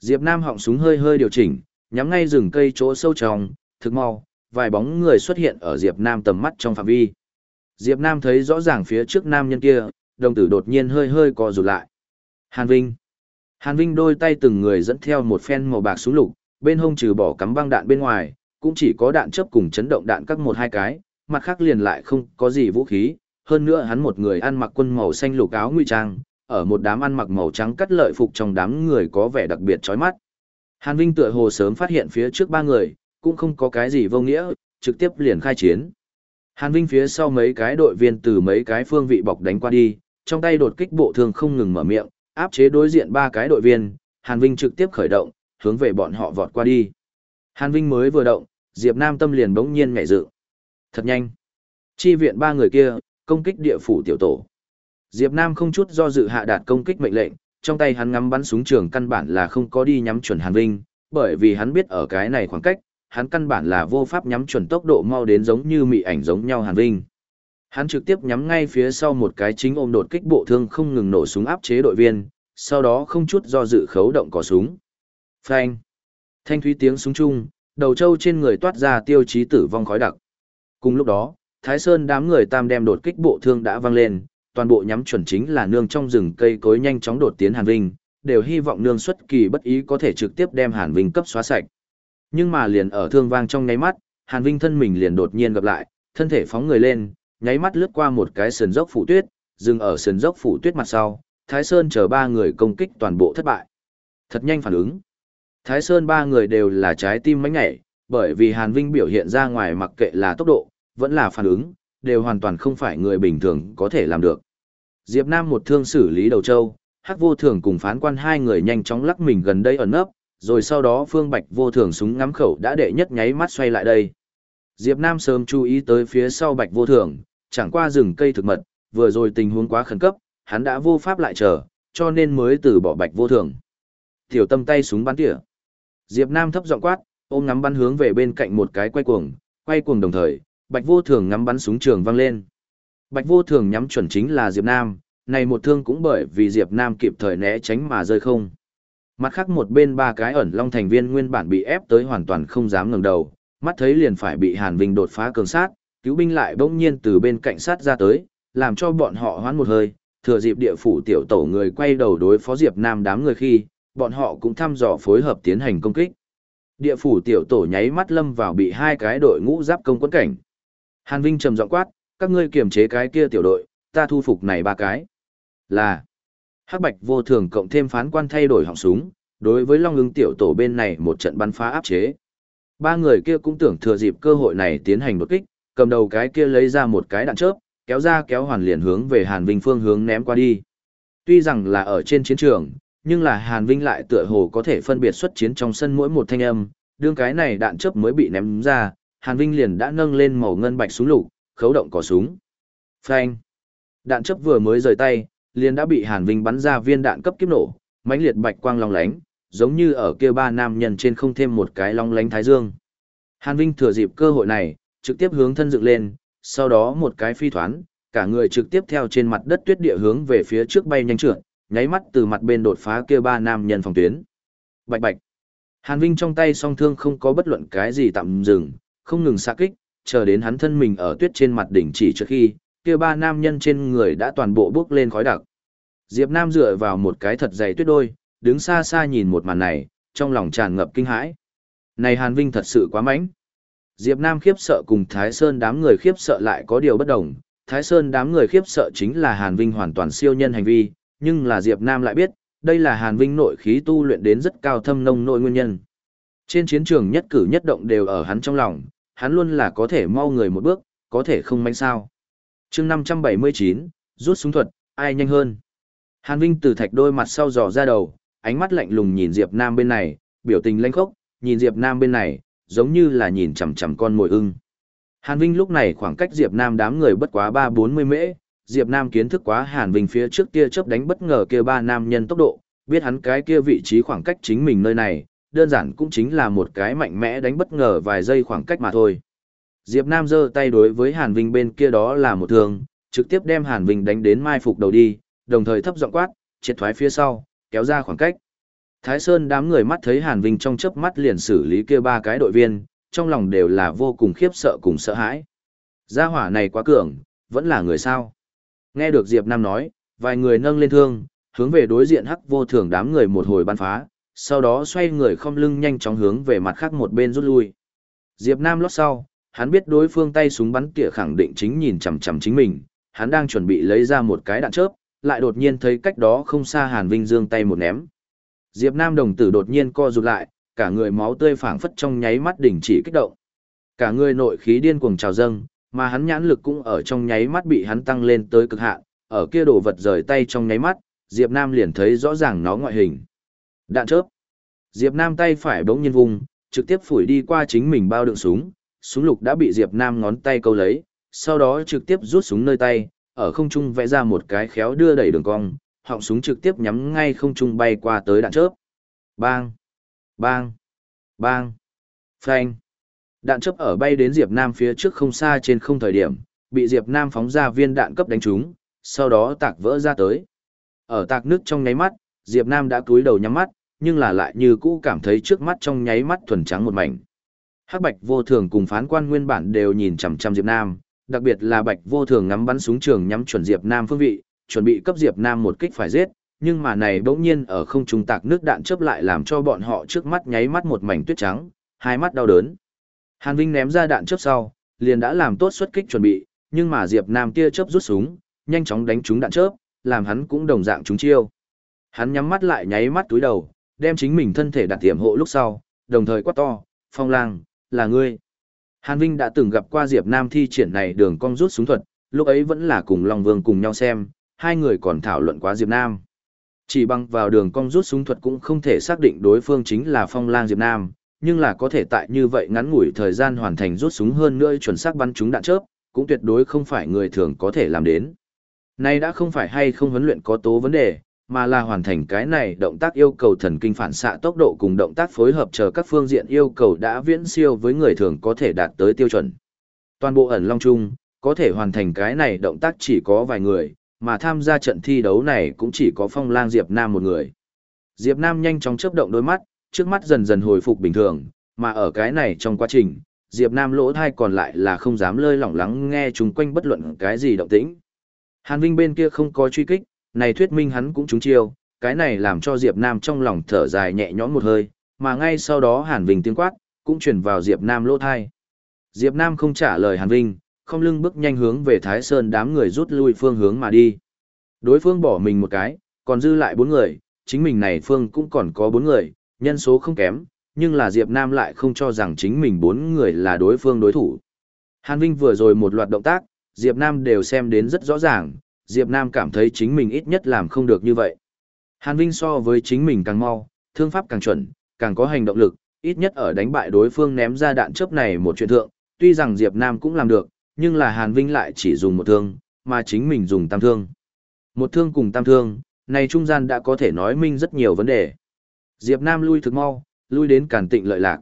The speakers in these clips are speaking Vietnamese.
Diệp Nam họng súng hơi hơi điều chỉnh, nhắm ngay rừng cây chỗ sâu trong, thực mau, vài bóng người xuất hiện ở Diệp Nam tầm mắt trong phạm vi. Diệp Nam thấy rõ ràng phía trước nam nhân kia, đồng tử đột nhiên hơi hơi co rụt lại. Hàn Vinh. Hàn Vinh đôi tay từng người dẫn theo một phen màu bạc súng lục, bên hông trừ bỏ cắm băng đạn bên ngoài, cũng chỉ có đạn chớp cùng chấn động đạn các một hai cái, mặt khác liền lại không có gì vũ khí, hơn nữa hắn một người ăn mặc quân màu xanh lục áo nguy trang, ở một đám ăn mặc màu trắng cắt lợi phục trong đám người có vẻ đặc biệt chói mắt. Hàn Vinh tựa hồ sớm phát hiện phía trước ba người, cũng không có cái gì vô nghĩa, trực tiếp liền khai chiến. Hàn Vinh phía sau mấy cái đội viên từ mấy cái phương vị bọc đánh qua đi, trong tay đột kích bộ thương không ngừng mở miệng, áp chế đối diện ba cái đội viên, Hàn Vinh trực tiếp khởi động, hướng về bọn họ vọt qua đi. Hàn Vinh mới vừa động, Diệp Nam tâm liền bỗng nhiên nhảy dựng. Thật nhanh. Chi viện ba người kia, công kích địa phủ tiểu tổ. Diệp Nam không chút do dự hạ đạt công kích mệnh lệnh, trong tay hắn ngắm bắn súng trường căn bản là không có đi nhắm chuẩn Hàn Vinh, bởi vì hắn biết ở cái này khoảng cách, hắn căn bản là vô pháp nhắm chuẩn tốc độ mau đến giống như mị ảnh giống nhau Hàn Vinh. Hắn trực tiếp nhắm ngay phía sau một cái chính ôm đột kích bộ thương không ngừng nổ súng áp chế đội viên, sau đó không chút do dự khấu động cò súng. Phanh. Thanh thúy tiếng súng chung, đầu trâu trên người toát ra tiêu chí tử vong khói đặc. Cùng lúc đó, Thái Sơn đám người tam đem đột kích bộ thương đã văng lên, toàn bộ nhắm chuẩn chính là nương trong rừng cây cối nhanh chóng đột tiến Hàn Vinh, đều hy vọng nương xuất kỳ bất ý có thể trực tiếp đem Hàn Vinh cấp xóa sạch. Nhưng mà liền ở thương vang trong nháy mắt, Hàn Vinh thân mình liền đột nhiên gặp lại, thân thể phóng người lên, nháy mắt lướt qua một cái sườn dốc phủ tuyết, dừng ở sườn dốc phủ tuyết mặt sau, Thái Sơn chờ ba người công kích toàn bộ thất bại. Thật nhanh phản ứng. Thái Sơn ba người đều là trái tim mãnh nhảy, bởi vì Hàn Vinh biểu hiện ra ngoài mặc kệ là tốc độ, vẫn là phản ứng, đều hoàn toàn không phải người bình thường có thể làm được. Diệp Nam một thương xử lý đầu châu, Hắc Vô Thường cùng phán quan hai người nhanh chóng lắc mình gần đây ẩn nấp, rồi sau đó Phương Bạch Vô Thường súng ngắm khẩu đã đệ nhất nháy mắt xoay lại đây. Diệp Nam sớm chú ý tới phía sau Bạch Vô Thường, chẳng qua rừng cây thực mật, vừa rồi tình huống quá khẩn cấp, hắn đã vô pháp lại chờ, cho nên mới từ bỏ Bạch Vô Thường. Tiểu tâm tay súng bắn tỉa. Diệp Nam thấp giọng quát, ôm ngắm bắn hướng về bên cạnh một cái quay cuồng, quay cuồng đồng thời, Bạch Vô Thường ngắm bắn súng trường vang lên. Bạch Vô Thường nhắm chuẩn chính là Diệp Nam, này một thương cũng bởi vì Diệp Nam kịp thời né tránh mà rơi không. Mặt khác một bên ba cái ẩn long thành viên nguyên bản bị ép tới hoàn toàn không dám ngẩng đầu, mắt thấy liền phải bị Hàn Vinh đột phá cường sát, cứu binh lại bỗng nhiên từ bên cạnh sát ra tới, làm cho bọn họ hoán một hơi, thừa dịp địa phủ tiểu tổ người quay đầu đối phó Diệp Nam đám người khi, bọn họ cũng thăm dò phối hợp tiến hành công kích. Địa phủ tiểu tổ nháy mắt lâm vào bị hai cái đội ngũ giáp công quấn cảnh. Hàn Vinh trầm giọng quát, các ngươi kiềm chế cái kia tiểu đội, ta thu phục này ba cái. Là Hắc Bạch vô thường cộng thêm phán quan thay đổi họng súng, đối với Long Ưng tiểu tổ bên này một trận bắn phá áp chế. Ba người kia cũng tưởng thừa dịp cơ hội này tiến hành đột kích, cầm đầu cái kia lấy ra một cái đạn chớp, kéo ra kéo hoàn liền hướng về Hàn Vinh phương hướng ném qua đi. Tuy rằng là ở trên chiến trường, nhưng là Hàn Vinh lại tựa hồ có thể phân biệt xuất chiến trong sân mỗi một thanh âm, đương cái này đạn chớp mới bị ném ra, Hàn Vinh liền đã nâng lên màu ngân bạch súng lục, khấu động cò súng. Phanh! Đạn chấp vừa mới rời tay, liền đã bị Hàn Vinh bắn ra viên đạn cấp kiếp nổ, mãnh liệt bạch quang long lánh, giống như ở kia ba nam nhân trên không thêm một cái long lánh thái dương. Hàn Vinh thừa dịp cơ hội này, trực tiếp hướng thân dựng lên, sau đó một cái phi thoán, cả người trực tiếp theo trên mặt đất tuyết địa hướng về phía trước bay nhanh trượt, nháy mắt từ mặt bên đột phá kia ba nam nhân phòng tuyến. Bạch bạch. Hàn Vinh trong tay song thương không có bất luận cái gì tạm dừng, không ngừng xa kích, chờ đến hắn thân mình ở tuyết trên mặt đỉnh chỉ trước khi, kia ba nam nhân trên người đã toàn bộ bước lên khói đặc. Diệp Nam dựa vào một cái thật dày tuyết đôi, đứng xa xa nhìn một màn này, trong lòng tràn ngập kinh hãi. Này Hàn Vinh thật sự quá mạnh. Diệp Nam khiếp sợ cùng Thái Sơn đám người khiếp sợ lại có điều bất đồng. Thái Sơn đám người khiếp sợ chính là Hàn Vinh hoàn toàn siêu nhân hành vi, nhưng là Diệp Nam lại biết, đây là Hàn Vinh nội khí tu luyện đến rất cao thâm nông nội nguyên nhân. Trên chiến trường nhất cử nhất động đều ở hắn trong lòng, hắn luôn là có thể mau người một bước, có thể không manh sao. chương 579, rút súng thuật, ai nhanh hơn. Hàn Vinh từ thạch đôi mặt sau dò ra đầu, ánh mắt lạnh lùng nhìn Diệp Nam bên này, biểu tình lãnh khốc, nhìn Diệp Nam bên này, giống như là nhìn chằm chằm con mồi ưng. Hàn Vinh lúc này khoảng cách Diệp Nam đám người bất quá 3-40 mễ, Diệp Nam kiến thức quá Hàn Vinh phía trước kia chớp đánh bất ngờ kia ba nam nhân tốc độ, biết hắn cái kia vị trí khoảng cách chính mình nơi này, đơn giản cũng chính là một cái mạnh mẽ đánh bất ngờ vài giây khoảng cách mà thôi. Diệp Nam giơ tay đối với Hàn Vinh bên kia đó là một thương, trực tiếp đem Hàn Vinh đánh đến mai phục đầu đi, đồng thời thấp giọng quát, triệt thoái phía sau, kéo ra khoảng cách. Thái Sơn đám người mắt thấy Hàn Vinh trong chớp mắt liền xử lý kia ba cái đội viên, trong lòng đều là vô cùng khiếp sợ cùng sợ hãi. Gia hỏa này quá cường, vẫn là người sao. Nghe được Diệp Nam nói, vài người nâng lên thương, hướng về đối diện hắc vô thường đám người một hồi bắn phá, sau đó xoay người không lưng nhanh chóng hướng về mặt khác một bên rút lui. Diệp Nam lót sau, hắn biết đối phương tay súng bắn tỉa khẳng định chính nhìn chằm chằm chính mình, hắn đang chuẩn bị lấy ra một cái đạn chớp, lại đột nhiên thấy cách đó không xa Hàn Vinh Dương tay một ném. Diệp Nam đồng tử đột nhiên co rụt lại, cả người máu tươi phảng phất trong nháy mắt đình chỉ kích động. Cả người nội khí điên cuồng trào dâng, mà hắn nhãn lực cũng ở trong nháy mắt bị hắn tăng lên tới cực hạn, ở kia đồ vật rời tay trong nháy mắt, Diệp Nam liền thấy rõ ràng nó ngoại hình. Đạn chớp. Diệp Nam tay phải bỗng nhiên vùng, trực tiếp phủi đi qua chính mình bao đựng súng, súng lục đã bị Diệp Nam ngón tay câu lấy, sau đó trực tiếp rút súng nơi tay, ở không trung vẽ ra một cái khéo đưa đẩy đường cong, họng súng trực tiếp nhắm ngay không trung bay qua tới đạn chớp. Bang! Bang! Bang! Phanh! Đạn chớp ở bay đến Diệp Nam phía trước không xa trên không thời điểm, bị Diệp Nam phóng ra viên đạn cấp đánh trúng, sau đó tạc vỡ ra tới. Ở tạc nước trong nháy mắt, Diệp Nam đã cúi đầu nhắm mắt, nhưng là lại như cũ cảm thấy trước mắt trong nháy mắt thuần trắng một mảnh. Hắc Bạch vô thường cùng phán quan nguyên bản đều nhìn chằm chằm Diệp Nam, đặc biệt là Bạch vô thường ngắm bắn súng trường nhắm chuẩn Diệp Nam phương vị, chuẩn bị cấp Diệp Nam một kích phải giết, nhưng mà này bỗng nhiên ở không trung tạc nước đạn chớp lại làm cho bọn họ trước mắt nháy mắt một mảnh tuyết trắng, hai mắt đau đớn. Hàn Vinh ném ra đạn chớp sau, liền đã làm tốt xuất kích chuẩn bị, nhưng mà Diệp Nam tia chớp rút súng, nhanh chóng đánh trúng đạn chớp, làm hắn cũng đồng dạng trúng chiêu. Hắn nhắm mắt lại nháy mắt túi đầu, đem chính mình thân thể đặt tiềm hộ lúc sau, đồng thời quát to, "Phong Lang, là ngươi." Hàn Vinh đã từng gặp qua Diệp Nam thi triển này đường cong rút súng thuật, lúc ấy vẫn là cùng Long Vương cùng nhau xem, hai người còn thảo luận quá Diệp Nam. Chỉ bằng vào đường cong rút súng thuật cũng không thể xác định đối phương chính là Phong Lang Diệp Nam, nhưng là có thể tại như vậy ngắn ngủi thời gian hoàn thành rút súng hơn nữa chuẩn xác bắn trúng đạn chớp, cũng tuyệt đối không phải người thường có thể làm đến. Này đã không phải hay không huấn luyện có tố vấn đề, mà là hoàn thành cái này động tác yêu cầu thần kinh phản xạ tốc độ cùng động tác phối hợp chờ các phương diện yêu cầu đã viễn siêu với người thường có thể đạt tới tiêu chuẩn. Toàn bộ ẩn long chung, có thể hoàn thành cái này động tác chỉ có vài người, mà tham gia trận thi đấu này cũng chỉ có phong lang Diệp Nam một người. Diệp Nam nhanh chóng chớp động đôi mắt, trước mắt dần dần hồi phục bình thường, mà ở cái này trong quá trình, Diệp Nam lỗ thai còn lại là không dám lơi lỏng lắng nghe chúng quanh bất luận cái gì động tĩnh. Hàn Vinh bên kia không có truy kích, này thuyết minh hắn cũng trúng chiêu, cái này làm cho Diệp Nam trong lòng thở dài nhẹ nhõm một hơi, mà ngay sau đó Hàn Vinh tiếng quát, cũng truyền vào Diệp Nam lỗ tai. Diệp Nam không trả lời Hàn Vinh, không lưng bước nhanh hướng về Thái Sơn đám người rút lui phương hướng mà đi. Đối phương bỏ mình một cái, còn dư lại bốn người, chính mình này phương cũng còn có bốn người, nhân số không kém, nhưng là Diệp Nam lại không cho rằng chính mình bốn người là đối phương đối thủ. Hàn Vinh vừa rồi một loạt động tác, Diệp Nam đều xem đến rất rõ ràng, Diệp Nam cảm thấy chính mình ít nhất làm không được như vậy. Hàn Vinh so với chính mình càng mau, thương pháp càng chuẩn, càng có hành động lực, ít nhất ở đánh bại đối phương ném ra đạn chớp này một chuyện thượng, tuy rằng Diệp Nam cũng làm được, nhưng là Hàn Vinh lại chỉ dùng một thương, mà chính mình dùng tam thương. Một thương cùng tam thương, này trung gian đã có thể nói minh rất nhiều vấn đề. Diệp Nam lui thực mau, lui đến cản tịnh lợi lạc.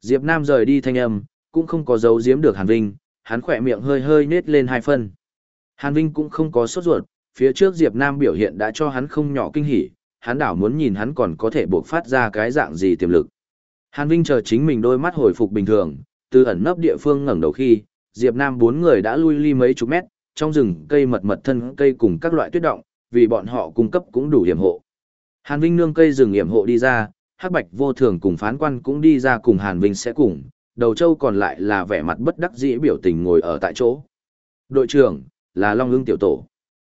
Diệp Nam rời đi thanh âm, cũng không có giấu giếm được Hàn Vinh, hắn khỏe miệng hơi hơi nết lên hai phân. Hàn Vinh cũng không có sốt ruột, phía trước Diệp Nam biểu hiện đã cho hắn không nhỏ kinh hỉ, hắn đảo muốn nhìn hắn còn có thể buộc phát ra cái dạng gì tiềm lực. Hàn Vinh chờ chính mình đôi mắt hồi phục bình thường, từ ẩn nấp địa phương ngẩng đầu khi, Diệp Nam bốn người đã lui ly mấy chục mét, trong rừng cây mật mật thân cây cùng các loại tuyết động, vì bọn họ cung cấp cũng đủ hiểm hộ. Hàn Vinh nương cây rừng hiểm hộ đi ra, Hắc Bạch vô thường cùng phán quan cũng đi ra cùng Hàn Vinh sẽ cùng, đầu châu còn lại là vẻ mặt bất đắc dĩ biểu tình ngồi ở tại chỗ. Đội trưởng, là Long Ưng tiểu tổ.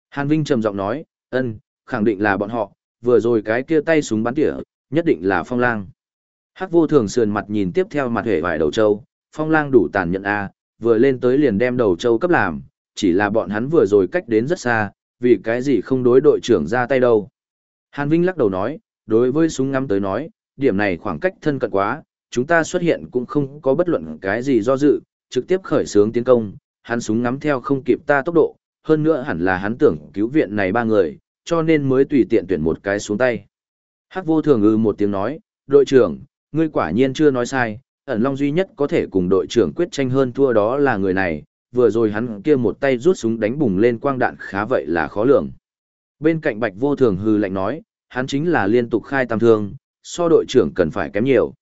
Hàn Vinh trầm giọng nói, ân, khẳng định là bọn họ, vừa rồi cái kia tay súng bắn tỉa, nhất định là Phong Lang. Hắc vô thường sườn mặt nhìn tiếp theo mặt hệ vải đầu châu, Phong Lang đủ tàn nhẫn a, vừa lên tới liền đem đầu châu cấp làm, chỉ là bọn hắn vừa rồi cách đến rất xa, vì cái gì không đối đội trưởng ra tay đâu. Hàn Vinh lắc đầu nói, đối với súng ngắm tới nói, điểm này khoảng cách thân cận quá, chúng ta xuất hiện cũng không có bất luận cái gì do dự, trực tiếp khởi xướng tiến công, hắn súng ngắm theo không kịp ta tốc độ, hơn nữa hẳn là hắn tưởng cứu viện này ba người, cho nên mới tùy tiện tuyển một cái xuống tay. Hắc vô thường ư một tiếng nói, đội trưởng, ngươi quả nhiên chưa nói sai, ẩn long duy nhất có thể cùng đội trưởng quyết tranh hơn thua đó là người này, vừa rồi hắn kia một tay rút súng đánh bùng lên quang đạn khá vậy là khó lường. Bên cạnh bạch vô thường hư lạnh nói, hắn chính là liên tục khai tam thương, so đội trưởng cần phải kém nhiều.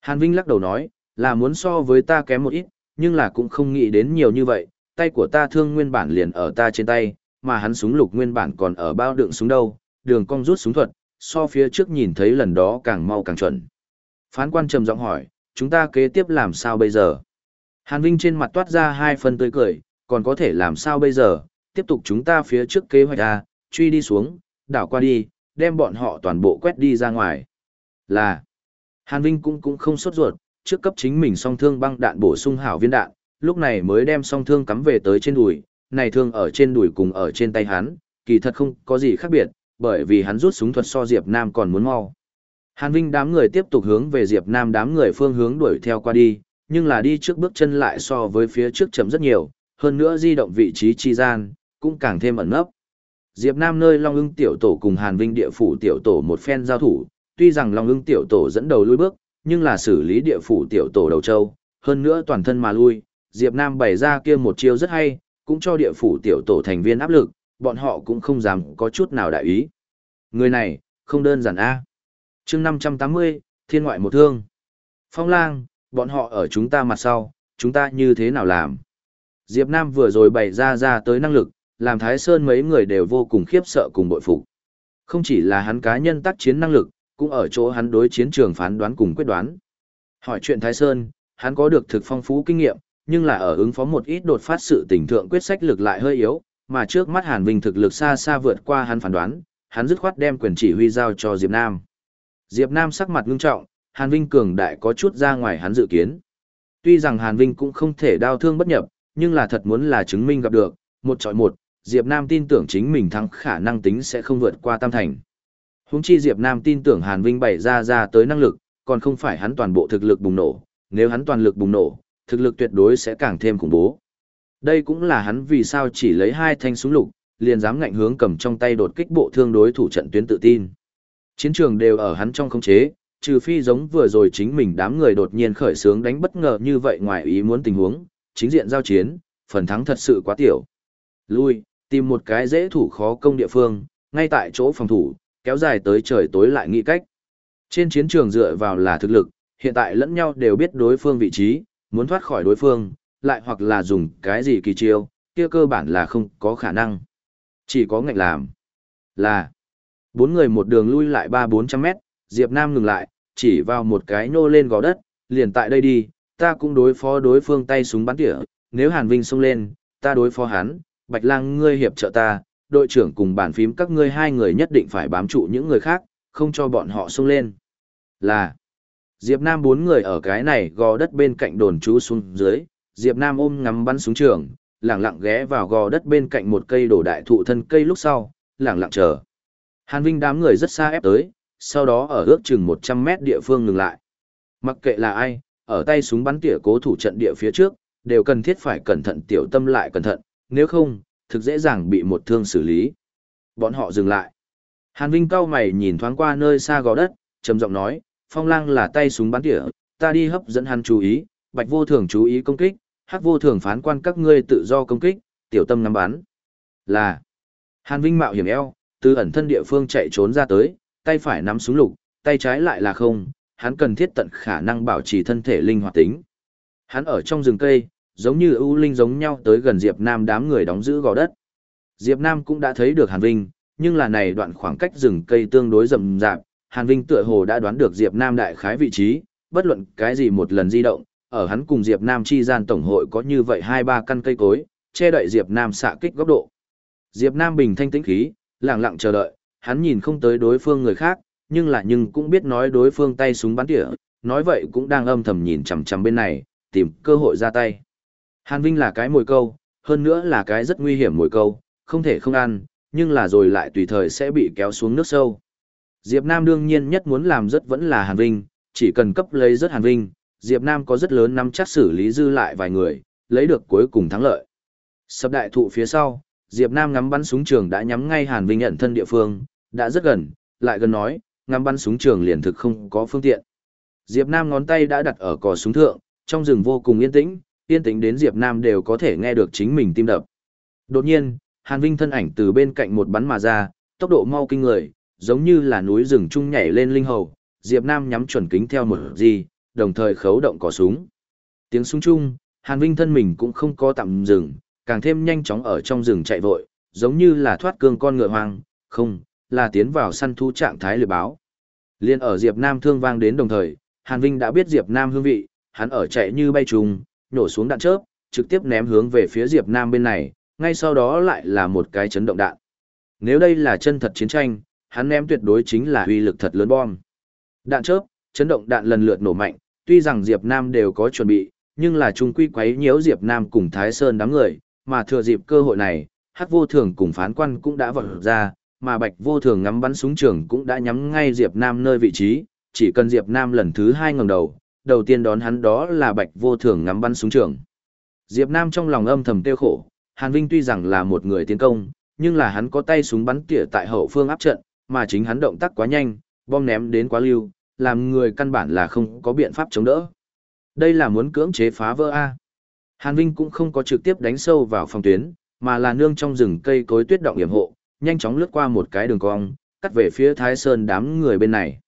Hàn Vinh lắc đầu nói, là muốn so với ta kém một ít, nhưng là cũng không nghĩ đến nhiều như vậy, tay của ta thương nguyên bản liền ở ta trên tay, mà hắn súng lục nguyên bản còn ở bao đựng súng đâu, đường cong rút súng thuật, so phía trước nhìn thấy lần đó càng mau càng chuẩn. Phán quan trầm giọng hỏi, chúng ta kế tiếp làm sao bây giờ? Hàn Vinh trên mặt toát ra hai phần tươi cười, còn có thể làm sao bây giờ? Tiếp tục chúng ta phía trước kế hoạch A, truy đi xuống, đảo qua đi, đem bọn họ toàn bộ quét đi ra ngoài. Là, Hàn Vinh cũng cũng không sốt ruột, trước cấp chính mình song thương băng đạn bổ sung hảo viên đạn, lúc này mới đem song thương cắm về tới trên đùi, này thương ở trên đùi cùng ở trên tay hắn, kỳ thật không có gì khác biệt, bởi vì hắn rút súng thuật so Diệp Nam còn muốn mau. Hàn Vinh đám người tiếp tục hướng về Diệp Nam đám người phương hướng đuổi theo qua đi, nhưng là đi trước bước chân lại so với phía trước chậm rất nhiều, hơn nữa di động vị trí chi gian, cũng càng thêm ẩn nấp. Diệp Nam nơi Long ưng tiểu tổ cùng Hàn Vinh địa phủ tiểu tổ một phen giao thủ, tuy rằng Long ưng tiểu tổ dẫn đầu lùi bước, nhưng là xử lý địa phủ tiểu tổ đầu châu, hơn nữa toàn thân mà lui, Diệp Nam bày ra kia một chiêu rất hay, cũng cho địa phủ tiểu tổ thành viên áp lực, bọn họ cũng không dám có chút nào đại ý. Người này, không đơn giản a. Chương 580, Thiên ngoại một thương. Phong Lang, bọn họ ở chúng ta mặt sau, chúng ta như thế nào làm? Diệp Nam vừa rồi bày ra ra tới năng lực, làm Thái Sơn mấy người đều vô cùng khiếp sợ cùng bội phục. Không chỉ là hắn cá nhân tác chiến năng lực, cũng ở chỗ hắn đối chiến trường phán đoán cùng quyết đoán. Hỏi chuyện Thái Sơn, hắn có được thực phong phú kinh nghiệm, nhưng là ở ứng phó một ít đột phát sự tình thượng quyết sách lực lại hơi yếu, mà trước mắt Hàn Vinh thực lực xa xa vượt qua hắn phán đoán, hắn dứt khoát đem quyền chỉ huy giao cho Diệp Nam. Diệp Nam sắc mặt ngưng trọng, Hàn Vinh cường đại có chút ra ngoài hắn dự kiến. Tuy rằng Hàn Vinh cũng không thể đau thương bất nhập, nhưng là thật muốn là chứng minh gặp được, một chọi một, Diệp Nam tin tưởng chính mình thắng khả năng tính sẽ không vượt qua tam thành. Húng chi Diệp Nam tin tưởng Hàn Vinh bày ra ra tới năng lực, còn không phải hắn toàn bộ thực lực bùng nổ, nếu hắn toàn lực bùng nổ, thực lực tuyệt đối sẽ càng thêm khủng bố. Đây cũng là hắn vì sao chỉ lấy hai thanh súng lục, liền dám ngạnh hướng cầm trong tay đột kích bộ thương đối thủ trận tuyến tự tin. Chiến trường đều ở hắn trong khống chế, trừ phi giống vừa rồi chính mình đám người đột nhiên khởi sướng đánh bất ngờ như vậy ngoài ý muốn tình huống, chính diện giao chiến, phần thắng thật sự quá tiểu. Lui, tìm một cái dễ thủ khó công địa phương, ngay tại chỗ phòng thủ, kéo dài tới trời tối lại nghĩ cách. Trên chiến trường dựa vào là thực lực, hiện tại lẫn nhau đều biết đối phương vị trí, muốn thoát khỏi đối phương, lại hoặc là dùng cái gì kỳ chiêu, kia cơ bản là không có khả năng. Chỉ có ngạnh làm. Là, bốn người một đường lui lại ba bốn trăm mét, Diệp Nam ngừng lại, chỉ vào một cái nô lên gò đất, liền tại đây đi, ta cũng đối phó đối phương tay súng bắn tỉa, nếu Hàn Vinh xông lên, ta đối phó hắn, Bạch Lang ngươi hiệp trợ ta, đội trưởng cùng bàn phím các ngươi hai người nhất định phải bám trụ những người khác, không cho bọn họ xông lên. Là, Diệp Nam bốn người ở cái này gò đất bên cạnh đồn trú xuống dưới, Diệp Nam ôm ngắm bắn súng trường, lặng lặng ghé vào gò đất bên cạnh một cây đổ đại thụ thân cây lúc sau, lặng lặng chờ. Hàn Vinh đám người rất xa ép tới, sau đó ở ước chừng 100 mét địa phương ngừng lại. Mặc kệ là ai, ở tay súng bắn tỉa cố thủ trận địa phía trước, đều cần thiết phải cẩn thận tiểu tâm lại cẩn thận, nếu không, thực dễ dàng bị một thương xử lý. Bọn họ dừng lại. Hàn Vinh cao mày nhìn thoáng qua nơi xa gò đất, trầm giọng nói, phong lang là tay súng bắn tỉa, ta đi hấp dẫn hắn chú ý, bạch vô thường chú ý công kích, hắc vô thường phán quan các ngươi tự do công kích, tiểu tâm ngắm bắn. Là, Hàn Vinh mạo hiểm eo, từ ẩn thân địa phương chạy trốn ra tới, tay phải nắm súng lục, tay trái lại là không, hắn cần thiết tận khả năng bảo trì thân thể linh hoạt tính. Hắn ở trong rừng cây, giống như ưu linh giống nhau tới gần Diệp Nam đám người đóng giữ gò đất. Diệp Nam cũng đã thấy được Hàn Vinh, nhưng là này đoạn khoảng cách rừng cây tương đối rậm rạp, Hàn Vinh tựa hồ đã đoán được Diệp Nam đại khái vị trí, bất luận cái gì một lần di động, ở hắn cùng Diệp Nam chi gian tổng hội có như vậy hai ba căn cây cối, che đậy Diệp Nam xạ kích góc độ. Diệp Nam bình thanh tĩnh khí, lặng lặng chờ đợi, hắn nhìn không tới đối phương người khác, nhưng là nhưng cũng biết nói đối phương tay súng bắn tỉa, nói vậy cũng đang âm thầm nhìn chằm chằm bên này, tìm cơ hội ra tay. Hàn Vinh là cái mồi câu, hơn nữa là cái rất nguy hiểm mồi câu, không thể không ăn, nhưng là rồi lại tùy thời sẽ bị kéo xuống nước sâu. Diệp Nam đương nhiên nhất muốn làm rất vẫn là Hàn Vinh, chỉ cần cấp lấy rất Hàn Vinh, Diệp Nam có rất lớn nắm chắc xử lý dư lại vài người, lấy được cuối cùng thắng lợi. Sập đại thụ phía sau, Diệp Nam ngắm bắn súng trường đã nhắm ngay Hàn Vinh nhận thân địa phương, đã rất gần, lại gần nói, ngắm bắn súng trường liền thực không có phương tiện. Diệp Nam ngón tay đã đặt ở cò súng thượng, trong rừng vô cùng yên tĩnh, yên tĩnh đến Diệp Nam đều có thể nghe được chính mình tim đập. Đột nhiên, Hàn Vinh thân ảnh từ bên cạnh một bắn mà ra, tốc độ mau kinh người, giống như là núi rừng trung nhảy lên linh hầu, Diệp Nam nhắm chuẩn kính theo một gì, đồng thời khấu động cò súng. Tiếng súng chung, Hàn Vinh thân mình cũng không có tạm dừng, càng thêm nhanh chóng ở trong rừng chạy vội, giống như là thoát cương con ngựa hoang, không, là tiến vào săn thú trạng thái lừa báo. Liên ở Diệp Nam thương vang đến đồng thời, Hàn Vinh đã biết Diệp Nam hương vị, hắn ở chạy như bay trùng, nổ xuống đạn chớp, trực tiếp ném hướng về phía Diệp Nam bên này, ngay sau đó lại là một cái chấn động đạn. Nếu đây là chân thật chiến tranh, hắn ném tuyệt đối chính là uy lực thật lớn bom. Đạn chớp, chấn động đạn lần lượt nổ mạnh, tuy rằng Diệp Nam đều có chuẩn bị, nhưng là chung quy quấy nhiễu Diệp Nam cùng Thái Sơn đám người, mà thừa dịp cơ hội này, Hắc Vô Thường cùng phán quan cũng đã vọt ra, mà Bạch Vô Thường ngắm bắn súng trường cũng đã nhắm ngay Diệp Nam nơi vị trí, chỉ cần Diệp Nam lần thứ hai ngẩng đầu, đầu tiên đón hắn đó là Bạch Vô Thường ngắm bắn súng trường. Diệp Nam trong lòng âm thầm tiêu khổ, Hàn Vinh tuy rằng là một người tiến công, nhưng là hắn có tay súng bắn tỉa tại hậu phương áp trận, mà chính hắn động tác quá nhanh, bom ném đến quá lưu, làm người căn bản là không có biện pháp chống đỡ. Đây là muốn cưỡng chế phá vỡ A. Hàn Vinh cũng không có trực tiếp đánh sâu vào phòng tuyến, mà là nương trong rừng cây cối tuyết động hiểm hộ, nhanh chóng lướt qua một cái đường cong, cắt về phía Thái Sơn đám người bên này.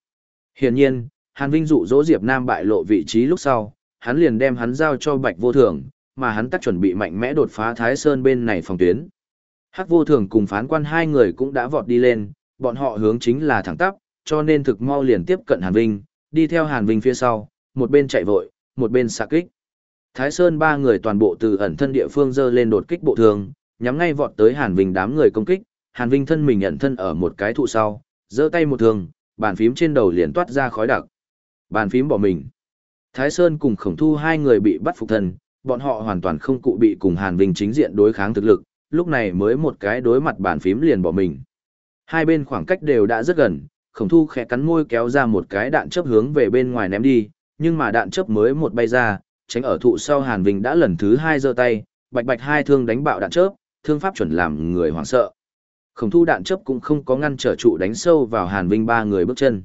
Hiển nhiên, Hàn Vinh dụ dỗ Diệp Nam bại lộ vị trí lúc sau, hắn liền đem hắn giao cho Bạch Vô Thường, mà hắn tắt chuẩn bị mạnh mẽ đột phá Thái Sơn bên này phòng tuyến. Hắc Vô Thường cùng phán quan hai người cũng đã vọt đi lên, bọn họ hướng chính là thẳng tắp, cho nên thực mau liền tiếp cận Hàn Vinh, đi theo Hàn Vinh phía sau, một bên chạy vội, một bên xạ kích. Thái Sơn ba người toàn bộ từ ẩn thân địa phương dơ lên đột kích bộ thường, nhắm ngay vọt tới Hàn Vinh đám người công kích, Hàn Vinh thân mình ẩn thân ở một cái thụ sau, giơ tay một thường, bàn phím trên đầu liền toát ra khói đặc. Bàn phím bỏ mình. Thái Sơn cùng Khổng Thu hai người bị bắt phục thần, bọn họ hoàn toàn không cụ bị cùng Hàn Vinh chính diện đối kháng thực lực, lúc này mới một cái đối mặt bàn phím liền bỏ mình. Hai bên khoảng cách đều đã rất gần, Khổng Thu khẽ cắn môi kéo ra một cái đạn chớp hướng về bên ngoài ném đi, nhưng mà đạn chớp mới một bay ra, tránh ở thụ sau Hàn Vinh đã lần thứ hai giơ tay, bạch bạch hai thương đánh bạo đạn chớp, thương pháp chuẩn làm người hoảng sợ. Khổng thu đạn chớp cũng không có ngăn trở trụ đánh sâu vào Hàn Vinh ba người bước chân.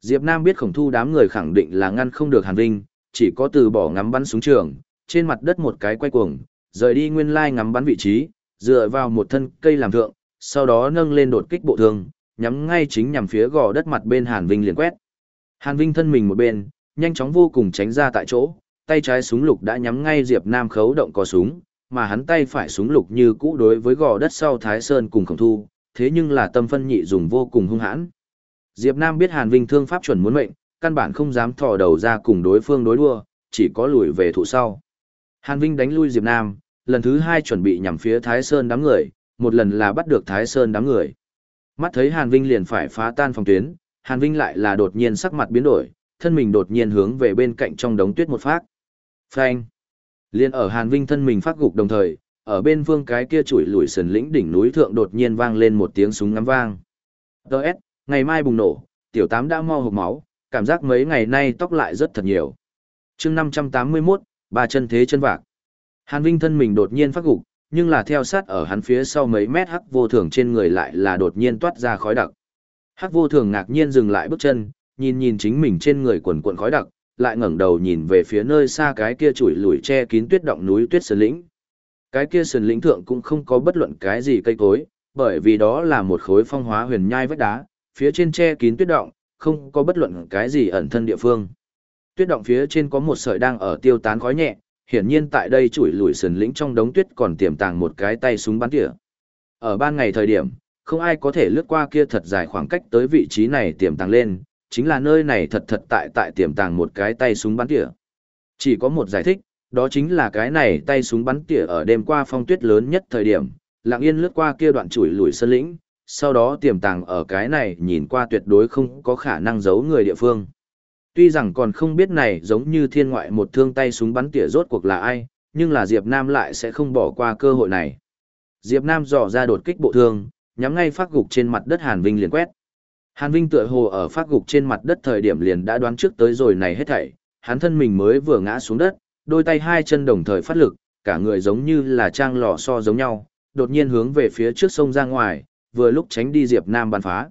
Diệp Nam biết khổng thu đám người khẳng định là ngăn không được Hàn Vinh, chỉ có từ bỏ ngắm bắn súng trường, trên mặt đất một cái quay cuồng, rời đi nguyên lai ngắm bắn vị trí, dựa vào một thân cây làm thượng, sau đó nâng lên đột kích bộ thương, nhắm ngay chính nhằm phía gò đất mặt bên Hàn Vinh liền quét. Hàn Vinh thân mình một bên, nhanh chóng vô cùng tránh ra tại chỗ, tay trái súng lục đã nhắm ngay Diệp Nam khấu động có súng, mà hắn tay phải súng lục như cũ đối với gò đất sau Thái Sơn cùng khổng thu, thế nhưng là tâm phân nhị dùng vô cùng hung hãn. Diệp Nam biết Hàn Vinh thương pháp chuẩn muốn mệnh, căn bản không dám thò đầu ra cùng đối phương đối đua, chỉ có lùi về thủ sau. Hàn Vinh đánh lui Diệp Nam, lần thứ hai chuẩn bị nhằm phía Thái Sơn đám người, một lần là bắt được Thái Sơn đám người. Mắt thấy Hàn Vinh liền phải phá tan phòng tuyến, Hàn Vinh lại là đột nhiên sắc mặt biến đổi, thân mình đột nhiên hướng về bên cạnh trong đống tuyết một phát. Phanh! Liên ở Hàn Vinh thân mình phát gục đồng thời, ở bên vương cái kia chuỗi lùi sườn lĩnh đỉnh núi thượng đột nhiên vang lên một tiếng súng ngắm vang. Đợt, ngày mai bùng nổ, tiểu tám đã mo hộp máu, cảm giác mấy ngày nay tóc lại rất thật nhiều. chương 581, ba chân thế chân vạc. Hàn Vinh thân mình đột nhiên phát gục, nhưng là theo sát ở hắn phía sau mấy mét hắc vô thường trên người lại là đột nhiên toát ra khói đặc. Hắc vô thường ngạc nhiên dừng lại bước chân, nhìn nhìn chính mình trên người quần cuộn khói đặc, lại ngẩng đầu nhìn về phía nơi xa cái kia chủi lủi che kín tuyết động núi tuyết sơn lĩnh. Cái kia sơn lĩnh thượng cũng không có bất luận cái gì cây cối, bởi vì đó là một khối phong hóa huyền nhai vách đá, phía trên che kín tuyết động, không có bất luận cái gì ẩn thân địa phương. Tuyết động phía trên có một sợi đang ở tiêu tán khói nhẹ, hiển nhiên tại đây chủi lùi sườn lĩnh trong đống tuyết còn tiềm tàng một cái tay súng bắn tỉa. Ở ban ngày thời điểm, không ai có thể lướt qua kia thật dài khoảng cách tới vị trí này tiềm tàng lên, chính là nơi này thật thật tại tại tiềm tàng một cái tay súng bắn tỉa. Chỉ có một giải thích, đó chính là cái này tay súng bắn tỉa ở đêm qua phong tuyết lớn nhất thời điểm, lặng yên lướt qua kia đoạn chuỗi lùi sân lĩnh, sau đó tiềm tàng ở cái này nhìn qua tuyệt đối không có khả năng giấu người địa phương. Tuy rằng còn không biết này giống như thiên ngoại một thương tay súng bắn tỉa rốt cuộc là ai, nhưng là Diệp Nam lại sẽ không bỏ qua cơ hội này. Diệp Nam dò ra đột kích bộ thương, nhắm ngay phát gục trên mặt đất Hàn Vinh liền quét. Hàn Vinh tựa hồ ở phát gục trên mặt đất thời điểm liền đã đoán trước tới rồi này hết thảy, hắn thân mình mới vừa ngã xuống đất, đôi tay hai chân đồng thời phát lực, cả người giống như là trang lò so giống nhau, đột nhiên hướng về phía trước sông ra ngoài, vừa lúc tránh đi Diệp Nam bắn phá.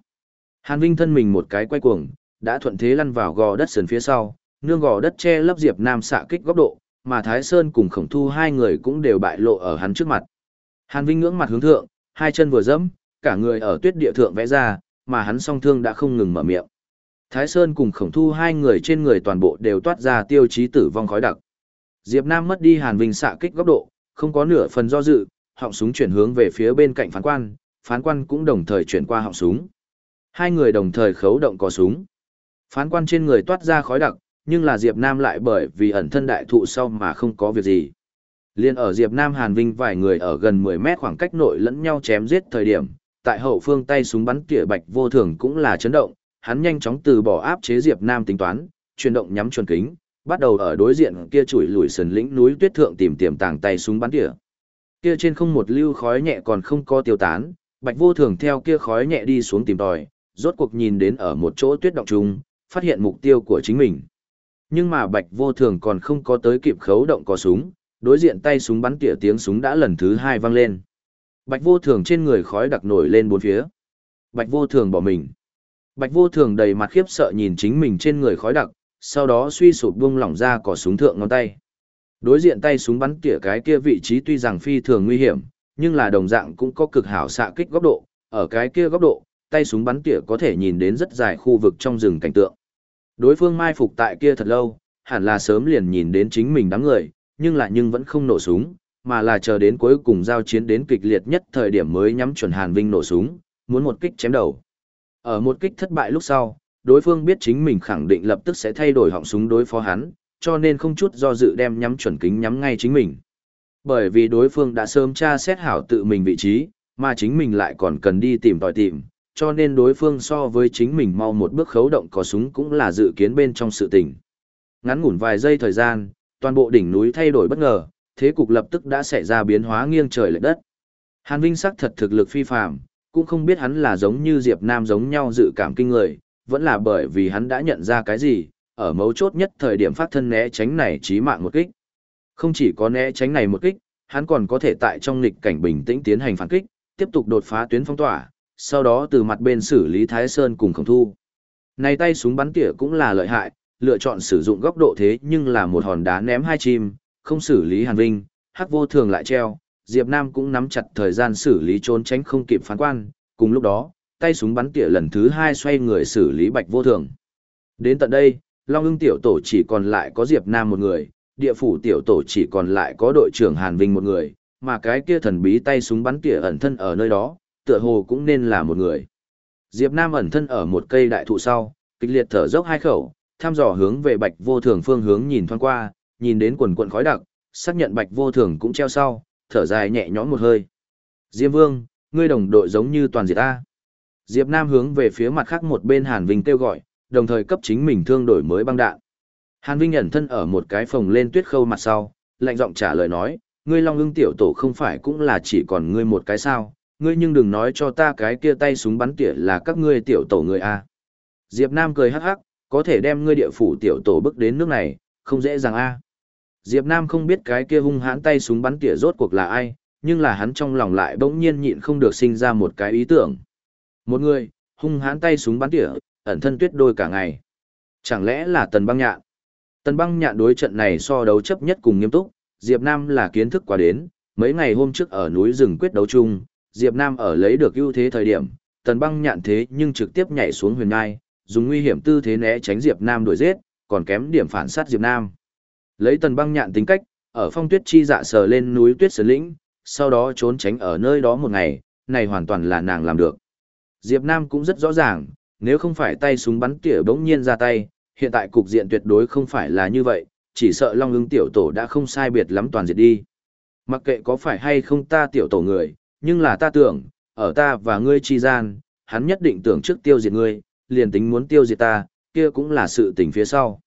Hàn Vinh thân mình một cái quay cuồng, đã thuận thế lăn vào gò đất sườn phía sau, nương gò đất che lấp Diệp Nam xạ kích góc độ, mà Thái Sơn cùng Khổng Thu hai người cũng đều bại lộ ở hắn trước mặt. Hàn Vinh ngưỡng mặt hướng thượng, hai chân vừa dẫm, cả người ở tuyết địa thượng vẽ ra, mà hắn song thương đã không ngừng mở miệng. Thái Sơn cùng khổng thu hai người trên người toàn bộ đều toát ra tiêu chí tử vong khói đặc. Diệp Nam mất đi Hàn Vinh xạ kích góc độ, không có nửa phần do dự, họng súng chuyển hướng về phía bên cạnh phán quan, phán quan cũng đồng thời chuyển qua họng súng. Hai người đồng thời khấu động cò súng. Phán quan trên người toát ra khói đặc, nhưng là Diệp Nam lại bởi vì ẩn thân đại thụ sau mà không có việc gì. Liên ở Diệp Nam Hàn Vinh vài người ở gần 10 mét khoảng cách nội lẫn nhau chém giết thời điểm, tại hậu phương tay súng bắn tỉa bạch vô thường cũng là chấn động, hắn nhanh chóng từ bỏ áp chế Diệp Nam tính toán, chuyển động nhắm chuẩn kính, bắt đầu ở đối diện kia chủi lùi sườn lĩnh núi tuyết thượng tìm tiềm tàng tay súng bắn tỉa. Kia trên không một lưu khói nhẹ còn không có tiêu tán, bạch vô thường theo kia khói nhẹ đi xuống tìm tòi, rốt cuộc nhìn đến ở một chỗ tuyết động trùng, phát hiện mục tiêu của chính mình. Nhưng mà bạch vô thường còn không có tới kịp khấu động có súng, đối diện tay súng bắn tỉa tiếng súng đã lần thứ hai vang lên. Bạch vô thường trên người khói đặc nổi lên bốn phía. Bạch vô thường bỏ mình. Bạch vô thường đầy mặt khiếp sợ nhìn chính mình trên người khói đặc, sau đó suy sụp buông lỏng ra cỏ súng thượng ngón tay. Đối diện tay súng bắn tỉa cái kia vị trí tuy rằng phi thường nguy hiểm, nhưng là đồng dạng cũng có cực hảo xạ kích góc độ, ở cái kia góc độ, tay súng bắn tỉa có thể nhìn đến rất dài khu vực trong rừng cảnh tượng. Đối phương mai phục tại kia thật lâu, hẳn là sớm liền nhìn đến chính mình đám người, nhưng lại nhưng vẫn không nổ súng, mà là chờ đến cuối cùng giao chiến đến kịch liệt nhất thời điểm mới nhắm chuẩn Hàn Vinh nổ súng, muốn một kích chém đầu. Ở một kích thất bại lúc sau, đối phương biết chính mình khẳng định lập tức sẽ thay đổi họng súng đối phó hắn, cho nên không chút do dự đem nhắm chuẩn kính nhắm ngay chính mình. Bởi vì đối phương đã sớm tra xét hảo tự mình vị trí, mà chính mình lại còn cần đi tìm tòi tìm, cho nên đối phương so với chính mình mau một bước khấu động có súng cũng là dự kiến bên trong sự tình. Ngắn ngủn vài giây thời gian, toàn bộ đỉnh núi thay đổi bất ngờ, thế cục lập tức đã xảy ra biến hóa nghiêng trời lệch đất. Hàn Vinh sắc thật thực lực phi phàm, cũng không biết hắn là giống như Diệp Nam giống nhau dự cảm kinh người, vẫn là bởi vì hắn đã nhận ra cái gì, ở mấu chốt nhất thời điểm phát thân né tránh này chí mạng một kích. Không chỉ có né tránh này một kích, hắn còn có thể tại trong nghịch cảnh bình tĩnh tiến hành phản kích, tiếp tục đột phá tuyến phong tỏa, sau đó từ mặt bên xử lý Thái Sơn cùng khổng thu. Này tay súng bắn tỉa cũng là lợi hại, lựa chọn sử dụng góc độ thế nhưng là một hòn đá ném hai chim, không xử lý Hàn Vinh, hắc vô thường lại treo, Diệp Nam cũng nắm chặt thời gian xử lý trốn tránh không kịp phán quan, cùng lúc đó, tay súng bắn tỉa lần thứ hai xoay người xử lý bạch vô thường. Đến tận đây, Long ưng tiểu tổ chỉ còn lại có Diệp Nam một người, địa phủ tiểu tổ chỉ còn lại có đội trưởng Hàn Vinh một người, mà cái kia thần bí tay súng bắn tỉa ẩn thân ở nơi đó, tựa hồ cũng nên là một người. Diệp Nam ẩn thân ở một cây đại thụ sau, kịch liệt thở dốc hai khẩu, tham dò hướng về bạch vô thường phương hướng nhìn thoáng qua, nhìn đến quần quần khói đặc, xác nhận bạch vô thường cũng treo sau, thở dài nhẹ nhõm một hơi. Diêm Vương, ngươi đồng đội giống như toàn diệt ta. Diệp Nam hướng về phía mặt khác một bên Hàn Vinh kêu gọi, đồng thời cấp chính mình thương đổi mới băng đạn. Hàn Vinh ẩn thân ở một cái phòng lên tuyết khâu mặt sau, lạnh giọng trả lời nói, ngươi Long Ưng tiểu tổ không phải cũng là chỉ còn ngươi một cái sao, ngươi nhưng đừng nói cho ta cái kia tay súng bắn tỉa là các ngươi tiểu tổ người a. Diệp Nam cười hắc hắc, có thể đem ngươi địa phủ tiểu tổ bước đến nước này, không dễ dàng a. Diệp Nam không biết cái kia hung hãn tay súng bắn tỉa rốt cuộc là ai, nhưng là hắn trong lòng lại bỗng nhiên nhịn không được sinh ra một cái ý tưởng. Một người, hung hãn tay súng bắn tỉa, ẩn thân tuyết đôi cả ngày. Chẳng lẽ là tần băng nhạn? Tần băng nhạn đối trận này so đấu chấp nhất cùng nghiêm túc, Diệp Nam là kiến thức quá đến, mấy ngày hôm trước ở núi rừng quyết đấu chung, Diệp Nam ở lấy được ưu thế thời điểm, tần băng nhạn thế nhưng trực tiếp nhảy xuống huyền ngai, dùng nguy hiểm tư thế né tránh Diệp Nam đuổi giết, còn kém điểm phản sát Diệp Nam. Lấy tần băng nhạn tính cách, ở phong tuyết chi dạ sờ lên núi tuyết sơn lĩnh, sau đó trốn tránh ở nơi đó một ngày, này hoàn toàn là nàng làm được. Diệp Nam cũng rất rõ ràng, nếu không phải tay súng bắn tỉa bỗng nhiên ra tay, hiện tại cục diện tuyệt đối không phải là như vậy, chỉ sợ Long ưng tiểu tổ đã không sai biệt lắm toàn diệt đi. Mặc kệ có phải hay không ta tiểu tổ người, nhưng là ta tưởng, ở ta và ngươi chi gian, hắn nhất định tưởng trước tiêu diệt ngươi, liền tính muốn tiêu diệt ta, kia cũng là sự tình phía sau.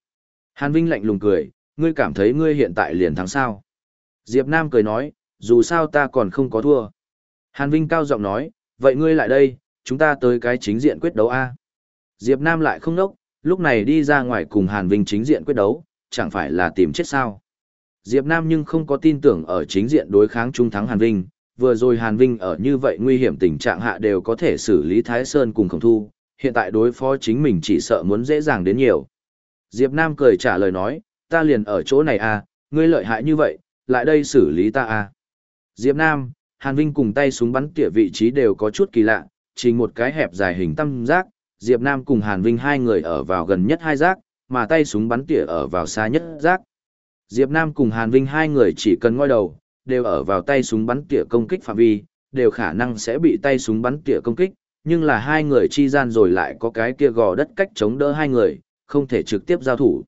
Hàn Vinh lạnh lùng cười, ngươi cảm thấy ngươi hiện tại liền thắng sao. Diệp Nam cười nói, dù sao ta còn không có thua. Hàn Vinh cao giọng nói, vậy ngươi lại đây, chúng ta tới cái chính diện quyết đấu A. Diệp Nam lại không nốc, lúc này đi ra ngoài cùng Hàn Vinh chính diện quyết đấu, chẳng phải là tìm chết sao. Diệp Nam nhưng không có tin tưởng ở chính diện đối kháng trung thắng Hàn Vinh, vừa rồi Hàn Vinh ở như vậy nguy hiểm tình trạng hạ đều có thể xử lý Thái Sơn cùng khổng thu, hiện tại đối phó chính mình chỉ sợ muốn dễ dàng đến nhiều. Diệp Nam cười trả lời nói, ta liền ở chỗ này à, ngươi lợi hại như vậy, lại đây xử lý ta à. Diệp Nam, Hàn Vinh cùng tay súng bắn tỉa vị trí đều có chút kỳ lạ, chỉ một cái hẹp dài hình tam giác, Diệp Nam cùng Hàn Vinh hai người ở vào gần nhất hai giác, mà tay súng bắn tỉa ở vào xa nhất giác. Diệp Nam cùng Hàn Vinh hai người chỉ cần ngoi đầu, đều ở vào tay súng bắn tỉa công kích phạm vi, đều khả năng sẽ bị tay súng bắn tỉa công kích, nhưng là hai người chi gian rồi lại có cái kia gò đất cách chống đỡ hai người, không thể trực tiếp giao thủ.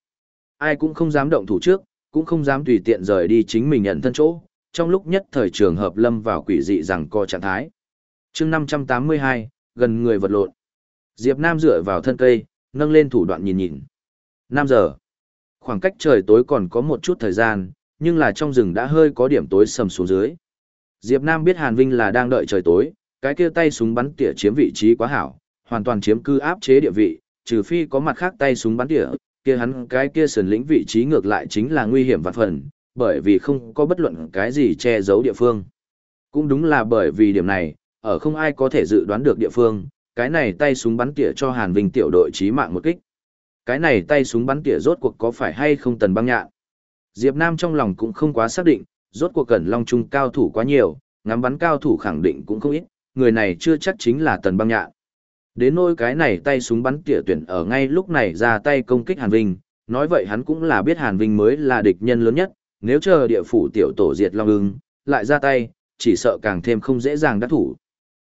Ai cũng không dám động thủ trước, cũng không dám tùy tiện rời đi chính mình nhận thân chỗ, trong lúc nhất thời trường hợp lâm vào quỷ dị rằng co trạng thái. chương 582, gần người vật lộn. Diệp Nam dựa vào thân cây, nâng lên thủ đoạn nhìn nhìn. 5 giờ. Khoảng cách trời tối còn có một chút thời gian, nhưng là trong rừng đã hơi có điểm tối sầm xuống dưới. Diệp Nam biết Hàn Vinh là đang đợi trời tối, cái kia tay súng bắn tỉa chiếm vị trí quá hảo, hoàn toàn chiếm cư áp chế địa vị, trừ phi có mặt khác tay súng bắn tỉa, kia hắn cái kia sườn lĩnh vị trí ngược lại chính là nguy hiểm vạn phần, bởi vì không có bất luận cái gì che giấu địa phương. Cũng đúng là bởi vì điểm này, ở không ai có thể dự đoán được địa phương, cái này tay súng bắn tỉa cho Hàn Vinh tiểu đội chí mạng một kích. Cái này tay súng bắn tỉa rốt cuộc có phải hay không tần băng nhạn. Diệp Nam trong lòng cũng không quá xác định, rốt cuộc cẩn long trung cao thủ quá nhiều, ngắm bắn cao thủ khẳng định cũng không ít, người này chưa chắc chính là tần băng nhạn. Đến nỗi cái này tay súng bắn tỉa tuyển ở ngay lúc này ra tay công kích Hàn Vinh, nói vậy hắn cũng là biết Hàn Vinh mới là địch nhân lớn nhất, nếu chờ địa phủ tiểu tổ diệt long ưng, lại ra tay, chỉ sợ càng thêm không dễ dàng đắc thủ.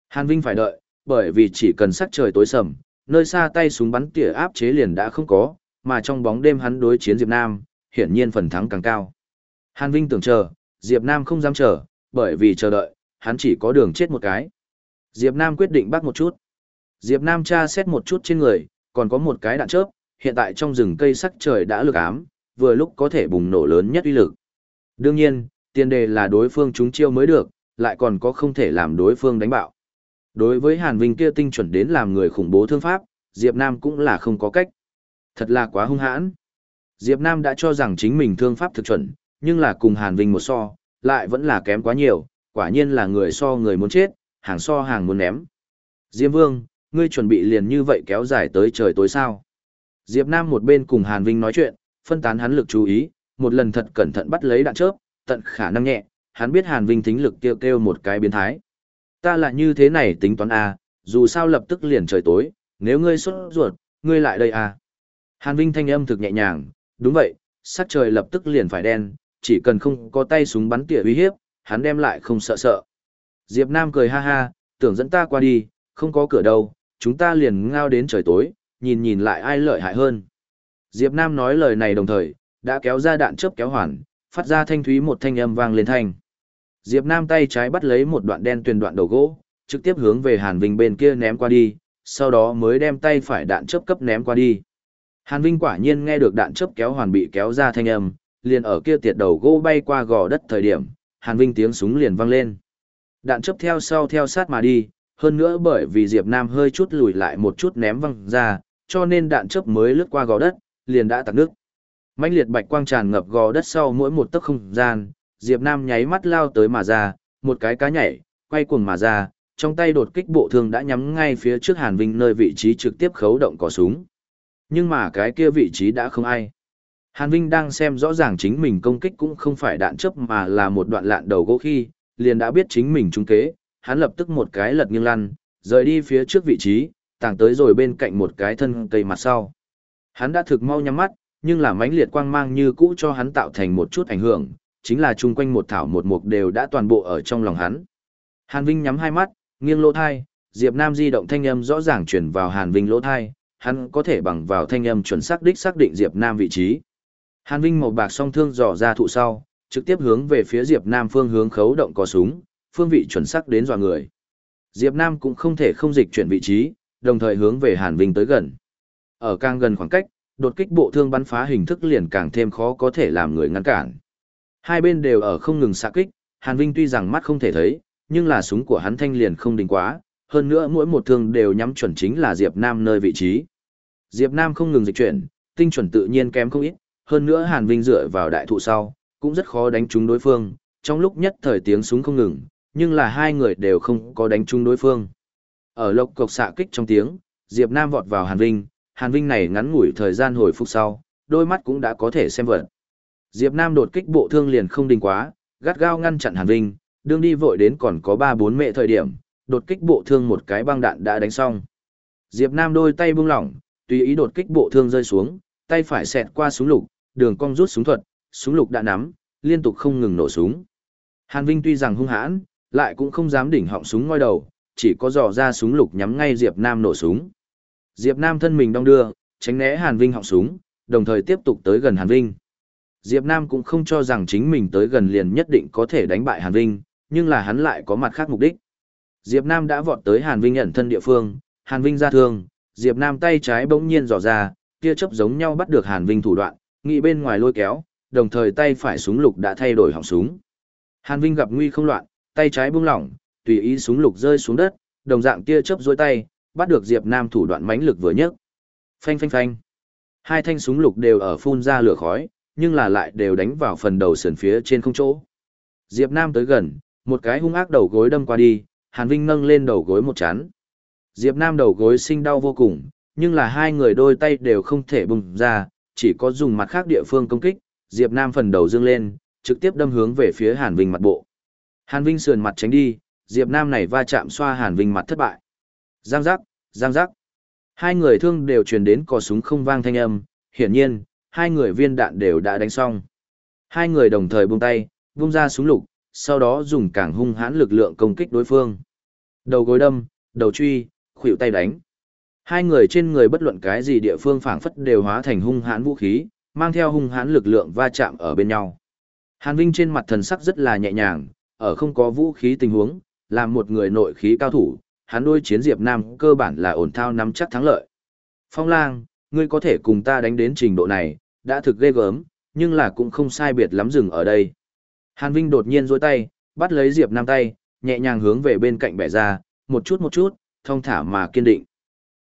Hàn Vinh phải đợi, bởi vì chỉ cần sắc trời tối sầm, nơi xa tay súng bắn tỉa áp chế liền đã không có, mà trong bóng đêm hắn đối chiến Diệp Nam, hiển nhiên phần thắng càng cao. Hàn Vinh tưởng chờ, Diệp Nam không dám chờ, bởi vì chờ đợi, hắn chỉ có đường chết một cái. Diệp Nam quyết định bắt một chút. Diệp Nam tra xét một chút trên người, còn có một cái đạn chớp, hiện tại trong rừng cây sắc trời đã lực ám, vừa lúc có thể bùng nổ lớn nhất uy lực. Đương nhiên, tiền đề là đối phương chúng chiêu mới được, lại còn có không thể làm đối phương đánh bạo. Đối với Hàn Vinh kia tinh chuẩn đến làm người khủng bố thương pháp, Diệp Nam cũng là không có cách. Thật là quá hung hãn. Diệp Nam đã cho rằng chính mình thương pháp thực chuẩn, nhưng là cùng Hàn Vinh một so, lại vẫn là kém quá nhiều, quả nhiên là người so người muốn chết, hàng so hàng muốn ném. Diệp Vương, ngươi chuẩn bị liền như vậy kéo dài tới trời tối sao. Diệp Nam một bên cùng Hàn Vinh nói chuyện, phân tán hắn lực chú ý, một lần thật cẩn thận bắt lấy đạn chớp, tận khả năng nhẹ, hắn biết Hàn Vinh thính lực kêu kêu một cái biến thái. Ta là như thế này tính toán a, à, dù sao lập tức liền trời tối, nếu ngươi xuất ruột, ngươi lại đây à. Hàn Vinh thanh âm thực nhẹ nhàng, đúng vậy, sắc trời lập tức liền phải đen, chỉ cần không có tay súng bắn tỉa uy hiếp, hắn đem lại không sợ sợ. Diệp Nam cười ha ha, tưởng dẫn ta qua đi, không có cửa đâu, chúng ta liền ngao đến trời tối, nhìn nhìn lại ai lợi hại hơn. Diệp Nam nói lời này đồng thời, đã kéo ra đạn chớp kéo hoàn, phát ra thanh thúy một thanh âm vang lên thanh. Diệp Nam tay trái bắt lấy một đoạn đen tuyền đoạn đầu gỗ, trực tiếp hướng về Hàn Vinh bên kia ném qua đi, sau đó mới đem tay phải đạn chớp cấp ném qua đi. Hàn Vinh quả nhiên nghe được đạn chớp kéo hoàn bị kéo ra thanh âm, liền ở kia tiệt đầu gỗ bay qua gò đất thời điểm, Hàn Vinh tiếng súng liền vang lên. Đạn chớp theo sau theo sát mà đi, hơn nữa bởi vì Diệp Nam hơi chút lùi lại một chút ném văng ra, cho nên đạn chớp mới lướt qua gò đất, liền đã tạc nước. Mánh liệt bạch quang tràn ngập gò đất sau mỗi một tấc không gian, Diệp Nam nháy mắt lao tới mà ra, một cái cá nhảy, quay cuồng mà ra, trong tay đột kích bộ thương đã nhắm ngay phía trước Hàn Vinh nơi vị trí trực tiếp khấu động cò súng. Nhưng mà cái kia vị trí đã không ai. Hàn Vinh đang xem rõ ràng chính mình công kích cũng không phải đạn chớp mà là một đoạn lạn đầu gỗ khi, liền đã biết chính mình trúng kế, hắn lập tức một cái lật nghiêng lăn, rời đi phía trước vị trí, tàng tới rồi bên cạnh một cái thân cây mặt sau. Hắn đã thực mau nhắm mắt, nhưng là mãnh liệt quang mang như cũ cho hắn tạo thành một chút ảnh hưởng, chính là chung quanh một thảo một mục đều đã toàn bộ ở trong lòng hắn. Hàn Vinh nhắm hai mắt, nghiêng lỗ thai, Diệp Nam di động thanh âm rõ ràng truyền vào Hàn Vinh lỗ thai, hắn có thể bằng vào thanh âm chuẩn xác đích xác định Diệp Nam vị trí. Hàn Vinh màu bạc song thương dò ra thụ sau, trực tiếp hướng về phía Diệp Nam phương hướng khấu động có súng, phương vị chuẩn xác đến dọa người. Diệp Nam cũng không thể không dịch chuyển vị trí, đồng thời hướng về Hàn Vinh tới gần. Ở càng gần khoảng cách, đột kích bộ thương bắn phá hình thức liền càng thêm khó có thể làm người ngăn cản. Hai bên đều ở không ngừng xạ kích, Hàn Vinh tuy rằng mắt không thể thấy, nhưng là súng của hắn thanh liền không đình quá, hơn nữa mỗi một thương đều nhắm chuẩn chính là Diệp Nam nơi vị trí. Diệp Nam không ngừng dịch chuyển, tinh chuẩn tự nhiên kém không ít, hơn nữa Hàn Vinh dựa vào đại thụ sau, cũng rất khó đánh trúng đối phương, trong lúc nhất thời tiếng súng không ngừng, nhưng là hai người đều không có đánh trúng đối phương. Ở lộc cộc xạ kích trong tiếng, Diệp Nam vọt vào Hàn Vinh, Hàn Vinh này ngắn ngủi thời gian hồi phục sau, đôi mắt cũng đã có thể xem vật. Diệp Nam đột kích bộ thương liền không đình quá, gắt gao ngăn chặn Hàn Vinh, đương đi vội đến còn có 3-4 mẹ thời điểm, đột kích bộ thương một cái băng đạn đã đánh xong. Diệp Nam đôi tay buông lỏng, tùy ý đột kích bộ thương rơi xuống, tay phải xẹt qua súng lục, đường cong rút súng thuật, súng lục đã nắm, liên tục không ngừng nổ súng. Hàn Vinh tuy rằng hung hãn, lại cũng không dám đỉnh họng súng ngoi đầu, chỉ có dò ra súng lục nhắm ngay Diệp Nam nổ súng. Diệp Nam thân mình đong đưa, tránh né Hàn Vinh họng súng, đồng thời tiếp tục tới gần Hàn Vinh. Diệp Nam cũng không cho rằng chính mình tới gần liền nhất định có thể đánh bại Hàn Vinh, nhưng là hắn lại có mặt khác mục đích. Diệp Nam đã vọt tới Hàn Vinh ẩn thân địa phương, Hàn Vinh ra thương, Diệp Nam tay trái bỗng nhiên dò ra, kia chớp giống nhau bắt được Hàn Vinh thủ đoạn, nghị bên ngoài lôi kéo, đồng thời tay phải súng lục đã thay đổi họng súng. Hàn Vinh gặp nguy không loạn, tay trái buông lỏng, tùy ý súng lục rơi xuống đất, đồng dạng kia chớp duỗi tay, bắt được Diệp Nam thủ đoạn mãnh lực vừa nhất, Phanh phanh phanh. Hai thanh súng lục đều ở phun ra lửa khói, nhưng là lại đều đánh vào phần đầu sườn phía trên không chỗ. Diệp Nam tới gần, một cái hung ác đầu gối đâm qua đi, Hàn Vinh nâng lên đầu gối một chán. Diệp Nam đầu gối sinh đau vô cùng, nhưng là hai người đôi tay đều không thể bùng ra, chỉ có dùng mặt khác địa phương công kích, Diệp Nam phần đầu dương lên, trực tiếp đâm hướng về phía Hàn Vinh mặt bộ. Hàn Vinh sườn mặt tránh đi, Diệp Nam này va chạm xoa Hàn Vinh mặt thất bại. Giang giác, giang giác. Hai người thương đều truyền đến cò súng không vang thanh âm, hiển nhiên, hai người viên đạn đều đã đánh xong. Hai người đồng thời buông tay, buông ra súng lục, sau đó dùng càng hung hãn lực lượng công kích đối phương. Đầu gối đâm, đầu truy, khuỷu tay đánh. Hai người trên người bất luận cái gì địa phương phảng phất đều hóa thành hung hãn vũ khí, mang theo hung hãn lực lượng va chạm ở bên nhau. Hàn Vinh trên mặt thần sắc rất là nhẹ nhàng, ở không có vũ khí tình huống, làm một người nội khí cao thủ, hắn đôi chiến Diệp Nam cơ bản là ổn thao nắm chắc thắng lợi. Phong lang, ngươi có thể cùng ta đánh đến trình độ này, đã thực ghê gớm, nhưng là cũng không sai biệt lắm dừng ở đây. Hàn Vinh đột nhiên dối tay, bắt lấy Diệp Nam tay, nhẹ nhàng hướng về bên cạnh bẻ ra, một chút một chút, thông thả mà kiên định.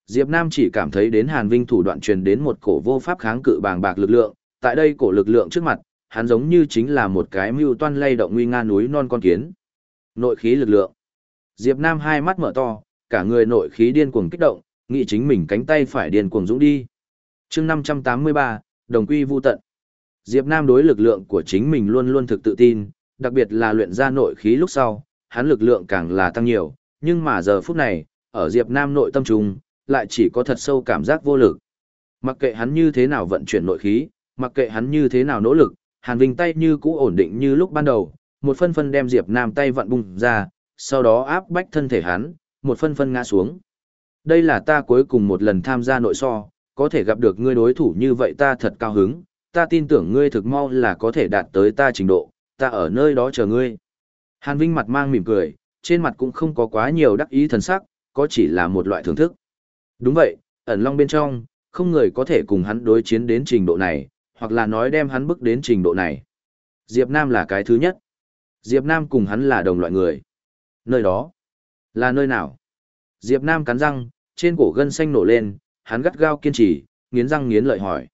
Diệp Nam chỉ cảm thấy đến Hàn Vinh thủ đoạn truyền đến một cổ vô pháp kháng cự bàng bạc lực lượng, tại đây cổ lực lượng trước mặt, hắn giống như chính là một cái mưu toan lay động nguy nga núi non con kiến. Nội khí lực lượng. Diệp Nam hai mắt mở to, cả người nội khí điên cuồng kích động, nghĩ chính mình cánh tay phải điên cuồng dũng đi. Chương 583, đồng quy vu tận. Diệp Nam đối lực lượng của chính mình luôn luôn thực tự tin, đặc biệt là luyện ra nội khí lúc sau, hắn lực lượng càng là tăng nhiều, nhưng mà giờ phút này, ở Diệp Nam nội tâm trung, lại chỉ có thật sâu cảm giác vô lực. Mặc kệ hắn như thế nào vận chuyển nội khí, mặc kệ hắn như thế nào nỗ lực, Hàn Vinh tay như cũ ổn định như lúc ban đầu, một phân phân đem Diệp Nam tay vận bung ra, sau đó áp bách thân thể hắn, một phân phân ngã xuống. Đây là ta cuối cùng một lần tham gia nội so, có thể gặp được ngươi đối thủ như vậy ta thật cao hứng, ta tin tưởng ngươi thực mau là có thể đạt tới ta trình độ, ta ở nơi đó chờ ngươi. Hàn Vinh mặt mang mỉm cười, trên mặt cũng không có quá nhiều đắc ý thần sắc, có chỉ là một loại thưởng thức. Đúng vậy, ẩn long bên trong, không người có thể cùng hắn đối chiến đến trình độ này, hoặc là nói đem hắn bước đến trình độ này. Diệp Nam là cái thứ nhất. Diệp Nam cùng hắn là đồng loại người. Nơi đó, là nơi nào? Diệp Nam cắn răng, trên cổ gân xanh nổ lên, hắn gắt gao kiên trì, nghiến răng nghiến lợi hỏi.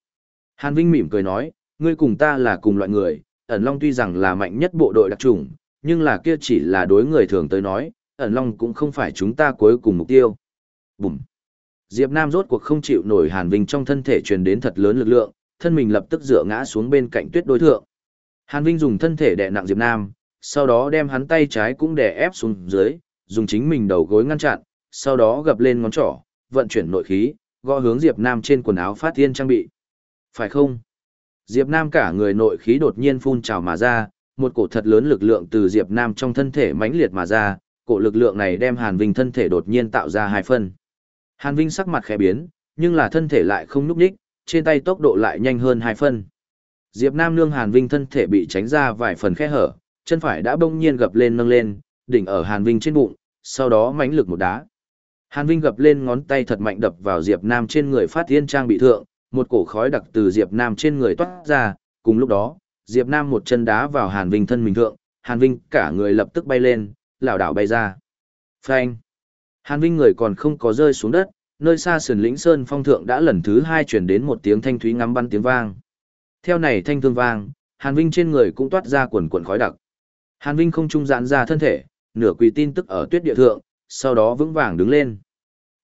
Hàn Vinh mỉm cười nói, ngươi cùng ta là cùng loại người, ẩn long tuy rằng là mạnh nhất bộ đội đặc trùng, nhưng là kia chỉ là đối người thường tới nói, ẩn long cũng không phải chúng ta cuối cùng mục tiêu. Bùm! Diệp Nam rốt cuộc không chịu nổi Hàn Vinh trong thân thể truyền đến thật lớn lực lượng, thân mình lập tức dựa ngã xuống bên cạnh tuyết đối thượng. Hàn Vinh dùng thân thể đè nặng Diệp Nam, sau đó đem hắn tay trái cũng đè ép xuống dưới, dùng chính mình đầu gối ngăn chặn, sau đó gập lên ngón trỏ, vận chuyển nội khí, gõ hướng Diệp Nam trên quần áo phát thiên trang bị. Phải không? Diệp Nam cả người nội khí đột nhiên phun trào mà ra, một cổ thật lớn lực lượng từ Diệp Nam trong thân thể mãnh liệt mà ra, cổ lực lượng này đem Hàn Vinh thân thể đột nhiên tạo ra hai phân. Hàn Vinh sắc mặt khẽ biến, nhưng là thân thể lại không núp đích, trên tay tốc độ lại nhanh hơn hai phân. Diệp Nam nương Hàn Vinh thân thể bị tránh ra vài phần khe hở, chân phải đã bỗng nhiên gập lên nâng lên, đỉnh ở Hàn Vinh trên bụng, sau đó mãnh lực một đá. Hàn Vinh gập lên ngón tay thật mạnh đập vào Diệp Nam trên người phát thiên trang bị thượng, một cổ khói đặc từ Diệp Nam trên người toát ra, cùng lúc đó, Diệp Nam một chân đá vào Hàn Vinh thân mình thượng, Hàn Vinh cả người lập tức bay lên, lảo đảo bay ra. Phanh! Hàn Vinh người còn không có rơi xuống đất, nơi xa sườn lĩnh sơn phong thượng đã lần thứ hai truyền đến một tiếng thanh thúy ngắm bắn tiếng vang. Theo này thanh thương vang, Hàn Vinh trên người cũng toát ra quần quần khói đặc. Hàn Vinh không trung giãn ra thân thể, nửa quỳ tin tức ở tuyết địa thượng, sau đó vững vàng đứng lên.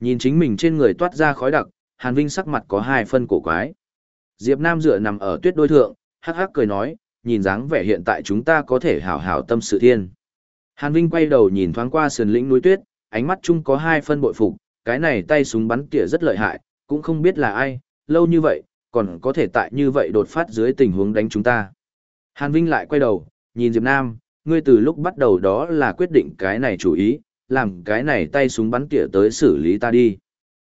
Nhìn chính mình trên người toát ra khói đặc, Hàn Vinh sắc mặt có hai phân cổ quái. Diệp Nam dựa nằm ở tuyết đôi thượng, hắc hắc cười nói, nhìn dáng vẻ hiện tại chúng ta có thể hảo hảo tâm sự thiên. Hàn Vinh quay đầu nhìn thoáng qua sườn lĩnh núi tuyết, ánh mắt chung có hai phân bội phục, cái này tay súng bắn tỉa rất lợi hại, cũng không biết là ai, lâu như vậy, còn có thể tại như vậy đột phát dưới tình huống đánh chúng ta. Hàn Vinh lại quay đầu, nhìn Diệp Nam, ngươi từ lúc bắt đầu đó là quyết định cái này chủ ý, làm cái này tay súng bắn tỉa tới xử lý ta đi.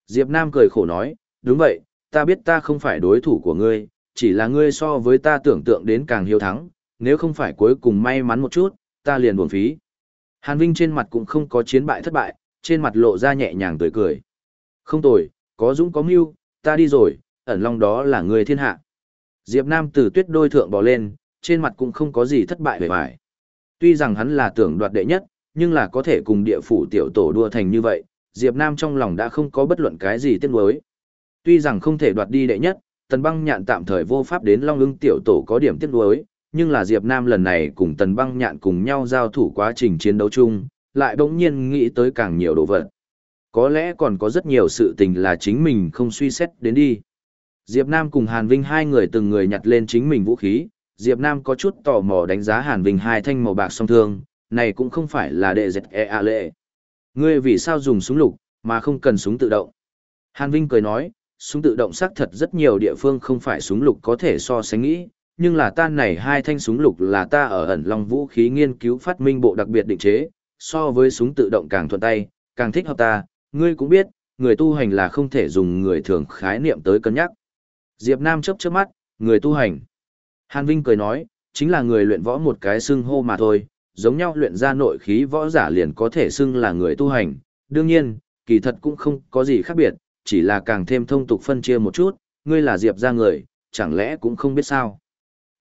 Diệp Nam cười khổ nói, đúng vậy, ta biết ta không phải đối thủ của ngươi, chỉ là ngươi so với ta tưởng tượng đến càng hiếu thắng, nếu không phải cuối cùng may mắn một chút, ta liền buồn phí. Hàn Vinh trên mặt cũng không có chiến bại thất bại, trên mặt lộ ra nhẹ nhàng tươi cười. Không tồi, có dũng có mưu, ta đi rồi, ẩn long đó là người thiên hạ. Diệp Nam từ tuyết đôi thượng bò lên, trên mặt cũng không có gì thất bại vẻ vải. Tuy rằng hắn là tưởng đoạt đệ nhất, nhưng là có thể cùng địa phủ tiểu tổ đua thành như vậy, Diệp Nam trong lòng đã không có bất luận cái gì tiếc nuối. Tuy rằng không thể đoạt đi đệ nhất, Tần Băng Nhạn tạm thời vô pháp đến Long Ưng tiểu tổ có điểm tiếc nuối, nhưng là Diệp Nam lần này cùng Tần Băng Nhạn cùng nhau giao thủ quá trình chiến đấu chung, lại bỗng nhiên nghĩ tới càng nhiều đồ vật. Có lẽ còn có rất nhiều sự tình là chính mình không suy xét đến đi. Diệp Nam cùng Hàn Vinh hai người từng người nhặt lên chính mình vũ khí, Diệp Nam có chút tò mò đánh giá Hàn Vinh hai thanh màu bạc song thương, này cũng không phải là đệ dệt e a lệ. Ngươi vì sao dùng súng lục, mà không cần súng tự động? Hàn Vinh cười nói, súng tự động xác thật rất nhiều địa phương không phải súng lục có thể so sánh nghĩ, nhưng là ta này hai thanh súng lục là ta ở ẩn long vũ khí nghiên cứu phát minh bộ đặc biệt định chế, so với súng tự động càng thuận tay, càng thích hợp ta, ngươi cũng biết, người tu hành là không thể dùng người thường khái niệm tới cân nhắc. Diệp Nam chớp chớp mắt, người tu hành. Hàn Vinh cười nói, chính là người luyện võ một cái xưng hô mà thôi, giống nhau luyện ra nội khí võ giả liền có thể xưng là người tu hành. Đương nhiên, kỳ thật cũng không có gì khác biệt, chỉ là càng thêm thông tục phân chia một chút, ngươi là Diệp gia người, chẳng lẽ cũng không biết sao.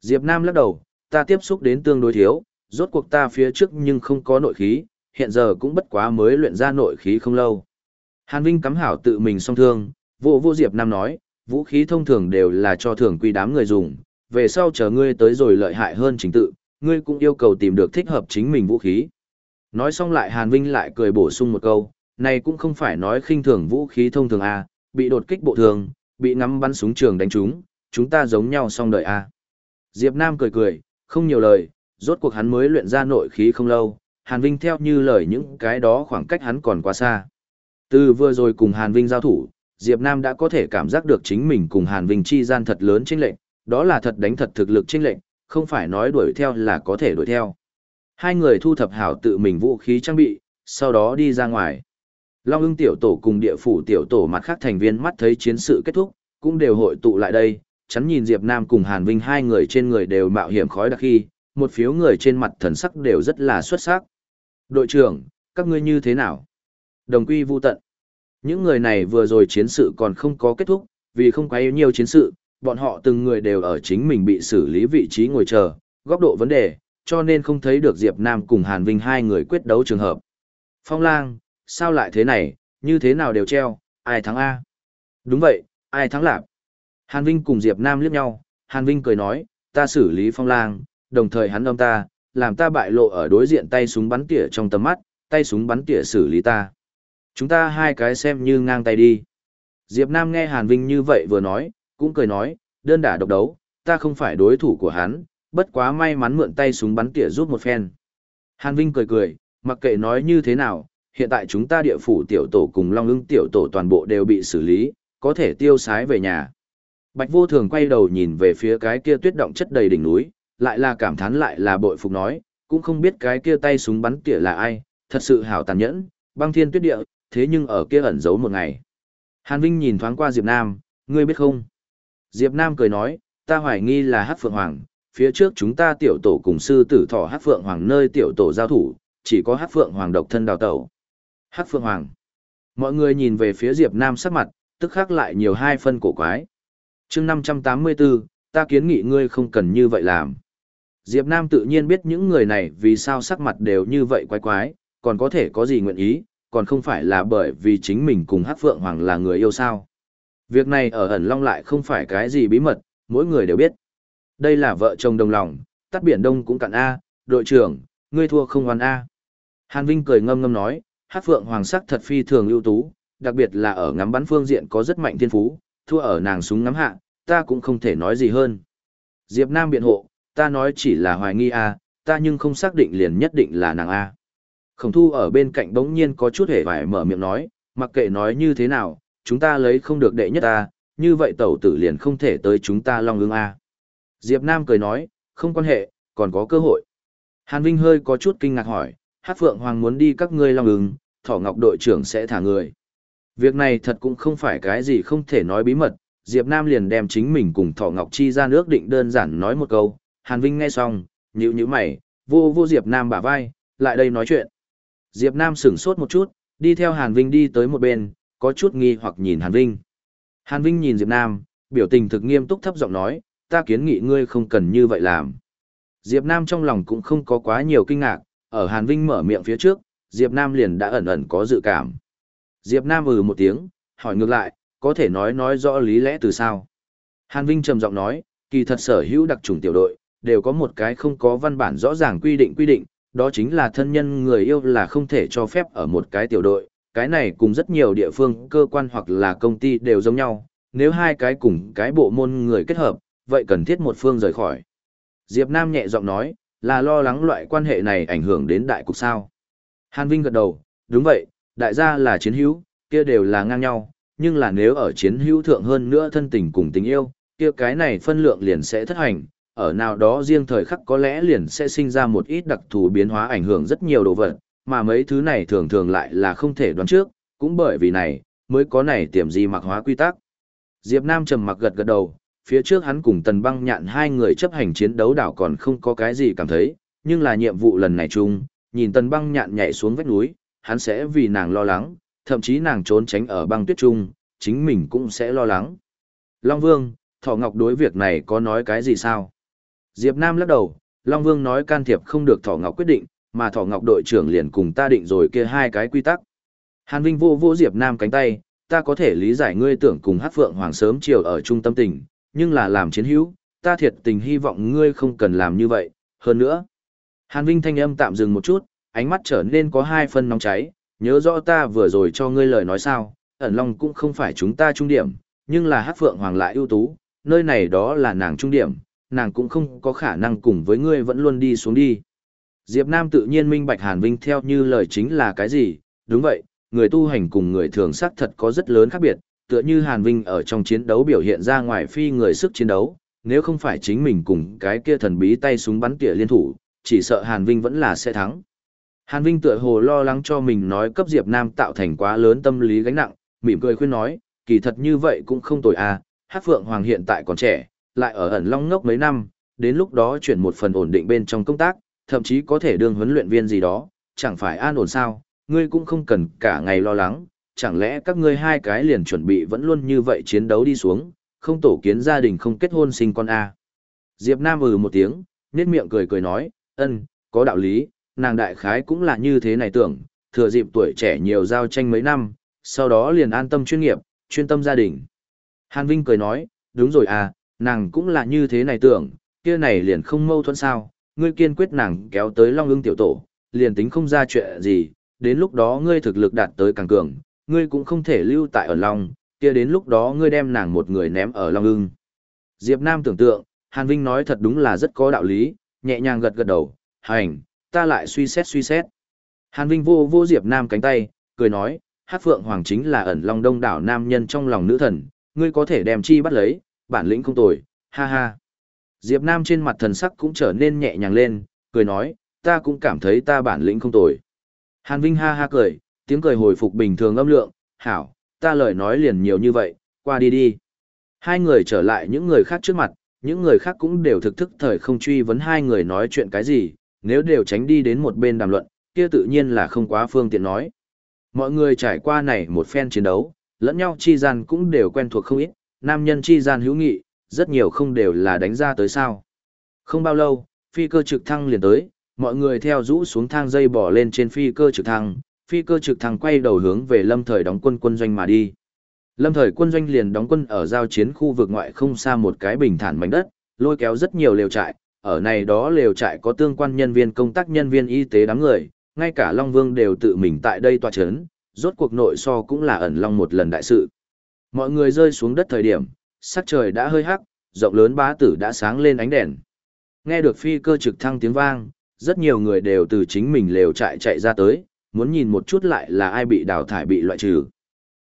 Diệp Nam lắc đầu, ta tiếp xúc đến tương đối thiếu, rốt cuộc ta phía trước nhưng không có nội khí, hiện giờ cũng bất quá mới luyện ra nội khí không lâu. Hàn Vinh cắm hảo tự mình song thương, vô vô Diệp Nam nói, vũ khí thông thường đều là cho thường quy đám người dùng, về sau chờ ngươi tới rồi lợi hại hơn chính tự, ngươi cũng yêu cầu tìm được thích hợp chính mình vũ khí. Nói xong lại Hàn Vinh lại cười bổ sung một câu, này cũng không phải nói khinh thường vũ khí thông thường A, bị đột kích bộ thường, bị ngắm bắn súng trường đánh trúng, chúng ta giống nhau song đợi A. À. Diệp Nam cười cười, không nhiều lời, rốt cuộc hắn mới luyện ra nội khí không lâu, Hàn Vinh theo như lời những cái đó khoảng cách hắn còn quá xa. Từ vừa rồi cùng Hàn Vinh giao thủ, Diệp Nam đã có thể cảm giác được chính mình cùng Hàn Vinh chi gian thật lớn chênh lệnh, đó là thật đánh thật thực lực chênh lệnh, không phải nói đuổi theo là có thể đuổi theo. Hai người thu thập hảo tự mình vũ khí trang bị, sau đó đi ra ngoài. Long ưng tiểu tổ cùng địa phủ tiểu tổ mặt khác thành viên mắt thấy chiến sự kết thúc, cũng đều hội tụ lại đây, chắn nhìn Diệp Nam cùng Hàn Vinh hai người trên người đều mạo hiểm khói đặc khi, một phiếu người trên mặt thần sắc đều rất là xuất sắc. Đội trưởng, các ngươi như thế nào? Đồng quy vu tận. Những người này vừa rồi chiến sự còn không có kết thúc, vì không quá nhiều chiến sự, bọn họ từng người đều ở chính mình bị xử lý vị trí ngồi chờ, góc độ vấn đề, cho nên không thấy được Diệp Nam cùng Hàn Vinh hai người quyết đấu trường hợp. Phong lang, sao lại thế này, như thế nào đều treo, ai thắng A? Đúng vậy, ai thắng lạc? Hàn Vinh cùng Diệp Nam liếc nhau, Hàn Vinh cười nói, ta xử lý phong lang, đồng thời hắn âm ta, làm ta bại lộ ở đối diện tay súng bắn tỉa trong tầm mắt, tay súng bắn tỉa xử lý ta. Chúng ta hai cái xem như ngang tay đi. Diệp Nam nghe Hàn Vinh như vậy vừa nói, cũng cười nói, đơn đả độc đấu, ta không phải đối thủ của hắn, bất quá may mắn mượn tay súng bắn tỉa giúp một phen. Hàn Vinh cười cười, mặc kệ nói như thế nào, hiện tại chúng ta địa phủ tiểu tổ cùng Long ưng tiểu tổ toàn bộ đều bị xử lý, có thể tiêu sái về nhà. Bạch vô thường quay đầu nhìn về phía cái kia tuyết động chất đầy đỉnh núi, lại là cảm thán lại là bội phục nói, cũng không biết cái kia tay súng bắn tỉa là ai, thật sự hảo tàn nhẫn, băng thiên tuyết địa, thế nhưng ở kia ẩn giấu một ngày. Hàn Vinh nhìn thoáng qua Diệp Nam, ngươi biết không? Diệp Nam cười nói, ta hoài nghi là Hắc Phượng Hoàng, phía trước chúng ta tiểu tổ cùng sư tử thỏ Hắc Phượng Hoàng nơi tiểu tổ giao thủ, chỉ có Hắc Phượng Hoàng độc thân đào tẩu. Hắc Phượng Hoàng. Mọi người nhìn về phía Diệp Nam sắc mặt, tức khắc lại nhiều hai phân cổ quái. Chương 584, ta kiến nghị ngươi không cần như vậy làm. Diệp Nam tự nhiên biết những người này vì sao sắc mặt đều như vậy quái quái, còn có thể có gì nguyện ý, còn không phải là bởi vì chính mình cùng Hắc Phượng Hoàng là người yêu sao. Việc này ở ẩn long lại không phải cái gì bí mật, mỗi người đều biết. Đây là vợ chồng đồng lòng, tắt biển đông cũng cạn A, đội trưởng, ngươi thua không hoàn A. Hàn Vinh cười ngâm ngâm nói, hát Phượng Hoàng sắc thật phi thường ưu tú, đặc biệt là ở ngắm bắn phương diện có rất mạnh thiên phú, thua ở nàng súng ngắm hạ, ta cũng không thể nói gì hơn. Diệp Nam biện hộ, ta nói chỉ là hoài nghi A, ta nhưng không xác định liền nhất định là nàng A. Khổng thu ở bên cạnh bỗng nhiên có chút hề vải mở miệng nói, mặc kệ nói như thế nào, chúng ta lấy không được đệ nhất ta, như vậy tẩu tử liền không thể tới chúng ta long ương A. Diệp Nam cười nói, không quan hệ, còn có cơ hội. Hàn Vinh hơi có chút kinh ngạc hỏi, Hát Phượng Hoàng muốn đi các ngươi long ương, Thỏ Ngọc đội trưởng sẽ thả người. Việc này thật cũng không phải cái gì không thể nói bí mật, Diệp Nam liền đem chính mình cùng Thỏ Ngọc chi ra nước định đơn giản nói một câu, Hàn Vinh nghe xong, nhíu nhíu mày, vô vô Diệp Nam bả vai, lại đây nói chuyện. Diệp Nam sững sốt một chút, đi theo Hàn Vinh đi tới một bên, có chút nghi hoặc nhìn Hàn Vinh. Hàn Vinh nhìn Diệp Nam, biểu tình thực nghiêm túc thấp giọng nói, ta kiến nghị ngươi không cần như vậy làm. Diệp Nam trong lòng cũng không có quá nhiều kinh ngạc, ở Hàn Vinh mở miệng phía trước, Diệp Nam liền đã ẩn ẩn có dự cảm. Diệp Nam ừ một tiếng, hỏi ngược lại, có thể nói nói rõ lý lẽ từ sao. Hàn Vinh trầm giọng nói, kỳ thật sở hữu đặc trùng tiểu đội, đều có một cái không có văn bản rõ ràng quy định quy định, đó chính là thân nhân người yêu là không thể cho phép ở một cái tiểu đội, cái này cùng rất nhiều địa phương, cơ quan hoặc là công ty đều giống nhau, nếu hai cái cùng cái bộ môn người kết hợp, vậy cần thiết một phương rời khỏi. Diệp Nam nhẹ giọng nói, là lo lắng loại quan hệ này ảnh hưởng đến đại cục sao. Hàn Vinh gật đầu, đúng vậy, đại gia là chiến hữu, kia đều là ngang nhau, nhưng là nếu ở chiến hữu thượng hơn nữa thân tình cùng tình yêu, kia cái này phân lượng liền sẽ thất hành, ở nào đó riêng thời khắc có lẽ liền sẽ sinh ra một ít đặc thù biến hóa ảnh hưởng rất nhiều đồ vật, mà mấy thứ này thường thường lại là không thể đoán trước, cũng bởi vì này, mới có này tiềm di mặc hóa quy tắc. Diệp Nam trầm mặc gật gật đầu, phía trước hắn cùng Tần Băng Nhạn hai người chấp hành chiến đấu đảo còn không có cái gì cảm thấy, nhưng là nhiệm vụ lần này chung, nhìn Tần Băng Nhạn nhảy xuống vách núi, hắn sẽ vì nàng lo lắng, thậm chí nàng trốn tránh ở băng tuyết chung, chính mình cũng sẽ lo lắng. Long Vương, Thỏ Ngọc đối việc này có nói cái gì sao? Diệp Nam lắc đầu, Long Vương nói can thiệp không được Thỏ Ngọc quyết định, mà Thỏ Ngọc đội trưởng liền cùng ta định rồi kia hai cái quy tắc. Hàn Vinh vô vô Diệp Nam cánh tay, ta có thể lý giải ngươi tưởng cùng Hát Phượng Hoàng sớm chiều ở trung tâm tỉnh, nhưng là làm chiến hữu, ta thiệt tình hy vọng ngươi không cần làm như vậy, hơn nữa. Hàn Vinh thanh âm tạm dừng một chút, ánh mắt trở nên có hai phân nóng cháy, nhớ rõ ta vừa rồi cho ngươi lời nói sao, ẩn long cũng không phải chúng ta trung điểm, nhưng là Hát Phượng Hoàng lại ưu tú, nơi này đó là nàng trung điểm, nàng cũng không có khả năng cùng với ngươi vẫn luôn đi xuống đi. Diệp Nam tự nhiên minh bạch Hàn Vinh theo như lời chính là cái gì, đúng vậy, người tu hành cùng người thường xác thật có rất lớn khác biệt, tựa như Hàn Vinh ở trong chiến đấu biểu hiện ra ngoài phi người sức chiến đấu, nếu không phải chính mình cùng cái kia thần bí tay súng bắn tỉa liên thủ, chỉ sợ Hàn Vinh vẫn là sẽ thắng. Hàn Vinh tựa hồ lo lắng cho mình nói cấp Diệp Nam tạo thành quá lớn tâm lý gánh nặng, mỉm cười khuyên nói, kỳ thật như vậy cũng không tồi à, Hát Phượng Hoàng hiện tại còn trẻ, lại ở ẩn long ngốc mấy năm, đến lúc đó chuyển một phần ổn định bên trong công tác, thậm chí có thể đương huấn luyện viên gì đó, chẳng phải an ổn sao, ngươi cũng không cần cả ngày lo lắng, chẳng lẽ các ngươi hai cái liền chuẩn bị vẫn luôn như vậy chiến đấu đi xuống, không tổ kiến gia đình không kết hôn sinh con à. Diệp Nam ừ một tiếng, nét miệng cười cười nói, ân, có đạo lý, nàng đại khái cũng là như thế này tưởng, thừa dịp tuổi trẻ nhiều giao tranh mấy năm, sau đó liền an tâm chuyên nghiệp, chuyên tâm gia đình. Hàn Vinh cười nói, đúng rồi à, nàng cũng là như thế này tưởng, kia này liền không mâu thuẫn sao, ngươi kiên quyết nàng kéo tới Long ưng tiểu tổ, liền tính không ra chuyện gì, đến lúc đó ngươi thực lực đạt tới càng cường, ngươi cũng không thể lưu tại ở Long, kia đến lúc đó ngươi đem nàng một người ném ở Long ưng. Diệp Nam tưởng tượng, Hàn Vinh nói thật đúng là rất có đạo lý, nhẹ nhàng gật gật đầu, hành, ta lại suy xét suy xét. Hàn Vinh vô vô Diệp Nam cánh tay, cười nói, Hát Phượng Hoàng chính là ẩn Long đông đảo nam nhân trong lòng nữ thần, ngươi có thể đem chi bắt lấy, bản lĩnh không tồi, ha ha. Diệp Nam trên mặt thần sắc cũng trở nên nhẹ nhàng lên, cười nói, ta cũng cảm thấy ta bản lĩnh không tồi. Hàn Vinh ha ha cười, tiếng cười hồi phục bình thường âm lượng, hảo, ta lời nói liền nhiều như vậy, qua đi đi. Hai người trở lại những người khác trước mặt, những người khác cũng đều thực thức thời không truy vấn hai người nói chuyện cái gì, nếu đều tránh đi đến một bên đàm luận, kia tự nhiên là không quá phương tiện nói. Mọi người trải qua này một phen chiến đấu, lẫn nhau chi gian cũng đều quen thuộc không ít, nam nhân chi gian hữu nghị, rất nhiều không đều là đánh ra tới sao. Không bao lâu, phi cơ trực thăng liền tới, mọi người theo rũ xuống thang dây bỏ lên trên phi cơ trực thăng, phi cơ trực thăng quay đầu hướng về lâm thời đóng quân quân doanh mà đi. Lâm thời quân doanh liền đóng quân ở giao chiến khu vực ngoại không xa một cái bình thản mảnh đất, lôi kéo rất nhiều lều trại, ở này đó lều trại có tương quan nhân viên công tác nhân viên y tế đám người, ngay cả Long Vương đều tự mình tại đây tòa chấn, rốt cuộc nội so cũng là ẩn long một lần đại sự. Mọi người rơi xuống đất thời điểm, sắc trời đã hơi hắc, rộng lớn bá tử đã sáng lên ánh đèn. Nghe được phi cơ trực thăng tiếng vang, rất nhiều người đều từ chính mình lều trại chạy ra tới, muốn nhìn một chút lại là ai bị đào thải bị loại trừ.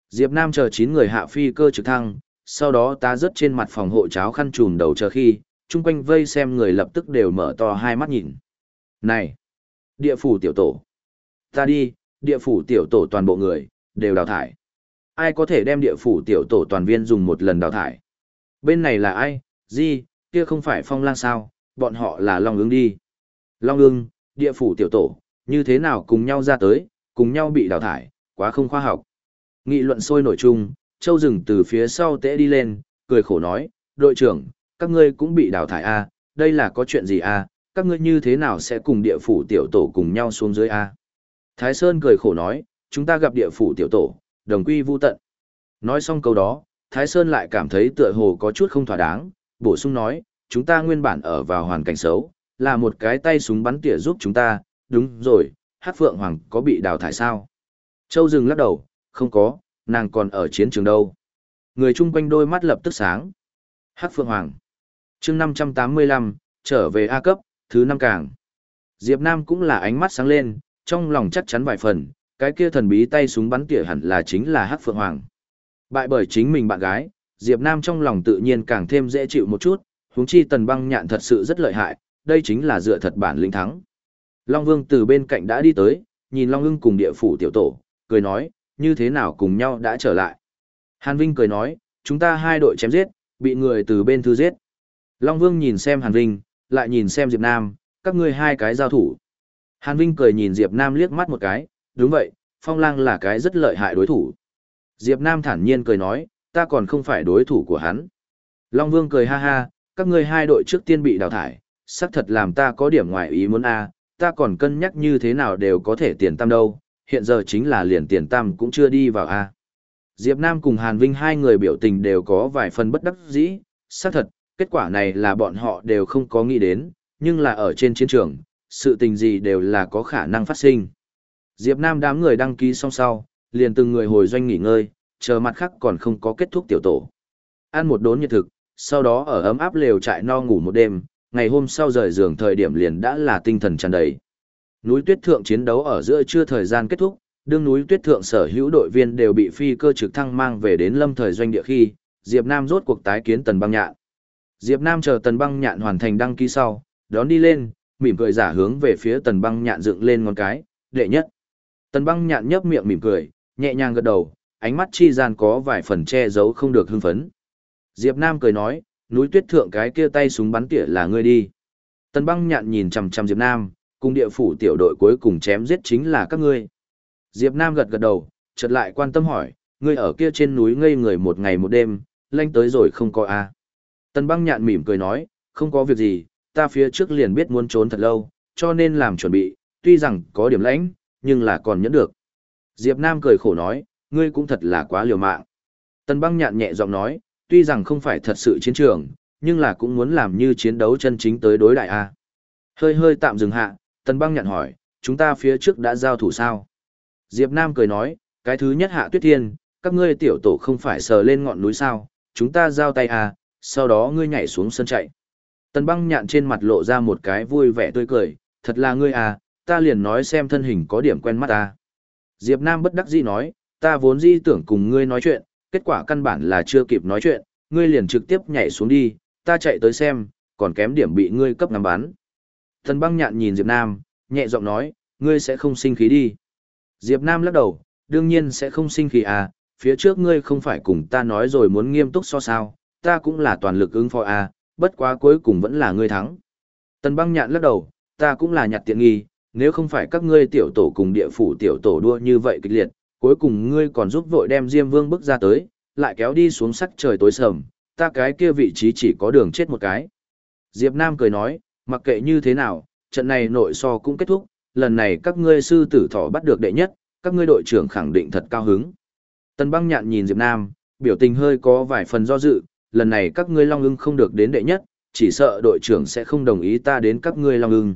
Diệp Nam chờ 9 người hạ phi cơ trực thăng, sau đó ta rớt trên mặt phòng hộ cháo khăn trùm đầu chờ khi, chung quanh vây xem người lập tức đều mở to hai mắt nhìn. Này! Địa phủ tiểu tổ! Ta đi, địa phủ tiểu tổ toàn bộ người, đều đào thải. Ai có thể đem địa phủ tiểu tổ toàn viên dùng một lần đào thải? Bên này là ai? Di, kia không phải phong lang sao, bọn họ là Long ưng đi. Long ưng, địa phủ tiểu tổ, như thế nào cùng nhau ra tới, cùng nhau bị đào thải, quá không khoa học. Nghị luận sôi nổi chung, Châu Rừng từ phía sau tễ đi lên, cười khổ nói, đội trưởng, các ngươi cũng bị đào thải a à, đây là có chuyện gì a à? các ngươi như thế nào sẽ cùng địa phủ tiểu tổ cùng nhau xuống dưới a à? Thái Sơn cười khổ nói, chúng ta gặp địa phủ tiểu tổ, đồng quy vu tận. Nói xong câu đó, Thái Sơn lại cảm thấy tựa hồ có chút không thỏa đáng, bổ sung nói, chúng ta nguyên bản ở vào hoàn cảnh xấu, là một cái tay súng bắn tỉa giúp chúng ta, đúng rồi, hát phượng hoàng có bị đào thải sao? Châu dừng lắc đầu, không có, nàng còn ở chiến trường đâu. Người chung quanh đôi mắt lập tức sáng. Hát phượng hoàng. chương 585, trở về A cấp, thứ năm càng. Diệp Nam cũng là ánh mắt sáng lên, trong lòng chắc chắn vài phần, cái kia thần bí tay súng bắn tỉa hẳn là chính là Hát phượng hoàng. Bại bởi chính mình bạn gái, Diệp Nam trong lòng tự nhiên càng thêm dễ chịu một chút, huống chi tần băng nhạn thật sự rất lợi hại, đây chính là dựa thật bản lĩnh thắng. Long Vương từ bên cạnh đã đi tới, nhìn Long ưng cùng địa phủ tiểu tổ, cười nói, như thế nào cùng nhau đã trở lại. Hàn Vinh cười nói, chúng ta hai đội chém giết, bị người từ bên thư giết. Long Vương nhìn xem Hàn Vinh, lại nhìn xem Diệp Nam, các ngươi hai cái giao thủ. Hàn Vinh cười nhìn Diệp Nam liếc mắt một cái, đúng vậy, Phong Lang là cái rất lợi hại đối thủ. Diệp Nam thản nhiên cười nói, ta còn không phải đối thủ của hắn. Long Vương cười ha ha, các ngươi hai đội trước tiên bị đào thải, xác thật làm ta có điểm ngoài ý muốn a, ta còn cân nhắc như thế nào đều có thể tiền tam đâu, hiện giờ chính là liền tiền tam cũng chưa đi vào a. Diệp Nam cùng Hàn Vinh hai người biểu tình đều có vài phần bất đắc dĩ, xác thật, kết quả này là bọn họ đều không có nghĩ đến, nhưng là ở trên chiến trường, sự tình gì đều là có khả năng phát sinh. Diệp Nam đám người đăng ký xong sau, liền từng người hồi doanh nghỉ ngơi, chờ mặt khác còn không có kết thúc tiểu tổ. Ăn một đốn nhiệt thực, sau đó ở ấm áp lều trại no ngủ một đêm, ngày hôm sau rời giường thời điểm liền đã là tinh thần tràn đầy. Núi tuyết thượng chiến đấu ở giữa chưa thời gian kết thúc, đương núi tuyết thượng sở hữu đội viên đều bị phi cơ trực thăng mang về đến lâm thời doanh địa khi, Diệp Nam rốt cuộc tái kiến tần băng nhạn. Diệp Nam chờ tần băng nhạn hoàn thành đăng ký sau, đón đi lên, mỉm cười giả hướng về phía tần băng nhạn dựng lên ngón cái, đệ nhất. Tần băng nhạn nhấp miệng mỉm cười, nhẹ nhàng gật đầu, ánh mắt chi gian có vài phần che giấu không được hưng phấn. Diệp Nam cười nói, núi tuyết thượng cái kia tay súng bắn tỉa là ngươi đi. Tần băng nhạn nhìn chằm chằm Diệp Nam, cùng địa phủ tiểu đội cuối cùng chém giết chính là các ngươi. Diệp Nam gật gật đầu, chợt lại quan tâm hỏi, ngươi ở kia trên núi ngây người một ngày một đêm, lanh tới rồi không có a? À? Tần băng nhạn mỉm cười nói, không có việc gì, ta phía trước liền biết muốn trốn thật lâu, cho nên làm chuẩn bị, tuy rằng có điểm lãnh, nhưng là còn nhẫn được. Diệp Nam cười khổ nói, ngươi cũng thật là quá liều mạng. Tần băng nhạn nhẹ giọng nói, tuy rằng không phải thật sự chiến trường, nhưng là cũng muốn làm như chiến đấu chân chính tới đối đại A. Hơi hơi tạm dừng hạ, tần băng nhạn hỏi, chúng ta phía trước đã giao thủ sao? Diệp Nam cười nói, cái thứ nhất hạ tuyết thiên, các ngươi tiểu tổ không phải sờ lên ngọn núi sao, chúng ta giao tay A, sau đó ngươi nhảy xuống sân chạy. Tần băng nhạn trên mặt lộ ra một cái vui vẻ tươi cười, thật là ngươi à, ta liền nói xem thân hình có điểm quen mắt a. Diệp Nam bất đắc dĩ nói, ta vốn dĩ tưởng cùng ngươi nói chuyện, kết quả căn bản là chưa kịp nói chuyện, ngươi liền trực tiếp nhảy xuống đi, ta chạy tới xem, còn kém điểm bị ngươi cấp ngắm bắn. Thần băng nhạn nhìn Diệp Nam, nhẹ giọng nói, ngươi sẽ không sinh khí đi. Diệp Nam lắc đầu, đương nhiên sẽ không sinh khí à, phía trước ngươi không phải cùng ta nói rồi muốn nghiêm túc so sao, ta cũng là toàn lực ứng phó à, bất quá cuối cùng vẫn là ngươi thắng. Tần băng nhạn lắc đầu, ta cũng là nhặt tiện nghi, nếu không phải các ngươi tiểu tổ cùng địa phủ tiểu tổ đua như vậy kịch liệt, cuối cùng ngươi còn giúp vội đem Diêm Vương bước ra tới, lại kéo đi xuống sắc trời tối sầm, ta cái kia vị trí chỉ có đường chết một cái. Diệp Nam cười nói, mặc kệ như thế nào, trận này nội so cũng kết thúc, lần này các ngươi sư tử thỏ bắt được đệ nhất, các ngươi đội trưởng khẳng định thật cao hứng. Tần băng nhạn nhìn Diệp Nam, biểu tình hơi có vài phần do dự, lần này các ngươi Long ưng không được đến đệ nhất, chỉ sợ đội trưởng sẽ không đồng ý ta đến các ngươi Long ưng.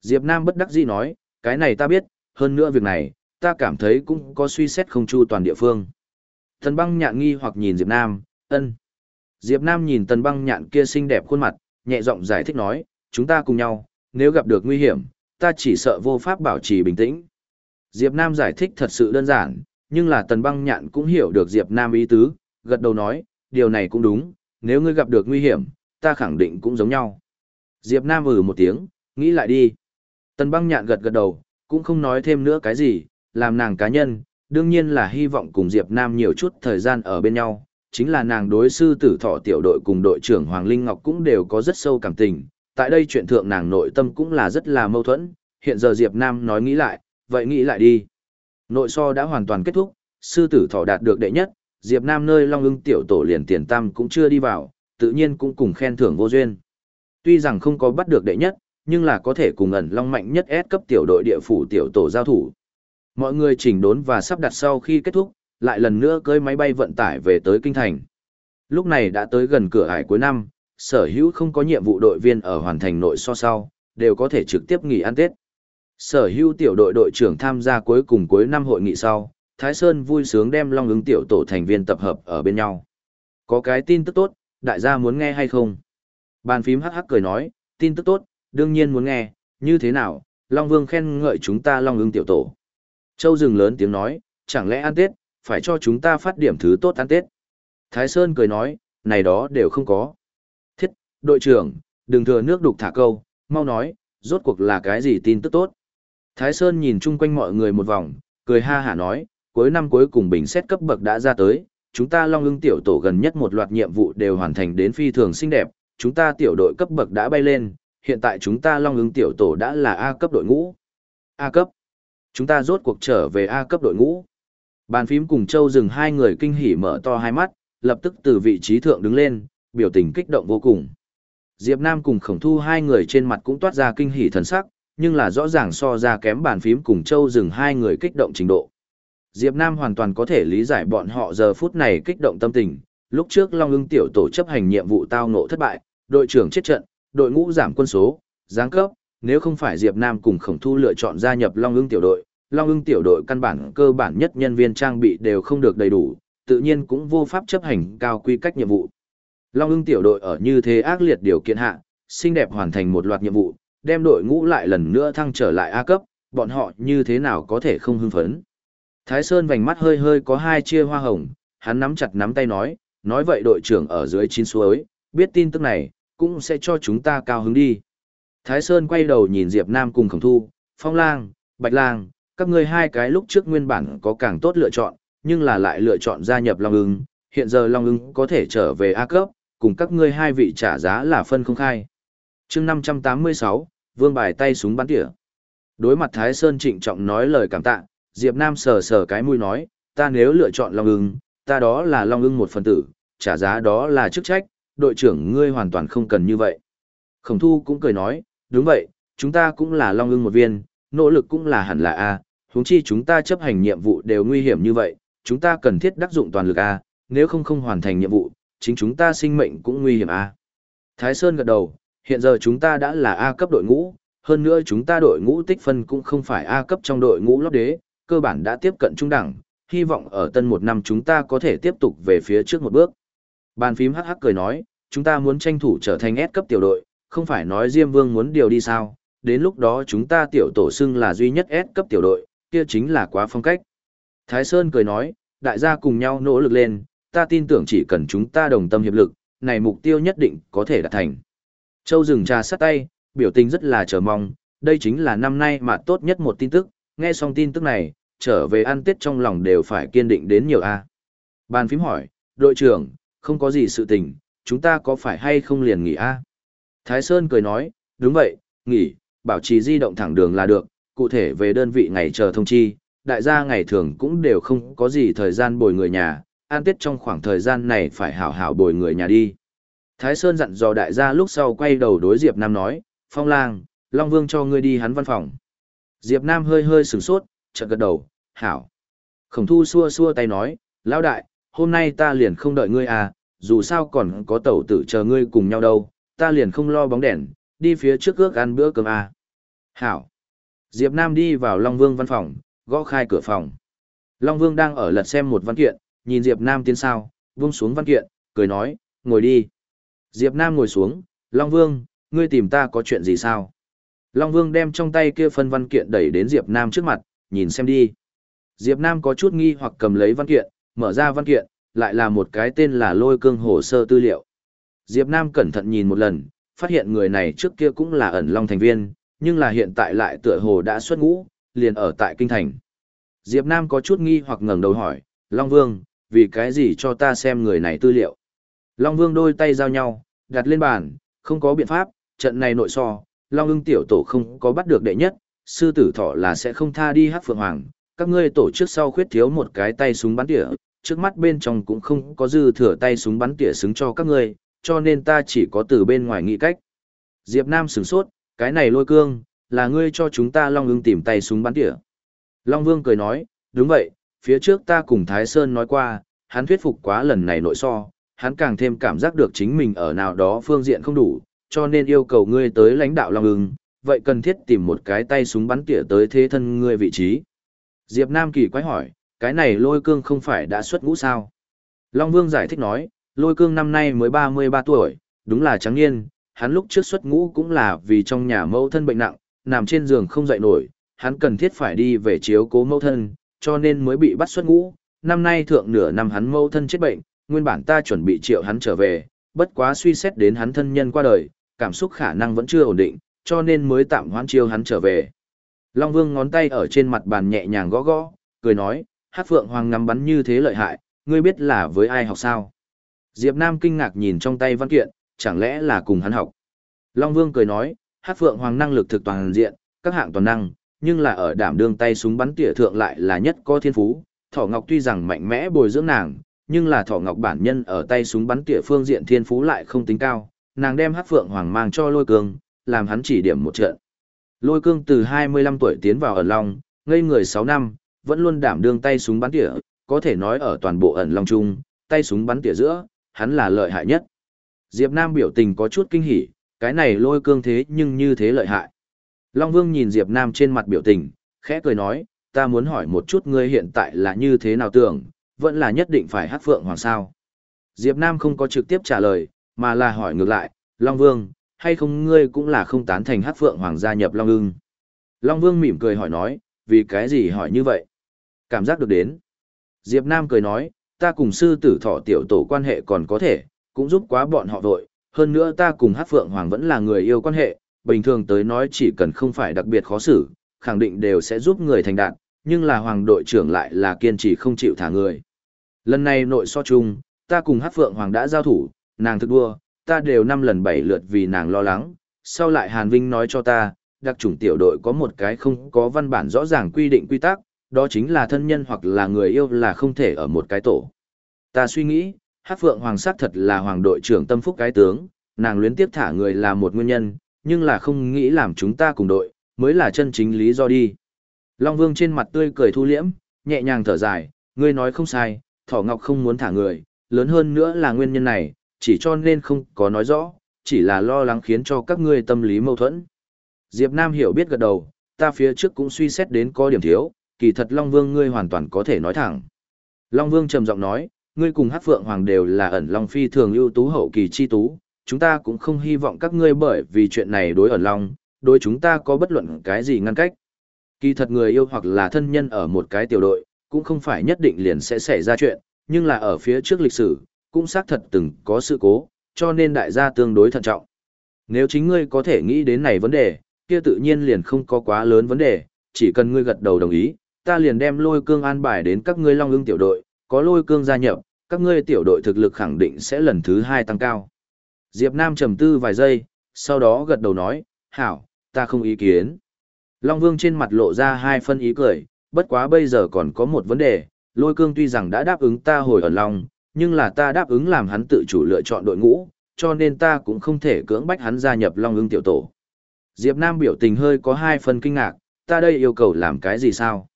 Diệp Nam bất đắc dĩ nói, cái này ta biết, hơn nữa việc này, ta cảm thấy cũng có suy xét không chu toàn địa phương. Tần băng nhạn nghi hoặc nhìn Diệp Nam, ân. Diệp Nam nhìn tần băng nhạn kia xinh đẹp khuôn mặt, nhẹ giọng giải thích nói, chúng ta cùng nhau, nếu gặp được nguy hiểm, ta chỉ sợ vô pháp bảo trì bình tĩnh. Diệp Nam giải thích thật sự đơn giản, nhưng là tần băng nhạn cũng hiểu được Diệp Nam ý tứ, gật đầu nói, điều này cũng đúng, nếu ngươi gặp được nguy hiểm, ta khẳng định cũng giống nhau. Diệp Nam ừ một tiếng, nghĩ lại đi. Tần băng nhạn gật gật đầu, cũng không nói thêm nữa cái gì, làm nàng cá nhân, đương nhiên là hy vọng cùng Diệp Nam nhiều chút thời gian ở bên nhau, chính là nàng đối sư tử thọ tiểu đội cùng đội trưởng Hoàng Linh Ngọc cũng đều có rất sâu cảm tình, tại đây chuyện thượng nàng nội tâm cũng là rất là mâu thuẫn, hiện giờ Diệp Nam nói nghĩ lại, vậy nghĩ lại đi. Nội so đã hoàn toàn kết thúc, sư tử thọ đạt được đệ nhất, Diệp Nam nơi Long ưng tiểu tổ liền tiền tam cũng chưa đi vào, tự nhiên cũng cùng khen thưởng vô duyên. Tuy rằng không có bắt được đệ nhất, nhưng là có thể cùng ẩn long mạnh nhất S cấp tiểu đội địa phủ tiểu tổ giao thủ. Mọi người chỉnh đốn và sắp đặt sau khi kết thúc, lại lần nữa cưới máy bay vận tải về tới kinh thành. Lúc này đã tới gần cửa ải cuối năm, sở hữu không có nhiệm vụ đội viên ở hoàn thành nội so sau, đều có thể trực tiếp nghỉ ăn Tết. Sở hữu tiểu đội đội trưởng tham gia cuối cùng cuối năm hội nghị sau, Thái Sơn vui sướng đem Long ứng tiểu tổ thành viên tập hợp ở bên nhau. Có cái tin tức tốt, đại gia muốn nghe hay không? Bàn phím hắc hắc cười nói, tin tức tốt, đương nhiên muốn nghe, như thế nào, Long Vương khen ngợi chúng ta Long ưng tiểu tổ. Châu rừng lớn tiếng nói, chẳng lẽ ăn Tết, phải cho chúng ta phát điểm thứ tốt ăn Tết. Thái Sơn cười nói, này đó đều không có. Thiết, đội trưởng, đừng thừa nước đục thả câu, mau nói, rốt cuộc là cái gì tin tức tốt. Thái Sơn nhìn chung quanh mọi người một vòng, cười ha hả nói, cuối năm cuối cùng bình xét cấp bậc đã ra tới, chúng ta Long ưng tiểu tổ gần nhất một loạt nhiệm vụ đều hoàn thành đến phi thường xinh đẹp, chúng ta tiểu đội cấp bậc đã bay lên, hiện tại chúng ta Long ứng tiểu tổ đã là A cấp đội ngũ. A cấp. Chúng ta rốt cuộc trở về A cấp đội ngũ. Bàn phím cùng Châu dừng hai người kinh hỉ mở to hai mắt, lập tức từ vị trí thượng đứng lên, biểu tình kích động vô cùng. Diệp Nam cùng khổng thu hai người trên mặt cũng toát ra kinh hỉ thần sắc, nhưng là rõ ràng so ra kém bàn phím cùng Châu dừng hai người kích động trình độ. Diệp Nam hoàn toàn có thể lý giải bọn họ giờ phút này kích động tâm tình, lúc trước Long ưng tiểu tổ chấp hành nhiệm vụ tao ngộ thất bại, đội trưởng chết trận, đội ngũ giảm quân số, giáng cấp, nếu không phải Diệp Nam cùng Khổng Thu lựa chọn gia nhập Long ưng tiểu đội, Long ưng tiểu đội căn bản cơ bản nhất nhân viên trang bị đều không được đầy đủ, tự nhiên cũng vô pháp chấp hành cao quy cách nhiệm vụ. Long ưng tiểu đội ở như thế ác liệt điều kiện hạ, xinh đẹp hoàn thành một loạt nhiệm vụ, đem đội ngũ lại lần nữa thăng trở lại A cấp, bọn họ như thế nào có thể không hưng phấn. Thái Sơn vành mắt hơi hơi có hai chia hoa hồng, hắn nắm chặt nắm tay nói, nói vậy đội trưởng ở dưới chín suối, biết tin tức này, cũng sẽ cho chúng ta cao hứng đi. Thái Sơn quay đầu nhìn Diệp Nam cùng Khổng Thu, Phong Lang, Bạch Lang, các ngươi hai cái lúc trước nguyên bản có càng tốt lựa chọn, nhưng là lại lựa chọn gia nhập Long ưng, hiện giờ Long ưng có thể trở về A cấp, cùng các ngươi hai vị trả giá là phân không khai. chương 586, vương bài tay súng bắn tỉa. Đối mặt Thái Sơn trịnh trọng nói lời cảm tạ, Diệp Nam sờ sờ cái mũi nói, ta nếu lựa chọn Long ưng, ta đó là Long ưng một phần tử, trả giá đó là chức trách, đội trưởng ngươi hoàn toàn không cần như vậy. Khổng thu cũng cười nói, đúng vậy, chúng ta cũng là Long ưng một viên, nỗ lực cũng là hẳn là A, huống chi chúng ta chấp hành nhiệm vụ đều nguy hiểm như vậy, chúng ta cần thiết đắc dụng toàn lực A, nếu không không hoàn thành nhiệm vụ, chính chúng ta sinh mệnh cũng nguy hiểm A. Thái Sơn gật đầu, hiện giờ chúng ta đã là A cấp đội ngũ, hơn nữa chúng ta đội ngũ tích phân cũng không phải A cấp trong đội ngũ lót đế, cơ bản đã tiếp cận trung đẳng, hy vọng ở tân một năm chúng ta có thể tiếp tục về phía trước một bước. Bàn phím hắc hắc cười nói, chúng ta muốn tranh thủ trở thành S cấp tiểu đội, không phải nói Diêm Vương muốn điều đi sao, đến lúc đó chúng ta tiểu tổ xưng là duy nhất S cấp tiểu đội, kia chính là quá phong cách. Thái Sơn cười nói, đại gia cùng nhau nỗ lực lên, ta tin tưởng chỉ cần chúng ta đồng tâm hiệp lực, này mục tiêu nhất định có thể đạt thành. Châu dừng trà sắt tay, biểu tình rất là chờ mong, đây chính là năm nay mà tốt nhất một tin tức, nghe xong tin tức này, trở về ăn tết trong lòng đều phải kiên định đến nhiều a. Bàn phím hỏi, đội trưởng, không có gì sự tình, chúng ta có phải hay không liền nghỉ a? Thái Sơn cười nói, đúng vậy, nghỉ, bảo trì di động thẳng đường là được, cụ thể về đơn vị ngày chờ thông chi, đại gia ngày thường cũng đều không có gì thời gian bồi người nhà, an tiết trong khoảng thời gian này phải hảo hảo bồi người nhà đi. Thái Sơn dặn dò đại gia lúc sau quay đầu đối Diệp Nam nói, Phong lang, Long Vương cho ngươi đi hắn văn phòng. Diệp Nam hơi hơi sửng sốt, chợt gật đầu, hảo. Khổng thu xua xua tay nói, lão đại, hôm nay ta liền không đợi ngươi à, dù sao còn có tẩu tử chờ ngươi cùng nhau đâu, ta liền không lo bóng đèn, đi phía trước ước ăn bữa cơm à. Hảo. Diệp Nam đi vào Long Vương văn phòng, gõ khai cửa phòng. Long Vương đang ở lật xem một văn kiện, nhìn Diệp Nam tiến sao, vung xuống văn kiện, cười nói, ngồi đi. Diệp Nam ngồi xuống, Long Vương, ngươi tìm ta có chuyện gì sao? Long Vương đem trong tay kia phân văn kiện đẩy đến Diệp Nam trước mặt, nhìn xem đi. Diệp Nam có chút nghi hoặc cầm lấy văn kiện, mở ra văn kiện, lại là một cái tên là lôi cương hồ sơ tư liệu. Diệp Nam cẩn thận nhìn một lần, phát hiện người này trước kia cũng là ẩn long thành viên, nhưng là hiện tại lại tựa hồ đã xuất ngũ, liền ở tại kinh thành. Diệp Nam có chút nghi hoặc ngẩng đầu hỏi, Long Vương, vì cái gì cho ta xem người này tư liệu? Long Vương đôi tay giao nhau, đặt lên bàn, không có biện pháp, trận này nội so, Long ưng tiểu tổ không có bắt được đệ nhất, sư tử thọ là sẽ không tha đi hát phượng hoàng, các ngươi tổ chức sau khuyết thiếu một cái tay súng bắn tỉa, trước mắt bên trong cũng không có dư thừa tay súng bắn tỉa xứng cho các ngươi, cho nên ta chỉ có từ bên ngoài nghĩ cách. Diệp Nam sửng sốt, cái này lôi cương, là ngươi cho chúng ta Long ưng tìm tay súng bắn tỉa. Long Vương cười nói, đúng vậy, phía trước ta cùng Thái Sơn nói qua, hắn thuyết phục quá lần này nội so, hắn càng thêm cảm giác được chính mình ở nào đó phương diện không đủ, cho nên yêu cầu ngươi tới lãnh đạo Long ưng, vậy cần thiết tìm một cái tay súng bắn tỉa tới thế thân ngươi vị trí. Diệp Nam kỳ quái hỏi, cái này lôi cương không phải đã xuất ngũ sao? Long Vương giải thích nói, lôi cương năm nay mới 33 tuổi, đúng là trắng niên, hắn lúc trước xuất ngũ cũng là vì trong nhà mẫu thân bệnh nặng, nằm trên giường không dậy nổi, hắn cần thiết phải đi về chiếu cố mẫu thân, cho nên mới bị bắt xuất ngũ. Năm nay thượng nửa năm hắn mẫu thân chết bệnh, nguyên bản ta chuẩn bị triệu hắn trở về, bất quá suy xét đến hắn thân nhân qua đời, cảm xúc khả năng vẫn chưa ổn định, cho nên mới tạm hoãn chiêu hắn trở về. Long Vương ngón tay ở trên mặt bàn nhẹ nhàng gõ gõ, cười nói, hát phượng hoàng ngắm bắn như thế lợi hại, ngươi biết là với ai học sao? Diệp Nam kinh ngạc nhìn trong tay văn kiện, chẳng lẽ là cùng hắn học? Long Vương cười nói, hát phượng hoàng năng lực thực toàn diện, các hạng toàn năng, nhưng là ở đảm đương tay súng bắn tỉa thượng lại là nhất có thiên phú. Thỏ Ngọc tuy rằng mạnh mẽ bồi dưỡng nàng, nhưng là Thỏ Ngọc bản nhân ở tay súng bắn tỉa phương diện thiên phú lại không tính cao, nàng đem hát phượng hoàng mang cho lôi Cương, làm hắn chỉ điểm một trận. Lôi cương từ 25 tuổi tiến vào ở long, ngây người 6 năm, vẫn luôn đảm đương tay súng bắn tỉa, có thể nói ở toàn bộ ẩn long trung, tay súng bắn tỉa giữa, hắn là lợi hại nhất. Diệp Nam biểu tình có chút kinh hỉ, cái này lôi cương thế nhưng như thế lợi hại. Long Vương nhìn Diệp Nam trên mặt biểu tình, khẽ cười nói, ta muốn hỏi một chút ngươi hiện tại là như thế nào tưởng, vẫn là nhất định phải hát phượng hoàng sao. Diệp Nam không có trực tiếp trả lời, mà là hỏi ngược lại, Long Vương, hay không ngươi cũng là không tán thành hát phượng hoàng gia nhập Long ưng. Long Vương mỉm cười hỏi nói, vì cái gì hỏi như vậy? Cảm giác được đến. Diệp Nam cười nói, ta cùng sư tử thọ tiểu tổ quan hệ còn có thể, cũng giúp quá bọn họ vội, hơn nữa ta cùng hát phượng hoàng vẫn là người yêu quan hệ, bình thường tới nói chỉ cần không phải đặc biệt khó xử, khẳng định đều sẽ giúp người thành đạt, nhưng là hoàng đội trưởng lại là kiên trì không chịu thả người. Lần này nội so chung, ta cùng hát phượng hoàng đã giao thủ, nàng thực đua, ta đều năm lần bảy lượt vì nàng lo lắng, sau lại Hàn Vinh nói cho ta, đặc chủng tiểu đội có một cái không có văn bản rõ ràng quy định quy tắc, đó chính là thân nhân hoặc là người yêu là không thể ở một cái tổ. Ta suy nghĩ, Hát Phượng Hoàng sắc thật là hoàng đội trưởng tâm phúc cái tướng, nàng luyến tiếp thả người là một nguyên nhân, nhưng là không nghĩ làm chúng ta cùng đội, mới là chân chính lý do đi. Long Vương trên mặt tươi cười thu liễm, nhẹ nhàng thở dài, ngươi nói không sai, Thỏ Ngọc không muốn thả người, lớn hơn nữa là nguyên nhân này, chỉ cho nên không có nói rõ, chỉ là lo lắng khiến cho các ngươi tâm lý mâu thuẫn. Diệp Nam hiểu biết gật đầu, ta phía trước cũng suy xét đến có điểm thiếu, kỳ thật Long Vương ngươi hoàn toàn có thể nói thẳng. Long Vương trầm giọng nói, ngươi cùng Hắc Phượng Hoàng đều là ẩn Long phi thường ưu tú hậu kỳ chi tú, chúng ta cũng không hy vọng các ngươi bởi vì chuyện này đối ẩn Long, đối chúng ta có bất luận cái gì ngăn cách. Kỳ thật người yêu hoặc là thân nhân ở một cái tiểu đội, cũng không phải nhất định liền sẽ xảy ra chuyện, nhưng là ở phía trước lịch sử, cũng xác thật từng có sự cố, cho nên đại gia tương đối thận trọng. Nếu chính ngươi có thể nghĩ đến này vấn đề, kia tự nhiên liền không có quá lớn vấn đề, chỉ cần ngươi gật đầu đồng ý, ta liền đem lôi cương an bài đến các ngươi long ưng tiểu đội, có lôi cương gia nhập, các ngươi tiểu đội thực lực khẳng định sẽ lần thứ hai tăng cao. Diệp Nam trầm tư vài giây, sau đó gật đầu nói, hảo, ta không ý kiến. Long Vương trên mặt lộ ra hai phân ý cười, bất quá bây giờ còn có một vấn đề, lôi cương tuy rằng đã đáp ứng ta hồi ở Long, nhưng là ta đáp ứng làm hắn tự chủ lựa chọn đội ngũ, cho nên ta cũng không thể cưỡng bách hắn gia nhập Long ưng tiểu tổ. Diệp Nam biểu tình hơi có hai phần kinh ngạc, ta đây yêu cầu làm cái gì sao?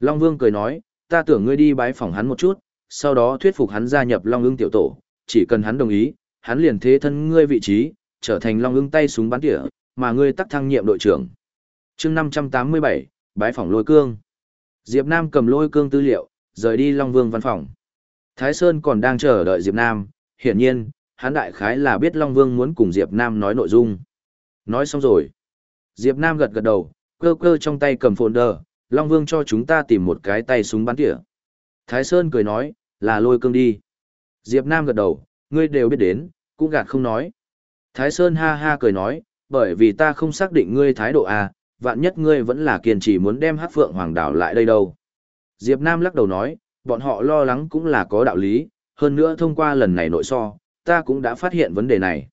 Long Vương cười nói, ta tưởng ngươi đi bái phỏng hắn một chút, sau đó thuyết phục hắn gia nhập Long ưng tiểu tổ, chỉ cần hắn đồng ý, hắn liền thế thân ngươi vị trí, trở thành Long ưng tay súng bắn tỉa, mà ngươi tắc thăng nhiệm đội trưởng. Chương 587, bái phỏng lôi cương. Diệp Nam cầm lôi cương tư liệu, rời đi Long Vương văn phòng. Thái Sơn còn đang chờ đợi Diệp Nam, hiển nhiên, hắn đại khái là biết Long Vương muốn cùng Diệp Nam nói nội dung. Nói xong rồi. Diệp Nam gật gật đầu, cơ cơ trong tay cầm folder, Long Vương cho chúng ta tìm một cái tay súng bắn tỉa. Thái Sơn cười nói, là lôi cương đi. Diệp Nam gật đầu, ngươi đều biết đến, cũng gạt không nói. Thái Sơn ha ha cười nói, bởi vì ta không xác định ngươi thái độ à, vạn nhất ngươi vẫn là kiên trì muốn đem hát phượng hoàng đảo lại đây đâu. Diệp Nam lắc đầu nói, bọn họ lo lắng cũng là có đạo lý, hơn nữa thông qua lần này nội so, ta cũng đã phát hiện vấn đề này.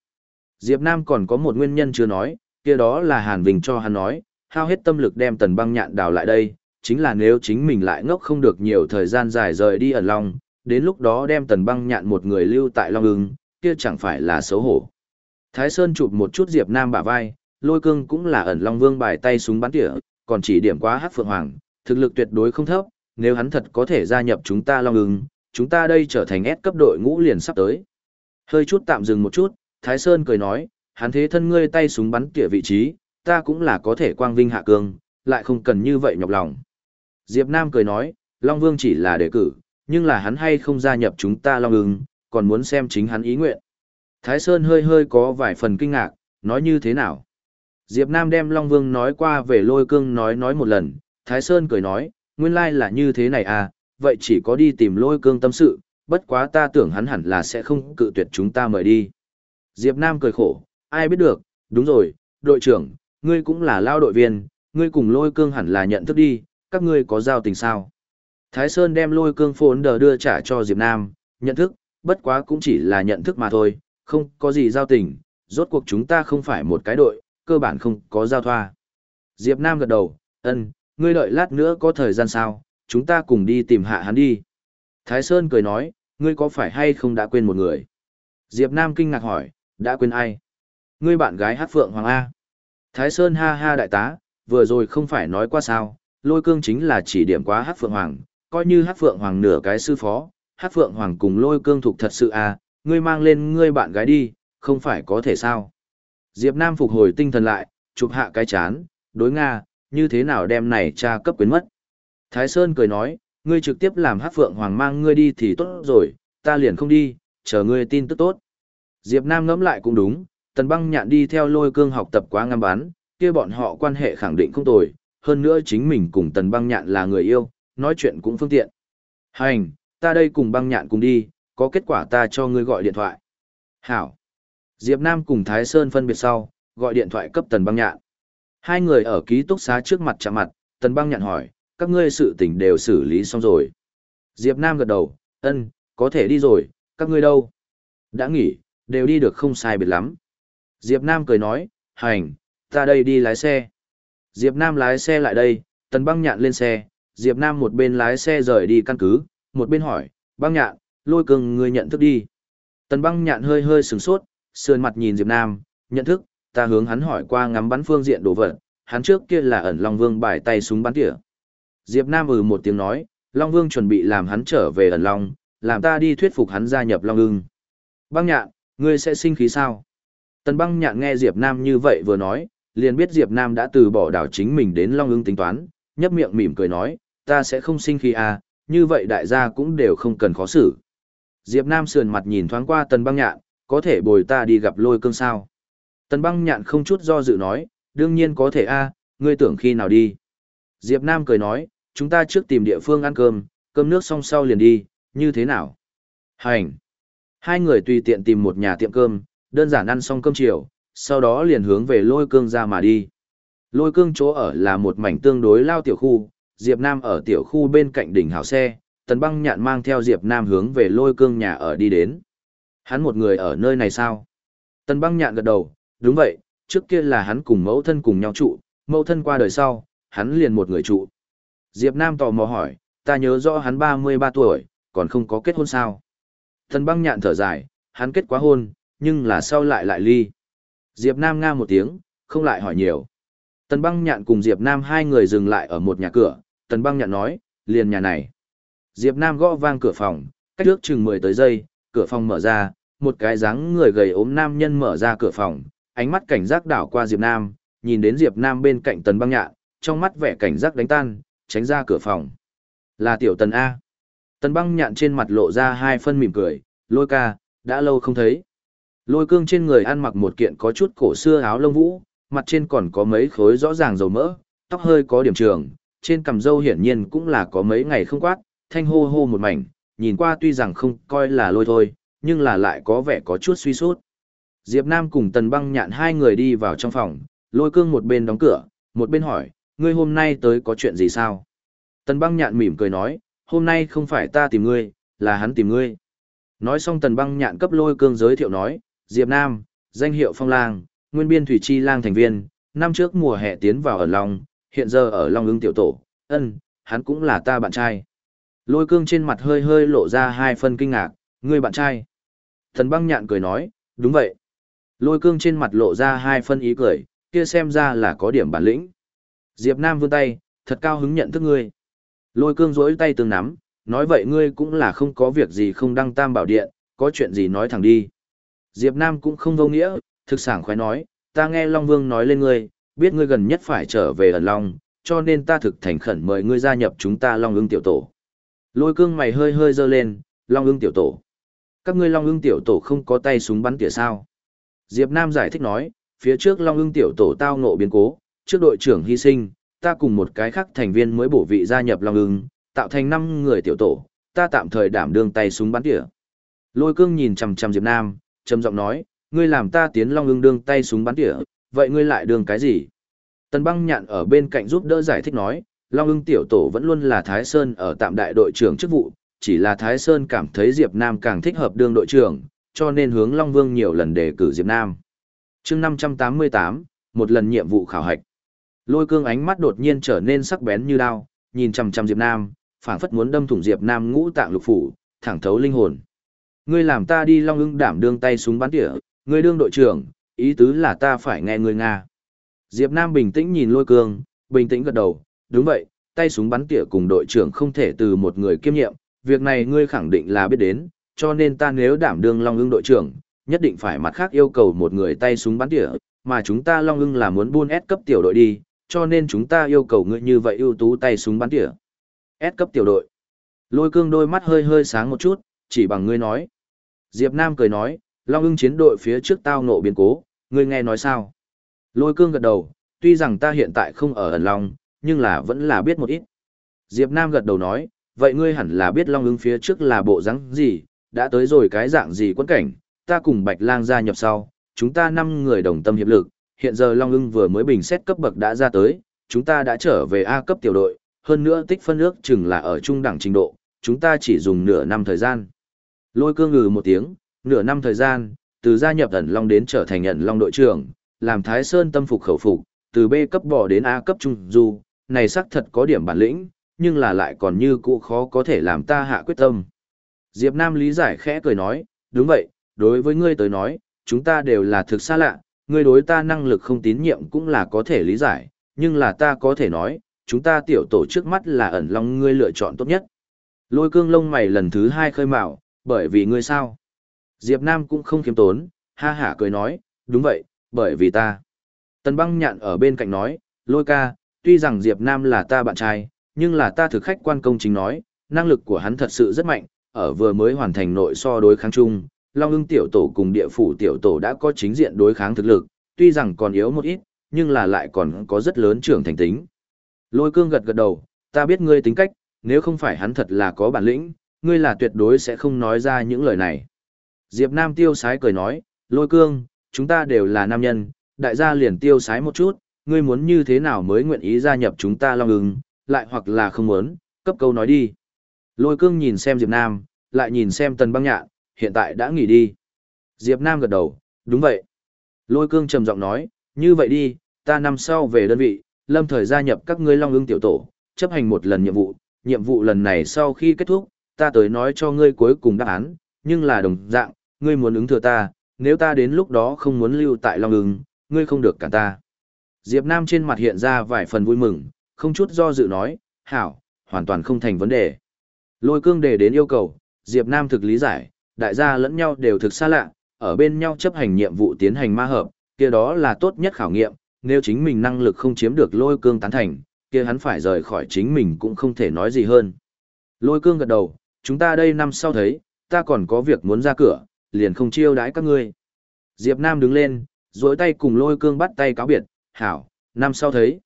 Diệp Nam còn có một nguyên nhân chưa nói, kia đó là Hàn Vinh cho hắn nói, hao hết tâm lực đem tần băng nhạn đào lại đây, chính là nếu chính mình lại ngốc không được nhiều thời gian dài rời đi ẩn long, đến lúc đó đem tần băng nhạn một người lưu tại long ưng, kia chẳng phải là xấu hổ. Thái Sơn chụp một chút Diệp Nam bả vai, lôi cương cũng là ẩn long vương bài tay súng bắn tỉa, còn chỉ điểm quá hát phượng hoàng, thực lực tuyệt đối không thấp, nếu hắn thật có thể gia nhập chúng ta long ưng, chúng ta đây trở thành S cấp đội ngũ liền sắp tới. Hơi chút tạm dừng một chút, Thái Sơn cười nói, hắn thế thân ngươi tay súng bắn tỉa vị trí, ta cũng là có thể quang vinh hạ cương, lại không cần như vậy nhọc lòng. Diệp Nam cười nói, Long Vương chỉ là đề cử, nhưng là hắn hay không gia nhập chúng ta Long ưng, còn muốn xem chính hắn ý nguyện. Thái Sơn hơi hơi có vài phần kinh ngạc, nói như thế nào? Diệp Nam đem Long Vương nói qua về lôi cương nói nói một lần, Thái Sơn cười nói, nguyên lai là như thế này à, vậy chỉ có đi tìm lôi cương tâm sự, bất quá ta tưởng hắn hẳn là sẽ không cự tuyệt chúng ta mời đi. Diệp Nam cười khổ, ai biết được, đúng rồi, đội trưởng, ngươi cũng là lao đội viên, ngươi cùng lôi cương hẳn là nhận thức đi, các ngươi có giao tình sao? Thái Sơn đem lôi cương phốn đờ đưa trả cho Diệp Nam, nhận thức, bất quá cũng chỉ là nhận thức mà thôi, không có gì giao tình, rốt cuộc chúng ta không phải một cái đội, cơ bản không có giao thoa. Diệp Nam gật đầu, ân, ngươi đợi lát nữa có thời gian sao, chúng ta cùng đi tìm hạ hắn đi. Thái Sơn cười nói, ngươi có phải hay không đã quên một người? Diệp Nam kinh ngạc hỏi, đã quên ai? Ngươi bạn gái hát phượng hoàng A. Thái Sơn ha ha đại tá, vừa rồi không phải nói qua sao, lôi cương chính là chỉ điểm quá hát phượng hoàng, coi như hát phượng hoàng nửa cái sư phó, hát phượng hoàng cùng lôi cương thuộc thật sự à? ngươi mang lên ngươi bạn gái đi, không phải có thể sao. Diệp Nam phục hồi tinh thần lại, chụp hạ cái chán, đối Nga, như thế nào đem này cha cấp quyến mất. Thái Sơn cười nói, ngươi trực tiếp làm hát phượng hoàng mang ngươi đi thì tốt rồi, ta liền không đi, chờ ngươi tin tức tốt. Diệp Nam ngẫm lại cũng đúng, tần băng nhạn đi theo lôi cương học tập quá ngắm bán, kia bọn họ quan hệ khẳng định không tồi, hơn nữa chính mình cùng tần băng nhạn là người yêu, nói chuyện cũng phương tiện. Hành, ta đây cùng băng nhạn cùng đi, có kết quả ta cho ngươi gọi điện thoại. Hảo. Diệp Nam cùng Thái Sơn phân biệt sau, gọi điện thoại cấp tần băng nhạn. Hai người ở ký túc xá trước mặt chạm mặt, tần băng nhạn hỏi, các ngươi sự tình đều xử lý xong rồi. Diệp Nam gật đầu, ân, có thể đi rồi, các ngươi đâu? Đã nghỉ, đều đi được không sai biệt lắm. Diệp Nam cười nói, hành, ta đây đi lái xe. Diệp Nam lái xe lại đây, tần băng nhạn lên xe, Diệp Nam một bên lái xe rời đi căn cứ, một bên hỏi, băng nhạn, lôi cường ngươi nhận thức đi. Tần băng nhạn hơi hơi sừng sốt, sườn mặt nhìn Diệp Nam, nhận thức, ta hướng hắn hỏi qua ngắm bắn phương diện đồ vật, hắn trước kia là ẩn Long Vương bài tay súng bắn tỉa. Diệp Nam ừ một tiếng nói, Long Vương chuẩn bị làm hắn trở về ẩn Long, làm ta đi thuyết phục hắn gia nhập Long ưng. Băng nhạn, ngươi sẽ sinh khí sao? Tần băng nhạn nghe Diệp Nam như vậy vừa nói, liền biết Diệp Nam đã từ bỏ đảo chính mình đến Long ưng tính toán, nhấp miệng mỉm cười nói, ta sẽ không sinh khí à, như vậy đại gia cũng đều không cần khó xử. Diệp Nam sườn mặt nhìn thoáng qua tần băng nhạn, có thể bồi ta đi gặp lôi cương sao. Tần băng nhạn không chút do dự nói, đương nhiên có thể a, ngươi tưởng khi nào đi. Diệp Nam cười nói, chúng ta trước tìm địa phương ăn cơm, cơm nước xong sau liền đi, như thế nào? Hành! Hai người tùy tiện tìm một nhà tiệm cơm, đơn giản ăn xong cơm chiều, sau đó liền hướng về lôi cương ra mà đi. Lôi cương chỗ ở là một mảnh tương đối lao tiểu khu, Diệp Nam ở tiểu khu bên cạnh đỉnh hào xe, tần băng nhạn mang theo Diệp Nam hướng về lôi cương nhà ở đi đến. Hắn một người ở nơi này sao? Tần băng nhạn gật đầu, đúng vậy, trước kia là hắn cùng mẫu thân cùng nhau trụ, mẫu thân qua đời sau, hắn liền một người trụ. Diệp Nam tò mò hỏi, ta nhớ rõ hắn 33 tuổi, còn không có kết hôn sao? Tần băng nhạn thở dài, hắn kết quá hôn, nhưng là sau lại lại ly. Diệp Nam nga một tiếng, không lại hỏi nhiều. Tần băng nhạn cùng Diệp Nam hai người dừng lại ở một nhà cửa, tần băng nhạn nói, liền nhà này. Diệp Nam gõ vang cửa phòng, cách trước chừng 10 tới giây, cửa phòng mở ra, một cái dáng người gầy ốm nam nhân mở ra cửa phòng, ánh mắt cảnh giác đảo qua Diệp Nam, nhìn đến Diệp Nam bên cạnh Tần Băng Nhạn, trong mắt vẻ cảnh giác đánh tan, tránh ra cửa phòng. Là tiểu Tần A. Tần Băng Nhạn trên mặt lộ ra hai phân mỉm cười, lôi ca, đã lâu không thấy. Lôi cương trên người ăn mặc một kiện có chút cổ xưa áo lông vũ, mặt trên còn có mấy khối rõ ràng dầu mỡ, tóc hơi có điểm trường, trên cằm râu hiển nhiên cũng là có mấy ngày không quát, thanh hô hô một mảnh, nhìn qua tuy rằng không coi là lôi thôi, nhưng là lại có vẻ có chút suy sút. Diệp Nam cùng Tần Băng Nhạn hai người đi vào trong phòng, lôi cương một bên đóng cửa, một bên hỏi, ngươi hôm nay tới có chuyện gì sao? Tần Băng Nhạn mỉm cười nói, hôm nay không phải ta tìm ngươi, là hắn tìm ngươi. Nói xong Tần Băng Nhạn cấp lôi cương giới thiệu nói, Diệp Nam, danh hiệu Phong Lang, nguyên biên thủy chi lang thành viên, năm trước mùa hè tiến vào ở Long, hiện giờ ở Long ưng tiểu tổ, ân, hắn cũng là ta bạn trai. Lôi cương trên mặt hơi hơi lộ ra hai phân kinh ngạc, ngươi bạn trai. Thần băng nhạn cười nói, đúng vậy. Lôi cương trên mặt lộ ra hai phân ý cười, kia xem ra là có điểm bản lĩnh. Diệp Nam vươn tay, thật cao hứng nhận thức ngươi. Lôi cương rỗi tay tương nắm, nói vậy ngươi cũng là không có việc gì không đăng tam bảo điện, có chuyện gì nói thẳng đi. Diệp Nam cũng không vô nghĩa, thực sảng khoái nói, ta nghe Long Vương nói lên ngươi, biết ngươi gần nhất phải trở về ẩn Long, cho nên ta thực thành khẩn mời ngươi gia nhập chúng ta Long ưng tiểu tổ. Lôi cương mày hơi hơi dơ lên, Long ưng tiểu tổ. Các ngươi Long ưng tiểu tổ không có tay súng bắn tỉa sao? Diệp Nam giải thích nói, phía trước Long ưng tiểu tổ tao ngộ biến cố, trước đội trưởng hy sinh, ta cùng một cái khác thành viên mới bổ vị gia nhập Long ưng, tạo thành 5 người tiểu tổ, ta tạm thời đảm đương tay súng bắn tỉa. Lôi cương nhìn chằm chằm Diệp Nam, trầm giọng nói, ngươi làm ta tiến Long ưng đương tay súng bắn tỉa, vậy ngươi lại đương cái gì? Tần băng nhạn ở bên cạnh giúp đỡ giải thích nói, Long ưng tiểu tổ vẫn luôn là Thái Sơn ở tạm đại đội trưởng chức vụ, chỉ là Thái Sơn cảm thấy Diệp Nam càng thích hợp đương đội trưởng, cho nên hướng Long Vương nhiều lần đề cử Diệp Nam. chương 588, một lần nhiệm vụ khảo hạch. Lôi cương ánh mắt đột nhiên trở nên sắc bén như đao, nhìn chằm chằm Diệp Nam, phảng phất muốn đâm thủng Diệp Nam ngũ tạng lục phủ, thẳng thấu linh hồn. Ngươi làm ta đi Long ưng đảm đương tay súng bắn tỉa, ngươi đương đội trưởng, ý tứ là ta phải nghe ngươi Nga. Diệp Nam bình tĩnh nhìn lôi cương, bình tĩnh gật đầu, đúng vậy, tay súng bắn tỉa cùng đội trưởng không thể từ một người kiêm nhiệm, việc này ngươi khẳng định là biết đến, cho nên ta nếu đảm đương Long ưng đội trưởng, nhất định phải mặt khác yêu cầu một người tay súng bắn tỉa, mà chúng ta Long ưng là muốn buôn S cấp tiểu đội đi, cho nên chúng ta yêu cầu ngươi như vậy ưu tú tay súng bắn tỉa. S cấp tiểu đội. Lôi cương đôi mắt hơi hơi sáng một chút, chỉ bằng ngươi nói. Diệp Nam cười nói, Long ưng chiến đội phía trước tao ngộ biến cố, ngươi nghe nói sao? Lôi cương gật đầu, tuy rằng ta hiện tại không ở ẩn Long, nhưng là vẫn là biết một ít. Diệp Nam gật đầu nói, vậy ngươi hẳn là biết Long ưng phía trước là bộ dáng gì, đã tới rồi cái dạng gì quân cảnh, ta cùng Bạch Lang gia nhập sau, chúng ta 5 người đồng tâm hiệp lực, hiện giờ Long ưng vừa mới bình xét cấp bậc đã ra tới, chúng ta đã trở về A cấp tiểu đội, hơn nữa tích phân ước chừng là ở trung đẳng trình độ, chúng ta chỉ dùng nửa năm thời gian. Lôi cương ngừ một tiếng, nửa năm thời gian, từ gia nhập ẩn Long đến trở thành ẩn Long đội trưởng, làm Thái Sơn tâm phục khẩu phục, từ B cấp bỏ đến A cấp trung du, này xác thật có điểm bản lĩnh, nhưng là lại còn như cũ khó có thể làm ta hạ quyết tâm. Diệp Nam lý giải khẽ cười nói, đúng vậy, đối với ngươi tới nói, chúng ta đều là thực xa lạ, ngươi đối ta năng lực không tín nhiệm cũng là có thể lý giải, nhưng là ta có thể nói, chúng ta tiểu tổ trước mắt là ẩn long ngươi lựa chọn tốt nhất. Lôi cương lông mày lần thứ hai khơi mào, bởi vì ngươi sao? Diệp Nam cũng không kiếm tốn, ha hả cười nói, đúng vậy, bởi vì ta. Tần băng nhạn ở bên cạnh nói, lôi ca, tuy rằng Diệp Nam là ta bạn trai, nhưng là ta thực khách quan công chính nói, năng lực của hắn thật sự rất mạnh, ở vừa mới hoàn thành nội so đối kháng chung, Long ưng tiểu tổ cùng địa phủ tiểu tổ đã có chính diện đối kháng thực lực, tuy rằng còn yếu một ít, nhưng là lại còn có rất lớn trưởng thành tính. Lôi cương gật gật đầu, ta biết ngươi tính cách, nếu không phải hắn thật là có bản lĩnh, ngươi là tuyệt đối sẽ không nói ra những lời này. Diệp Nam tiêu sái cười nói, lôi cương, chúng ta đều là nam nhân, đại gia liền tiêu sái một chút, ngươi muốn như thế nào mới nguyện ý gia nhập chúng ta long ứng, lại hoặc là không muốn, cấp câu nói đi. Lôi cương nhìn xem Diệp Nam, lại nhìn xem tần băng nhạn, hiện tại đã nghỉ đi. Diệp Nam gật đầu, đúng vậy. Lôi cương trầm giọng nói, như vậy đi, ta năm sau về đơn vị, lâm thời gia nhập các ngươi long ứng tiểu tổ, chấp hành một lần nhiệm vụ, nhiệm vụ lần này sau khi kết thúc, ta tới nói cho ngươi cuối cùng đáp án, nhưng là đồng dạng, ngươi muốn ứng thừa ta, nếu ta đến lúc đó không muốn lưu tại long ứng, ngươi không được cả ta. Diệp Nam trên mặt hiện ra vài phần vui mừng, không chút do dự nói, hảo, hoàn toàn không thành vấn đề. Lôi cương đề đến yêu cầu, Diệp Nam thực lý giải, đại gia lẫn nhau đều thực xa lạ, ở bên nhau chấp hành nhiệm vụ tiến hành ma hợp, kia đó là tốt nhất khảo nghiệm, nếu chính mình năng lực không chiếm được lôi cương tán thành, kia hắn phải rời khỏi chính mình cũng không thể nói gì hơn. Lôi cương gật đầu, chúng ta đây năm sau thấy, ta còn có việc muốn ra cửa, liền không chiêu đãi các ngươi. Diệp Nam đứng lên, duỗi tay cùng lôi cương bắt tay cáo biệt, hảo, năm sau thấy.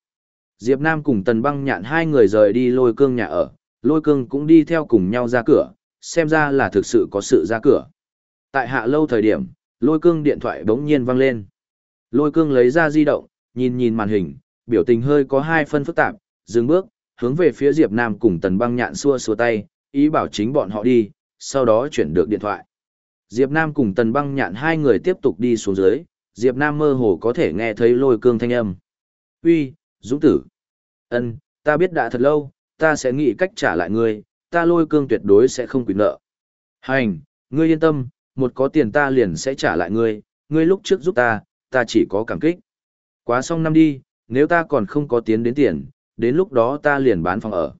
Diệp Nam cùng Tần Băng Nhạn hai người rời đi lôi cương nhà ở, lôi cương cũng đi theo cùng nhau ra cửa, xem ra là thực sự có sự ra cửa. Tại hạ lâu thời điểm, lôi cương điện thoại bỗng nhiên vang lên. Lôi cương lấy ra di động, nhìn nhìn màn hình, biểu tình hơi có hai phân phức tạp, dừng bước, hướng về phía Diệp Nam cùng Tần Băng Nhạn xua xua tay, ý bảo chính bọn họ đi, sau đó chuyển được điện thoại. Diệp Nam cùng Tần Băng Nhạn hai người tiếp tục đi xuống dưới, Diệp Nam mơ hồ có thể nghe thấy lôi cương thanh âm. Uy, Dũng tử. Ân, ta biết đã thật lâu, ta sẽ nghĩ cách trả lại ngươi, ta lôi cương tuyệt đối sẽ không quỵt nợ. Hành, ngươi yên tâm, một có tiền ta liền sẽ trả lại ngươi, ngươi lúc trước giúp ta, ta chỉ có cảm kích. Quá xong năm đi, nếu ta còn không có tiến đến tiền, đến lúc đó ta liền bán phòng ở.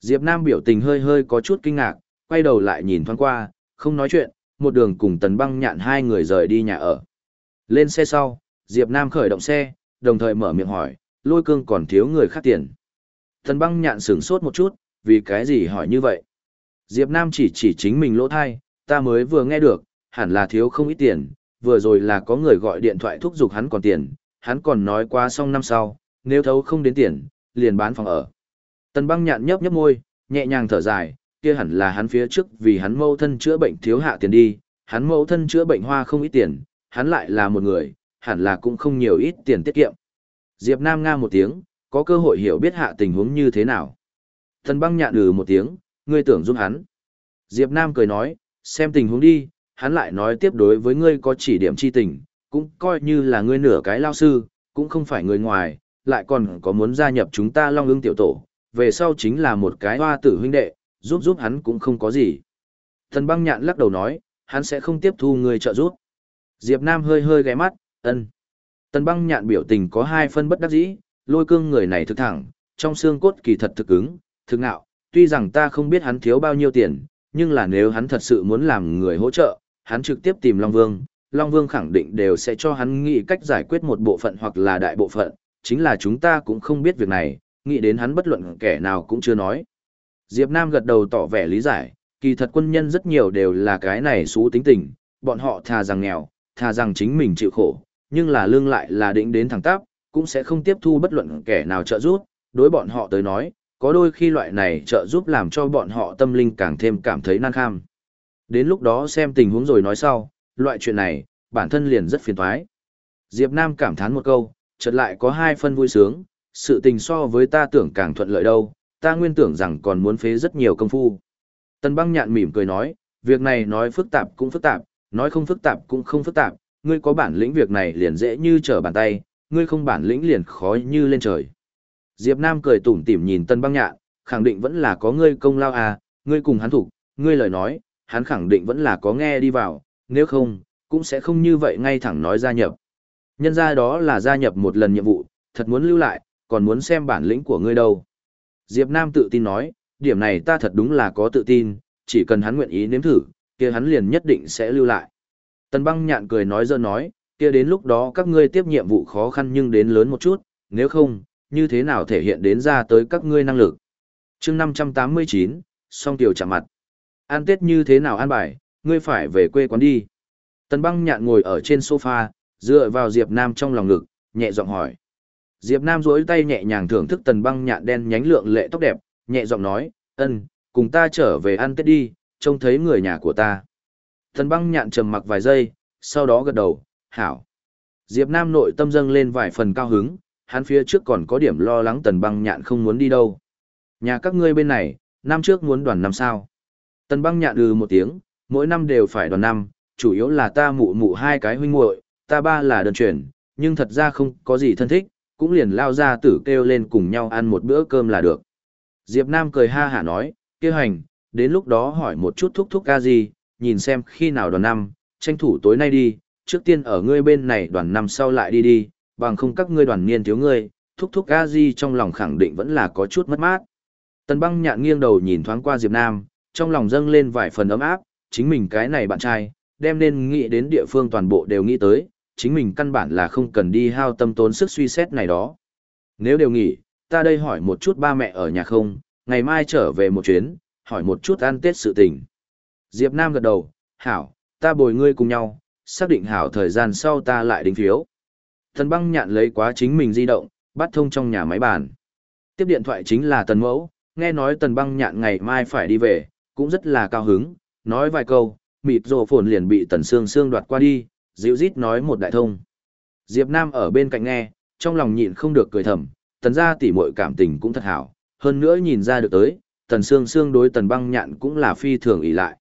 Diệp Nam biểu tình hơi hơi có chút kinh ngạc, quay đầu lại nhìn thoáng qua, không nói chuyện, một đường cùng tần băng nhạn hai người rời đi nhà ở. Lên xe sau, Diệp Nam khởi động xe, đồng thời mở miệng hỏi, lôi cương còn thiếu người khác tiền. Tần băng nhạn sửng sốt một chút, vì cái gì hỏi như vậy? Diệp Nam chỉ chỉ chính mình lỗ thai, ta mới vừa nghe được, hẳn là thiếu không ít tiền, vừa rồi là có người gọi điện thoại thúc giục hắn còn tiền, hắn còn nói qua xong năm sau, nếu thấu không đến tiền, liền bán phòng ở. Tần băng nhạn nhấp nhấp môi, nhẹ nhàng thở dài, kia hẳn là hắn phía trước vì hắn mâu thân chữa bệnh thiếu hạ tiền đi, hắn mâu thân chữa bệnh hoa không ít tiền, hắn lại là một người, hẳn là cũng không nhiều ít tiền tiết kiệm. Diệp Nam nga một tiếng, có cơ hội hiểu biết hạ tình huống như thế nào. Tần băng nhạn ừ một tiếng, ngươi tưởng giúp hắn. Diệp Nam cười nói, xem tình huống đi, hắn lại nói tiếp đối với ngươi có chỉ điểm chi tình, cũng coi như là ngươi nửa cái lao sư, cũng không phải người ngoài, lại còn có muốn gia nhập chúng ta long ưng tiểu tổ, về sau chính là một cái hoa tử huynh đệ, giúp giúp hắn cũng không có gì. Thần băng nhạn lắc đầu nói, hắn sẽ không tiếp thu người trợ giúp. Diệp Nam hơi hơi ghé mắt, ân. Tần băng nhạn biểu tình có hai phân bất đắc dĩ, lôi cương người này thực thẳng, trong xương cốt kỳ thật thực ứng, thực ngạo, tuy rằng ta không biết hắn thiếu bao nhiêu tiền, nhưng là nếu hắn thật sự muốn làm người hỗ trợ, hắn trực tiếp tìm Long Vương, Long Vương khẳng định đều sẽ cho hắn nghĩ cách giải quyết một bộ phận hoặc là đại bộ phận, chính là chúng ta cũng không biết việc này, nghĩ đến hắn bất luận kẻ nào cũng chưa nói. Diệp Nam gật đầu tỏ vẻ lý giải, kỳ thật quân nhân rất nhiều đều là cái này xú tính tình, bọn họ thà rằng nghèo, thà rằng chính mình chịu khổ, nhưng là lương lại là định đến thẳng tắp, cũng sẽ không tiếp thu bất luận kẻ nào trợ giúp, đối bọn họ tới nói, có đôi khi loại này trợ giúp làm cho bọn họ tâm linh càng thêm cảm thấy nan kham. Đến lúc đó xem tình huống rồi nói sau, loại chuyện này, bản thân liền rất phiền toái. Diệp Nam cảm thán một câu, chợt lại có hai phân vui sướng, sự tình so với ta tưởng càng thuận lợi đâu, ta nguyên tưởng rằng còn muốn phế rất nhiều công phu. Tần băng nhạn mỉm cười nói, việc này nói phức tạp cũng phức tạp, nói không phức tạp cũng không phức tạp, ngươi có bản lĩnh việc này liền dễ như trở bàn tay, ngươi không bản lĩnh liền khó như lên trời. Diệp Nam cười tủm tỉm nhìn Tần băng nhạn, khẳng định vẫn là có ngươi công lao à, ngươi cùng hắn thủ, ngươi lời nói, hắn khẳng định vẫn là có nghe đi vào, nếu không, cũng sẽ không như vậy ngay thẳng nói gia nhập. Nhân ra đó là gia nhập một lần nhiệm vụ, thật muốn lưu lại, còn muốn xem bản lĩnh của ngươi đâu. Diệp Nam tự tin nói, điểm này ta thật đúng là có tự tin, chỉ cần hắn nguyện ý nếm thử, kia hắn liền nhất định sẽ lưu lại. Tần băng nhạn cười nói dơ nói, kia đến lúc đó các ngươi tiếp nhiệm vụ khó khăn nhưng đến lớn một chút, nếu không, như thế nào thể hiện đến ra tới các ngươi năng lực. chương 589, song tiểu chạm mặt. An tết như thế nào an bài, ngươi phải về quê quán đi. Tần băng nhạn ngồi ở trên sofa, dựa vào Diệp Nam trong lòng ngực, nhẹ giọng hỏi. Diệp Nam duỗi tay nhẹ nhàng thưởng thức tần băng nhạn đen nhánh lượng lệ tóc đẹp, nhẹ giọng nói, ân, cùng ta trở về ăn tết đi, trông thấy người nhà của ta. Tần băng nhạn trầm mặc vài giây, sau đó gật đầu, hảo. Diệp Nam nội tâm dâng lên vài phần cao hứng, hắn phía trước còn có điểm lo lắng tần băng nhạn không muốn đi đâu. Nhà các ngươi bên này, năm trước muốn đoàn năm sao. Tần băng nhạn ừ một tiếng, mỗi năm đều phải đoàn năm, chủ yếu là ta mụ mụ hai cái huynh muội, ta ba là đơn truyền, nhưng thật ra không có gì thân thích, cũng liền lao ra tử kêu lên cùng nhau ăn một bữa cơm là được. Diệp Nam cười ha hả nói, kêu hành, đến lúc đó hỏi một chút thúc thúc ca gì, nhìn xem khi nào đoàn năm, tranh thủ tối nay đi, trước tiên ở ngươi bên này đoàn năm sau lại đi đi, bằng không các ngươi đoàn niên thiếu ngươi, thúc thúc ca gì trong lòng khẳng định vẫn là có chút mất mát. Tần băng nhạn nghiêng đầu nhìn thoáng qua Diệp Nam, trong lòng dâng lên vài phần ấm áp, chính mình cái này bạn trai, đem nên nghĩ đến địa phương toàn bộ đều nghĩ tới, chính mình căn bản là không cần đi hao tâm tốn sức suy xét này đó. Nếu đều nghỉ, ta đây hỏi một chút ba mẹ ở nhà không, ngày mai trở về một chuyến, hỏi một chút ăn tết sự tình. Diệp Nam gật đầu, hảo, ta bồi ngươi cùng nhau, xác định hảo thời gian sau ta lại đính phiếu. Thần băng nhạn lấy quá chính mình di động, bắt thông trong nhà máy bàn. Tiếp điện thoại chính là Tần Mẫu, nghe nói Tần Băng Nhạn ngày mai phải đi về, cũng rất là cao hứng, nói vài câu, mịt rồ phồn liền bị Tần Sương Sương đoạt qua đi, dịu rít nói một đại thông. Diệp Nam ở bên cạnh nghe, trong lòng nhịn không được cười thầm, tần gia tỷ muội cảm tình cũng thật hảo, hơn nữa nhìn ra được tới, tần Sương Sương đối tần băng nhạn cũng là phi thường ý lại.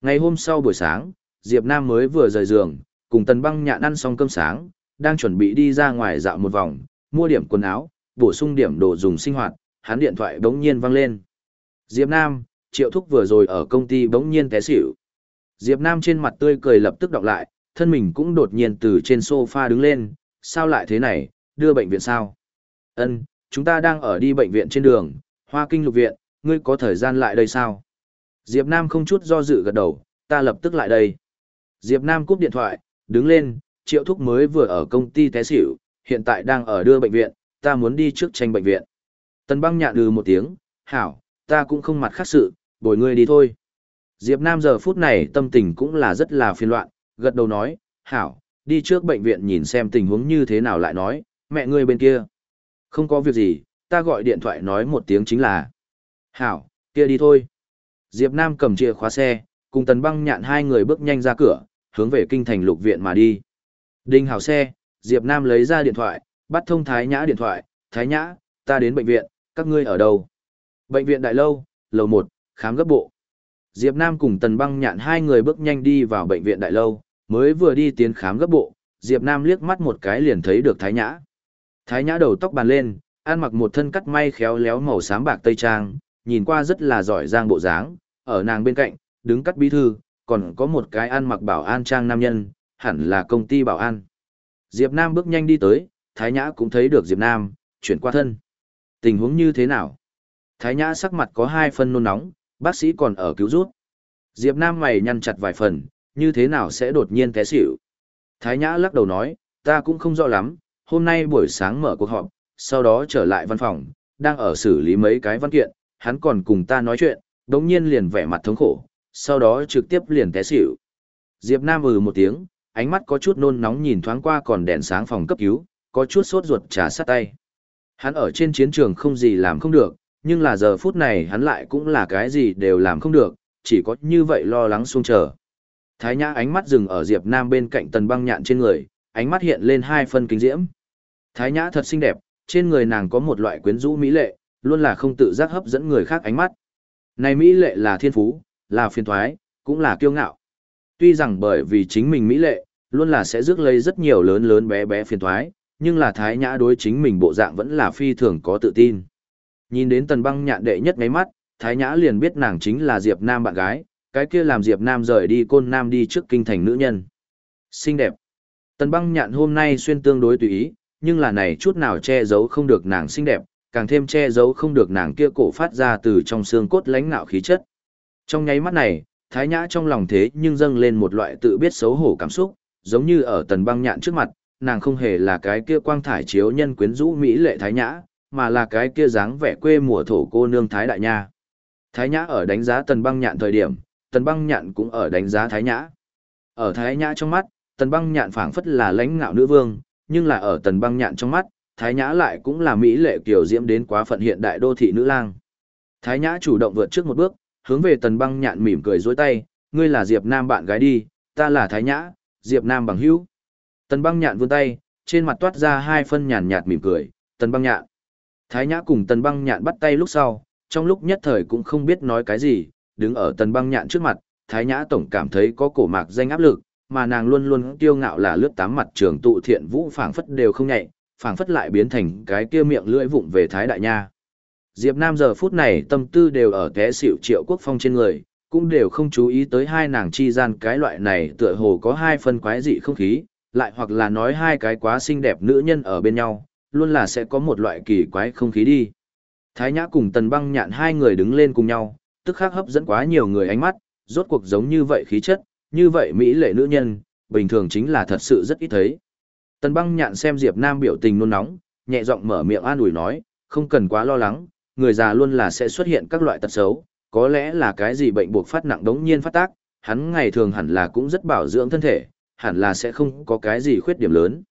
Ngày hôm sau buổi sáng, Diệp Nam mới vừa rời giường, cùng tần băng nhạn ăn xong cơm sáng, đang chuẩn bị đi ra ngoài dạo một vòng, mua điểm quần áo, bổ sung điểm đồ dùng sinh hoạt, hắn điện thoại bỗng nhiên vang lên. Diệp Nam, Triệu Thúc vừa rồi ở công ty bỗng nhiên té xỉu. Diệp Nam trên mặt tươi cười lập tức đọc lại, thân mình cũng đột nhiên từ trên sofa đứng lên, sao lại thế này, đưa bệnh viện sao? Ân, chúng ta đang ở đi bệnh viện trên đường, Hoa Kinh Lục Viện, ngươi có thời gian lại đây sao? Diệp Nam không chút do dự gật đầu, ta lập tức lại đây. Diệp Nam cúp điện thoại, đứng lên, triệu thúc mới vừa ở công ty té xỉu, hiện tại đang ở đưa bệnh viện, ta muốn đi trước tranh bệnh viện. Tần băng nhạn ừ một tiếng, hảo, ta cũng không mặt khác sự, bồi ngươi đi thôi. Diệp Nam giờ phút này tâm tình cũng là rất là phiền loạn, gật đầu nói, hảo, đi trước bệnh viện nhìn xem tình huống như thế nào lại nói, mẹ ngươi bên kia. Không có việc gì, ta gọi điện thoại nói một tiếng chính là. Hảo, kia đi thôi. Diệp Nam cầm chìa khóa xe, cùng tần băng nhạn hai người bước nhanh ra cửa, hướng về kinh thành lục viện mà đi. Đinh hảo xe, Diệp Nam lấy ra điện thoại, bắt thông Thái Nhã điện thoại, Thái Nhã, ta đến bệnh viện, các ngươi ở đâu? Bệnh viện Đại Lâu, lầu 1, khám gấp bộ. Diệp Nam cùng Tần Băng Nhạn hai người bước nhanh đi vào bệnh viện Đại Lâu, mới vừa đi tiến khám gấp bộ, Diệp Nam liếc mắt một cái liền thấy được Thái Nhã. Thái Nhã đầu tóc bàn lên, ăn mặc một thân cắt may khéo léo màu xám bạc tây trang, nhìn qua rất là giỏi giang bộ dáng, ở nàng bên cạnh, đứng cắt bí thư, còn có một cái ăn mặc bảo an trang nam nhân, hẳn là công ty bảo an. Diệp Nam bước nhanh đi tới, Thái Nhã cũng thấy được Diệp Nam, chuyển qua thân. Tình huống như thế nào? Thái Nhã sắc mặt có hai phần nôn nóng, bác sĩ còn ở cứu rút. Diệp Nam mày nhăn chặt vài phần, như thế nào sẽ đột nhiên té xỉu. Thái Nhã lắc đầu nói, ta cũng không rõ lắm, hôm nay buổi sáng mở cuộc họp, sau đó trở lại văn phòng, đang ở xử lý mấy cái văn kiện, hắn còn cùng ta nói chuyện, đống nhiên liền vẻ mặt thống khổ, sau đó trực tiếp liền té xỉu. Diệp Nam ừ một tiếng, ánh mắt có chút nôn nóng nhìn thoáng qua còn đèn sáng phòng cấp cứu, có chút sốt ruột trà sát tay. Hắn ở trên chiến trường không gì làm không được, nhưng là giờ phút này hắn lại cũng là cái gì đều làm không được, chỉ có như vậy lo lắng xuống chờ. Thái Nhã ánh mắt dừng ở Diệp Nam bên cạnh tần băng nhạn trên người, ánh mắt hiện lên hai phân kính diễm. Thái Nhã thật xinh đẹp, trên người nàng có một loại quyến rũ mỹ lệ, luôn là không tự giác hấp dẫn người khác ánh mắt. Này mỹ lệ là thiên phú, là phiền toái, cũng là kiêu ngạo. Tuy rằng bởi vì chính mình mỹ lệ, luôn là sẽ rước lấy rất nhiều lớn lớn bé bé phiền toái, nhưng là Thái Nhã đối chính mình bộ dạng vẫn là phi thường có tự tin. Nhìn đến tần băng nhạn đệ nhất ngáy mắt, Thái Nhã liền biết nàng chính là Diệp Nam bạn gái, cái kia làm Diệp Nam rời đi côn Nam đi trước kinh thành nữ nhân. Xinh đẹp. Tần băng nhạn hôm nay xuyên tương đối tùy ý, nhưng là này chút nào che giấu không được nàng xinh đẹp, càng thêm che giấu không được nàng kia cổ phát ra từ trong xương cốt lãnh ngạo khí chất. Trong nháy mắt này, Thái Nhã trong lòng thế nhưng dâng lên một loại tự biết xấu hổ cảm xúc, giống như ở tần băng nhạn trước mặt, nàng không hề là cái kia quang thải chiếu nhân quyến rũ mỹ lệ Thái Nhã, mà là cái kia dáng vẻ quê mùa thổ cô nương Thái Đại Nha. Thái Nhã ở đánh giá tần băng nhạn thời điểm, tần băng nhạn cũng ở đánh giá Thái Nhã. Ở Thái Nhã trong mắt, tần băng nhạn phảng phất là lãnh ngạo nữ vương, nhưng là ở tần băng nhạn trong mắt, Thái Nhã lại cũng là mỹ lệ kiểu diễm đến quá phận hiện đại đô thị nữ lang. Thái Nhã chủ động vượt trước một bước, hướng về tần băng nhạn mỉm cười dối tay, ngươi là Diệp Nam bạn gái đi, ta là Thái Nhã, Diệp Nam bằng hữu. Tần băng nhạn vươn tay, trên mặt toát ra hai phân nhàn nhạt mỉm cười, tần băng nhạn. Thái Nhã cùng tần băng nhạn bắt tay lúc sau, trong lúc nhất thời cũng không biết nói cái gì, đứng ở tần băng nhạn trước mặt, Thái Nhã tổng cảm thấy có cổ mạc danh áp lực, mà nàng luôn luôn kiêu ngạo là lướt tám mặt trường tụ thiện vũ phảng phất đều không nhạy, phảng phất lại biến thành cái kia miệng lưỡi vụng về Thái Đại Nha. Diệp Nam giờ phút này tâm tư đều ở té xỉu triệu quốc phong trên người, cũng đều không chú ý tới hai nàng chi gian cái loại này tựa hồ có hai phân quái dị không khí, lại hoặc là nói hai cái quá xinh đẹp nữ nhân ở bên nhau, luôn là sẽ có một loại kỳ quái không khí đi. Thái Nhã cùng Tần Băng Nhạn hai người đứng lên cùng nhau, tức khắc hấp dẫn quá nhiều người ánh mắt, rốt cuộc giống như vậy khí chất, như vậy mỹ lệ nữ nhân, bình thường chính là thật sự rất ít thấy. Tần Băng Nhạn xem Diệp Nam biểu tình nôn nóng, nhẹ giọng mở miệng an ủi nói, không cần quá lo lắng, người già luôn là sẽ xuất hiện các loại tật xấu, có lẽ là cái gì bệnh buộc phát nặng đống nhiên phát tác, hắn ngày thường hẳn là cũng rất bảo dưỡng thân thể, hẳn là sẽ không có cái gì khuyết điểm lớn.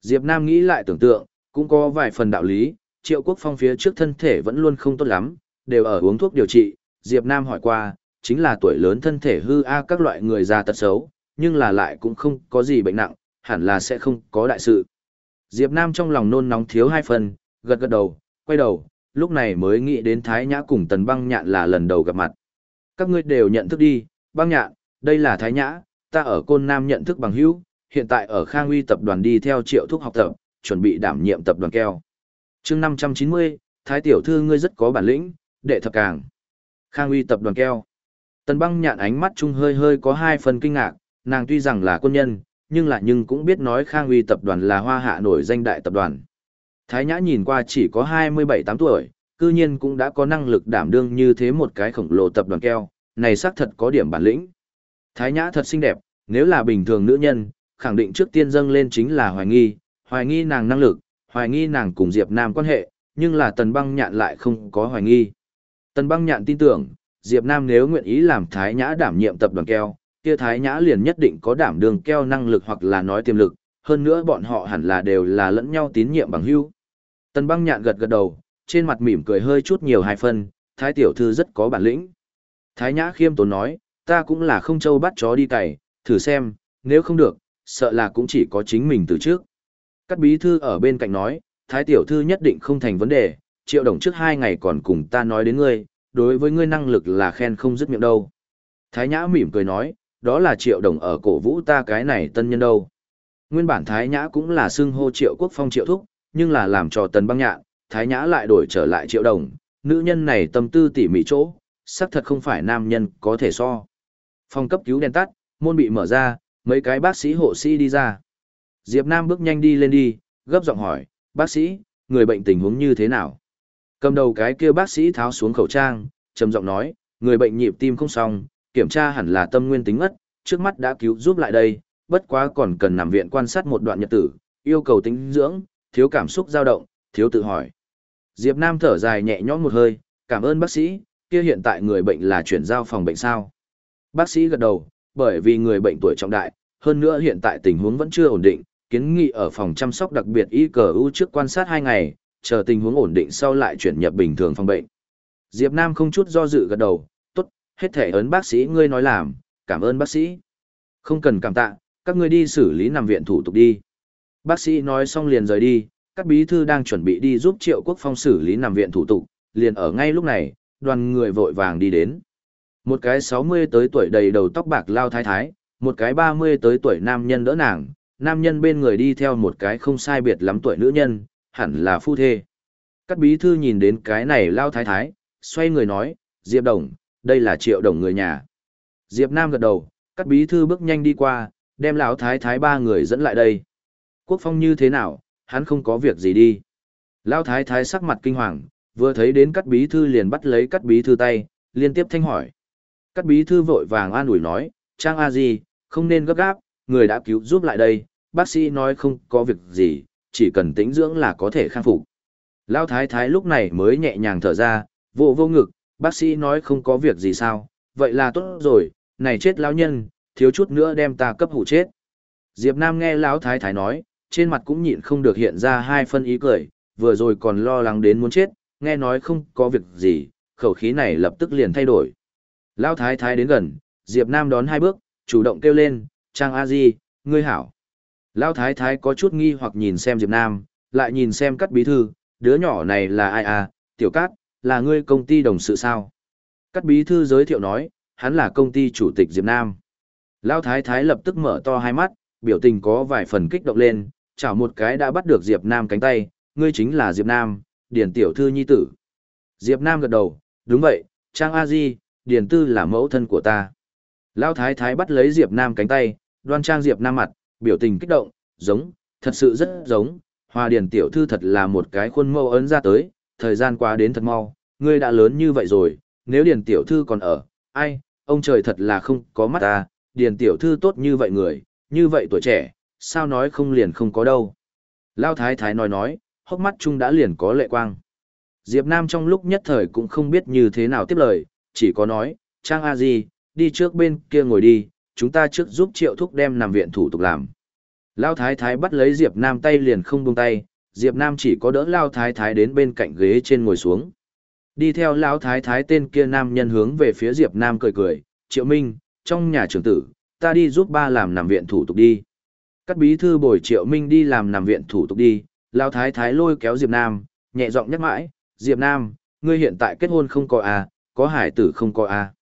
Diệp Nam nghĩ lại tưởng tượng, cũng có vài phần đạo lý, Triệu Quốc Phong phía trước thân thể vẫn luôn không tốt lắm, đều ở uống thuốc điều trị, Diệp Nam hỏi qua, chính là tuổi lớn thân thể hư a các loại người già tật xấu, nhưng là lại cũng không có gì bệnh nặng, hẳn là sẽ không có đại sự. Diệp Nam trong lòng nôn nóng thiếu hai phần, gật gật đầu, quay đầu, lúc này mới nghĩ đến Thái Nhã cùng Tần Băng Nhạn là lần đầu gặp mặt. Các ngươi đều nhận thức đi, Băng Nhạn, đây là Thái Nhã, ta ở Côn Nam nhận thức bằng hữu, hiện tại ở Khang Uy tập đoàn đi theo Triệu Thúc học tập, chuẩn bị đảm nhiệm tập đoàn keo. Chương 590, Thái tiểu thư ngươi rất có bản lĩnh, đệ thập càng. Khang Uy tập đoàn keo. Tần Băng Nhạn ánh mắt trung hơi hơi có hai phần kinh ngạc, nàng tuy rằng là quân nhân, nhưng lại nhưng cũng biết nói Khang Uy tập đoàn là hoa hạ nổi danh đại tập đoàn. Thái Nhã nhìn qua chỉ có 27-8 tuổi, cư nhiên cũng đã có năng lực đảm đương như thế một cái khổng lồ tập đoàn keo, này xác thật có điểm bản lĩnh. Thái Nhã thật xinh đẹp, nếu là bình thường nữ nhân, khẳng định trước tiên dâng lên chính là hoài nghi, hoài nghi nàng năng lực, hoài nghi nàng cùng Diệp Nam quan hệ, nhưng là Tần Băng Nhạn lại không có hoài nghi. Tần Băng Nhạn tin tưởng, Diệp Nam nếu nguyện ý làm Thái Nhã đảm nhiệm tập đoàn keo, kia Thái Nhã liền nhất định có đảm đường keo năng lực hoặc là nói tiềm lực, hơn nữa bọn họ hẳn là đều là lẫn nhau tín nhiệm bằng hữu. Tần Băng Nhạn gật gật đầu, trên mặt mỉm cười hơi chút nhiều hai phân, Thái tiểu thư rất có bản lĩnh. Thái Nhã khiêm tốn nói, ta cũng là không châu bắt chó đi cày, thử xem, nếu không được, sợ là cũng chỉ có chính mình từ trước. Các bí thư ở bên cạnh nói, Thái tiểu thư nhất định không thành vấn đề, triệu đồng trước hai ngày còn cùng ta nói đến ngươi, đối với ngươi năng lực là khen không dứt miệng đâu. Thái Nhã mỉm cười nói, đó là triệu đồng ở cổ vũ ta cái này tân nhân đâu. Nguyên bản Thái Nhã cũng là xưng hô triệu quốc phong triệu thúc, nhưng là làm cho tần băng nhạn, Thái Nhã lại đổi trở lại triệu đồng, nữ nhân này tâm tư tỉ mỉ chỗ, xác thật không phải nam nhân có thể so. Phòng cấp cứu đèn tắt, môn bị mở ra, mấy cái bác sĩ hộ sĩ đi ra. Diệp Nam bước nhanh đi lên đi, gấp giọng hỏi, bác sĩ, người bệnh tình huống như thế nào? Cầm đầu cái kia bác sĩ tháo xuống khẩu trang, trầm giọng nói, người bệnh nhịp tim không xong, kiểm tra hẳn là tâm nguyên tính ngất, trước mắt đã cứu giúp lại đây, bất quá còn cần nằm viện quan sát một đoạn nhật tử, yêu cầu tính dưỡng, thiếu cảm xúc dao động, thiếu tự hỏi. Diệp Nam thở dài nhẹ nhõm một hơi, cảm ơn bác sĩ, kia hiện tại người bệnh là chuyển giao phòng bệnh sao? Bác sĩ gật đầu, bởi vì người bệnh tuổi trọng đại, hơn nữa hiện tại tình huống vẫn chưa ổn định, kiến nghị ở phòng chăm sóc đặc biệt y cờ u trước quan sát 2 ngày, chờ tình huống ổn định sau lại chuyển nhập bình thường phòng bệnh. Diệp Nam không chút do dự gật đầu, tốt, hết thể ấn bác sĩ ngươi nói làm, cảm ơn bác sĩ. Không cần cảm tạ, các ngươi đi xử lý nằm viện thủ tục đi. Bác sĩ nói xong liền rời đi, các bí thư đang chuẩn bị đi giúp Triệu Quốc Phong xử lý nằm viện thủ tục, liền ở ngay lúc này, đoàn người vội vàng đi đến. Một cái 60 tới tuổi đầy đầu tóc bạc lao thái thái, một cái 30 tới tuổi nam nhân đỡ nàng, nam nhân bên người đi theo một cái không sai biệt lắm tuổi nữ nhân, hẳn là phu thê. Các bí thư nhìn đến cái này lao thái thái, xoay người nói, Diệp Đồng, đây là triệu đồng người nhà. Diệp Nam gật đầu, các bí thư bước nhanh đi qua, đem lão thái thái ba người dẫn lại đây. Quốc phong như thế nào, hắn không có việc gì đi. Lão thái thái sắc mặt kinh hoàng, vừa thấy đến các bí thư liền bắt lấy các bí thư tay, liên tiếp thanh hỏi. Các bí thư vội vàng an ủi nói, Trang A Di, không nên gấp gáp, người đã cứu giúp lại đây, bác sĩ nói không có việc gì, chỉ cần tĩnh dưỡng là có thể khang phục. Lão thái thái lúc này mới nhẹ nhàng thở ra, vô vô ngực, bác sĩ nói không có việc gì sao, vậy là tốt rồi, này chết lão nhân, thiếu chút nữa đem ta cấp hủ chết. Diệp Nam nghe lão thái thái nói, trên mặt cũng nhịn không được hiện ra hai phân ý cười, vừa rồi còn lo lắng đến muốn chết, nghe nói không có việc gì, khẩu khí này lập tức liền thay đổi. Lão thái thái đến gần, Diệp Nam đón hai bước, chủ động kêu lên, Trang A Di, ngươi hảo. Lão thái thái có chút nghi hoặc nhìn xem Diệp Nam, lại nhìn xem cắt bí thư, đứa nhỏ này là ai à, tiểu cát, là ngươi công ty đồng sự sao? Cắt bí thư giới thiệu nói, hắn là công ty chủ tịch Diệp Nam. Lão thái thái lập tức mở to hai mắt, biểu tình có vài phần kích động lên, chảo một cái đã bắt được Diệp Nam cánh tay, ngươi chính là Diệp Nam, điển tiểu thư nhi tử. Diệp Nam gật đầu, đúng vậy, Trang A Di, điển tư là mẫu thân của ta. Lão thái thái bắt lấy Diệp Nam cánh tay, đoan trang Diệp Nam mặt, biểu tình kích động, giống, thật sự rất giống, Hoa Điền tiểu thư thật là một cái khuôn mẫu ấn ra tới, thời gian qua đến thật mau, ngươi đã lớn như vậy rồi, nếu Điền tiểu thư còn ở, ai, ông trời thật là không có mắt ta, Điền tiểu thư tốt như vậy người, như vậy tuổi trẻ, sao nói không liền không có đâu. Lao Thái Thái nói nói, hốc mắt chung đã liền có lệ quang. Diệp Nam trong lúc nhất thời cũng không biết như thế nào tiếp lời, chỉ có nói, Trang A Di, đi trước bên kia ngồi đi, chúng ta trước giúp triệu thúc đem nằm viện thủ tục làm. Lao thái thái bắt lấy Diệp Nam tay liền không buông tay, Diệp Nam chỉ có đỡ Lao Thái Thái đến bên cạnh ghế trên ngồi xuống. Đi theo Lão Thái Thái tên kia nam nhân hướng về phía Diệp Nam cười cười, Triệu Minh, trong nhà trưởng tử, ta đi giúp ba làm nằm viện thủ tục đi. Các bí thư bồi Triệu Minh đi làm nằm viện thủ tục đi, Lão Thái Thái lôi kéo Diệp Nam, nhẹ giọng nhắc mãi, Diệp Nam, ngươi hiện tại kết hôn không có à, có hải tử không có à.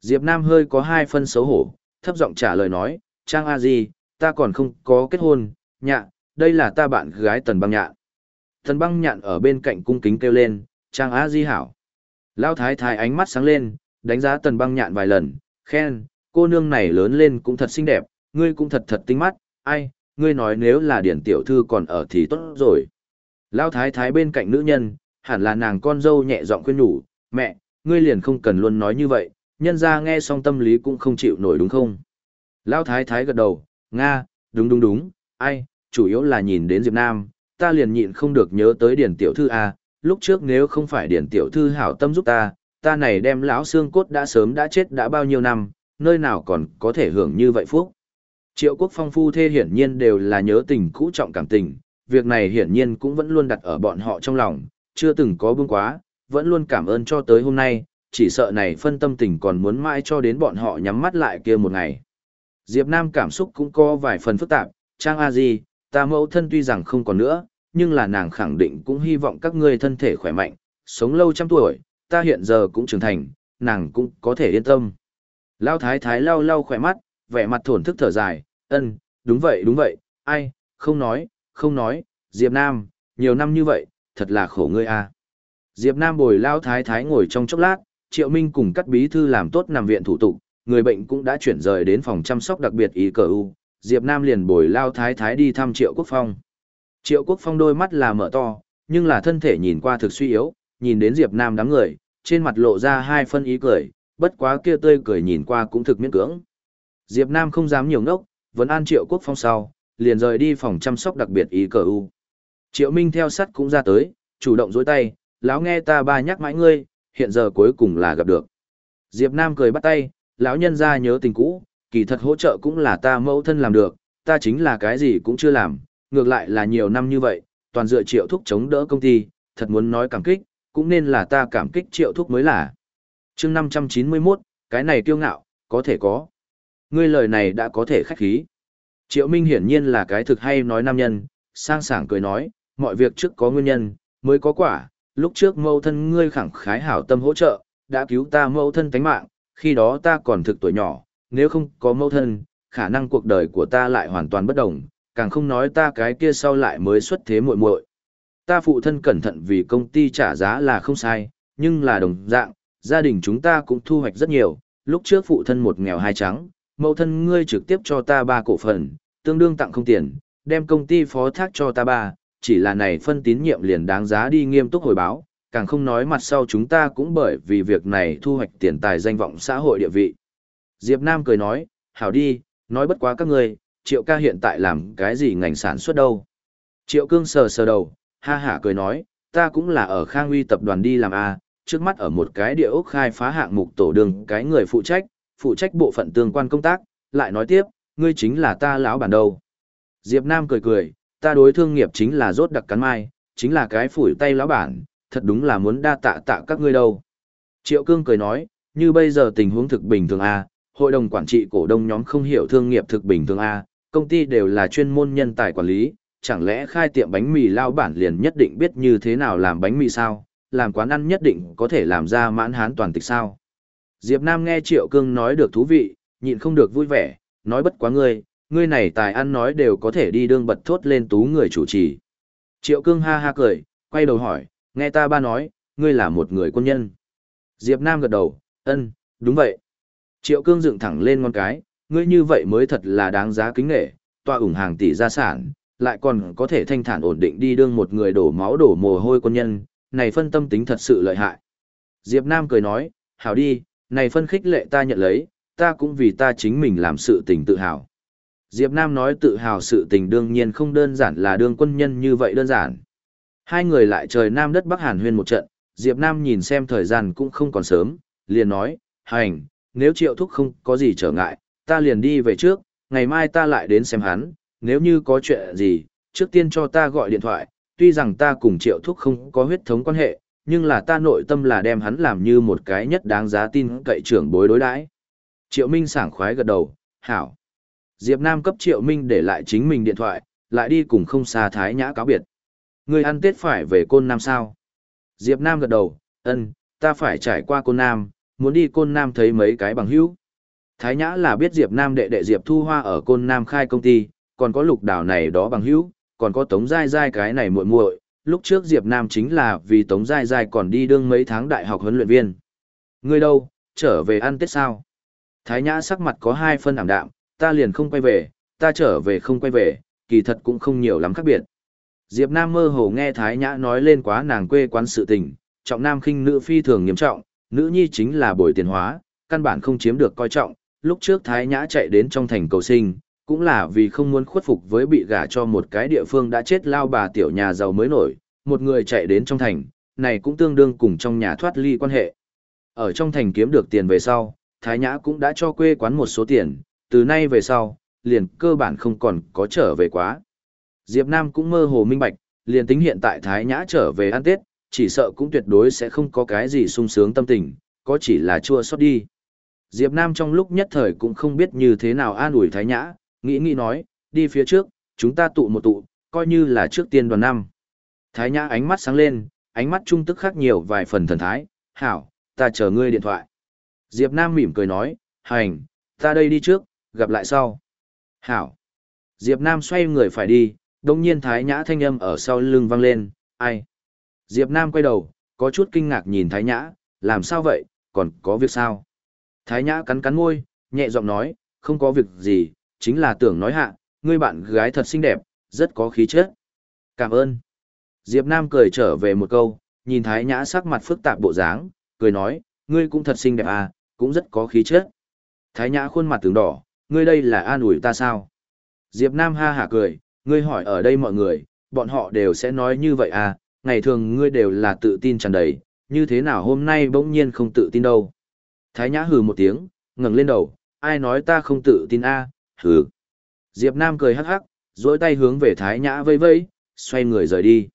Diệp Nam hơi có hai phân xấu hổ, thấp giọng trả lời nói, Trang A Di, ta còn không có kết hôn, nhạ, đây là ta bạn gái Tần Băng Nhạn. Tần Băng Nhạn ở bên cạnh cung kính kêu lên, Trang A Di hảo. Lão thái thái ánh mắt sáng lên, đánh giá Tần Băng Nhạn vài lần, khen, cô nương này lớn lên cũng thật xinh đẹp, ngươi cũng thật thật tinh mắt, ai, ngươi nói nếu là điển tiểu thư còn ở thì tốt rồi. Lão thái thái bên cạnh nữ nhân, hẳn là nàng con dâu nhẹ giọng khuyên nhủ, mẹ, ngươi liền không cần luôn nói như vậy, nhân ra nghe xong tâm lý cũng không chịu nổi đúng không? Lão thái thái gật đầu, Nga, đúng đúng đúng, ai, chủ yếu là nhìn đến Diệp Nam, ta liền nhịn không được nhớ tới Điển Tiểu Thư A, lúc trước nếu không phải Điển Tiểu Thư hảo tâm giúp ta, ta này đem lão xương cốt đã sớm đã chết đã bao nhiêu năm, nơi nào còn có thể hưởng như vậy phúc. Triệu quốc phong phu thê hiển nhiên đều là nhớ tình cũ trọng cảm tình, việc này hiển nhiên cũng vẫn luôn đặt ở bọn họ trong lòng, chưa từng có buông quá, vẫn luôn cảm ơn cho tới hôm nay, chỉ sợ này phân tâm tình còn muốn mãi cho đến bọn họ nhắm mắt lại kia một ngày. Diệp Nam cảm xúc cũng có vài phần phức tạp, Trang A Di, ta mẫu thân tuy rằng không còn nữa, nhưng là nàng khẳng định cũng hy vọng các ngươi thân thể khỏe mạnh, sống lâu trăm tuổi, ta hiện giờ cũng trưởng thành, nàng cũng có thể yên tâm. Lao thái thái lau lau khỏe mắt, vẻ mặt thổn thức thở dài, ân, đúng vậy đúng vậy, ai, không nói, không nói, Diệp Nam, nhiều năm như vậy, thật là khổ ngươi a. Diệp Nam bồi Lao thái thái ngồi trong chốc lát, Triệu Minh cùng các bí thư làm tốt nằm viện thủ tục, người bệnh cũng đã chuyển rời đến phòng chăm sóc đặc biệt ý cờ u, Diệp Nam liền bồi lao thái thái đi thăm Triệu Quốc Phong. Triệu Quốc Phong đôi mắt là mở to, nhưng là thân thể nhìn qua thực suy yếu, nhìn đến Diệp Nam đám người, trên mặt lộ ra hai phân ý cười, bất quá kia tươi cười nhìn qua cũng thực miễn cưỡng. Diệp Nam không dám nhiều ngốc, vẫn an Triệu Quốc Phong sau, liền rời đi phòng chăm sóc đặc biệt ý cờ u. Triệu Minh theo sát cũng ra tới, chủ động dối tay, lão nghe ta ba nhắc mãi ngươi, hiện giờ cuối cùng là gặp được. Diệp Nam cười bắt tay, lão nhân gia nhớ tình cũ, kỳ thật hỗ trợ cũng là ta mẫu thân làm được, ta chính là cái gì cũng chưa làm, ngược lại là nhiều năm như vậy, toàn dựa triệu thúc chống đỡ công ty, thật muốn nói cảm kích, cũng nên là ta cảm kích triệu thúc mới là. chương 591, cái này kiêu ngạo, có thể có. Ngươi lời này đã có thể khách khí. Triệu Minh hiển nhiên là cái thực hay nói nam nhân, sang sảng cười nói, mọi việc trước có nguyên nhân, mới có quả, lúc trước mẫu thân ngươi khẳng khái hảo tâm hỗ trợ, đã cứu ta mẫu thân tánh mạng, khi đó ta còn thực tuổi nhỏ, nếu không có mẫu thân, khả năng cuộc đời của ta lại hoàn toàn bất đồng, càng không nói ta cái kia sau lại mới xuất thế muội muội. Ta phụ thân cẩn thận vì công ty trả giá là không sai, nhưng là đồng dạng, gia đình chúng ta cũng thu hoạch rất nhiều, lúc trước phụ thân một nghèo hai trắng, mẫu thân ngươi trực tiếp cho ta ba cổ phần, tương đương tặng không tiền, đem công ty phó thác cho ta ba, chỉ là này phân tín nhiệm liền đáng giá đi nghiêm túc hồi báo, càng không nói mặt sau chúng ta cũng bởi vì việc này thu hoạch tiền tài danh vọng xã hội địa vị. Diệp Nam cười nói, hảo đi, nói bất quá các ngươi, triệu ca hiện tại làm cái gì ngành sản xuất đâu. Triệu cương sờ sờ đầu, ha hả cười nói, ta cũng là ở Khang Uy tập đoàn đi làm A, trước mắt ở một cái địa ốc khai phá hạng mục tổ đường cái người phụ trách, phụ trách bộ phận tương quan công tác, lại nói tiếp, ngươi chính là ta lão bản đầu. Diệp Nam cười cười, ta đối thương nghiệp chính là rốt đặc cắn mai, chính là cái phủi tay lão bản, thật đúng là muốn đa tạ tạ các ngươi đâu. Triệu Cương cười nói, như bây giờ tình huống thực bình thường A, hội đồng quản trị cổ đông nhóm không hiểu thương nghiệp thực bình thường A, công ty đều là chuyên môn nhân tài quản lý, chẳng lẽ khai tiệm bánh mì lao bản liền nhất định biết như thế nào làm bánh mì sao, làm quán ăn nhất định có thể làm ra mãn hán toàn tịch sao. Diệp Nam nghe Triệu Cương nói được thú vị, nhịn không được vui vẻ, nói bất quá ngươi, ngươi này tài ăn nói đều có thể đi đương bật thốt lên tú người chủ trì. Triệu Cương ha ha cười, quay đầu hỏi, nghe ta ba nói, ngươi là một người quân nhân. Diệp Nam gật đầu, ân, đúng vậy. Triệu Cương dựng thẳng lên ngón cái, ngươi như vậy mới thật là đáng giá kính nghệ, tòa ủng hàng tỷ gia sản, lại còn có thể thanh thản ổn định đi đương một người đổ máu đổ mồ hôi quân nhân, này phân tâm tính thật sự lợi hại. Diệp Nam cười nói, hảo đi, này phân khích lệ ta nhận lấy, ta cũng vì ta chính mình làm sự tình tự hào. Diệp Nam nói tự hào sự tình đương nhiên không đơn giản là đương quân nhân như vậy đơn giản. Hai người lại trời Nam đất Bắc Hàn huyên một trận, Diệp Nam nhìn xem thời gian cũng không còn sớm, liền nói, hành, nếu triệu thúc không có gì trở ngại, ta liền đi về trước, ngày mai ta lại đến xem hắn, nếu như có chuyện gì, trước tiên cho ta gọi điện thoại, tuy rằng ta cùng triệu thúc không có huyết thống quan hệ, nhưng là ta nội tâm là đem hắn làm như một cái nhất đáng giá tin cậy trưởng bối đối đãi. Triệu Minh sảng khoái gật đầu, hảo. Diệp Nam cấp Triệu Minh để lại chính mình điện thoại, lại đi cùng không xa Thái Nhã cáo biệt. Người ăn Tết phải về Côn Nam sao? Diệp Nam gật đầu, ân, ta phải trải qua Côn Nam, muốn đi Côn Nam thấy mấy cái bằng hữu. Thái Nhã là biết Diệp Nam đệ đệ Diệp Thu Hoa ở Côn Nam khai công ty, còn có lục đảo này đó bằng hữu, còn có Tống Giai Giai cái này muội muội. Lúc trước Diệp Nam chính là vì Tống Giai Giai còn đi đương mấy tháng đại học huấn luyện viên. Ngươi đâu, trở về ăn Tết sao? Thái Nhã sắc mặt có hai phân ảm đạm, ta liền không quay về, ta trở về không quay về, kỳ thật cũng không nhiều lắm khác biệt. Diệp Nam mơ hồ nghe Thái Nhã nói lên quá nàng quê quán sự tình, trọng nam khinh nữ phi thường nghiêm trọng, nữ nhi chính là bồi tiền hóa, căn bản không chiếm được coi trọng. Lúc trước Thái Nhã chạy đến trong thành cầu sinh, cũng là vì không muốn khuất phục với bị gả cho một cái địa phương đã chết lao bà tiểu nhà giàu mới nổi, một người chạy đến trong thành, này cũng tương đương cùng trong nhà thoát ly quan hệ. Ở trong thành kiếm được tiền về sau, Thái Nhã cũng đã cho quê quán một số tiền, từ nay về sau, liền cơ bản không còn có trở về quá. Diệp Nam cũng mơ hồ minh bạch, liền tính hiện tại Thái Nhã trở về ăn Tết, chỉ sợ cũng tuyệt đối sẽ không có cái gì sung sướng tâm tình, có chỉ là chua xót đi. Diệp Nam trong lúc nhất thời cũng không biết như thế nào an ủi Thái Nhã, nghĩ nghĩ nói, đi phía trước, chúng ta tụ một tụ, coi như là trước tiên đoàn năm. Thái Nhã ánh mắt sáng lên, ánh mắt trung tức khác nhiều vài phần thần thái, hảo, ta chờ ngươi điện thoại. Diệp Nam mỉm cười nói, hành, ta đây đi trước, gặp lại sau. Hảo. Diệp Nam xoay người phải đi, đồng nhiên Thái Nhã thanh âm ở sau lưng vang lên, ai? Diệp Nam quay đầu, có chút kinh ngạc nhìn Thái Nhã, làm sao vậy, còn có việc sao? Thái Nhã cắn cắn môi, nhẹ giọng nói, không có việc gì, chính là tưởng nói hạ, ngươi bạn gái thật xinh đẹp, rất có khí chất. Cảm ơn. Diệp Nam cười trở về một câu, nhìn Thái Nhã sắc mặt phức tạp bộ dáng, cười nói, ngươi cũng thật xinh đẹp à, cũng rất có khí chất. Thái Nhã khuôn mặt tướng đỏ, ngươi đây là an ủi ta sao? Diệp Nam ha hả cười, ngươi hỏi ở đây mọi người, bọn họ đều sẽ nói như vậy à, ngày thường ngươi đều là tự tin tràn đầy, như thế nào hôm nay bỗng nhiên không tự tin đâu. Thái Nhã hừ một tiếng, ngẩng lên đầu, ai nói ta không tự tin a? À? hừ. Diệp Nam cười hắc hắc, duỗi tay hướng về Thái Nhã vây vây, xoay người rời đi.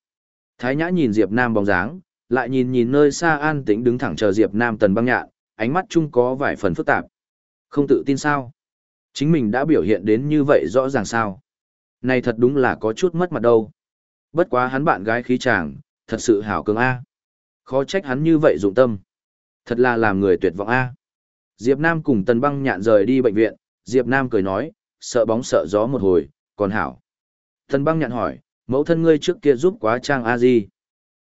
Thái Nhã nhìn Diệp Nam bóng dáng, lại nhìn nhìn nơi xa an tĩnh đứng thẳng chờ Diệp Nam tần băng nhạn, ánh mắt chung có vài phần phức tạp. Không tự tin sao? Chính mình đã biểu hiện đến như vậy rõ ràng sao? Này thật đúng là có chút mất mặt đâu. Bất quá hắn bạn gái khí chàng, thật sự hảo cường A. Khó trách hắn như vậy dụng tâm. Thật là làm người tuyệt vọng A. Diệp Nam cùng Tần Băng nhạn rời đi bệnh viện, Diệp Nam cười nói, sợ bóng sợ gió một hồi, còn hảo. Tần Băng nhạn hỏi, mẫu thân ngươi trước kia giúp quá Trang A Di.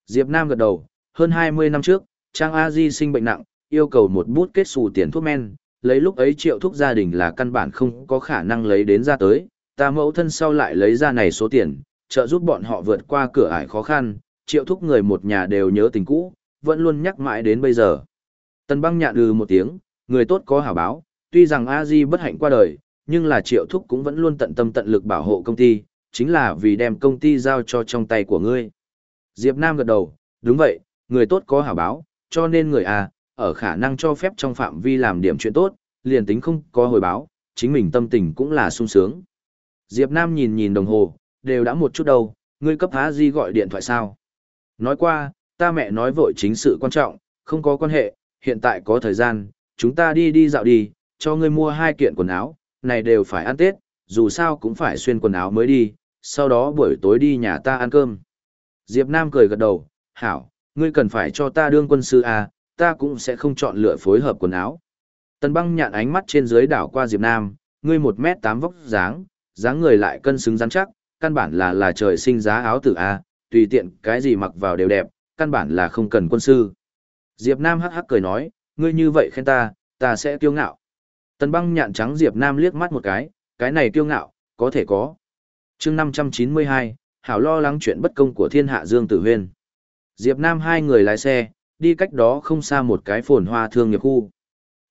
Diệp Nam gật đầu, hơn 20 năm trước, Trang A Di sinh bệnh nặng, yêu cầu một bút kết xù tiền thuốc men, lấy lúc ấy triệu thúc gia đình là căn bản không có khả năng lấy đến ra tới, ta mẫu thân sau lại lấy ra này số tiền, trợ giúp bọn họ vượt qua cửa ải khó khăn, triệu thúc người một nhà đều nhớ tình cũ, vẫn luôn nhắc mãi đến bây giờ. Tần băng nhạn ừ một tiếng, người tốt có hảo báo, tuy rằng a di bất hạnh qua đời, nhưng là triệu thúc cũng vẫn luôn tận tâm tận lực bảo hộ công ty, chính là vì đem công ty giao cho trong tay của ngươi. Diệp Nam gật đầu, đúng vậy, người tốt có hảo báo, cho nên người A, ở khả năng cho phép trong phạm vi làm điểm chuyện tốt, liền tính không có hồi báo, chính mình tâm tình cũng là sung sướng. Diệp Nam nhìn nhìn đồng hồ, đều đã một chút đâu, ngươi cấp há di gọi điện thoại sao? Nói qua, ta mẹ nói vội chính sự quan trọng, không có quan hệ, hiện tại có thời gian, chúng ta đi đi dạo đi, cho ngươi mua hai kiện quần áo, này đều phải ăn Tết, dù sao cũng phải xuyên quần áo mới đi, sau đó buổi tối đi nhà ta ăn cơm. Diệp Nam cười gật đầu, hảo, ngươi cần phải cho ta đương quân sư à, ta cũng sẽ không chọn lựa phối hợp quần áo. Tần băng nhạn ánh mắt trên dưới đảo qua Diệp Nam, ngươi một mét tám vóc dáng, dáng người lại cân xứng rắn chắc, căn bản là là trời sinh giá áo tử A, tùy tiện cái gì mặc vào đều đẹp, căn bản là không cần quân sư. Diệp Nam hắc hắc cười nói, ngươi như vậy khen ta, ta sẽ kiêu ngạo. Tần băng nhạn trắng Diệp Nam liếc mắt một cái, cái này kiêu ngạo, có thể có. Chương 592, Hảo lo lắng chuyện bất công của thiên hạ Dương Tử Huyên. Diệp Nam hai người lái xe, đi cách đó không xa một cái phồn hoa thương nghiệp khu.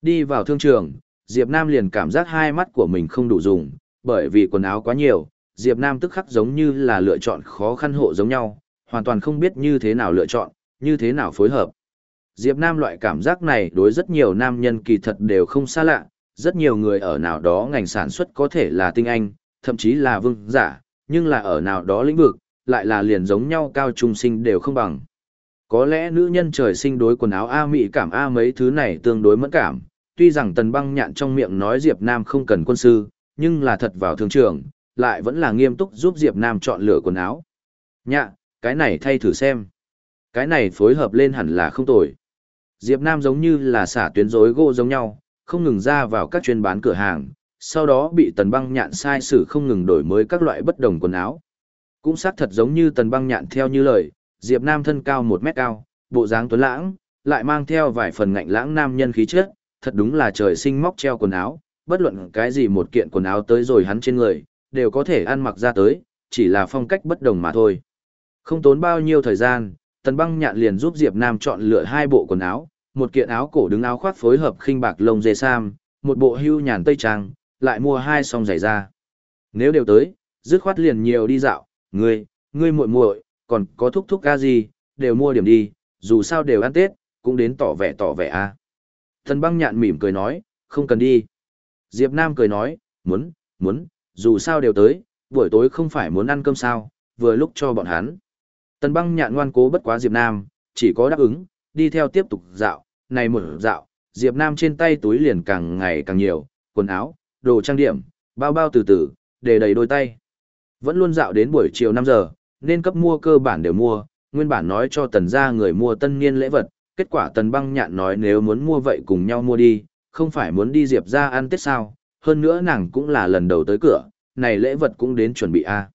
Đi vào thương trường, Diệp Nam liền cảm giác hai mắt của mình không đủ dùng, bởi vì quần áo quá nhiều, Diệp Nam tức khắc giống như là lựa chọn khó khăn hộ giống nhau, hoàn toàn không biết như thế nào lựa chọn, như thế nào phối hợp. Diệp Nam loại cảm giác này đối rất nhiều nam nhân kỳ thật đều không xa lạ, rất nhiều người ở nào đó ngành sản xuất có thể là tinh anh, thậm chí là vương giả, nhưng là ở nào đó lĩnh vực, lại là liền giống nhau cao trung sinh đều không bằng. Có lẽ nữ nhân trời sinh đối quần áo A mỹ cảm A mấy thứ này tương đối mẫn cảm, tuy rằng tần băng nhạn trong miệng nói Diệp Nam không cần quân sư, nhưng là thật vào thương trường, lại vẫn là nghiêm túc giúp Diệp Nam chọn lựa quần áo. Nhạ, cái này thay thử xem. Cái này phối hợp lên hẳn là không tồi. Diệp Nam giống như là xả tuyến rối gỗ giống nhau, không ngừng ra vào các chuyên bán cửa hàng, sau đó bị tần băng nhạn sai sử không ngừng đổi mới các loại bất đồng quần áo. Cũng xác thật giống như tần băng nhạn theo như lời, Diệp Nam thân cao 1 mét cao, bộ dáng tuấn lãng, lại mang theo vài phần ngạnh lãng nam nhân khí chất, thật đúng là trời sinh móc treo quần áo, bất luận cái gì một kiện quần áo tới rồi hắn trên người, đều có thể ăn mặc ra tới, chỉ là phong cách bất đồng mà thôi. Không tốn bao nhiêu thời gian, tần băng nhạn liền giúp Diệp Nam chọn lựa hai bộ quần áo, một kiện áo cổ đứng áo khoác phối hợp khinh bạc lông dê sam, một bộ hưu nhàn tây trang, lại mua hai song giày da. Nếu đều tới, dứt khoát liền nhiều đi dạo, ngươi, ngươi muội muội, còn có thúc thúc ca gì, đều mua điểm đi, dù sao đều ăn Tết, cũng đến tỏ vẻ tỏ vẻ a. À. Thần băng nhạn mỉm cười nói, không cần đi. Diệp Nam cười nói, muốn, muốn, dù sao đều tới, buổi tối không phải muốn ăn cơm sao, vừa lúc cho bọn hắn. Tần băng nhạn ngoan cố bất quá Diệp Nam, chỉ có đáp ứng, đi theo tiếp tục dạo, này một dạo, Diệp Nam trên tay túi liền càng ngày càng nhiều, quần áo, đồ trang điểm, bao bao từ từ, để đầy đôi tay. Vẫn luôn dạo đến buổi chiều 5 giờ, nên cấp mua cơ bản đều mua, nguyên bản nói cho tần gia người mua tân niên lễ vật, kết quả tần băng nhạn nói nếu muốn mua vậy cùng nhau mua đi, không phải muốn đi Diệp ra ăn Tết sao, hơn nữa nàng cũng là lần đầu tới cửa, này lễ vật cũng đến chuẩn bị a. À.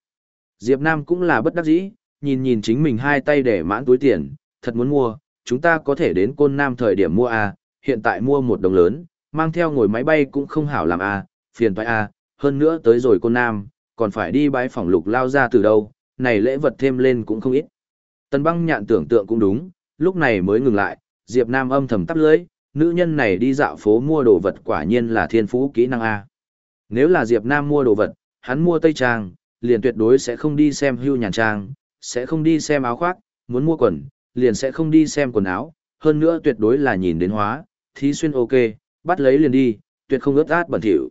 Diệp Nam cũng là bất đắc dĩ, nhìn nhìn chính mình hai tay để mãn túi tiền, thật muốn mua, chúng ta có thể đến côn nam thời điểm mua a, à, hiện tại mua một đồng lớn, mang theo ngồi máy bay cũng không hảo làm a, phiền toái a, hơn nữa tới rồi côn nam, còn phải đi bái phỏng lục lao ra từ đâu, này lễ vật thêm lên cũng không ít. Tần băng nhạn tưởng tượng cũng đúng, lúc này mới ngừng lại, Diệp Nam âm thầm tắp lưỡi, nữ nhân này đi dạo phố mua đồ vật quả nhiên là thiên phú kỹ năng A. Nếu là Diệp Nam mua đồ vật, hắn mua tây trang, liền tuyệt đối sẽ không đi xem hưu nhàn trang, sẽ không đi xem áo khoác, muốn mua quần, liền sẽ không đi xem quần áo, hơn nữa tuyệt đối là nhìn đến hóa, thí xuyên ok, bắt lấy liền đi, tuyệt không ướt át bẩn thỉu.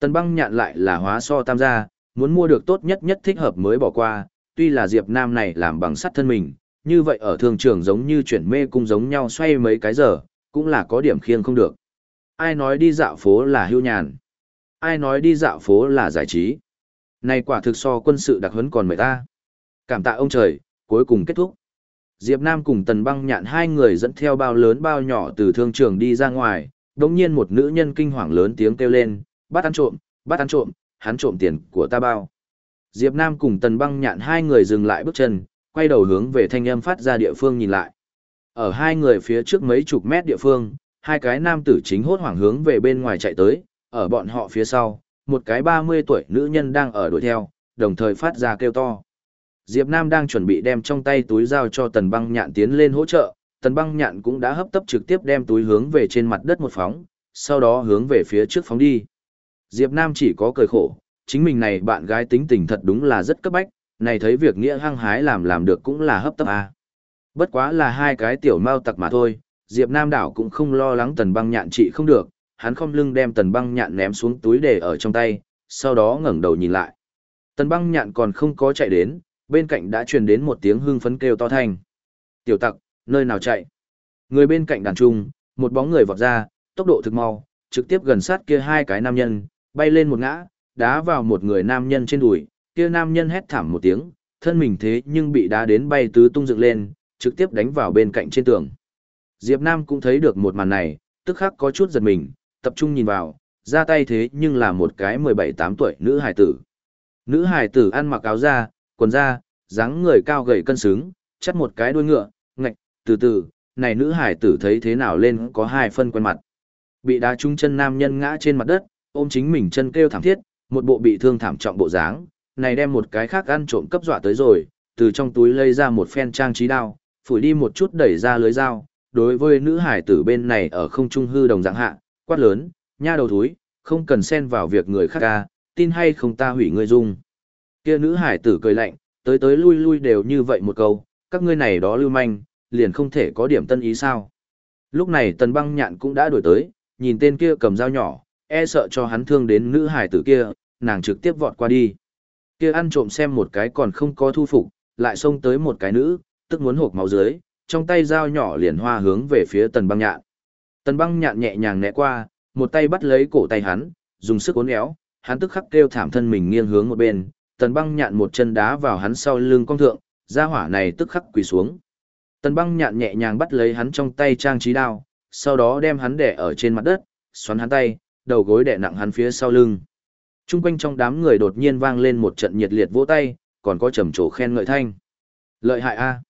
Tần băng nhạn lại là hóa so tam gia, muốn mua được tốt nhất nhất thích hợp mới bỏ qua, tuy là Diệp Nam này làm bằng sắt thân mình, như vậy ở thường trường giống như chuyển mê cung giống nhau xoay mấy cái giờ, cũng là có điểm khiêng không được. Ai nói đi dạo phố là hưu nhàn? Ai nói đi dạo phố là giải trí? Này quả thực so quân sự đặc huấn còn mệt ta. Cảm tạ ông trời, cuối cùng kết thúc. Diệp Nam cùng Tần Băng Nhạn hai người dẫn theo bao lớn bao nhỏ từ thương trường đi ra ngoài, đống nhiên một nữ nhân kinh hoàng lớn tiếng kêu lên, bắt ăn trộm, bắt ăn trộm, hắn trộm tiền của ta bao. Diệp Nam cùng Tần Băng Nhạn hai người dừng lại bước chân, quay đầu hướng về thanh âm phát ra địa phương nhìn lại. Ở hai người phía trước mấy chục mét địa phương, hai cái nam tử chính hốt hoảng hướng về bên ngoài chạy tới, ở bọn họ phía sau, một cái 30 tuổi nữ nhân đang ở đuổi theo, đồng thời phát ra kêu to. Diệp Nam đang chuẩn bị đem trong tay túi giao cho Tần Băng Nhạn tiến lên hỗ trợ, Tần Băng Nhạn cũng đã hấp tấp trực tiếp đem túi hướng về trên mặt đất một phóng, sau đó hướng về phía trước phóng đi. Diệp Nam chỉ có cười khổ, chính mình này bạn gái tính tình thật đúng là rất cấp bách, này thấy việc nghĩa hăng hái làm làm được cũng là hấp tấp à. Bất quá là hai cái tiểu mau tặc mà thôi, Diệp Nam đảo cũng không lo lắng tần băng nhạn trị không được, hắn không lưng đem tần băng nhạn ném xuống túi để ở trong tay, sau đó ngẩng đầu nhìn lại. Tần băng nhạn còn không có chạy đến, bên cạnh đã truyền đến một tiếng hưng phấn kêu to thanh. Tiểu tặc, nơi nào chạy? Người bên cạnh đàn trung, một bóng người vọt ra, tốc độ thực mau, trực tiếp gần sát kia hai cái nam nhân, bay lên một ngã, đá vào một người nam nhân trên đùi, kia nam nhân hét thảm một tiếng, thân mình thế nhưng bị đá đến bay tứ tung dựng lên, trực tiếp đánh vào bên cạnh trên tường. Diệp Nam cũng thấy được một màn này, tức khắc có chút giật mình, tập trung nhìn vào, ra tay thế nhưng là một cái 17-8 tuổi nữ hài tử. Nữ hài tử ăn mặc áo da, quần da, dáng người cao gầy cân xứng, chắt một cái đuôi ngựa, ngạch, từ từ, này nữ hài tử thấy thế nào lên có hai phân quen mặt. Bị đá trúng chân nam nhân ngã trên mặt đất, ôm chính mình chân kêu thảm thiết, một bộ bị thương thảm trọng bộ dáng, này đem một cái khác ăn trộm cấp dọa tới rồi, từ trong túi lấy ra một phen trang trí đao, phủi đi một chút đẩy ra lưới dao, đối với nữ hải tử bên này ở không trung hư đồng dạng hạ, quát lớn, nha đầu thối không cần xen vào việc người khác ca, tin hay không ta hủy ngươi dung. Kia nữ hải tử cười lạnh, tới tới lui lui đều như vậy một câu, các ngươi này đó lưu manh, liền không thể có điểm tân ý sao. Lúc này tần băng nhạn cũng đã đuổi tới, nhìn tên kia cầm dao nhỏ, e sợ cho hắn thương đến nữ hải tử kia, nàng trực tiếp vọt qua đi. Kia ăn trộm xem một cái còn không có thu phục, lại xông tới một cái nữ, tức muốn hộp máu dưới, trong tay dao nhỏ liền hoa hướng về phía tần băng nhạn. Tần băng nhạn nhẹ nhàng né qua, một tay bắt lấy cổ tay hắn, dùng sức uốn éo, hắn tức khắc kêu thảm thân mình nghiêng hướng một bên, tần băng nhạn một chân đá vào hắn sau lưng cong thượng, gia hỏa này tức khắc quỳ xuống. Tần băng nhạn nhẹ nhàng bắt lấy hắn trong tay trang trí đao, sau đó đem hắn đẻ ở trên mặt đất, xoắn hắn tay, đầu gối đè nặng hắn phía sau lưng. Trung quanh trong đám người đột nhiên vang lên một trận nhiệt liệt vỗ tay, còn có trầm trồ khen ngợi thanh. Lợi hại a,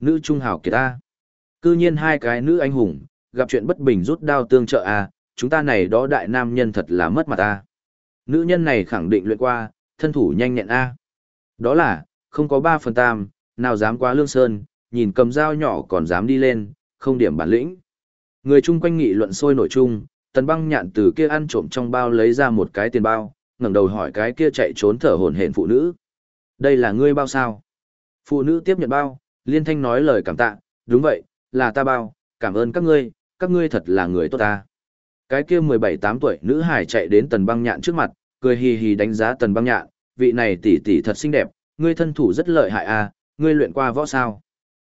nữ trung hảo kiệt a. Cư nhiên hai cái nữ anh hùng, gặp chuyện bất bình rút đao tương trợ a, chúng ta này đó đại nam nhân thật là mất mặt a. Nữ nhân này khẳng định luyện qua, thân thủ nhanh nhẹn a. Đó là, không có ba phần tam, nào dám qua lương sơn, nhìn cầm dao nhỏ còn dám đi lên, không điểm bản lĩnh. Người chung quanh nghị luận sôi nổi chung, tần băng nhạn từ kia ăn trộm trong bao lấy ra một cái tiền bao, ngẩng đầu hỏi cái kia chạy trốn thở hổn hển phụ nữ. Đây là ngươi bao sao? Phụ nữ tiếp nhận bao, liên thanh nói lời cảm tạ, đúng vậy, là ta bao, cảm ơn các ngươi, các ngươi thật là người tốt ta. Cái kia 17-8 tuổi nữ hải chạy đến tần băng nhạn trước mặt, cười hì hì đánh giá tần băng nhạn, vị này tỷ tỷ thật xinh đẹp, ngươi thân thủ rất lợi hại à, ngươi luyện qua võ sao.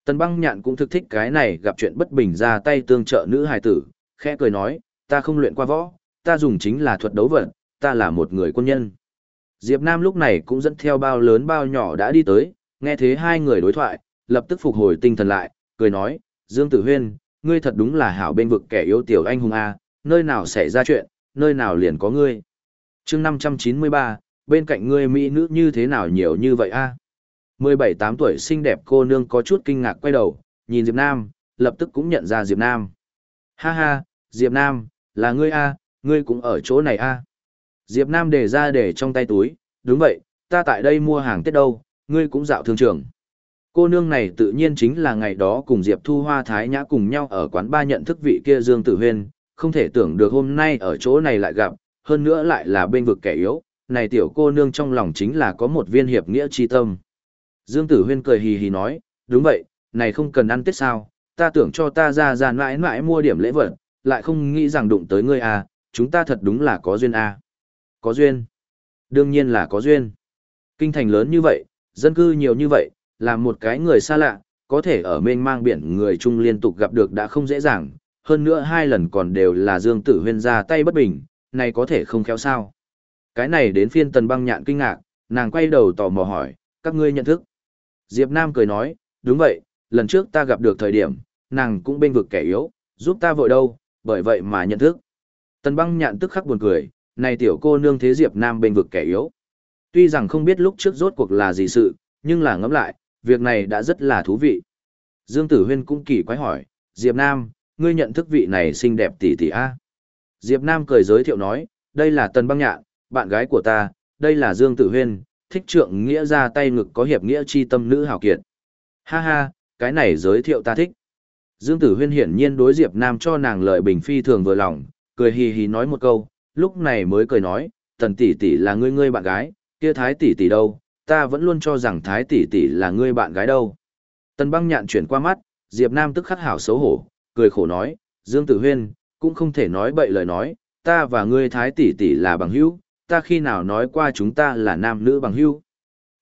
Tần băng nhạn cũng thực thích cái này gặp chuyện bất bình ra tay tương trợ nữ hải tử, khẽ cười nói, ta không luyện qua võ, ta dùng chính là thuật đấu vật, ta là một người quân nhân. Diệp Nam lúc này cũng dẫn theo bao lớn bao nhỏ đã đi tới, nghe thế hai người đối thoại, lập tức phục hồi tinh thần lại, cười nói, Dương Tử Huyên, ngươi thật đúng là hảo bên vực kẻ yếu tiểu anh hùng A, nơi nào xảy ra chuyện, nơi nào liền có ngươi. chương 593, bên cạnh ngươi mỹ nữ như thế nào nhiều như vậy A. 17-8 tuổi xinh đẹp cô nương có chút kinh ngạc quay đầu, nhìn Diệp Nam, lập tức cũng nhận ra Diệp Nam. Ha ha, Diệp Nam, là ngươi A, ngươi cũng ở chỗ này A. Diệp Nam để ra để trong tay túi, đúng vậy, ta tại đây mua hàng Tết đâu, ngươi cũng dạo thương trường. Cô nương này tự nhiên chính là ngày đó cùng Diệp Thu Hoa Thái Nhã cùng nhau ở quán ba nhận thức vị kia Dương Tử Huyên, không thể tưởng được hôm nay ở chỗ này lại gặp, hơn nữa lại là bên vực kẻ yếu, này tiểu cô nương trong lòng chính là có một viên hiệp nghĩa chi tâm. Dương Tử Huyên cười hì hì nói, đúng vậy, này không cần ăn Tết sao, ta tưởng cho ta ra ra mãi mãi mua điểm lễ vật, lại không nghĩ rằng đụng tới ngươi à, chúng ta thật đúng là có duyên à. Có duyên. Đương nhiên là có duyên. Kinh thành lớn như vậy, dân cư nhiều như vậy, là một cái người xa lạ, có thể ở mênh mang biển người chung liên tục gặp được đã không dễ dàng, hơn nữa hai lần còn đều là Dương Tử Huyên ra tay bất bình, này có thể không khéo sao. Cái này đến phiên tần băng nhạn kinh ngạc, nàng quay đầu tò mò hỏi, các ngươi nhận thức. Diệp Nam cười nói, đúng vậy, lần trước ta gặp được thời điểm, nàng cũng bên vực kẻ yếu, giúp ta vội đâu, bởi vậy mà nhận thức. Tần băng nhạn tức khắc buồn cười, này tiểu cô nương thế Diệp Nam bên vực kẻ yếu. Tuy rằng không biết lúc trước rốt cuộc là gì sự, nhưng là ngẫm lại, việc này đã rất là thú vị. Dương Tử Huyên cũng kỳ quái hỏi, Diệp Nam, ngươi nhận thức vị này xinh đẹp tỷ tỷ a? Diệp Nam cười giới thiệu nói, đây là Tần Băng Nhạn, bạn gái của ta, đây là Dương Tử Huyên, thích trượng nghĩa ra tay ngực có hiệp nghĩa chi tâm nữ hảo kiệt. Ha ha, cái này giới thiệu ta thích. Dương Tử Huyên hiển nhiên đối Diệp Nam cho nàng lợi bình phi thường vừa lòng, cười hì hì nói một câu, lúc này mới cười nói, tần tỷ tỷ là ngươi ngươi bạn gái, kia thái tỷ tỷ đâu, ta vẫn luôn cho rằng thái tỷ tỷ là ngươi bạn gái đâu. Tần băng nhạn chuyển qua mắt, Diệp Nam tức khắc hảo xấu hổ, cười khổ nói, Dương Tử Huyên, cũng không thể nói bậy lời nói, ta và ngươi thái tỷ tỷ là bằng hữu, ta khi nào nói qua chúng ta là nam nữ bằng hữu.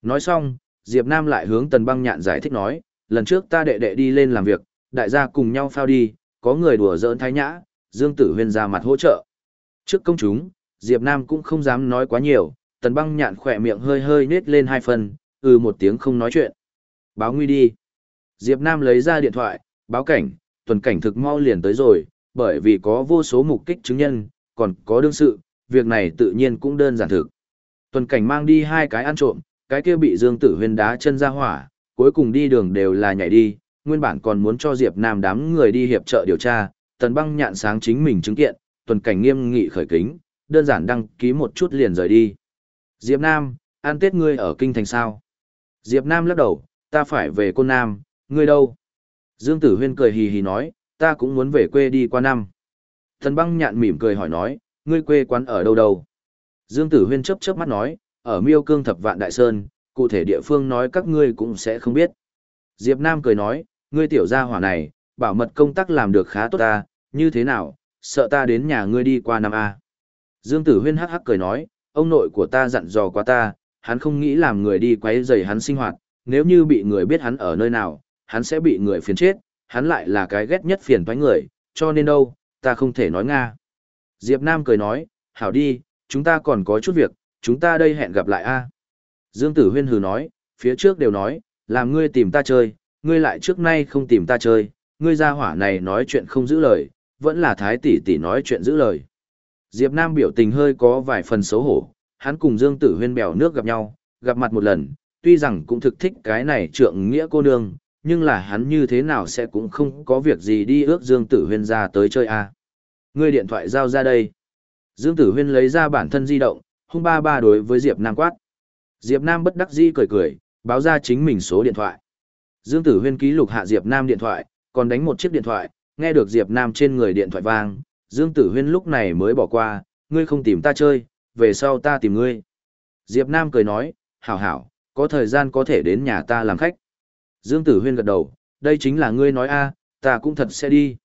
Nói xong, Diệp Nam lại hướng tần băng nhạn giải thích nói, lần trước ta đệ đệ đi lên làm việc, đại gia cùng nhau phao đi, có người đùa giỡn thái nhã, Dương Tử Huyên ra mặt hỗ trợ. Trước công chúng, Diệp Nam cũng không dám nói quá nhiều, tần băng nhạn khỏe miệng hơi hơi nết lên hai phần, ừ một tiếng không nói chuyện. Báo nguy đi. Diệp Nam lấy ra điện thoại, báo cảnh, tuần cảnh thực mau liền tới rồi, bởi vì có vô số mục kích chứng nhân, còn có đương sự, việc này tự nhiên cũng đơn giản thực. Tuần cảnh mang đi hai cái ăn trộm, cái kia bị Dương Tử Huyên đá chân ra hỏa, cuối cùng đi đường đều là nhảy đi, nguyên bản còn muốn cho Diệp Nam đám người đi hiệp trợ điều tra, tần băng nhạn sáng chính mình chứng kiện, tuần cảnh nghiêm nghị khởi kính, đơn giản đăng ký một chút liền rời đi. Diệp Nam, ăn Tết ngươi ở kinh thành sao? Diệp Nam lắc đầu, ta phải về Côn Nam, ngươi đâu? Dương Tử Huyên cười hì hì nói, ta cũng muốn về quê đi qua năm. Tần băng nhạn mỉm cười hỏi nói, ngươi quê quán ở đâu đâu? Dương Tử Huyên chớp chớp mắt nói, ở Miêu Cương Thập Vạn Đại Sơn, cụ thể địa phương nói các ngươi cũng sẽ không biết. Diệp Nam cười nói, ngươi tiểu gia hỏa này, bảo mật công tác làm được khá tốt ta, như thế nào, sợ ta đến nhà ngươi đi qua năm A. Dương Tử Huyên hắc hắc cười nói, ông nội của ta dặn dò qua ta, hắn không nghĩ làm người đi quấy rầy hắn sinh hoạt, nếu như bị người biết hắn ở nơi nào, hắn sẽ bị người phiền chết, hắn lại là cái ghét nhất phiền toái người, cho nên đâu, ta không thể nói Nga. Diệp Nam cười nói, hảo đi, chúng ta còn có chút việc, chúng ta đây hẹn gặp lại a. Dương Tử Huyên hừ nói, phía trước đều nói, làm ngươi tìm ta chơi, ngươi lại trước nay không tìm ta chơi, ngươi ra hỏa này nói chuyện không giữ lời, vẫn là thái tỷ tỷ nói chuyện giữ lời. Diệp Nam biểu tình hơi có vài phần xấu hổ, hắn cùng Dương Tử Huyên bèo nước gặp nhau, gặp mặt một lần, tuy rằng cũng thực thích cái này trượng nghĩa cô nương, nhưng là hắn như thế nào sẽ cũng không có việc gì đi ước Dương Tử Huyên ra tới chơi a. Ngươi điện thoại giao ra đây. Dương Tử Huyên lấy ra bản thân di động, hung ba ba đối với Diệp Nam quát. Diệp Nam bất đắc dĩ cười cười, báo ra chính mình số điện thoại. Dương Tử Huyên ký lục hạ Diệp Nam điện thoại, còn đánh một chiếc điện thoại, nghe được Diệp Nam trên người điện thoại vang, Dương Tử Huyên lúc này mới bỏ qua, ngươi không tìm ta chơi, về sau ta tìm ngươi. Diệp Nam cười nói, hảo hảo, có thời gian có thể đến nhà ta làm khách. Dương Tử Huyên gật đầu, đây chính là ngươi nói a, ta cũng thật sẽ đi.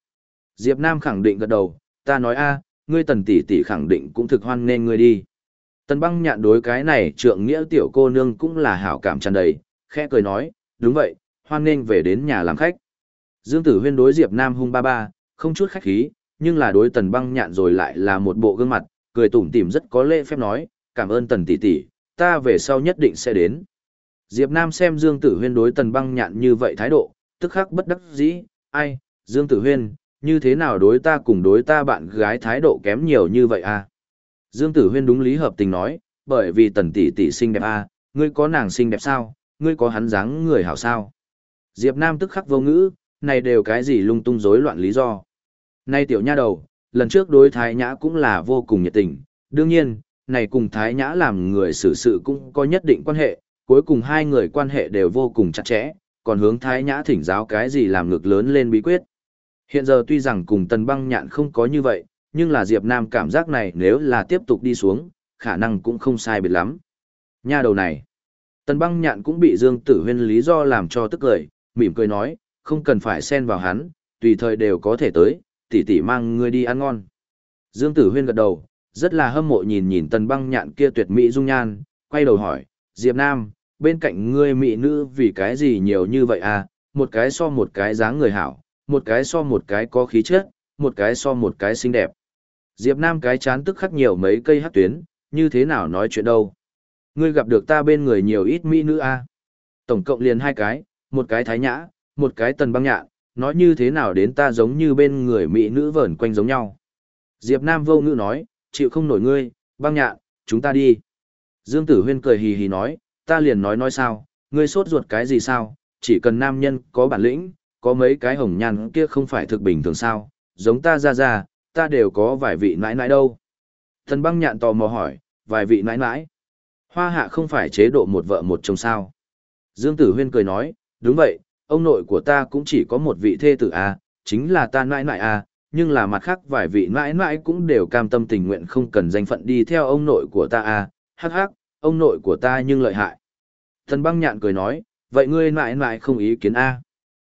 Diệp Nam khẳng định gật đầu, ta nói a, ngươi tần tỷ tỷ khẳng định cũng thực hoan nên ngươi đi. Tần băng nhạn đối cái này trượng nghĩa tiểu cô nương cũng là hảo cảm tràn đầy, khẽ cười nói, đúng vậy, hoan nên về đến nhà làm khách. Dương Tử Huyên đối Diệp Nam hung ba ba, không chút khách khí, nhưng là đối tần băng nhạn rồi lại là một bộ gương mặt, cười tủm tỉm rất có lễ phép nói, cảm ơn tần tỷ tỷ, ta về sau nhất định sẽ đến. Diệp Nam xem Dương Tử Huyên đối tần băng nhạn như vậy thái độ, tức khắc bất đắc dĩ, ai, Dương Tử Huyên, như thế nào đối ta cùng đối ta bạn gái thái độ kém nhiều như vậy à? Dương Tử Huyên đúng lý hợp tình nói, bởi vì tần tỷ tỷ xinh đẹp à, ngươi có nàng xinh đẹp sao, ngươi có hắn dáng người hảo sao? Diệp Nam tức khắc vô ngữ, này đều cái gì lung tung rối loạn lý do. Nay tiểu nha đầu, lần trước đối Thái Nhã cũng là vô cùng nhiệt tình, đương nhiên, này cùng Thái Nhã làm người xử sự cũng có nhất định quan hệ, cuối cùng hai người quan hệ đều vô cùng chặt chẽ, còn hướng Thái Nhã thỉnh giáo cái gì làm ngược lớn lên bí quyết. Hiện giờ tuy rằng cùng Tần Băng Nhạn không có như vậy, nhưng là Diệp Nam cảm giác này nếu là tiếp tục đi xuống, khả năng cũng không sai biệt lắm. Nha đầu này, Tần Băng Nhạn cũng bị Dương Tử Huyên lý do làm cho tức cười, mỉm cười nói, không cần phải xen vào hắn, tùy thời đều có thể tới, tỷ tỷ mang ngươi đi ăn ngon. Dương Tử Huyên gật đầu, rất là hâm mộ nhìn nhìn Tần Băng Nhạn kia tuyệt mỹ dung nhan, quay đầu hỏi, Diệp Nam, bên cạnh ngươi mỹ nữ vì cái gì nhiều như vậy à, một cái so một cái dáng người hảo, một cái so một cái có khí chất, một cái so một cái xinh đẹp. Diệp Nam cái chán tức khắc nhiều mấy cây hắc tuyến, như thế nào nói chuyện đâu. Ngươi gặp được ta bên người nhiều ít mỹ nữ a à? Tổng cộng liền hai cái, một cái thái nhã, một cái tần băng nhạn, nói như thế nào đến ta giống như bên người mỹ nữ vẩn quanh giống nhau. Diệp Nam vô ngữ nói, chịu không nổi ngươi, băng nhạn, chúng ta đi. Dương Tử Huyên cười hì hì nói, ta liền nói nói sao, ngươi sốt ruột cái gì sao, chỉ cần nam nhân có bản lĩnh, có mấy cái hồng nhan kia không phải thực bình thường sao, giống ta ra ra, ta đều có vài vị nãi nãi đâu. Thần băng nhạn tò mò hỏi, vài vị nãi nãi. Hoa hạ không phải chế độ một vợ một chồng sao. Dương Tử Huyên cười nói, đúng vậy, ông nội của ta cũng chỉ có một vị thê tử a, chính là ta nãi nãi a, à, nhưng là mặt khác vài vị nãi nãi cũng đều cam tâm tình nguyện không cần danh phận đi theo ông nội của ta a, hắc hắc, ông nội của ta nhưng lợi hại. Thần băng nhạn cười nói, vậy ngươi nãi nãi không ý kiến a?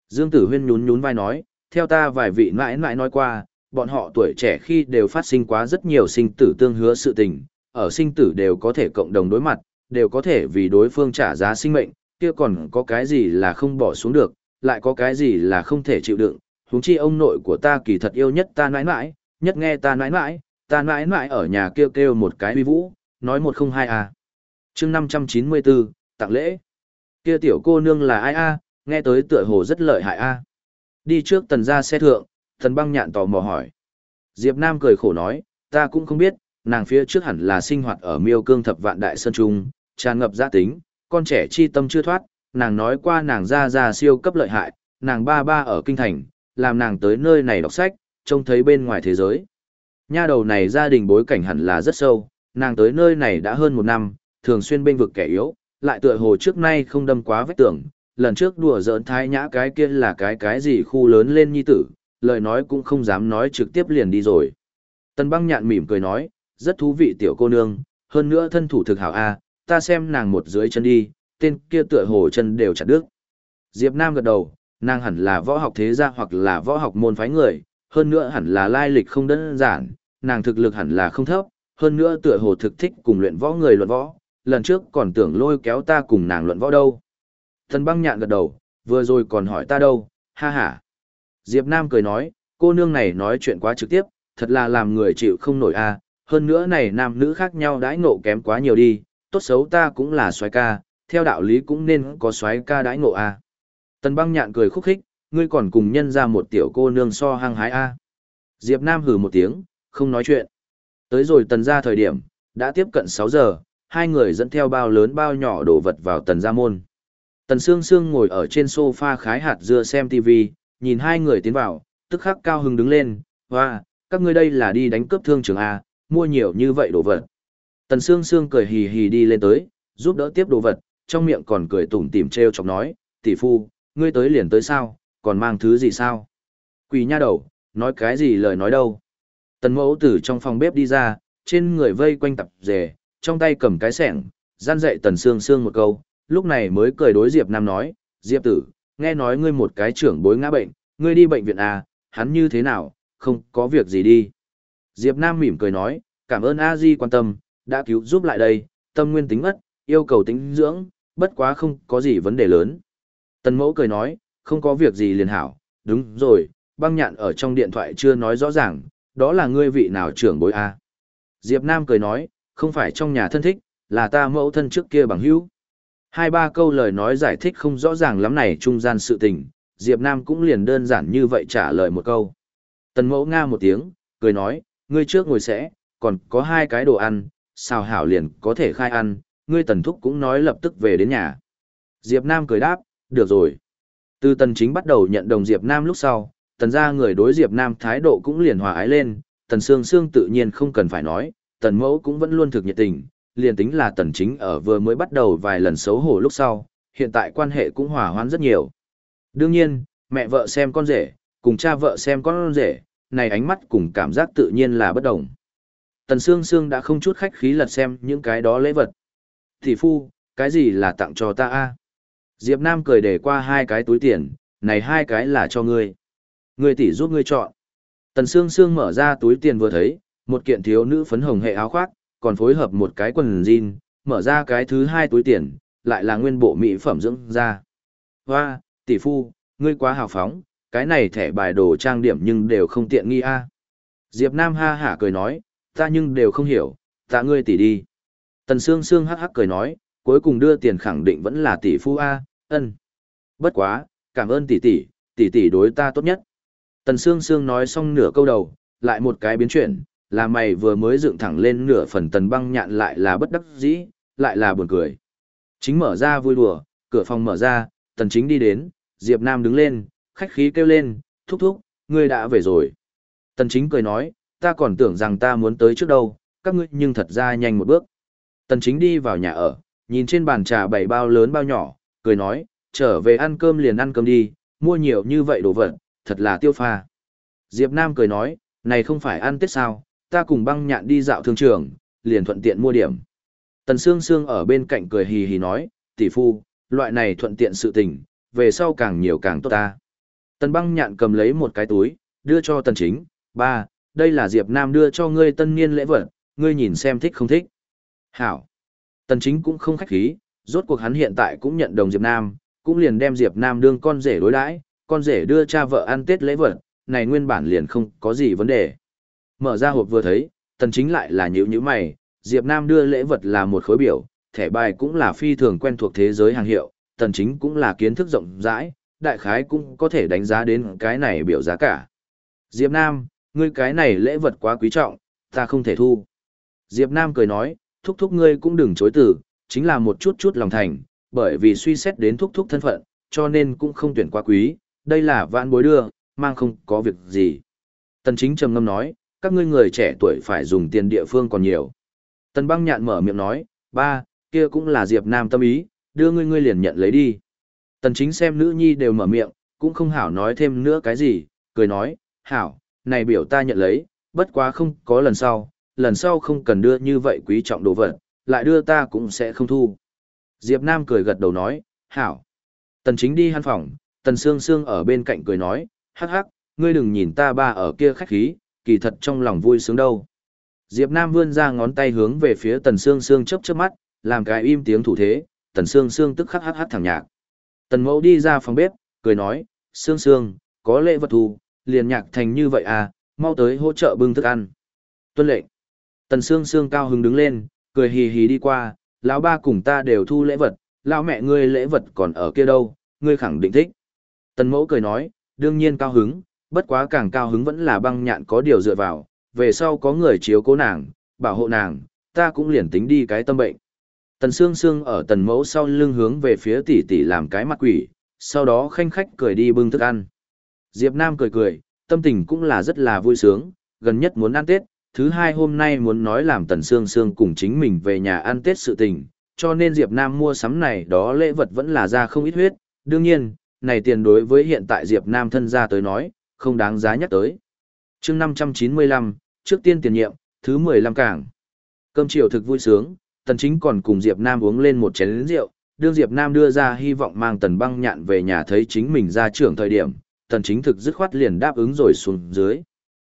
Dương Tử Huyên nhún nhún vai nói, theo ta vài vị nãi nãi nói qua, bọn họ tuổi trẻ khi đều phát sinh quá rất nhiều sinh tử tương hứa sự tình, ở sinh tử đều có thể cộng đồng đối mặt, đều có thể vì đối phương trả giá sinh mệnh, kia còn có cái gì là không bỏ xuống được, lại có cái gì là không thể chịu đựng, huống chi ông nội của ta kỳ thật yêu nhất ta nãi nãi, nhất nghe ta nãi nãi, ta nãi nãi ở nhà kêu kêu một cái uy vũ, nói một không hai à. chương 594, tặng lễ. Kia tiểu cô nương là ai a nghe tới tựa hồ rất lợi hại a Đi trước tần ra xe thượng, thần băng nhạn tò mò hỏi. Diệp Nam cười khổ nói, ta cũng không biết, nàng phía trước hẳn là sinh hoạt ở miêu cương thập vạn đại sơn trung, tràn ngập gia tính, con trẻ chi tâm chưa thoát, nàng nói qua nàng ra ra siêu cấp lợi hại, nàng ba ba ở kinh thành, làm nàng tới nơi này đọc sách, trông thấy bên ngoài thế giới. Nha đầu này gia đình bối cảnh hẳn là rất sâu, nàng tới nơi này đã hơn một năm, thường xuyên bên vực kẻ yếu, lại tựa hồ trước nay không đâm quá vết tưởng, lần trước đùa giỡn thái nhã cái kia là cái cái gì khu lớn lên nhi tử, lời nói cũng không dám nói trực tiếp liền đi rồi. Tần băng nhạn mỉm cười nói, rất thú vị tiểu cô nương, hơn nữa thân thủ thực hảo a, ta xem nàng một dưới chân đi, tên kia tựa hồ chân đều chặt đứt. Diệp Nam gật đầu, nàng hẳn là võ học thế gia hoặc là võ học môn phái người, hơn nữa hẳn là lai lịch không đơn giản, nàng thực lực hẳn là không thấp, hơn nữa tựa hồ thực thích cùng luyện võ người luận võ, lần trước còn tưởng lôi kéo ta cùng nàng luận võ đâu. Thần băng nhạn gật đầu, vừa rồi còn hỏi ta đâu, ha ha. Diệp Nam cười nói, cô nương này nói chuyện quá trực tiếp, thật là làm người chịu không nổi a. hơn nữa này nam nữ khác nhau đãi ngộ kém quá nhiều đi, tốt xấu ta cũng là soái ca, theo đạo lý cũng nên có soái ca đãi ngộ a. Tần băng nhạn cười khúc khích, ngươi còn cùng nhân ra một tiểu cô nương so hăng hái a. Diệp Nam hừ một tiếng, không nói chuyện. Tới rồi tần gia thời điểm, đã tiếp cận 6 giờ, hai người dẫn theo bao lớn bao nhỏ đồ vật vào tần gia môn. Tần Sương Sương ngồi ở trên sofa khái hạt dưa xem TV, nhìn hai người tiến vào, tức khắc cao hứng đứng lên, hoa, các ngươi đây là đi đánh cướp thương trường A, mua nhiều như vậy đồ vật. Tần Sương Sương cười hì hì đi lên tới, giúp đỡ tiếp đồ vật, trong miệng còn cười tủm tỉm treo chọc nói, tỷ phu, ngươi tới liền tới sao, còn mang thứ gì sao? Quỳ nha đầu, nói cái gì lời nói đâu? Tần mẫu từ trong phòng bếp đi ra, trên người vây quanh tập rề, trong tay cầm cái sẻng, gian dạy Tần Sương Sương một câu, lúc này mới cười đối Diệp Nam nói, Diệp tử, nghe nói ngươi một cái trưởng bối ngã bệnh, ngươi đi bệnh viện à, hắn như thế nào, không có việc gì đi. Diệp Nam mỉm cười nói, cảm ơn A Di quan tâm, đã cứu giúp lại đây, tâm nguyên tính mất, yêu cầu tính dưỡng, bất quá không có gì vấn đề lớn. Tần mẫu cười nói, không có việc gì liền hảo, đúng rồi, băng nhạn ở trong điện thoại chưa nói rõ ràng, đó là ngươi vị nào trưởng bối A. Diệp Nam cười nói, không phải trong nhà thân thích, là ta mẫu thân trước kia bằng hữu. Hai ba câu lời nói giải thích không rõ ràng lắm này trung gian sự tình, Diệp Nam cũng liền đơn giản như vậy trả lời một câu. Tần mẫu nga một tiếng, cười nói, ngươi trước ngồi sẽ, còn có hai cái đồ ăn, sao hảo liền có thể khai ăn, ngươi tần thúc cũng nói lập tức về đến nhà. Diệp Nam cười đáp, được rồi. Từ tần chính bắt đầu nhận đồng Diệp Nam lúc sau, tần gia người đối Diệp Nam thái độ cũng liền hòa ái lên, tần sương sương tự nhiên không cần phải nói, tần mẫu cũng vẫn luôn thực nhiệt tình, liền tính là tần chính ở vừa mới bắt đầu vài lần xấu hổ lúc sau, hiện tại quan hệ cũng hòa hoãn rất nhiều. Đương nhiên, mẹ vợ xem con rể, cùng cha vợ xem con rể, này ánh mắt cùng cảm giác tự nhiên là bất đồng. Tần Sương Sương đã không chút khách khí lật xem những cái đó lễ vật. Thị phu, cái gì là tặng cho ta a? Diệp Nam cười để qua hai cái túi tiền, này hai cái là cho ngươi. Ngươi tỷ giúp ngươi chọn. Tần Sương Sương mở ra túi tiền vừa thấy, một kiện thiếu nữ phấn hồng hệ áo khoác, còn phối hợp một cái quần jean, mở ra cái thứ hai túi tiền, lại là nguyên bộ mỹ phẩm dưỡng da. Hoa, tỷ phu, ngươi quá hào phóng, cái này thẻ bài đồ trang điểm nhưng đều không tiện nghi a. Diệp Nam ha hả cười nói, ta nhưng đều không hiểu, ta ngươi tỷ đi. Tần Sương Sương hắc hắc cười nói, cuối cùng đưa tiền khẳng định vẫn là tỷ phu a, ân. Bất quá, cảm ơn tỷ tỷ, tỷ tỷ đối ta tốt nhất. Tần Sương Sương nói xong nửa câu đầu, lại một cái biến chuyển, là mày vừa mới dựng thẳng lên nửa phần tần băng nhạn lại là bất đắc dĩ, lại là buồn cười. Chính mở ra vui đùa, cửa phòng mở ra, tần chính đi đến, Diệp Nam đứng lên, khách khí kêu lên, thúc thúc, ngươi đã về rồi. Tần chính cười nói, ta còn tưởng rằng ta muốn tới trước đâu, các ngươi nhưng thật ra nhanh một bước. Tần chính đi vào nhà ở, nhìn trên bàn trà bảy bao lớn bao nhỏ, cười nói, trở về ăn cơm liền ăn cơm đi, mua nhiều như vậy đồ vật, thật là tiêu pha. Diệp Nam cười nói, này không phải ăn Tết sao, ta cùng băng nhạn đi dạo thương trường, liền thuận tiện mua điểm. Tần Sương Sương ở bên cạnh cười hì hì nói, tỷ phu, loại này thuận tiện sự tình, về sau càng nhiều càng tốt ta. Tần băng nhạn cầm lấy một cái túi, đưa cho tần chính, ba, đây là Diệp Nam đưa cho ngươi tân niên lễ vật, ngươi nhìn xem thích không thích. Hảo. Tần chính cũng không khách khí, rốt cuộc hắn hiện tại cũng nhận đồng Diệp Nam, cũng liền đem Diệp Nam đương con rể đối đãi, con rể đưa cha vợ ăn Tết lễ vật, này nguyên bản liền không có gì vấn đề. Mở ra hộp vừa thấy, tần chính lại là nhữ nhữ mày, Diệp Nam đưa lễ vật là một khối biểu, thẻ bài cũng là phi thường quen thuộc thế giới hàng hiệu, tần chính cũng là kiến thức rộng rãi, đại khái cũng có thể đánh giá đến cái này biểu giá cả. Diệp Nam, ngươi cái này lễ vật quá quý trọng, ta không thể thu. Diệp Nam cười nói, thúc thúc ngươi cũng đừng chối từ, chính là một chút chút lòng thành, bởi vì suy xét đến thúc thúc thân phận, cho nên cũng không tuyển quá quý, đây là vạn bối đưa, mang không có việc gì. Tần chính trầm ngâm nói, các ngươi người trẻ tuổi phải dùng tiền địa phương còn nhiều. Tần băng nhạn mở miệng nói, ba, kia cũng là Diệp Nam tâm ý, đưa ngươi ngươi liền nhận lấy đi. Tần chính xem nữ nhi đều mở miệng, cũng không hảo nói thêm nữa cái gì, cười nói, hảo, này biểu ta nhận lấy, bất quá không có lần sau, lần sau không cần đưa như vậy quý trọng đồ vật, lại đưa ta cũng sẽ không thu. Diệp Nam cười gật đầu nói, hảo. Tần chính đi hăn phòng, tần sương sương ở bên cạnh cười nói, hắc hắc, ngươi đừng nhìn ta ba ở kia khách khí, kỳ thật trong lòng vui sướng đâu. Diệp Nam vươn ra ngón tay hướng về phía tần sương sương chớp chớp mắt, làm cái im tiếng thủ thế, tần sương sương tức khắc hắc hắc thẳng nhạc. Tần mẫu đi ra phòng bếp, cười nói, Sương Sương, có lễ vật thù, liền nhạc thành như vậy à, mau tới hỗ trợ bưng thức ăn. Tuân lệnh. Tần Sương Sương cao hứng đứng lên, cười hì hì đi qua, lão ba cùng ta đều thu lễ vật, lão mẹ ngươi lễ vật còn ở kia đâu, ngươi khẳng định thích. Tần mẫu cười nói, đương nhiên cao hứng, bất quá càng cao hứng vẫn là băng nhạn có điều dựa vào, về sau có người chiếu cố nàng, bảo hộ nàng, ta cũng liền tính đi cái tâm bệnh. Tần Sương Sương ở tần mẫu sau lưng hướng về phía tỷ tỷ làm cái mặt quỷ, sau đó khanh khách cười đi bưng thức ăn. Diệp Nam cười cười, tâm tình cũng là rất là vui sướng, gần nhất muốn ăn Tết, thứ hai hôm nay muốn nói làm Tần Sương Sương cùng chính mình về nhà ăn Tết sự tình, cho nên Diệp Nam mua sắm này đó lễ vật vẫn là ra không ít huyết, đương nhiên, này tiền đối với hiện tại Diệp Nam thân gia tới nói, không đáng giá nhắc tới. Chương 595, trước tiên tiền nhiệm, thứ 15 cảng. Cơm chiều thực vui sướng, Tần Chính còn cùng Diệp Nam uống lên một chén rượu, đương Diệp Nam đưa ra hy vọng mang Tần Băng Nhạn về nhà thấy chính mình ra trưởng thời điểm, Tần Chính thực dứt khoát liền đáp ứng rồi xuống dưới.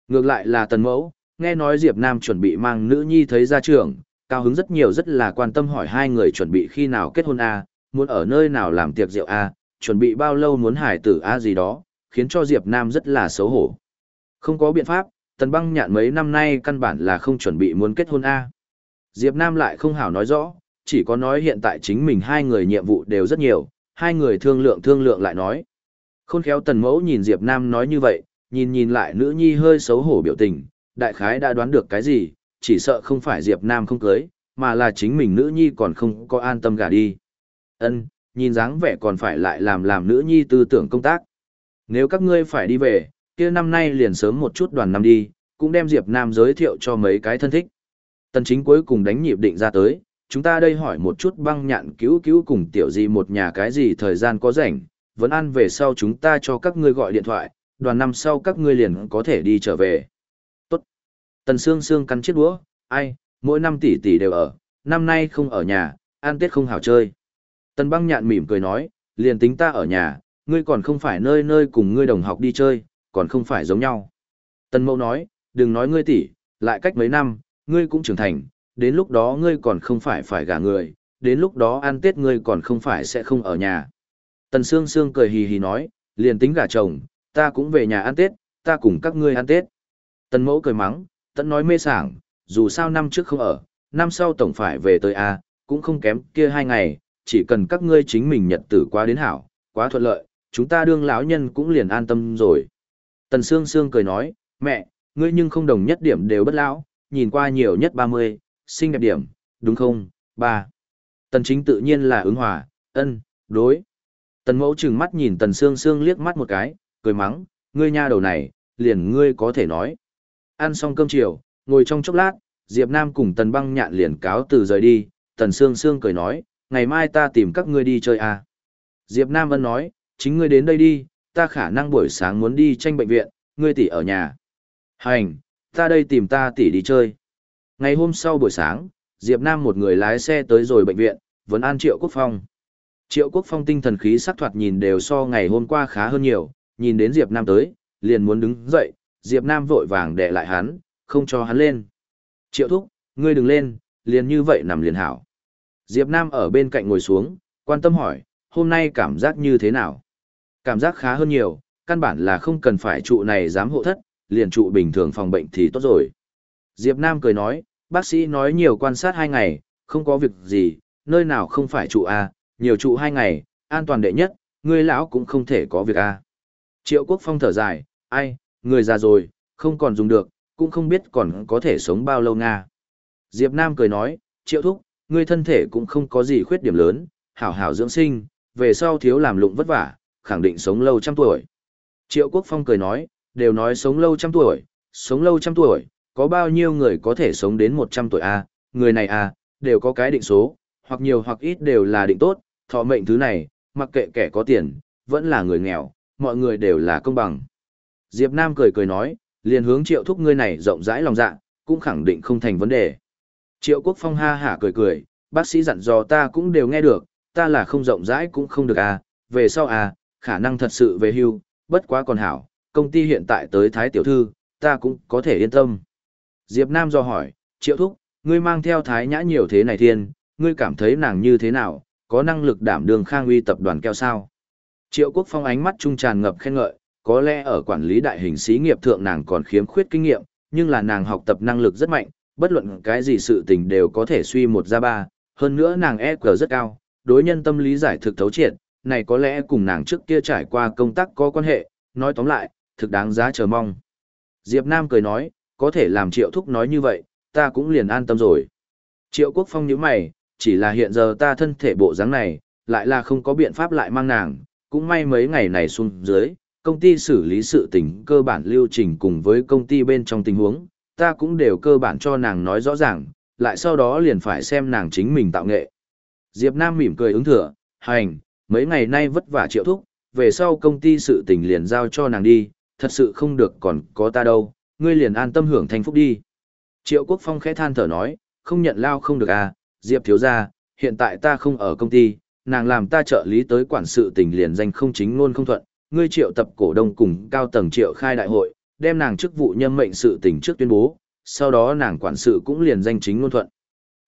Ngược lại là Tần Mẫu, nghe nói Diệp Nam chuẩn bị mang nữ nhi thấy ra trưởng, cao hứng rất nhiều rất là quan tâm hỏi hai người chuẩn bị khi nào kết hôn a, muốn ở nơi nào làm tiệc rượu a, chuẩn bị bao lâu muốn hải tử a gì đó, khiến cho Diệp Nam rất là xấu hổ. Không có biện pháp, Tần Băng Nhạn mấy năm nay căn bản là không chuẩn bị muốn kết hôn a. Diệp Nam lại không hảo nói rõ, chỉ có nói hiện tại chính mình hai người nhiệm vụ đều rất nhiều, hai người thương lượng thương lượng lại nói. Khôn khéo tần mẫu nhìn Diệp Nam nói như vậy, nhìn nhìn lại nữ nhi hơi xấu hổ biểu tình, đại khái đã đoán được cái gì, chỉ sợ không phải Diệp Nam không cưới, mà là chính mình nữ nhi còn không có an tâm gả đi. Ân, nhìn dáng vẻ còn phải lại làm làm nữ nhi tư tưởng công tác. Nếu các ngươi phải đi về, kia năm nay liền sớm một chút đoàn năm đi, cũng đem Diệp Nam giới thiệu cho mấy cái thân thích. Tần chính cuối cùng đánh nhịp định ra tới, chúng ta đây hỏi một chút băng nhạn cứu cứu cùng tiểu gì một nhà cái gì thời gian có rảnh, vẫn ăn về sau chúng ta cho các ngươi gọi điện thoại, đoàn năm sau các ngươi liền có thể đi trở về. Tốt. Tần Sương Sương cắn chiếc đũa, ai, mỗi năm tỷ tỷ đều ở, năm nay không ở nhà, ăn tết không hảo chơi. Tần băng nhạn mỉm cười nói, liền tính ta ở nhà, ngươi còn không phải nơi nơi cùng ngươi đồng học đi chơi, còn không phải giống nhau. Tần mẫu nói, đừng nói ngươi tỷ, lại cách mấy năm, ngươi cũng trưởng thành, đến lúc đó ngươi còn không phải phải gả người, đến lúc đó ăn tết ngươi còn không phải sẽ không ở nhà. Tần Sương Sương cười hì hì nói, liền tính gả chồng, ta cũng về nhà ăn tết, ta cùng các ngươi ăn tết. Tần mẫu cười mắng, tận nói mê sảng, dù sao năm trước không ở, năm sau tổng phải về tới A, cũng không kém kia hai ngày, chỉ cần các ngươi chính mình nhật tử quá đến hảo, quá thuận lợi, chúng ta đương lão nhân cũng liền an tâm rồi. Tần Sương Sương cười nói, mẹ, ngươi nhưng không đồng nhất điểm đều bất lão, nhìn qua nhiều nhất 30, xinh đẹp điểm, đúng không, ba. Tần chính tự nhiên là ứng hòa, ân, đối. Tần mẫu trừng mắt nhìn tần sương sương liếc mắt một cái, cười mắng, ngươi nha đầu này, liền ngươi có thể nói. Ăn xong cơm chiều, ngồi trong chốc lát, Diệp Nam cùng tần băng nhạn liền cáo từ rời đi, tần sương sương cười nói, ngày mai ta tìm các ngươi đi chơi à. Diệp Nam vẫn nói, chính ngươi đến đây đi, ta khả năng buổi sáng muốn đi tranh bệnh viện, ngươi tỷ ở nhà. Hành, ta đây tìm ta tỷ đi chơi. Ngày hôm sau buổi sáng, Diệp Nam một người lái xe tới rồi bệnh viện, vẫn an Triệu Quốc Phong. Triệu Quốc Phong tinh thần khí sắc thoạt nhìn đều so ngày hôm qua khá hơn nhiều, nhìn đến Diệp Nam tới, liền muốn đứng dậy, Diệp Nam vội vàng đè lại hắn, không cho hắn lên. Triệu Thúc, ngươi đừng lên, liền như vậy nằm liền hảo. Diệp Nam ở bên cạnh ngồi xuống, quan tâm hỏi, hôm nay cảm giác như thế nào? Cảm giác khá hơn nhiều, căn bản là không cần phải trụ này dám hộ thất, liền trụ bình thường phòng bệnh thì tốt rồi. Diệp Nam cười nói, bác sĩ nói nhiều quan sát hai ngày, không có việc gì, nơi nào không phải trụ à? Nhiều trụ hai ngày, an toàn đệ nhất, người lão cũng không thể có việc A. Triệu Quốc Phong thở dài, ai, người già rồi, không còn dùng được, cũng không biết còn có thể sống bao lâu Nga. Diệp Nam cười nói, Triệu Thúc, ngươi thân thể cũng không có gì khuyết điểm lớn, hảo hảo dưỡng sinh, về sau thiếu làm lụng vất vả, khẳng định sống lâu trăm tuổi. Triệu Quốc Phong cười nói, đều nói sống lâu trăm tuổi, sống lâu trăm tuổi, có bao nhiêu người có thể sống đến 100 tuổi a à? người này a à, đều có cái định số, hoặc nhiều hoặc ít đều là định tốt, thọ mệnh thứ này, mặc kệ kẻ có tiền, vẫn là người nghèo, mọi người đều là công bằng. Diệp Nam cười cười nói, liền hướng triệu thúc ngươi này rộng rãi lòng dạ, cũng khẳng định không thành vấn đề. Triệu Quốc Phong ha hả cười cười, bác sĩ dặn dò ta cũng đều nghe được, ta là không rộng rãi cũng không được à, về sau à, khả năng thật sự về hưu, bất quá còn hảo, công ty hiện tại tới Thái Tiểu Thư, ta cũng có thể yên tâm. Diệp Nam do hỏi, Triệu Thúc, ngươi mang theo Thái Nhã nhiều thế này thiên, ngươi cảm thấy nàng như thế nào, có năng lực đảm đường khang uy tập đoàn keo sao? Triệu Quốc Phong ánh mắt trung tràn ngập khen ngợi, có lẽ ở quản lý đại hình xí nghiệp thượng nàng còn khiếm khuyết kinh nghiệm, nhưng là nàng học tập năng lực rất mạnh, bất luận cái gì sự tình đều có thể suy một ra ba, hơn nữa nàng EQ rất cao, đối nhân tâm lý giải thực thấu triệt, này có lẽ cùng nàng trước kia trải qua công tác có quan hệ, nói tóm lại, thực đáng giá chờ mong. Diệp Nam cười nói, có thể làm triệu thúc nói như vậy, ta cũng liền an tâm rồi. Triệu Quốc Phong nhíu mày, chỉ là hiện giờ ta thân thể bộ dáng này, lại là không có biện pháp lại mang nàng, cũng may mấy ngày này xuống dưới, công ty xử lý sự tình cơ bản lưu trình cùng với công ty bên trong tình huống, ta cũng đều cơ bản cho nàng nói rõ ràng, lại sau đó liền phải xem nàng chính mình tạo nghệ. Diệp Nam mỉm cười ứng thừa, hành, mấy ngày nay vất vả triệu thúc, về sau công ty sự tình liền giao cho nàng đi, thật sự không được còn có ta đâu, ngươi liền an tâm hưởng thành phúc đi. Triệu Quốc Phong khẽ than thở nói, không nhận lao không được à, Diệp thiếu gia, hiện tại ta không ở công ty, nàng làm ta trợ lý tới quản sự tình liền danh không chính luôn không thuận, ngươi triệu tập cổ đông cùng cao tầng triệu khai đại hội, đem nàng chức vụ nhâm mệnh sự tình trước tuyên bố, sau đó nàng quản sự cũng liền danh chính ngôn thuận.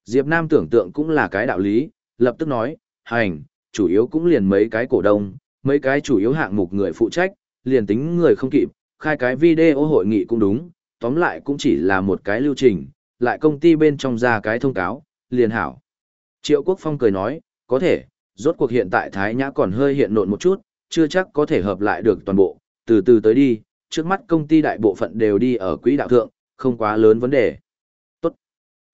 Diệp Nam tưởng tượng cũng là cái đạo lý, lập tức nói, hành, chủ yếu cũng liền mấy cái cổ đông, mấy cái chủ yếu hạng mục người phụ trách, liền tính người không kịp, khai cái video hội nghị cũng đúng, tóm lại cũng chỉ là một cái lưu trình, lại công ty bên trong ra cái thông cáo, liền hảo. Triệu Quốc Phong cười nói, có thể, rốt cuộc hiện tại Thái Nhã còn hơi hiện nộn một chút, chưa chắc có thể hợp lại được toàn bộ, từ từ tới đi, trước mắt công ty đại bộ phận đều đi ở quỹ đạo thượng, không quá lớn vấn đề. Tốt.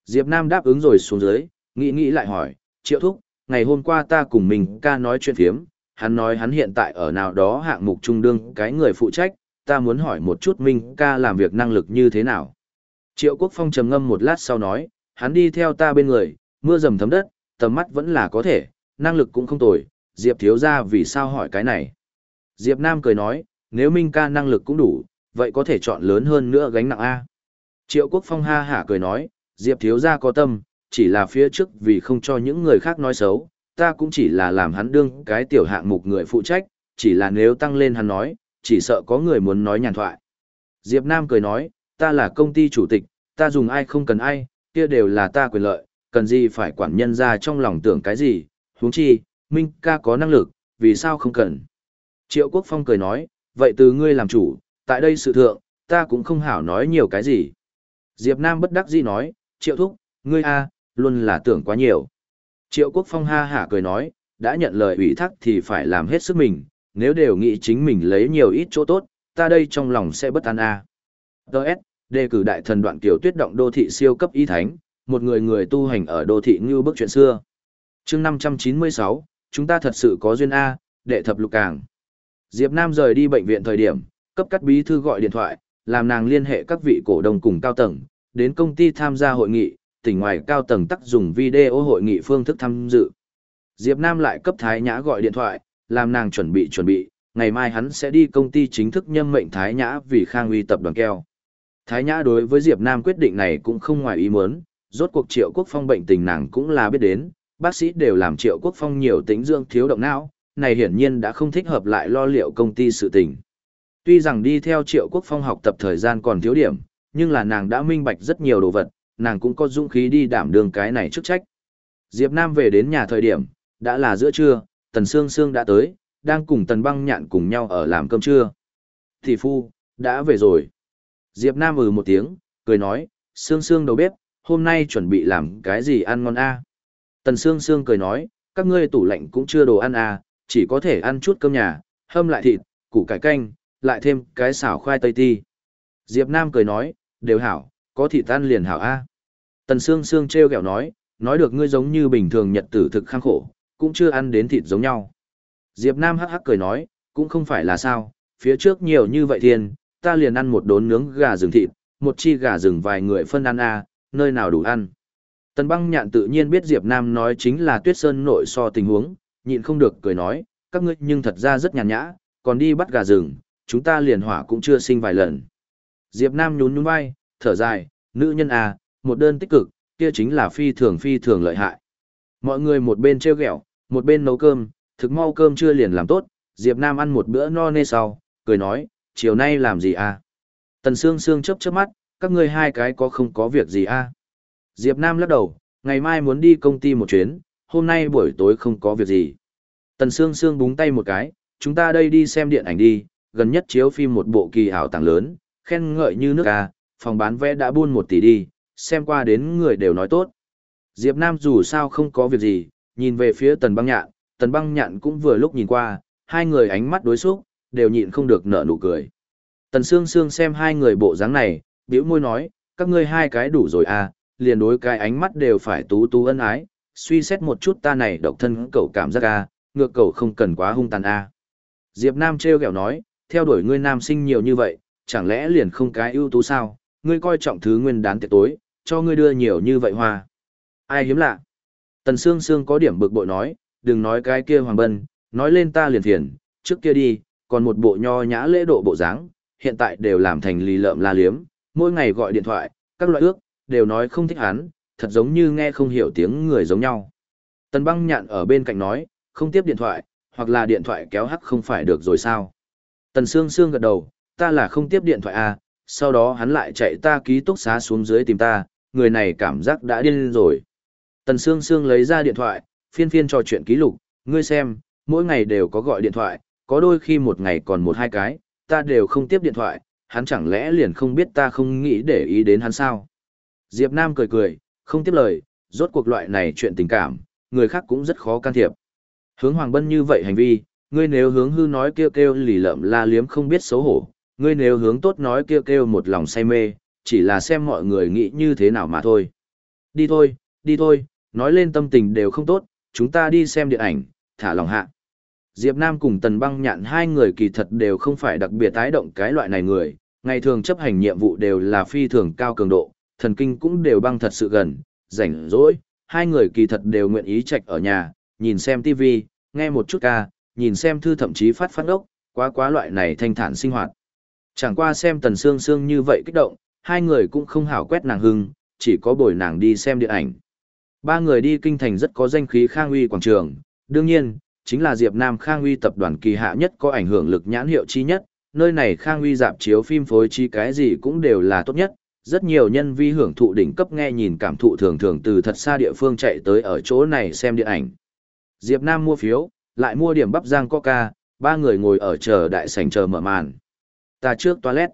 Diệp Nam đáp ứng rồi xuống dưới, nghĩ nghĩ lại hỏi, Triệu Thúc, ngày hôm qua ta cùng mình ca nói chuyện phiếm, hắn nói hắn hiện tại ở nào đó hạng mục trung đương cái người phụ trách, ta muốn hỏi một chút Minh ca làm việc năng lực như thế nào. Triệu Quốc Phong trầm ngâm một lát sau nói, hắn đi theo ta bên người, mưa dầm thấm đất, tầm mắt vẫn là có thể, năng lực cũng không tồi, Diệp thiếu ra vì sao hỏi cái này. Diệp Nam cười nói, nếu Minh ca năng lực cũng đủ, vậy có thể chọn lớn hơn nữa gánh nặng A. Triệu Quốc Phong ha hả cười nói, Diệp thiếu ra có tâm, chỉ là phía trước vì không cho những người khác nói xấu, ta cũng chỉ là làm hắn đương cái tiểu hạng mục người phụ trách, chỉ là nếu tăng lên hắn nói, chỉ sợ có người muốn nói nhàn thoại. Diệp Nam cười nói, ta là công ty chủ tịch, ta dùng ai không cần ai, kia đều là ta quyền lợi, cần gì phải quản nhân ra trong lòng tưởng cái gì, huống chi, Minh ca có năng lực, vì sao không cần. Triệu Quốc Phong cười nói, vậy từ ngươi làm chủ, tại đây sự thượng, ta cũng không hảo nói nhiều cái gì. Diệp Nam bất đắc dĩ nói, Triệu Thúc, ngươi a, luôn là tưởng quá nhiều. Triệu Quốc Phong ha hả cười nói, đã nhận lời ủy thác thì phải làm hết sức mình, nếu đều nghĩ chính mình lấy nhiều ít chỗ tốt, ta đây trong lòng sẽ bất an a. Đợt, đề cử đại thần đoạn tiểu tuyết động đô thị siêu cấp y thánh, một người người tu hành ở đô thị như bức chuyện xưa. chương 596, chúng ta thật sự có duyên A, đệ thập lục càng. Diệp Nam rời đi bệnh viện thời điểm, cấp cắt bí thư gọi điện thoại, làm nàng liên hệ các vị cổ đông cùng cao tầng, đến công ty tham gia hội nghị, tỉnh ngoài cao tầng tắc dùng video hội nghị phương thức tham dự. Diệp Nam lại cấp Thái Nhã gọi điện thoại, làm nàng chuẩn bị chuẩn bị, ngày mai hắn sẽ đi công ty chính thức nhâm mệnh Thái Nhã vì Khang Uy tập đoàn keo. Thái Nhã đối với Diệp Nam quyết định này cũng không ngoài ý muốn, rốt cuộc Triệu Quốc Phong bệnh tình nàng cũng là biết đến, bác sĩ đều làm Triệu Quốc Phong nhiều tính dương thiếu động não, này hiển nhiên đã không thích hợp lại lo liệu công ty sự tình. Tuy rằng đi theo Triệu Quốc Phong học tập thời gian còn thiếu điểm, nhưng là nàng đã minh bạch rất nhiều đồ vật, nàng cũng có dũng khí đi đảm đương cái này chức trách. Diệp Nam về đến nhà thời điểm, đã là giữa trưa, Tần Sương Sương đã tới, đang cùng Tần Băng Nhạn cùng nhau ở làm cơm trưa. Thị phu, đã về rồi. Diệp Nam ừ một tiếng, cười nói, Sương Sương đầu bếp, hôm nay chuẩn bị làm cái gì ăn ngon a? Tần Sương Sương cười nói, các ngươi tủ lạnh cũng chưa đồ ăn à, chỉ có thể ăn chút cơm nhà, hâm lại thịt, củ cải canh, lại thêm cái xào khoai tây ti. Diệp Nam cười nói, đều hảo, có thịt ăn liền hảo a. Tần Sương Sương treo kẹo nói, nói được ngươi giống như bình thường nhật tử thực khang khổ, cũng chưa ăn đến thịt giống nhau. Diệp Nam hắc hắc cười nói, cũng không phải là sao, phía trước nhiều như vậy tiền, ta liền ăn một đốn nướng gà rừng thịt, một chi gà rừng vài người phân ăn a, nơi nào đủ ăn. Tần băng nhạn tự nhiên biết Diệp Nam nói chính là tuyết sơn nội so tình huống, nhịn không được cười nói, các ngươi nhưng thật ra rất nhàn nhã, còn đi bắt gà rừng, chúng ta liền hỏa cũng chưa sinh vài lần. Diệp Nam nhún nhún vai, thở dài, nữ nhân à, một đơn tích cực, kia chính là phi thường phi thường lợi hại. Mọi người một bên treo gẹo, một bên nấu cơm, thực mau cơm chưa liền làm tốt, Diệp Nam ăn một bữa no nê sau, cười nói, chiều nay làm gì à? Tần Sương Sương chớp chớp mắt, các ngươi hai cái có không có việc gì à? Diệp Nam lắc đầu, ngày mai muốn đi công ty một chuyến, hôm nay buổi tối không có việc gì. Tần Sương Sương búng tay một cái, chúng ta đây đi xem điện ảnh đi, gần nhất chiếu phim một bộ kỳ ảo tàng lớn, khen ngợi như nước à, phòng bán vé đã buôn một tỷ đi, xem qua đến người đều nói tốt. Diệp Nam dù sao không có việc gì, nhìn về phía tần băng nhạn, tần băng nhạn cũng vừa lúc nhìn qua, hai người ánh mắt đối xúc, đều nhịn không được nở nụ cười. Tần Sương Sương xem hai người bộ dáng này, bĩu môi nói, các ngươi hai cái đủ rồi à, liền đối cái ánh mắt đều phải tú tú ân ái, suy xét một chút ta này độc thân cậu cảm giác à, ngược cậu không cần quá hung tàn à. Diệp Nam treo gẹo nói, theo đuổi ngươi nam sinh nhiều như vậy, chẳng lẽ liền không cái ưu tú sao, ngươi coi trọng thứ nguyên đán tiệc tối, cho ngươi đưa nhiều như vậy hoa. Ai hiếm lạ. Tần Sương Sương có điểm bực bội nói, đừng nói cái kia Hoàng Bân, nói lên ta liền thiền, trước kia đi, còn một bộ nho nhã lễ độ bộ dáng, hiện tại đều làm thành lì lợm la liếm, mỗi ngày gọi điện thoại, các loại ước, đều nói không thích hắn, thật giống như nghe không hiểu tiếng người giống nhau. Tần băng nhạn ở bên cạnh nói, không tiếp điện thoại, hoặc là điện thoại kéo hắc không phải được rồi sao. Tần Sương Sương gật đầu, ta là không tiếp điện thoại à, sau đó hắn lại chạy ta ký túc xá xuống dưới tìm ta, người này cảm giác đã điên rồi. Tần Sương Sương lấy ra điện thoại, phiên phiên trò chuyện ký lục, ngươi xem, mỗi ngày đều có gọi điện thoại, có đôi khi một ngày còn một hai cái, ta đều không tiếp điện thoại, hắn chẳng lẽ liền không biết ta không nghĩ để ý đến hắn sao. Diệp Nam cười cười, không tiếp lời, rốt cuộc loại này chuyện tình cảm, người khác cũng rất khó can thiệp. Hướng Hoàng Bân như vậy hành vi, ngươi nếu hướng hư nói kêu kêu lì lợm la liếm không biết xấu hổ, ngươi nếu hướng tốt nói kêu kêu một lòng say mê, chỉ là xem mọi người nghĩ như thế nào mà thôi. Đi thôi, đi thôi, nói lên tâm tình đều không tốt, chúng ta đi xem điện ảnh, thả lòng hạ. Diệp Nam cùng Tần Băng Nhạn hai người kỳ thật đều không phải đặc biệt tái động cái loại này người, ngày thường chấp hành nhiệm vụ đều là phi thường cao cường độ, thần kinh cũng đều băng thật sự gần, rảnh rỗi, hai người kỳ thật đều nguyện ý trạch ở nhà, nhìn xem TV, nghe một chút ca, nhìn xem thư thậm chí phát phát ốc, quá quá loại này thanh thản sinh hoạt. Chẳng qua xem Tần Sương Sương như vậy kích động, hai người cũng không hảo quét nàng hưng, chỉ có bồi nàng đi xem điện ảnh. Ba người đi kinh thành rất có danh khí khang uy quảng trường, đương nhiên, chính là Diệp Nam Khang Uy tập đoàn kỳ hạ nhất có ảnh hưởng lực nhãn hiệu chi nhất, nơi này Khang Uy dạp chiếu phim phối chi cái gì cũng đều là tốt nhất, rất nhiều nhân vi hưởng thụ đỉnh cấp nghe nhìn cảm thụ thường thường từ thật xa địa phương chạy tới ở chỗ này xem điện ảnh. Diệp Nam mua phiếu, lại mua điểm bắp giang coca, ba người ngồi ở chờ đại sảnh chờ mở màn. Ta trước toilet.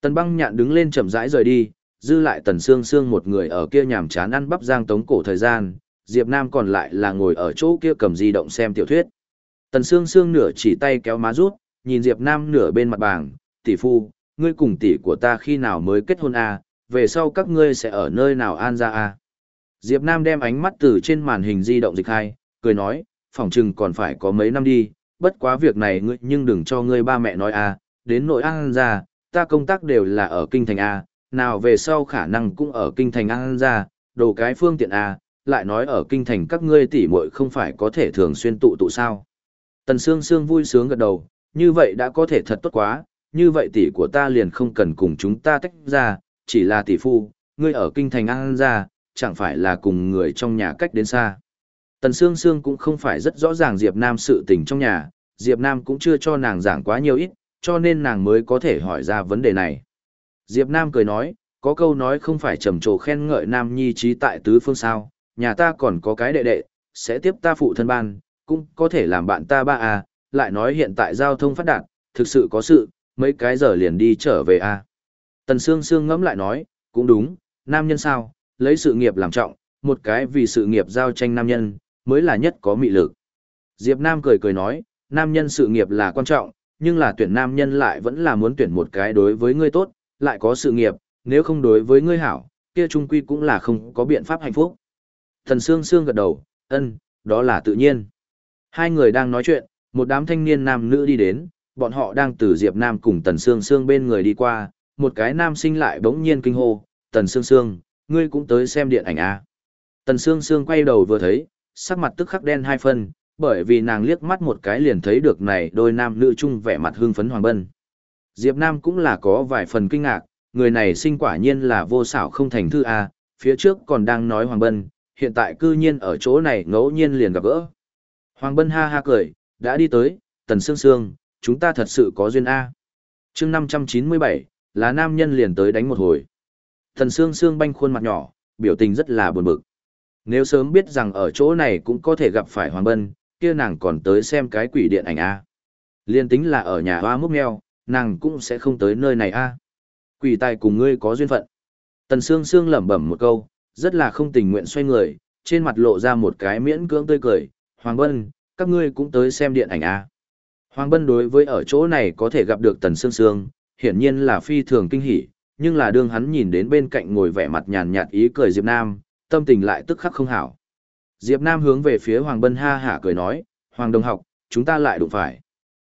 Tần băng nhạn đứng lên chậm rãi rời đi, dư lại tần xương xương một người ở kia nhàm chán ăn bắp giang tống cổ thời gian, Diệp Nam còn lại là ngồi ở chỗ kia cầm di động xem tiểu thuyết. Tần Sương Sương nửa chỉ tay kéo má rút, nhìn Diệp Nam nửa bên mặt bảng, tỷ phu, ngươi cùng tỷ của ta khi nào mới kết hôn à, về sau các ngươi sẽ ở nơi nào an ra à. Diệp Nam đem ánh mắt từ trên màn hình di động dịch hai, cười nói, phỏng chừng còn phải có mấy năm đi, bất quá việc này ngươi nhưng đừng cho ngươi ba mẹ nói à, đến nội an ra, ta công tác đều là ở kinh thành à, nào về sau khả năng cũng ở kinh thành an ra, đồ cái phương tiện à, lại nói ở kinh thành các ngươi tỷ muội không phải có thể thường xuyên tụ tụ sao. Tần Sương Sương vui sướng gật đầu, như vậy đã có thể thật tốt quá, như vậy tỷ của ta liền không cần cùng chúng ta tách ra, chỉ là tỷ phu, ngươi ở kinh thành an ra, chẳng phải là cùng người trong nhà cách đến xa. Tần Sương Sương cũng không phải rất rõ ràng Diệp Nam sự tình trong nhà, Diệp Nam cũng chưa cho nàng giảng quá nhiều ít, cho nên nàng mới có thể hỏi ra vấn đề này. Diệp Nam cười nói, có câu nói không phải trầm trồ khen ngợi Nam Nhi trí tại tứ phương sao, nhà ta còn có cái đệ đệ, sẽ tiếp ta phụ thân ban, cũng có thể làm bạn ta ba à, lại nói hiện tại giao thông phát đạt, thực sự có sự, mấy cái giờ liền đi trở về à. Tần Sương Sương ngẫm lại nói, cũng đúng, nam nhân sao, lấy sự nghiệp làm trọng, một cái vì sự nghiệp giao tranh nam nhân, mới là nhất có mị lực. Diệp Nam cười cười nói, nam nhân sự nghiệp là quan trọng, nhưng là tuyển nam nhân lại vẫn là muốn tuyển một cái đối với ngươi tốt, lại có sự nghiệp, nếu không đối với ngươi hảo, kia trung quy cũng là không có biện pháp hạnh phúc. Thần Sương Sương gật đầu, ân, đó là tự nhiên. Hai người đang nói chuyện, một đám thanh niên nam nữ đi đến, bọn họ đang từ Diệp Nam cùng Tần Sương Sương bên người đi qua, một cái nam sinh lại bỗng nhiên kinh hô, Tần Sương Sương, ngươi cũng tới xem điện ảnh à. Tần Sương Sương quay đầu vừa thấy, sắc mặt tức khắc đen hai phân, bởi vì nàng liếc mắt một cái liền thấy được này đôi nam nữ chung vẻ mặt hưng phấn hoàng bân. Diệp Nam cũng là có vài phần kinh ngạc, người này sinh quả nhiên là vô xảo không thành thư a, à, phía trước còn đang nói hoàng bân, hiện tại cư nhiên ở chỗ này ngẫu nhiên liền gặp gỡ. Hoàng Bân ha ha cười, đã đi tới, Tần Sương Sương, chúng ta thật sự có duyên A. chương 597, là nam nhân liền tới đánh một hồi. Tần Sương Sương banh khuôn mặt nhỏ, biểu tình rất là buồn bực. Nếu sớm biết rằng ở chỗ này cũng có thể gặp phải Hoàng Bân, kia nàng còn tới xem cái quỷ điện ảnh A. Liên tính là ở nhà hoa múc mèo, nàng cũng sẽ không tới nơi này a. Quỷ tài cùng ngươi có duyên phận. Tần Sương Sương lẩm bẩm một câu, rất là không tình nguyện xoay người, trên mặt lộ ra một cái miễn cưỡng tươi cười, Hoàng Bân, các ngươi cũng tới xem điện ảnh à? Hoàng Bân đối với ở chỗ này có thể gặp được Tần Sương Sương, hiển nhiên là phi thường kinh hỉ, nhưng là đương hắn nhìn đến bên cạnh ngồi vẻ mặt nhàn nhạt ý cười Diệp Nam, tâm tình lại tức khắc không hảo. Diệp Nam hướng về phía Hoàng Bân ha hả cười nói, Hoàng đồng học, chúng ta lại đụng phải.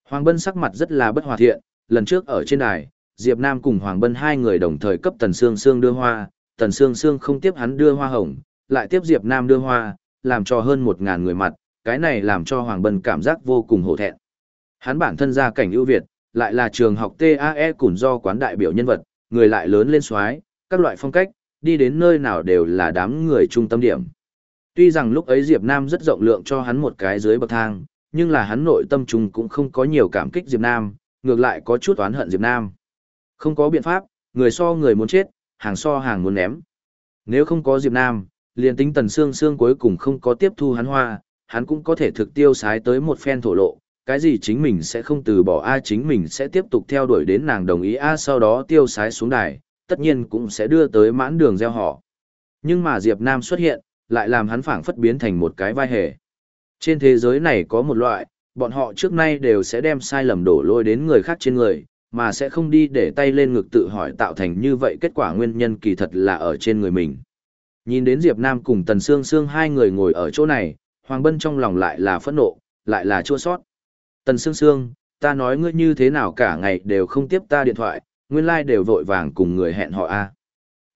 Hoàng Bân sắc mặt rất là bất hòa thiện, lần trước ở trên đài, Diệp Nam cùng Hoàng Bân hai người đồng thời cấp Tần Sương Sương đưa hoa, Tần Sương Sương không tiếp hắn đưa hoa hồng, lại tiếp Diệp Nam đưa hoa, làm cho hơn một ngàn người mặt, cái này làm cho Hoàng Bân cảm giác vô cùng hổ thẹn. Hắn bản thân gia cảnh ưu việt, lại là trường học TAE củn do quán đại biểu nhân vật, người lại lớn lên xoái, các loại phong cách, đi đến nơi nào đều là đám người trung tâm điểm. Tuy rằng lúc ấy Diệp Nam rất rộng lượng cho hắn một cái dưới bậc thang, nhưng là hắn nội tâm trung cũng không có nhiều cảm kích Diệp Nam, ngược lại có chút oán hận Diệp Nam. Không có biện pháp, người so người muốn chết, hàng so hàng muốn ném. Nếu không có Diệp Nam, liền tính Tần Sương Sương cuối cùng không có tiếp thu hắn hoa, hắn cũng có thể thực tiêu sái tới một phen thổ lộ, cái gì chính mình sẽ không từ bỏ A chính mình sẽ tiếp tục theo đuổi đến nàng đồng ý A sau đó tiêu sái xuống đài, tất nhiên cũng sẽ đưa tới mãn đường gieo họ. Nhưng mà Diệp Nam xuất hiện, lại làm hắn phảng phất biến thành một cái vai hề. Trên thế giới này có một loại, bọn họ trước nay đều sẽ đem sai lầm đổ lôi đến người khác trên người, mà sẽ không đi để tay lên ngực tự hỏi tạo thành như vậy kết quả nguyên nhân kỳ thật là ở trên người mình. Nhìn đến Diệp Nam cùng Tần Sương Sương hai người ngồi ở chỗ này, Hoàng Bân trong lòng lại là phẫn nộ, lại là chua xót Tần Sương Sương, ta nói ngươi như thế nào cả ngày đều không tiếp ta điện thoại, nguyên lai like đều vội vàng cùng người hẹn họ a.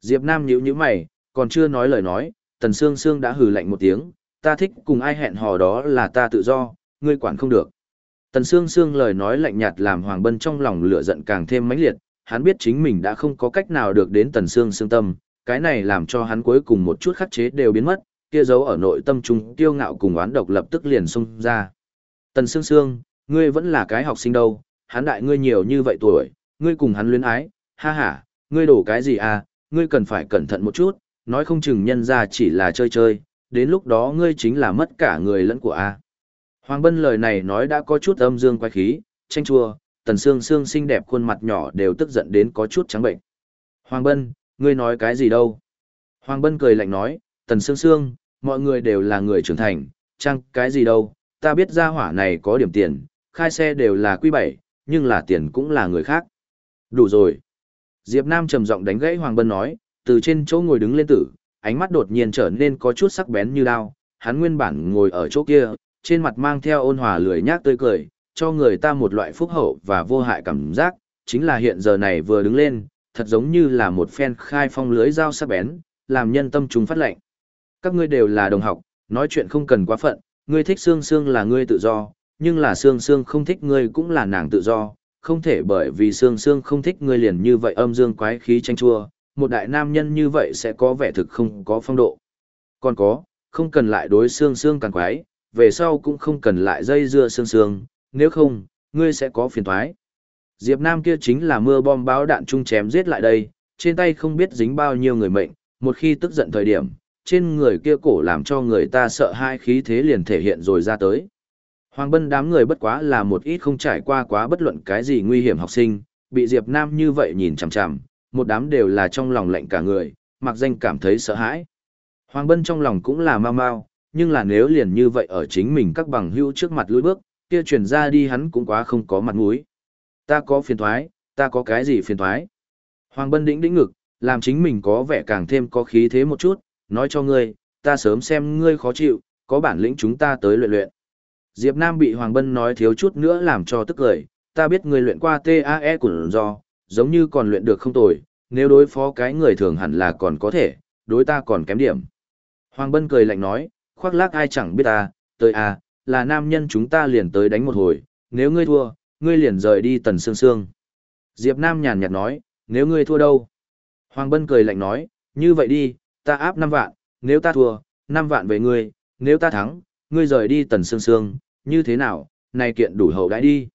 Diệp Nam nhíu nhíu mày, còn chưa nói lời nói, Tần Sương Sương đã hừ lạnh một tiếng, ta thích cùng ai hẹn hò đó là ta tự do, ngươi quản không được. Tần Sương Sương lời nói lạnh nhạt làm Hoàng Bân trong lòng lửa giận càng thêm mãnh liệt, hắn biết chính mình đã không có cách nào được đến Tần Sương Sương tâm, cái này làm cho hắn cuối cùng một chút khắc chế đều biến mất, kia giấu ở nội tâm trung tiêu ngạo cùng oán độc lập tức liền xung ra. Tần Sương Sương, ngươi vẫn là cái học sinh đâu, hắn đại ngươi nhiều như vậy tuổi, ngươi cùng hắn luyến ái, ha ha, ngươi đổ cái gì à, ngươi cần phải cẩn thận một chút, nói không chừng nhân ra chỉ là chơi chơi, đến lúc đó ngươi chính là mất cả người lẫn của a. Hoàng Bân lời này nói đã có chút âm dương quay khí, tranh chua, tần xương xương xinh đẹp khuôn mặt nhỏ đều tức giận đến có chút trắng bệnh. Hoàng Bân, ngươi nói cái gì đâu? Hoàng Bân cười lạnh nói, tần xương xương, mọi người đều là người trưởng thành, chăng cái gì đâu, ta biết gia hỏa này có điểm tiền, khai xe đều là quy bảy, nhưng là tiền cũng là người khác. Đủ rồi. Diệp Nam trầm giọng đánh gãy Hoàng Bân nói, từ trên chỗ ngồi đứng lên tử, ánh mắt đột nhiên trở nên có chút sắc bén như đao, hắn nguyên bản ngồi ở chỗ kia, trên mặt mang theo ôn hòa lười nhác tươi cười, cho người ta một loại phúc hậu và vô hại cảm giác, chính là hiện giờ này vừa đứng lên, thật giống như là một phen khai phong lưới dao sắc bén, làm nhân tâm chúng phát lệnh. Các ngươi đều là đồng học, nói chuyện không cần quá phận, ngươi thích xương xương là ngươi tự do, nhưng là xương xương không thích ngươi cũng là nàng tự do, không thể bởi vì xương xương không thích ngươi liền như vậy âm dương quái khí tranh chua, một đại nam nhân như vậy sẽ có vẻ thực không có phong độ. Còn có, không cần lại đối xương xương càng quái, về sau cũng không cần lại dây dưa xương xương, nếu không, ngươi sẽ có phiền toái. Diệp Nam kia chính là mưa bom báo đạn chung chém giết lại đây, trên tay không biết dính bao nhiêu người mệnh, một khi tức giận thời điểm, trên người kia cổ làm cho người ta sợ hai khí thế liền thể hiện rồi ra tới. Hoàng bân đám người bất quá là một ít không trải qua quá bất luận cái gì nguy hiểm học sinh, bị Diệp Nam như vậy nhìn chằm chằm, một đám đều là trong lòng lạnh cả người, mặc danh cảm thấy sợ hãi. Hoàng Bân trong lòng cũng là mau mau, nhưng là nếu liền như vậy ở chính mình các bằng hữu trước mặt lưỡi bước, kia chuyển ra đi hắn cũng quá không có mặt mũi. Ta có phiền thoái, ta có cái gì phiền thoái. Hoàng Bân đĩnh đĩnh ngực, làm chính mình có vẻ càng thêm có khí thế một chút, nói cho ngươi, ta sớm xem ngươi khó chịu, có bản lĩnh chúng ta tới luyện luyện. Diệp Nam bị Hoàng Bân nói thiếu chút nữa làm cho tức cười, ta biết ngươi luyện qua TAE của do, giống như còn luyện được không tồi, nếu đối phó cái người thường hẳn là còn có thể, đối ta còn kém điểm. Hoàng Bân cười lạnh nói, khoác lác ai chẳng biết ta, tới à, là nam nhân chúng ta liền tới đánh một hồi, nếu ngươi thua, ngươi liền rời đi tần sương sương. Diệp Nam nhàn nhạt nói, nếu ngươi thua đâu? Hoàng Bân cười lạnh nói, như vậy đi, ta áp 5 vạn, nếu ta thua, 5 vạn về ngươi, nếu ta thắng, ngươi rời đi tần sương sương, như thế nào, này kiện đủ hậu đãi đi.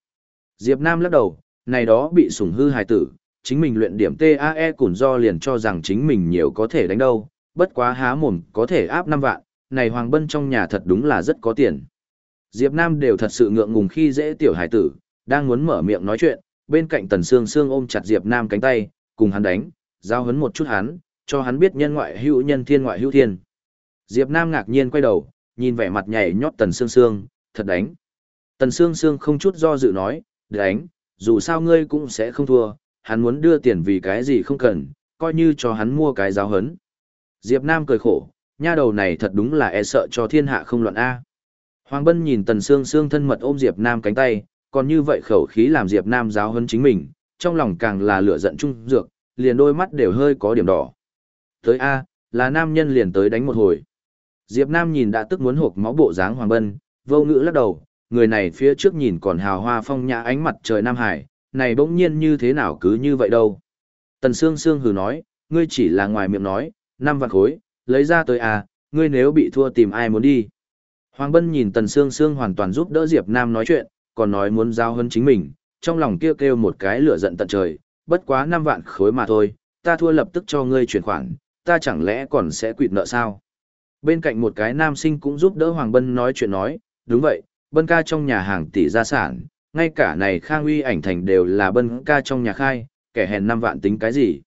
Diệp Nam lắc đầu, này đó bị sủng hư hài tử, chính mình luyện điểm TAE củn do liền cho rằng chính mình nhiều có thể đánh đâu, bất quá há mồm có thể áp 5 vạn, này Hoàng Bân trong nhà thật đúng là rất có tiền. Diệp Nam đều thật sự ngượng ngùng khi dễ tiểu hải tử, đang muốn mở miệng nói chuyện, bên cạnh Tần Sương Sương ôm chặt Diệp Nam cánh tay, cùng hắn đánh, giao hấn một chút hắn, cho hắn biết nhân ngoại hữu nhân thiên ngoại hữu thiên. Diệp Nam ngạc nhiên quay đầu, nhìn vẻ mặt nhảy nhót Tần Sương Sương, thật đánh. Tần Sương Sương không chút do dự nói, đánh, dù sao ngươi cũng sẽ không thua, hắn muốn đưa tiền vì cái gì không cần, coi như cho hắn mua cái giáo hấn. Diệp Nam cười khổ, nha đầu này thật đúng là e sợ cho thiên hạ không loạn A. Hoàng Bân nhìn Tần Sương Sương thân mật ôm Diệp Nam cánh tay, còn như vậy khẩu khí làm Diệp Nam giáo huấn chính mình, trong lòng càng là lửa giận trung dược, liền đôi mắt đều hơi có điểm đỏ. Tới A, là nam nhân liền tới đánh một hồi. Diệp Nam nhìn đã tức muốn hộp máu bộ dáng Hoàng Bân, vô ngữ lắc đầu, người này phía trước nhìn còn hào hoa phong nhã ánh mặt trời Nam Hải, này bỗng nhiên như thế nào cứ như vậy đâu. Tần Sương Sương hừ nói, ngươi chỉ là ngoài miệng nói, năm vạn khối, lấy ra tới à, ngươi nếu bị thua tìm ai muốn đi. Hoàng Bân nhìn Tần Sương Sương hoàn toàn giúp đỡ Diệp Nam nói chuyện, còn nói muốn giao hơn chính mình, trong lòng kêu kêu một cái lửa giận tận trời, bất quá năm vạn khối mà thôi, ta thua lập tức cho ngươi chuyển khoản, ta chẳng lẽ còn sẽ quỵt nợ sao? Bên cạnh một cái nam sinh cũng giúp đỡ Hoàng Bân nói chuyện nói, đúng vậy, Bân ca trong nhà hàng tỷ gia sản, ngay cả này Khang Uy ảnh thành đều là Bân ca trong nhà khai, kẻ hèn năm vạn tính cái gì?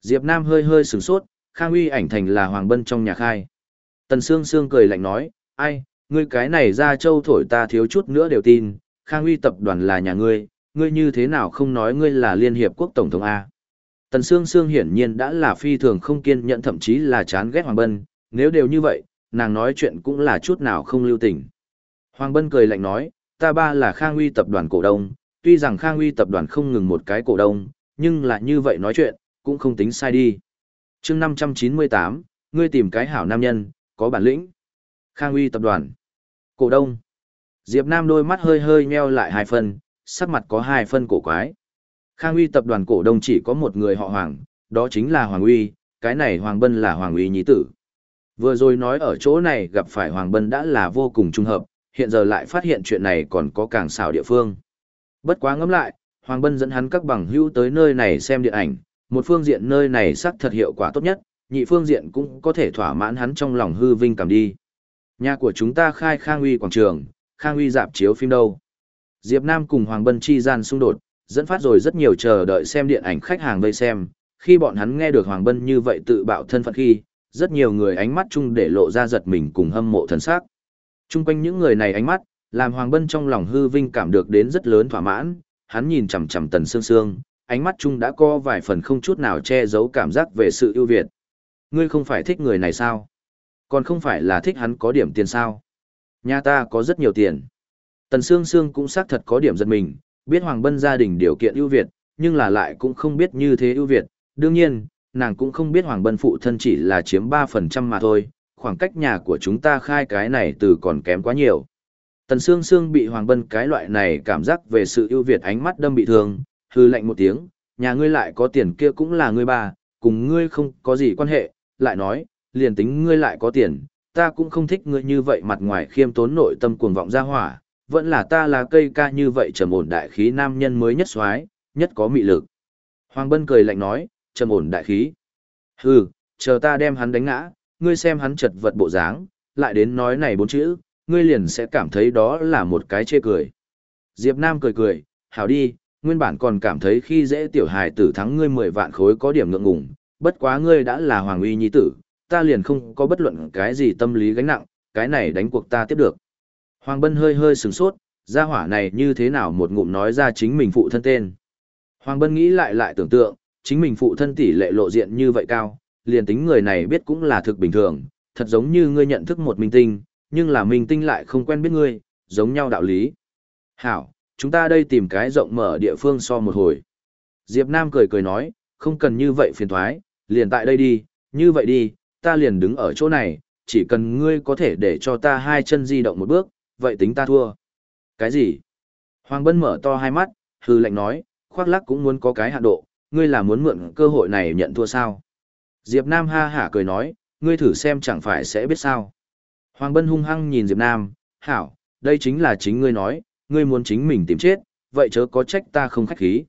Diệp Nam hơi hơi sửng sốt, Khang Uy ảnh thành là Hoàng Bân trong nhà khai. Tần Sương Sương cười lạnh nói, ai, ngươi cái này ra châu thổi ta thiếu chút nữa đều tin, Khang Uy tập đoàn là nhà ngươi, ngươi như thế nào không nói ngươi là Liên Hiệp Quốc Tổng thống A. Tần Sương Sương hiển nhiên đã là phi thường không kiên nhẫn thậm chí là chán ghét Hoàng Bân, nếu đều như vậy, nàng nói chuyện cũng là chút nào không lưu tình. Hoàng Bân cười lạnh nói, ta ba là Khang Uy tập đoàn cổ đông, tuy rằng Khang Uy tập đoàn không ngừng một cái cổ đông, nhưng là như vậy nói chuyện, cũng không tính sai đi chương 598, ngươi tìm cái hảo nam nhân, có bản lĩnh. Khang Uy tập đoàn. Cổ đông. Diệp Nam đôi mắt hơi hơi nheo lại hai phần, sắc mặt có hai phân cổ quái. Khang Uy tập đoàn cổ đông chỉ có một người họ Hoàng, đó chính là Hoàng Uy, cái này Hoàng Bân là Hoàng Uy nhí tử. Vừa rồi nói ở chỗ này gặp phải Hoàng Bân đã là vô cùng trung hợp, hiện giờ lại phát hiện chuyện này còn có càng xảo địa phương. Bất quá ngẫm lại, Hoàng Bân dẫn hắn các bằng hữu tới nơi này xem điện ảnh, một phương diện nơi này xác thật hiệu quả tốt nhất, nhị phương diện cũng có thể thỏa mãn hắn trong lòng hư vinh cảm đi. Nhà của chúng ta khai Khang Uy quảng trường, Khang Uy dạp chiếu phim đâu. Diệp Nam cùng Hoàng Bân chi gian xung đột, dẫn phát rồi rất nhiều chờ đợi xem điện ảnh khách hàng vây xem. Khi bọn hắn nghe được Hoàng Bân như vậy tự bạo thân phận khi, rất nhiều người ánh mắt chung để lộ ra giật mình cùng hâm mộ thần sắc. Trung quanh những người này ánh mắt, làm Hoàng Bân trong lòng hư vinh cảm được đến rất lớn thỏa mãn, hắn nhìn chằm chằm Tần Sương Sương, ánh mắt chung đã có vài phần không chút nào che giấu cảm giác về sự ưu việt. Ngươi không phải thích người này sao? Còn không phải là thích hắn có điểm tiền sao? Nhà ta có rất nhiều tiền. Tần Sương Sương cũng xác thật có điểm giật mình, biết Hoàng Bân gia đình điều kiện ưu việt, nhưng là lại cũng không biết như thế ưu việt. Đương nhiên, nàng cũng không biết Hoàng Bân phụ thân chỉ là chiếm 3% mà thôi, khoảng cách nhà của chúng ta khai cái này từ còn kém quá nhiều. Tần Sương Sương bị Hoàng Bân cái loại này cảm giác về sự ưu việt ánh mắt đâm bị thương, hư lạnh một tiếng, nhà ngươi lại có tiền kia cũng là ngươi bà cùng ngươi không có gì quan hệ, lại nói, liền tính ngươi lại có tiền, ta cũng không thích ngươi như vậy mặt ngoài khiêm tốn nội tâm cuồng vọng ra hỏa, vẫn là ta là cây ca như vậy trầm ổn đại khí nam nhân mới nhất xoái, nhất có mị lực. Hoàng Bân cười lạnh nói, trầm ổn đại khí. Hừ, chờ ta đem hắn đánh ngã, ngươi xem hắn chật vật bộ dáng, lại đến nói này bốn chữ, ngươi liền sẽ cảm thấy đó là một cái chê cười. Diệp Nam cười cười, hảo đi, nguyên bản còn cảm thấy khi dễ tiểu hài tử thắng ngươi 10 vạn khối có điểm ngượng ngùng, bất quá ngươi đã là hoàng uy nhi tử, ta liền không có bất luận cái gì tâm lý gánh nặng, cái này đánh cuộc ta tiếp được. Hoàng Bân hơi hơi sửng sốt, gia hỏa này như thế nào một ngụm nói ra chính mình phụ thân tên. Hoàng Bân nghĩ lại lại tưởng tượng, chính mình phụ thân tỷ lệ lộ diện như vậy cao, liền tính người này biết cũng là thực bình thường, thật giống như ngươi nhận thức một minh tinh, nhưng là minh tinh lại không quen biết ngươi, giống nhau đạo lý. Hảo, chúng ta đây tìm cái rộng mở địa phương so một hồi. Diệp Nam cười cười nói, không cần như vậy phiền thoái, liền tại đây đi, như vậy đi, ta liền đứng ở chỗ này, chỉ cần ngươi có thể để cho ta hai chân di động một bước, vậy tính ta thua. Cái gì? Hoàng Bân mở to hai mắt, hư lệnh nói, khoác lắc cũng muốn có cái hạn độ, ngươi là muốn mượn cơ hội này nhận thua sao? Diệp Nam ha hả cười nói, ngươi thử xem chẳng phải sẽ biết sao. Hoàng Bân hung hăng nhìn Diệp Nam, hảo, đây chính là chính ngươi nói, ngươi muốn chính mình tìm chết, vậy chớ có trách ta không khách khí.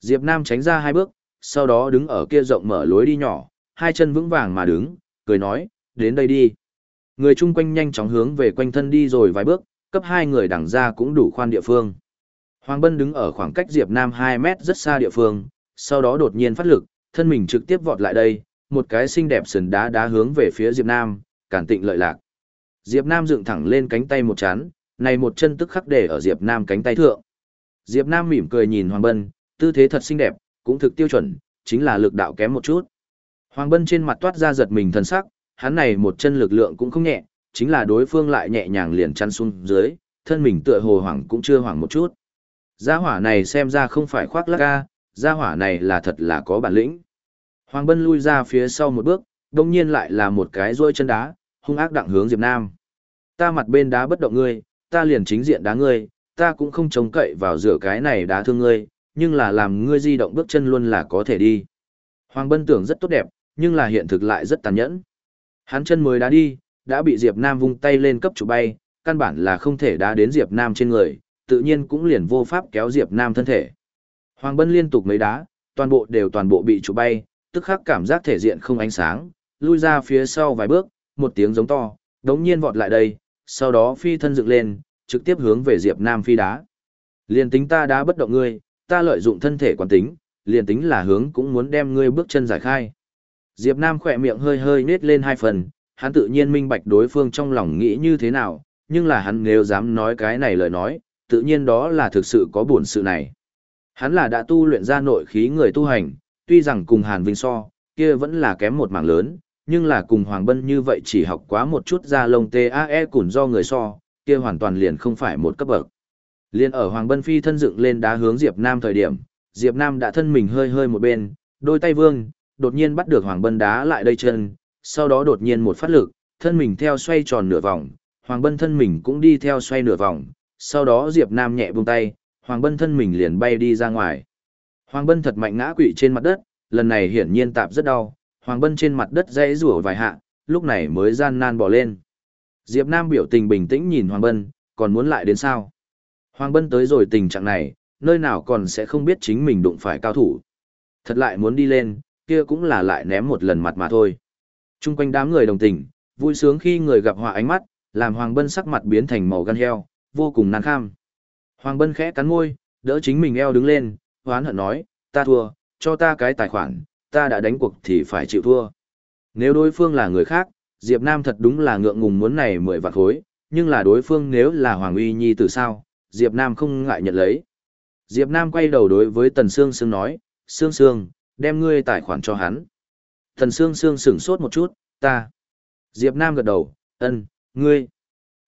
Diệp Nam tránh ra hai bước, sau đó đứng ở kia rộng mở lối đi nhỏ, hai chân vững vàng mà đứng, cười nói, đến đây đi. Người chung quanh nhanh chóng hướng về quanh thân đi rồi vài bước, cấp hai người đằng ra cũng đủ khoan địa phương. Hoàng Bân đứng ở khoảng cách Diệp Nam 2 mét rất xa địa phương, sau đó đột nhiên phát lực, thân mình trực tiếp vọt lại đây, một cái xinh đẹp sườn đá đá hướng về phía Diệp Nam, cản tịnh lợi lạc. Diệp Nam dựng thẳng lên cánh tay một chán, này một chân tức khắc để ở Diệp Nam cánh tay thượng. Diệp Nam mỉm cười nhìn Hoàng Bân, tư thế thật xinh đẹp, cũng thực tiêu chuẩn, chính là lực đạo kém một chút. Hoàng Bân trên mặt toát ra giật mình thần sắc, hắn này một chân lực lượng cũng không nhẹ, chính là đối phương lại nhẹ nhàng liền chăn xuống dưới, thân mình tựa hồ hoảng cũng chưa hoảng một chút. Gia hỏa này xem ra không phải khoác lác ga, gia hỏa này là thật là có bản lĩnh. Hoàng Bân lui ra phía sau một bước, đồng nhiên lại là một cái rôi chân đá, hung ác đặng hướng Diệp Nam. Ta mặt bên đá bất động ngươi, ta liền chính diện đá ngươi, ta cũng không trông cậy vào rửa cái này đá thương ngươi, nhưng là làm ngươi di động bước chân luôn là có thể đi. Hoàng Bân tưởng rất tốt đẹp, nhưng là hiện thực lại rất tàn nhẫn. Hắn chân mới đá đi, đã bị Diệp Nam vung tay lên cấp chủ bay, căn bản là không thể đá đến Diệp Nam trên người, tự nhiên cũng liền vô pháp kéo Diệp Nam thân thể. Hoàng Bân liên tục mấy đá, toàn bộ đều toàn bộ bị chủ bay, tức khắc cảm giác thể diện không ánh sáng, lui ra phía sau vài bước, một tiếng giống to, đống nhiên vọt lại đây, sau đó phi thân dựng lên, trực tiếp hướng về Diệp Nam phi đá. Liên tính ta đã bất động ngươi, ta lợi dụng thân thể quán tính, liền tính là hướng cũng muốn đem ngươi bước chân giải khai. Diệp Nam khỏe miệng hơi hơi nết lên hai phần, hắn tự nhiên minh bạch đối phương trong lòng nghĩ như thế nào, nhưng là hắn nếu dám nói cái này lời nói, tự nhiên đó là thực sự có buồn sự này. Hắn là đã tu luyện ra nội khí người tu hành, tuy rằng cùng Hàn Vinh so, kia vẫn là kém một mảng lớn, nhưng là cùng Hoàng Bân như vậy chỉ học quá một chút ra lông TAE củn do người so, kia hoàn toàn liền không phải một cấp bậc. Liên ở Hoàng Bân phi thân dựng lên đá hướng Diệp Nam thời điểm, Diệp Nam đã thân mình hơi hơi một bên, đôi tay vương, đột nhiên bắt được Hoàng Bân đá lại đây chân, sau đó đột nhiên một phát lực, thân mình theo xoay tròn nửa vòng, Hoàng Bân thân mình cũng đi theo xoay nửa vòng, sau đó Diệp Nam nhẹ buông tay, Hoàng Bân thân mình liền bay đi ra ngoài. Hoàng Bân thật mạnh ngã quỵ trên mặt đất, lần này hiển nhiên tạp rất đau, Hoàng Bân trên mặt đất dãy rủa vài hạ, lúc này mới gian nan bỏ lên. Diệp Nam biểu tình bình tĩnh nhìn Hoàng Bân, còn muốn lại đến sao? Hoàng Bân tới rồi tình trạng này, nơi nào còn sẽ không biết chính mình đụng phải cao thủ. Thật lại muốn đi lên, kia cũng là lại ném một lần mặt mà thôi. Trung quanh đám người đồng tình, vui sướng khi người gặp họa ánh mắt, làm Hoàng Bân sắc mặt biến thành màu gan heo, vô cùng nan kham. Hoàng Bân khẽ cắn môi, đỡ chính mình eo đứng lên, hoán hận nói, ta thua, cho ta cái tài khoản, ta đã đánh cuộc thì phải chịu thua. Nếu đối phương là người khác, Diệp Nam thật đúng là ngượng ngùng muốn này mười vạn khối, nhưng là đối phương nếu là Hoàng Uy Nhi từ sao, Diệp Nam không ngại nhận lấy. Diệp Nam quay đầu đối với Tần Sương Sương nói, Sương Sương, đem ngươi tài khoản cho hắn. Tần Sương Sương sửng sốt một chút, ta. Diệp Nam gật đầu, ân, ngươi.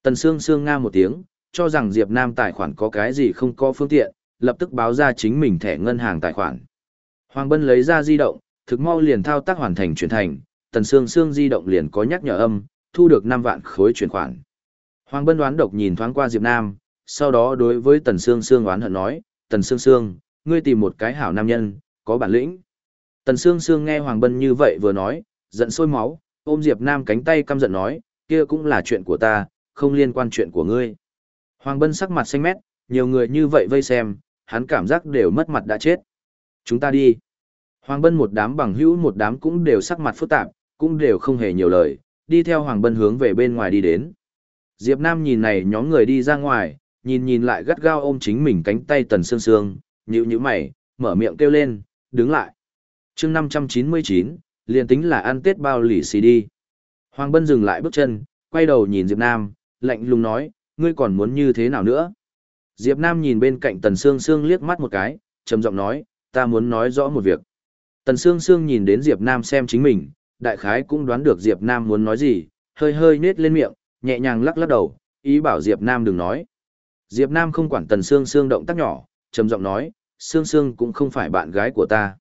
Tần Sương Sương nga một tiếng, cho rằng Diệp Nam tài khoản có cái gì không có phương tiện, lập tức báo ra chính mình thẻ ngân hàng tài khoản. Hoàng Bân lấy ra di động, thực mau liền thao tác hoàn thành chuyển thành, Tần Sương Sương di động liền có nhắc nhở âm, thu được 5 vạn khối chuyển khoản. Hoàng Bân đoán độc nhìn thoáng qua Diệp Nam, sau đó đối với Tần Sương Sương oán hận nói, Tần Sương Sương, ngươi tìm một cái hảo nam nhân, có bản lĩnh. Tần Sương Sương nghe Hoàng Bân như vậy vừa nói, giận sôi máu, ôm Diệp Nam cánh tay căm giận nói, kia cũng là chuyện của ta, không liên quan chuyện của ngươi. Hoàng Bân sắc mặt xanh mét, nhiều người như vậy vây xem, hắn cảm giác đều mất mặt đã chết. Chúng ta đi. Hoàng Bân một đám bằng hữu một đám cũng đều sắc mặt phức tạp, cũng đều không hề nhiều lời, đi theo Hoàng Bân hướng về bên ngoài đi đến. Diệp Nam nhìn này nhóm người đi ra ngoài, nhìn nhìn lại gắt gao ôm chính mình cánh tay Tần Sương Sương, nhíu nhíu mày, mở miệng kêu lên, đứng lại. Chương 599, liền tính là ăn Tết bao lì xì đi. Hoàng Bân dừng lại bước chân, quay đầu nhìn Diệp Nam, lạnh lùng nói, ngươi còn muốn như thế nào nữa? Diệp Nam nhìn bên cạnh Tần Sương Sương liếc mắt một cái, trầm giọng nói, ta muốn nói rõ một việc. Tần Sương Sương nhìn đến Diệp Nam xem chính mình, đại khái cũng đoán được Diệp Nam muốn nói gì, hơi hơi nết lên miệng, nhẹ nhàng lắc lắc đầu, ý bảo Diệp Nam đừng nói. Diệp Nam không quản Tần Sương Sương động tác nhỏ, trầm giọng nói, Sương Sương cũng không phải bạn gái của ta.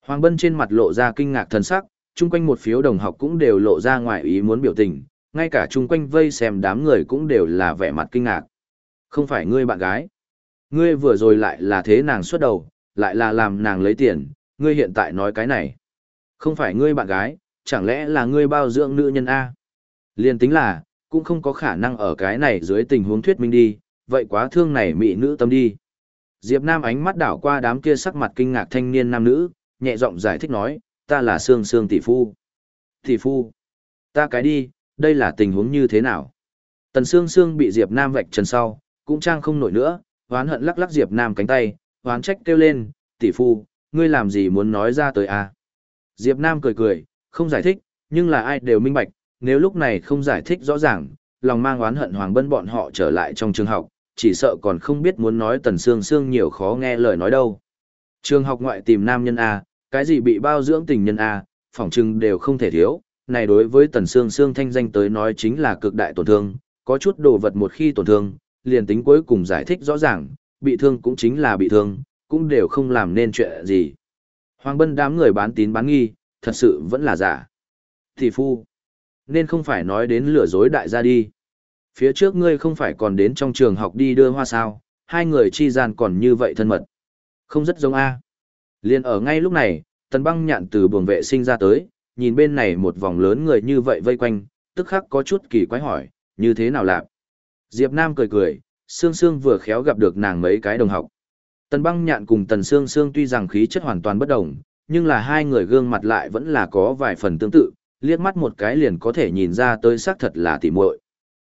Hoàng Bân trên mặt lộ ra kinh ngạc thần sắc, chung quanh một phiếu đồng học cũng đều lộ ra ngoài ý muốn biểu tình, ngay cả chung quanh vây xem đám người cũng đều là vẻ mặt kinh ngạc. Không phải ngươi bạn gái. Ngươi vừa rồi lại là thế nàng xuất đầu, lại là làm nàng lấy tiền, ngươi hiện tại nói cái này. Không phải ngươi bạn gái, chẳng lẽ là ngươi bao dưỡng nữ nhân A. Liên tính là, cũng không có khả năng ở cái này dưới tình huống thuyết minh đi, vậy quá thương này mị nữ tâm đi. Diệp Nam ánh mắt đảo qua đám kia sắc mặt kinh ngạc thanh niên nam nữ, nhẹ giọng giải thích nói, ta là Sương Sương tỷ phu. Tỷ phu, ta cái đi, đây là tình huống như thế nào? Tần Sương Sương bị Diệp Nam vạch trần sau, cũng trang không nổi nữa, hoán hận lắc lắc Diệp Nam cánh tay, hoán trách kêu lên, tỷ phu, ngươi làm gì muốn nói ra tới à? Diệp Nam cười cười, không giải thích, nhưng là ai đều minh bạch, nếu lúc này không giải thích rõ ràng, lòng mang oán hận Hoàng Bân bọn họ trở lại trong trường học, chỉ sợ còn không biết muốn nói Tần Sương Sương nhiều khó nghe lời nói đâu. Trường học ngoại tìm nam nhân A, cái gì bị bao dưỡng tình nhân A, phỏng chừng đều không thể thiếu, này đối với Tần Sương Sương thanh danh tới nói chính là cực đại tổn thương, có chút đồ vật một khi tổn thương, liền tính cuối cùng giải thích rõ ràng, bị thương cũng chính là bị thương, cũng đều không làm nên chuyện gì. Hoàng Bân đám người bán tín bán nghi, thật sự vẫn là giả. Thị phu, nên không phải nói đến lừa dối đại gia đi. Phía trước ngươi không phải còn đến trong trường học đi đưa hoa sao, hai người chi gian còn như vậy thân mật. Không rất giống A. Liên ở ngay lúc này, tần băng nhạn từ buồng vệ sinh ra tới, nhìn bên này một vòng lớn người như vậy vây quanh, tức khắc có chút kỳ quái hỏi, như thế nào lạc? Diệp Nam cười cười, Sương Sương vừa khéo gặp được nàng mấy cái đồng học. Tần băng nhạn cùng tần Sương Sương tuy rằng khí chất hoàn toàn bất đồng, nhưng là hai người gương mặt lại vẫn là có vài phần tương tự, liếc mắt một cái liền có thể nhìn ra tới xác thật là tỉ muội.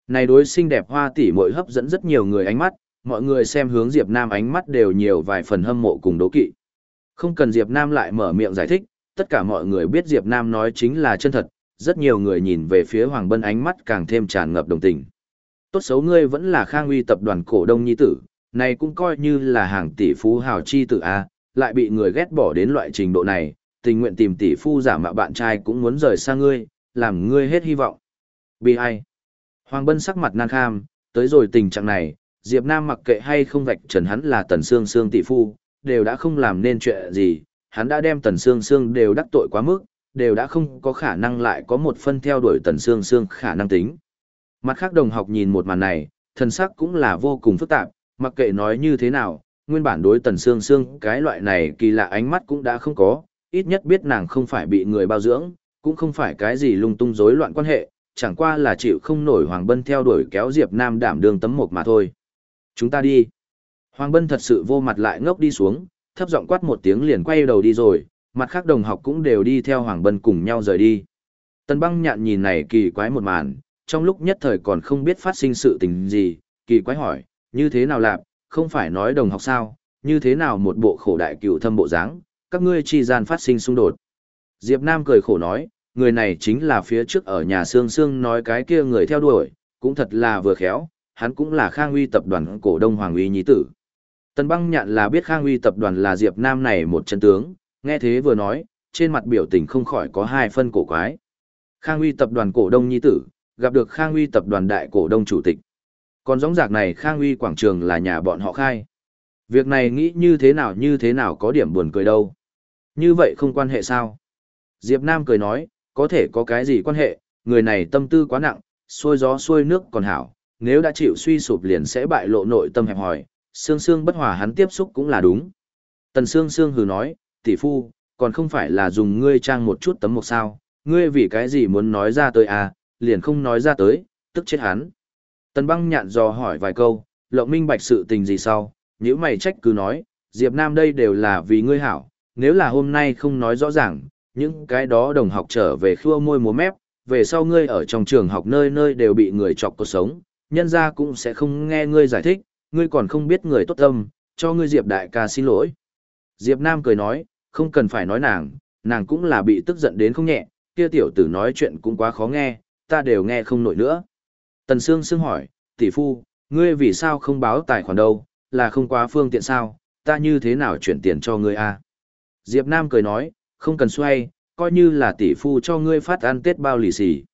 Này đối xinh đẹp hoa tỉ muội hấp dẫn rất nhiều người ánh mắt, mọi người xem hướng Diệp Nam ánh mắt đều nhiều vài phần hâm mộ cùng đố kỵ. Không cần Diệp Nam lại mở miệng giải thích, tất cả mọi người biết Diệp Nam nói chính là chân thật, rất nhiều người nhìn về phía Hoàng Bân ánh mắt càng thêm tràn ngập đồng tình. Tốt xấu ngươi vẫn là Khang Uy tập đoàn cổ đông nhi tử, này cũng coi như là hàng tỷ phú hào chi tử a, lại bị người ghét bỏ đến loại trình độ này, tình nguyện tìm tỷ phu giả mạo bạn trai cũng muốn rời xa ngươi, làm ngươi hết hy vọng. Bi ai? Hoàng Bân sắc mặt nan kham, tới rồi tình trạng này, Diệp Nam mặc kệ hay không vạch trần hắn là Tần Sương Sương tỷ phu, đều đã không làm nên chuyện gì, hắn đã đem Tần Sương Sương đều đắc tội quá mức, đều đã không có khả năng lại có một phân theo đuổi Tần Sương Sương khả năng tính. Mặt khác đồng học nhìn một màn này, thần sắc cũng là vô cùng phức tạp, mặc kệ nói như thế nào, nguyên bản đối Tần xương xương cái loại này kỳ lạ ánh mắt cũng đã không có, ít nhất biết nàng không phải bị người bao dưỡng, cũng không phải cái gì lung tung rối loạn quan hệ, chẳng qua là chịu không nổi Hoàng Bân theo đuổi kéo Diệp Nam đảm đường tấm một mà thôi. Chúng ta đi. Hoàng Bân thật sự vô mặt lại ngốc đi xuống, thấp giọng quát một tiếng liền quay đầu đi rồi, mặt khác đồng học cũng đều đi theo Hoàng Bân cùng nhau rời đi. Tần băng nhạn nhìn này kỳ quái một màn, trong lúc nhất thời còn không biết phát sinh sự tình gì, kỳ quái hỏi, như thế nào lạp, không phải nói đồng học sao, như thế nào một bộ khổ đại cựu thâm bộ dáng, các ngươi chi gian phát sinh xung đột. Diệp Nam cười khổ nói, người này chính là phía trước ở nhà Sương Sương nói cái kia người theo đuổi, cũng thật là vừa khéo, hắn cũng là Khang Uy tập đoàn cổ đông Hoàng Uy Nhí Tử. Tần băng nhạn là biết Khang Uy tập đoàn là Diệp Nam này một chân tướng, nghe thế vừa nói, trên mặt biểu tình không khỏi có hai phân cổ quái. Khang Uy tập đoàn cổ đông Nhi Tử, gặp được Khang Uy tập đoàn đại cổ đông chủ tịch. Còn giống giạc này Khang Uy quảng trường là nhà bọn họ khai. Việc này nghĩ như thế nào như thế nào có điểm buồn cười đâu. Như vậy không quan hệ sao? Diệp Nam cười nói, có thể có cái gì quan hệ, người này tâm tư quá nặng, xôi gió xôi nước còn hảo, nếu đã chịu suy sụp liền sẽ bại lộ nội tâm hẹp hòi, xương xương bất hòa hắn tiếp xúc cũng là đúng. Tần xương xương hừ nói, tỷ phu, còn không phải là dùng ngươi trang một chút tấm một sao, ngươi vì cái gì muốn nói ra tới à, liền không nói ra tới, tức chết hắn. Tần băng nhạn dò hỏi vài câu, lộng minh bạch sự tình gì sau, nếu mày trách cứ nói, Diệp Nam đây đều là vì ngươi hảo, nếu là hôm nay không nói rõ ràng, những cái đó đồng học trở về khua môi múa mép, về sau ngươi ở trong trường học nơi nơi đều bị người chọc cuộc sống, nhân gia cũng sẽ không nghe ngươi giải thích, ngươi còn không biết người tốt tâm, cho ngươi Diệp đại ca xin lỗi. Diệp Nam cười nói, không cần phải nói nàng, nàng cũng là bị tức giận đến không nhẹ, kia tiểu tử nói chuyện cũng quá khó nghe, ta đều nghe không nổi nữa. Tần Sương Sương hỏi, tỷ phu, ngươi vì sao không báo tài khoản đâu, là không quá phương tiện sao, ta như thế nào chuyển tiền cho ngươi a? Diệp Nam cười nói, không cần xoay, coi như là tỷ phu cho ngươi phát ăn tết bao lì xì.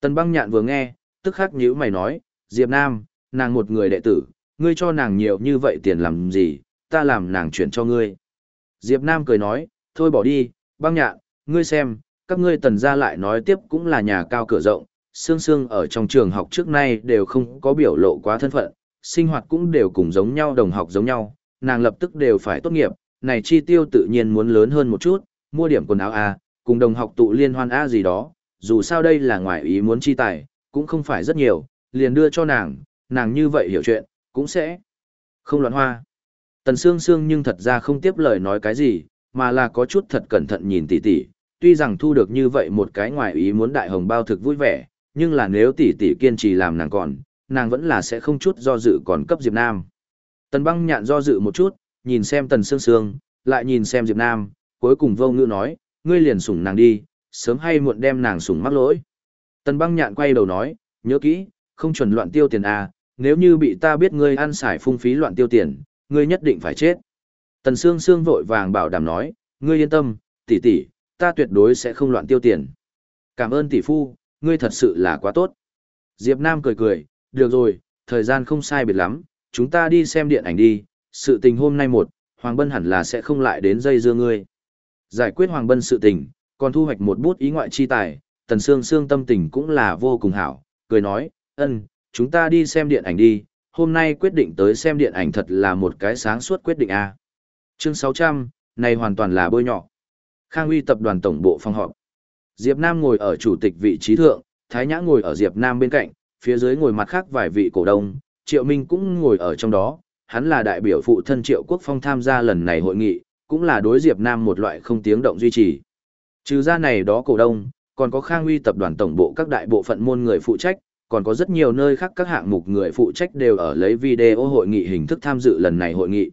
Tần băng nhạn vừa nghe, tức khắc nhíu mày nói, Diệp Nam, nàng một người đệ tử, ngươi cho nàng nhiều như vậy tiền làm gì, ta làm nàng chuyển cho ngươi. Diệp Nam cười nói, thôi bỏ đi, băng nhạn, ngươi xem, các ngươi tần gia lại nói tiếp cũng là nhà cao cửa rộng, Sương Sương ở trong trường học trước nay đều không có biểu lộ quá thân phận, sinh hoạt cũng đều cùng giống nhau đồng học giống nhau, nàng lập tức đều phải tốt nghiệp, này chi tiêu tự nhiên muốn lớn hơn một chút, mua điểm quần áo A, cùng đồng học tụ liên hoan A gì đó, dù sao đây là ngoài ý muốn chi tài, cũng không phải rất nhiều, liền đưa cho nàng, nàng như vậy hiểu chuyện, cũng sẽ không loạn hoa. Tần Sương Sương nhưng thật ra không tiếp lời nói cái gì, mà là có chút thật cẩn thận nhìn tỷ tỷ, tuy rằng thu được như vậy một cái ngoài ý muốn đại hồng bao thực vui vẻ, nhưng là nếu tỷ tỷ kiên trì làm nàng còn, nàng vẫn là sẽ không chút do dự còn cấp Diệp Nam. Tần băng nhạn do dự một chút, nhìn xem tần sương sương, lại nhìn xem Diệp Nam, cuối cùng vô ngữ nói, ngươi liền sủng nàng đi, sớm hay muộn đem nàng sủng mắc lỗi. Tần băng nhạn quay đầu nói, nhớ kỹ, không chuẩn loạn tiêu tiền à, nếu như bị ta biết ngươi ăn xài phung phí loạn tiêu tiền, ngươi nhất định phải chết. Tần Sương Sương vội vàng bảo đảm nói, ngươi yên tâm, tỷ tỷ, ta tuyệt đối sẽ không loạn tiêu tiền. Cảm ơn tỷ phu, ngươi thật sự là quá tốt. Diệp Nam cười cười, được rồi, thời gian không sai biệt lắm, chúng ta đi xem điện ảnh đi, sự tình hôm nay một, Hoàng Bân hẳn là sẽ không lại đến dây dưa ngươi. Giải quyết Hoàng Bân sự tình, còn thu hoạch một bút ý ngoại chi tài, Tần Sương Sương tâm tình cũng là vô cùng hảo, cười nói, ân, chúng ta đi xem điện ảnh đi, hôm nay quyết định tới xem điện ảnh thật là một cái sáng suốt quyết định a. Chương 600, này hoàn toàn là bôi nhọ. Khang Uy tập đoàn tổng bộ phòng họp. Diệp Nam ngồi ở chủ tịch vị trí thượng, Thái Nhã ngồi ở Diệp Nam bên cạnh, phía dưới ngồi mặt khác vài vị cổ đông, Triệu Minh cũng ngồi ở trong đó, hắn là đại biểu phụ thân Triệu Quốc Phong tham gia lần này hội nghị, cũng là đối Diệp Nam một loại không tiếng động duy trì. Trừ ra này đó cổ đông, còn có Khang Uy tập đoàn tổng bộ các đại bộ phận môn người phụ trách, còn có rất nhiều nơi khác các hạng mục người phụ trách đều ở lấy video hội nghị hình thức tham dự lần này hội nghị.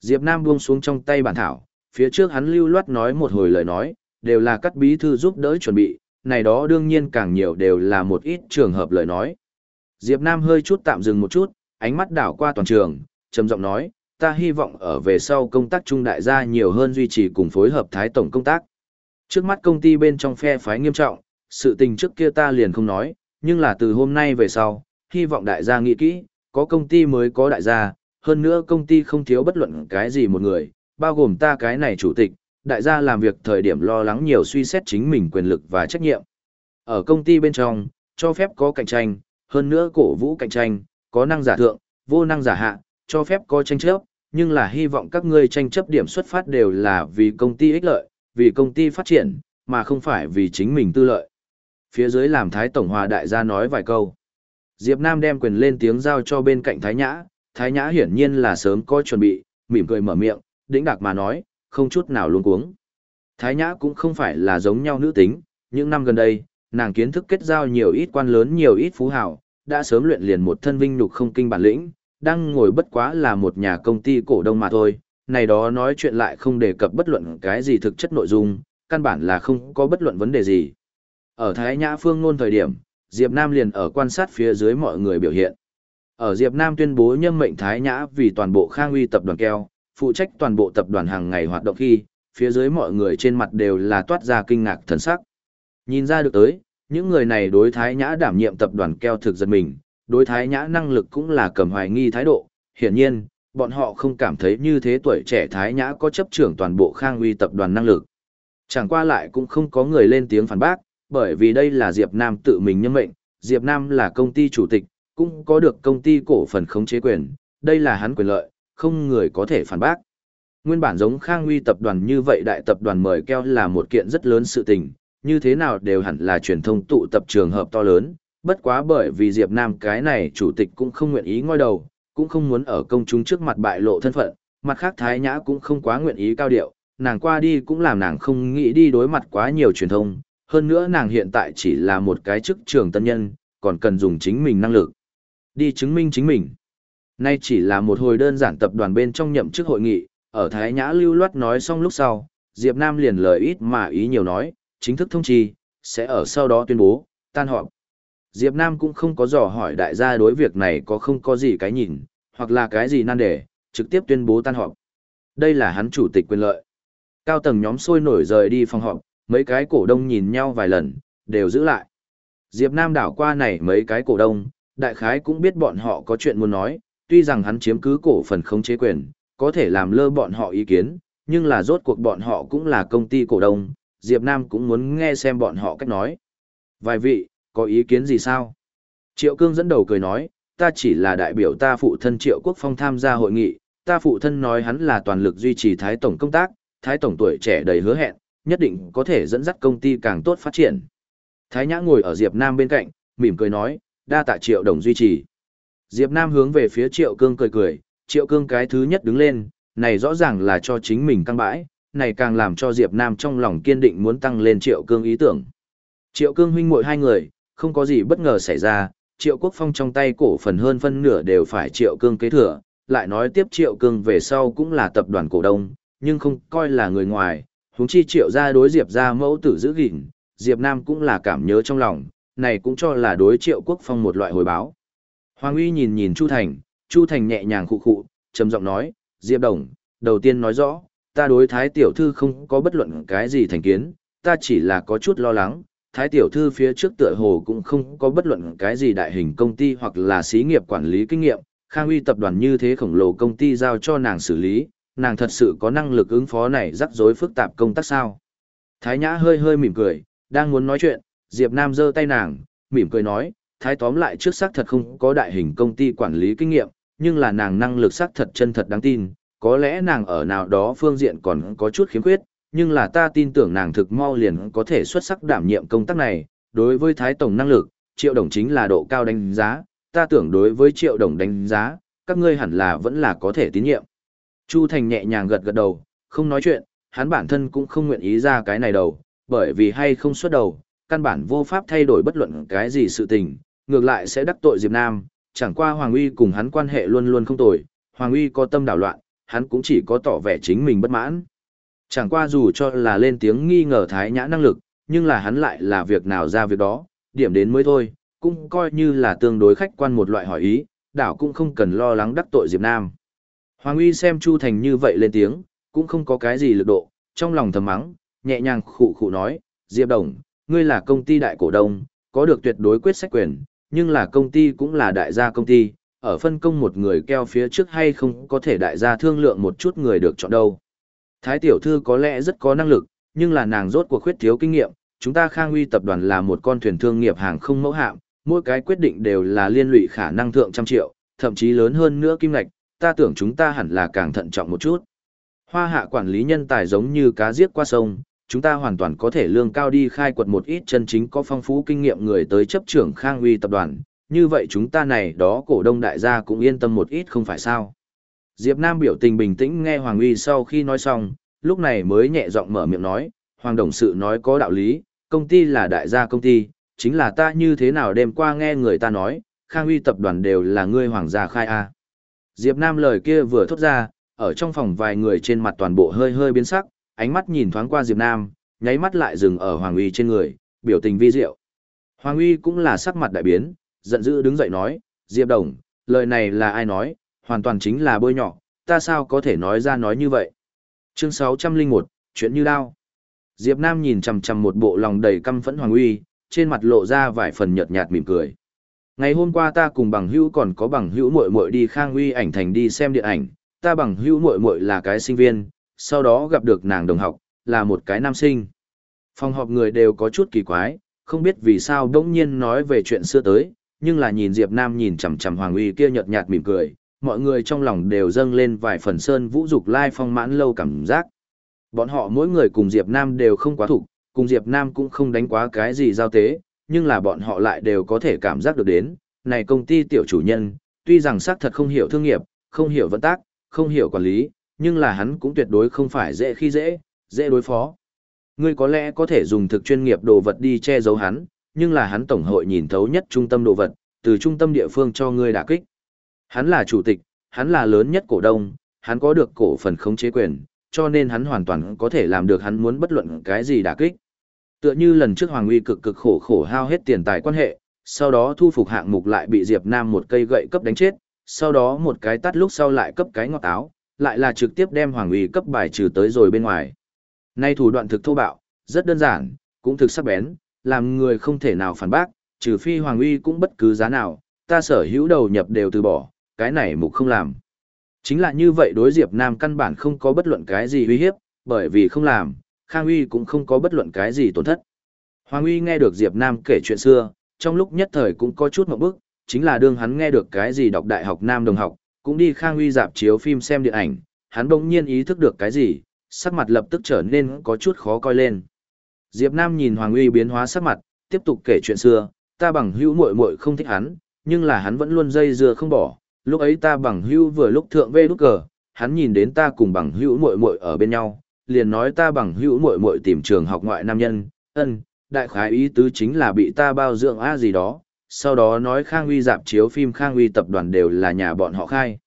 Diệp Nam buông xuống trong tay bản thảo, phía trước hắn lưu loát nói một hồi lời nói, đều là các bí thư giúp đỡ chuẩn bị, này đó đương nhiên càng nhiều đều là một ít trường hợp lời nói. Diệp Nam hơi chút tạm dừng một chút, ánh mắt đảo qua toàn trường, trầm giọng nói, ta hy vọng ở về sau công tác trung đại gia nhiều hơn duy trì cùng phối hợp thái tổng công tác. Trước mắt công ty bên trong phe phái nghiêm trọng, sự tình trước kia ta liền không nói, nhưng là từ hôm nay về sau, hy vọng đại gia nghĩ kỹ, có công ty mới có đại gia, hơn nữa công ty không thiếu bất luận cái gì một người, bao gồm ta cái này chủ tịch, đại gia làm việc thời điểm lo lắng nhiều suy xét chính mình quyền lực và trách nhiệm. Ở công ty bên trong, cho phép có cạnh tranh, hơn nữa cổ vũ cạnh tranh, có năng giả thượng, vô năng giả hạ, cho phép có tranh chấp, nhưng là hy vọng các ngươi tranh chấp điểm xuất phát đều là vì công ty ích lợi, vì công ty phát triển, mà không phải vì chính mình tư lợi. Phía dưới làm Thái Tổng Hòa đại gia nói vài câu. Diệp Nam đem quyền lên tiếng giao cho bên cạnh Thái Nhã, Thái Nhã hiển nhiên là sớm có chuẩn bị, mỉm cười mở miệng, đĩnh đạc mà nói, không chút nào luống cuống. Thái Nhã cũng không phải là giống nhau nữ tính, những năm gần đây, nàng kiến thức kết giao nhiều ít quan lớn nhiều ít phú hào, đã sớm luyện liền một thân vinh nhục không kinh bản lĩnh, đang ngồi bất quá là một nhà công ty cổ đông mà thôi, này đó nói chuyện lại không đề cập bất luận cái gì thực chất nội dung, căn bản là không có bất luận vấn đề gì. Ở Thái Nhã Phương ngôn thời điểm, Diệp Nam liền ở quan sát phía dưới mọi người biểu hiện. Ở Diệp Nam tuyên bố nhâm mệnh Thái Nhã vì toàn bộ Khang Uy tập đoàn keo, phụ trách toàn bộ tập đoàn hàng ngày hoạt động khi, phía dưới mọi người trên mặt đều là toát ra kinh ngạc thần sắc. Nhìn ra được tới, những người này đối Thái Nhã đảm nhiệm tập đoàn keo thực giật mình, đối Thái Nhã năng lực cũng là cầm hoài nghi thái độ, hiển nhiên, bọn họ không cảm thấy như thế tuổi trẻ Thái Nhã có chấp trưởng toàn bộ Khang Uy tập đoàn năng lực. Chẳng qua lại cũng không có người lên tiếng phản bác, bởi vì đây là Diệp Nam tự mình nhân mệnh, Diệp Nam là công ty chủ tịch, cũng có được công ty cổ phần khống chế quyền, đây là hắn quyền lợi, không người có thể phản bác. Nguyên bản giống Khang Huy tập đoàn như vậy đại tập đoàn mời keo là một kiện rất lớn sự tình, như thế nào đều hẳn là truyền thông tụ tập trường hợp to lớn, bất quá bởi vì Diệp Nam cái này chủ tịch cũng không nguyện ý ngoi đầu, cũng không muốn ở công chúng trước mặt bại lộ thân phận, mặt khác Thái Nhã cũng không quá nguyện ý cao điệu, nàng qua đi cũng làm nàng không nghĩ đi đối mặt quá nhiều truyền thông, hơn nữa nàng hiện tại chỉ là một cái chức trường tân nhân, còn cần dùng chính mình năng lực. Đi chứng minh chính mình. Nay chỉ là một hồi đơn giản tập đoàn bên trong nhậm chức hội nghị, ở Thái Nhã lưu loát nói xong lúc sau, Diệp Nam liền lời ít mà ý nhiều nói, chính thức thông chi, sẽ ở sau đó tuyên bố, tan họp. Diệp Nam cũng không có dò hỏi đại gia đối việc này có không có gì cái nhìn, hoặc là cái gì nan đề, trực tiếp tuyên bố tan họp. Đây là hắn chủ tịch quyền lợi. Cao tầng nhóm sôi nổi rời đi phòng họp, mấy cái cổ đông nhìn nhau vài lần, đều giữ lại. Diệp Nam đảo qua này mấy cái cổ đông, đại khái cũng biết bọn họ có chuyện muốn nói, tuy rằng hắn chiếm cứ cổ phần khống chế quyền, có thể làm lơ bọn họ ý kiến, nhưng là rốt cuộc bọn họ cũng là công ty cổ đông, Diệp Nam cũng muốn nghe xem bọn họ cách nói. Vài vị, có ý kiến gì sao? Triệu Cương dẫn đầu cười nói, ta chỉ là đại biểu ta phụ thân Triệu Quốc Phong tham gia hội nghị, ta phụ thân nói hắn là toàn lực duy trì Thái Tổng công tác, Thái Tổng tuổi trẻ đầy hứa hẹn, nhất định có thể dẫn dắt công ty càng tốt phát triển. Thái Nhã ngồi ở Diệp Nam bên cạnh, mỉm cười nói, đa tạ Triệu Đồng duy trì. Diệp Nam hướng về phía Triệu Cương cười cười, Triệu Cương cái thứ nhất đứng lên, này rõ ràng là cho chính mình căng bãi, này càng làm cho Diệp Nam trong lòng kiên định muốn tăng lên Triệu Cương ý tưởng. Triệu Cương huynh muội hai người, không có gì bất ngờ xảy ra, Triệu Quốc Phong trong tay cổ phần hơn phân nửa đều phải Triệu Cương kế thừa, lại nói tiếp Triệu Cương về sau cũng là tập đoàn cổ đông, nhưng không coi là người ngoài, huống chi Triệu gia đối Diệp gia mẫu tử giữ gìn, Diệp Nam cũng là cảm nhớ trong lòng, này cũng cho là đối Triệu Quốc Phong một loại hồi báo. Hoàng Uy nhìn nhìn Chu Thành, Chu Thành nhẹ nhàng khụ khụ, trầm giọng nói, Diệp Đồng, đầu tiên nói rõ, ta đối Thái Tiểu Thư không có bất luận cái gì thành kiến, ta chỉ là có chút lo lắng, Thái Tiểu Thư phía trước tựa hồ cũng không có bất luận cái gì đại hình công ty hoặc là xí nghiệp quản lý kinh nghiệm, Khang Uy tập đoàn như thế khổng lồ công ty giao cho nàng xử lý, nàng thật sự có năng lực ứng phó này rắc rối phức tạp công tác sao. Thái Nhã hơi hơi mỉm cười, đang muốn nói chuyện, Diệp Nam giơ tay nàng, mỉm cười nói, Thái tóm lại trước xác thật không có đại hình công ty quản lý kinh nghiệm, nhưng là nàng năng lực xác thật chân thật đáng tin, có lẽ nàng ở nào đó phương diện còn có chút khiếm khuyết, nhưng là ta tin tưởng nàng thực mau liền có thể xuất sắc đảm nhiệm công tác này, đối với Thái Tổng năng lực, triệu đồng chính là độ cao đánh giá, ta tưởng đối với triệu đồng đánh giá, các ngươi hẳn là vẫn là có thể tín nhiệm. Chu Thành nhẹ nhàng gật gật đầu, không nói chuyện, hắn bản thân cũng không nguyện ý ra cái này đầu, bởi vì hay không xuất đầu, căn bản vô pháp thay đổi bất luận cái gì sự tình, ngược lại sẽ đắc tội Diệp Nam, chẳng qua Hoàng Uy cùng hắn quan hệ luôn luôn không tồi, Hoàng Uy có tâm đảo loạn, hắn cũng chỉ có tỏ vẻ chính mình bất mãn. Chẳng qua dù cho là lên tiếng nghi ngờ Thái Nhã năng lực, nhưng là hắn lại là việc nào ra việc đó, điểm đến mới thôi, cũng coi như là tương đối khách quan một loại hỏi ý, đảo cũng không cần lo lắng đắc tội Diệp Nam. Hoàng Uy xem Chu Thành như vậy lên tiếng, cũng không có cái gì lực độ, trong lòng thầm mắng, nhẹ nhàng khụ khụ nói, Diệp Đồng, ngươi là công ty đại cổ đông, có được tuyệt đối quyết sách quyền, nhưng là công ty cũng là đại gia công ty, ở phân công một người keo phía trước hay không có thể đại gia thương lượng một chút người được chọn đâu. Thái tiểu thư có lẽ rất có năng lực, nhưng là nàng rốt cuộc khuyết thiếu kinh nghiệm, chúng ta Khang Uy tập đoàn là một con thuyền thương nghiệp hàng không mẫu hạm, mỗi cái quyết định đều là liên lụy khả năng thượng trăm triệu, thậm chí lớn hơn nữa kim ngạch, ta tưởng chúng ta hẳn là càng thận trọng một chút. Hoa hạ quản lý nhân tài giống như cá giết qua sông, chúng ta hoàn toàn có thể lương cao đi khai quật một ít chân chính có phong phú kinh nghiệm người tới chấp trưởng Khang Uy tập đoàn, như vậy chúng ta này đó cổ đông đại gia cũng yên tâm một ít không phải sao. Diệp Nam biểu tình bình tĩnh nghe Hoàng Uy sau khi nói xong, lúc này mới nhẹ giọng mở miệng nói, Hoàng Đồng sự nói có đạo lý, công ty là đại gia công ty, chính là ta như thế nào đêm qua nghe người ta nói, Khang Uy tập đoàn đều là ngươi hoàng gia khai a. Diệp Nam lời kia vừa thốt ra, ở trong phòng vài người trên mặt toàn bộ hơi hơi biến sắc, ánh mắt nhìn thoáng qua Diệp Nam, nháy mắt lại dừng ở Hoàng Uy trên người, biểu tình vi diệu. Hoàng Uy cũng là sắc mặt đại biến, giận dữ đứng dậy nói, Diệp Đồng, lời này là ai nói, hoàn toàn chính là bôi nhọ, ta sao có thể nói ra nói như vậy. Chương 601, chuyện như đao. Diệp Nam nhìn chằm chằm một bộ lòng đầy căm phẫn Hoàng Uy, trên mặt lộ ra vài phần nhợt nhạt mỉm cười. Ngày hôm qua ta cùng bằng hữu còn có bằng hữu muội muội đi Khang Uy ảnh thành đi xem điện ảnh, ta bằng hữu muội muội là cái sinh viên, sau đó gặp được nàng đồng học, là một cái nam sinh. Phòng họp người đều có chút kỳ quái, không biết vì sao đống nhiên nói về chuyện xưa tới, nhưng là nhìn Diệp Nam nhìn chằm chằm Hoàng Uy kia nhợt nhạt mỉm cười, mọi người trong lòng đều dâng lên vài phần sơn vũ dục lai phong mãn lâu cảm giác. Bọn họ mỗi người cùng Diệp Nam đều không quá thủ, cùng Diệp Nam cũng không đánh quá cái gì giao tế, nhưng là bọn họ lại đều có thể cảm giác được đến, này công ty tiểu chủ nhân, tuy rằng xác thật không hiểu thương nghiệp, không hiểu vận tác, không hiểu quản lý, nhưng là hắn cũng tuyệt đối không phải dễ khi dễ, dễ đối phó. Ngươi có lẽ có thể dùng thực chuyên nghiệp đồ vật đi che giấu hắn, nhưng là hắn tổng hội nhìn thấu nhất trung tâm đồ vật, từ trung tâm địa phương cho ngươi đả kích. Hắn là chủ tịch, hắn là lớn nhất cổ đông, hắn có được cổ phần khống chế quyền, cho nên hắn hoàn toàn có thể làm được hắn muốn bất luận cái gì đả kích. Tựa như lần trước Hoàng Uy cực cực khổ khổ hao hết tiền tài quan hệ, sau đó thu phục hạng mục lại bị Diệp Nam một cây gậy cấp đánh chết, sau đó một cái tắt lúc sau lại cấp cái ngọt áo, lại là trực tiếp đem Hoàng Uy cấp bài trừ tới rồi bên ngoài. Nay thủ đoạn thực thô bạo, rất đơn giản, cũng thực sắc bén, làm người không thể nào phản bác, trừ phi Hoàng Uy cũng bất cứ giá nào, ta sở hữu đầu nhập đều từ bỏ, cái này mục không làm. Chính là như vậy đối Diệp Nam căn bản không có bất luận cái gì uy hiếp, bởi vì không làm, Khang Uy cũng không có bất luận cái gì tổn thất. Hoàng Uy nghe được Diệp Nam kể chuyện xưa, trong lúc nhất thời cũng có chút mộng bức, chính là đương hắn nghe được cái gì đọc đại học Nam đồng học, cũng đi Khang Uy dạp chiếu phim xem điện ảnh, hắn bỗng nhiên ý thức được cái gì, sắc mặt lập tức trở nên có chút khó coi lên. Diệp Nam nhìn Hoàng Uy biến hóa sắc mặt, tiếp tục kể chuyện xưa, ta bằng hữu muội muội không thích hắn, nhưng là hắn vẫn luôn dây dưa không bỏ, lúc ấy ta bằng hữu vừa lúc thượng vê lúc cờ, hắn nhìn đến ta cùng bằng hữu muội muội ở bên nhau, liền nói ta bằng hữu muội muội tìm trường học ngoại nam nhân, ân, đại khái ý tứ chính là bị ta bao dưỡng a gì đó, sau đó nói Khang Uy dạp chiếu phim Khang Uy tập đoàn đều là nhà bọn họ khai.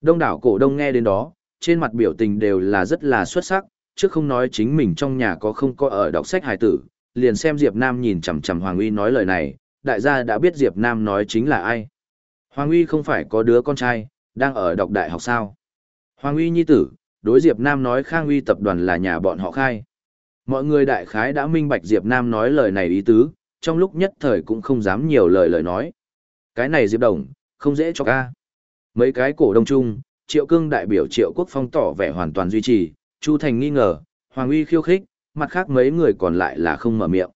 Đông đảo cổ đông nghe đến đó, trên mặt biểu tình đều là rất là xuất sắc, trước không nói chính mình trong nhà có không có ở đọc sách hài tử, liền xem Diệp Nam nhìn chằm chằm Hoàng Uy nói lời này, đại gia đã biết Diệp Nam nói chính là ai. Hoàng Uy không phải có đứa con trai, đang ở đọc đại học sao. Hoàng Uy nhi tử, đối Diệp Nam nói Khang Uy tập đoàn là nhà bọn họ khai. Mọi người đại khái đã minh bạch Diệp Nam nói lời này ý tứ, trong lúc nhất thời cũng không dám nhiều lời lời nói. Cái này Diệp Đồng, không dễ cho ca. Mấy cái cổ đông chung, Triệu Cương đại biểu Triệu Quốc Phong tỏ vẻ hoàn toàn duy trì, Chu Thành nghi ngờ, Hoàng Uy khiêu khích, mặt khác mấy người còn lại là không mở miệng.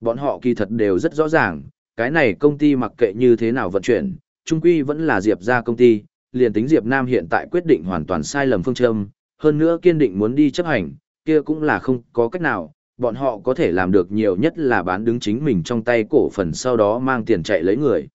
Bọn họ kỳ thật đều rất rõ ràng, cái này công ty mặc kệ như thế nào vận chuyển, trung quy vẫn là Diệp ra công ty, liền tính Diệp Nam hiện tại quyết định hoàn toàn sai lầm phương châm, hơn nữa kiên định muốn đi chấp hành, kia cũng là không có cách nào, bọn họ có thể làm được nhiều nhất là bán đứng chính mình trong tay cổ phần sau đó mang tiền chạy lấy người.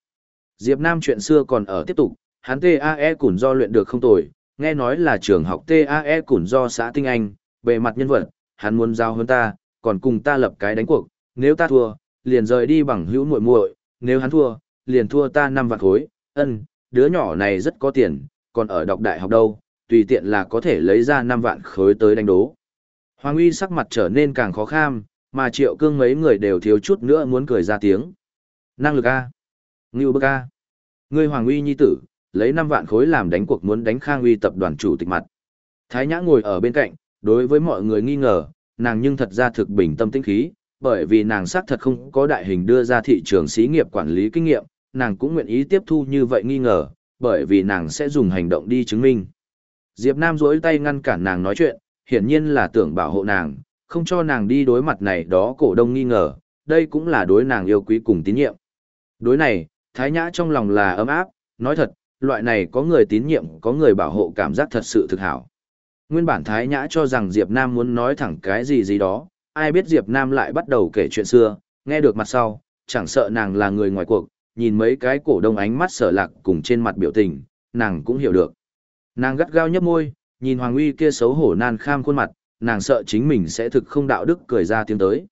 Diệp Nam chuyện xưa còn ở tiếp tục, hắn TAE củn do luyện được không tồi, nghe nói là trường học TAE củn do xã Tinh Anh, bề mặt nhân vật, hắn muốn giao hơn ta, còn cùng ta lập cái đánh cuộc, nếu ta thua, liền rời đi bằng hữu muội muội, nếu hắn thua, liền thua ta năm vạn khối, ân, đứa nhỏ này rất có tiền, còn ở đọc đại học đâu, tùy tiện là có thể lấy ra năm vạn khối tới đánh đố. Hoàng uy sắc mặt trở nên càng khó kham, mà triệu cương mấy người đều thiếu chút nữa muốn cười ra tiếng. Năng lực A. Ngưu bức A. Ngươi Hoàng uy nhi tử, lấy 5 vạn khối làm đánh cuộc muốn đánh Khang uy tập đoàn chủ tịch mặt. Thái Nhã ngồi ở bên cạnh, đối với mọi người nghi ngờ, nàng nhưng thật ra thực bình tâm tĩnh khí, bởi vì nàng xác thật không có đại hình đưa ra thị trường xí nghiệp quản lý kinh nghiệm, nàng cũng nguyện ý tiếp thu như vậy nghi ngờ, bởi vì nàng sẽ dùng hành động đi chứng minh. Diệp Nam duỗi tay ngăn cản nàng nói chuyện, hiển nhiên là tưởng bảo hộ nàng, không cho nàng đi đối mặt này đó cổ đông nghi ngờ, đây cũng là đối nàng yêu quý cùng tín nhiệm. Đối này, Thái Nhã trong lòng là ấm áp, nói thật, loại này có người tín nhiệm, có người bảo hộ cảm giác thật sự thực hảo. Nguyên bản Thái Nhã cho rằng Diệp Nam muốn nói thẳng cái gì gì đó, ai biết Diệp Nam lại bắt đầu kể chuyện xưa, nghe được mặt sau, chẳng sợ nàng là người ngoài cuộc, nhìn mấy cái cổ đông ánh mắt sở lạc cùng trên mặt biểu tình, nàng cũng hiểu được. Nàng gắt gao nhấp môi, nhìn Hoàng Uy kia xấu hổ nan kham khuôn mặt, nàng sợ chính mình sẽ thực không đạo đức cười ra tiếng tới.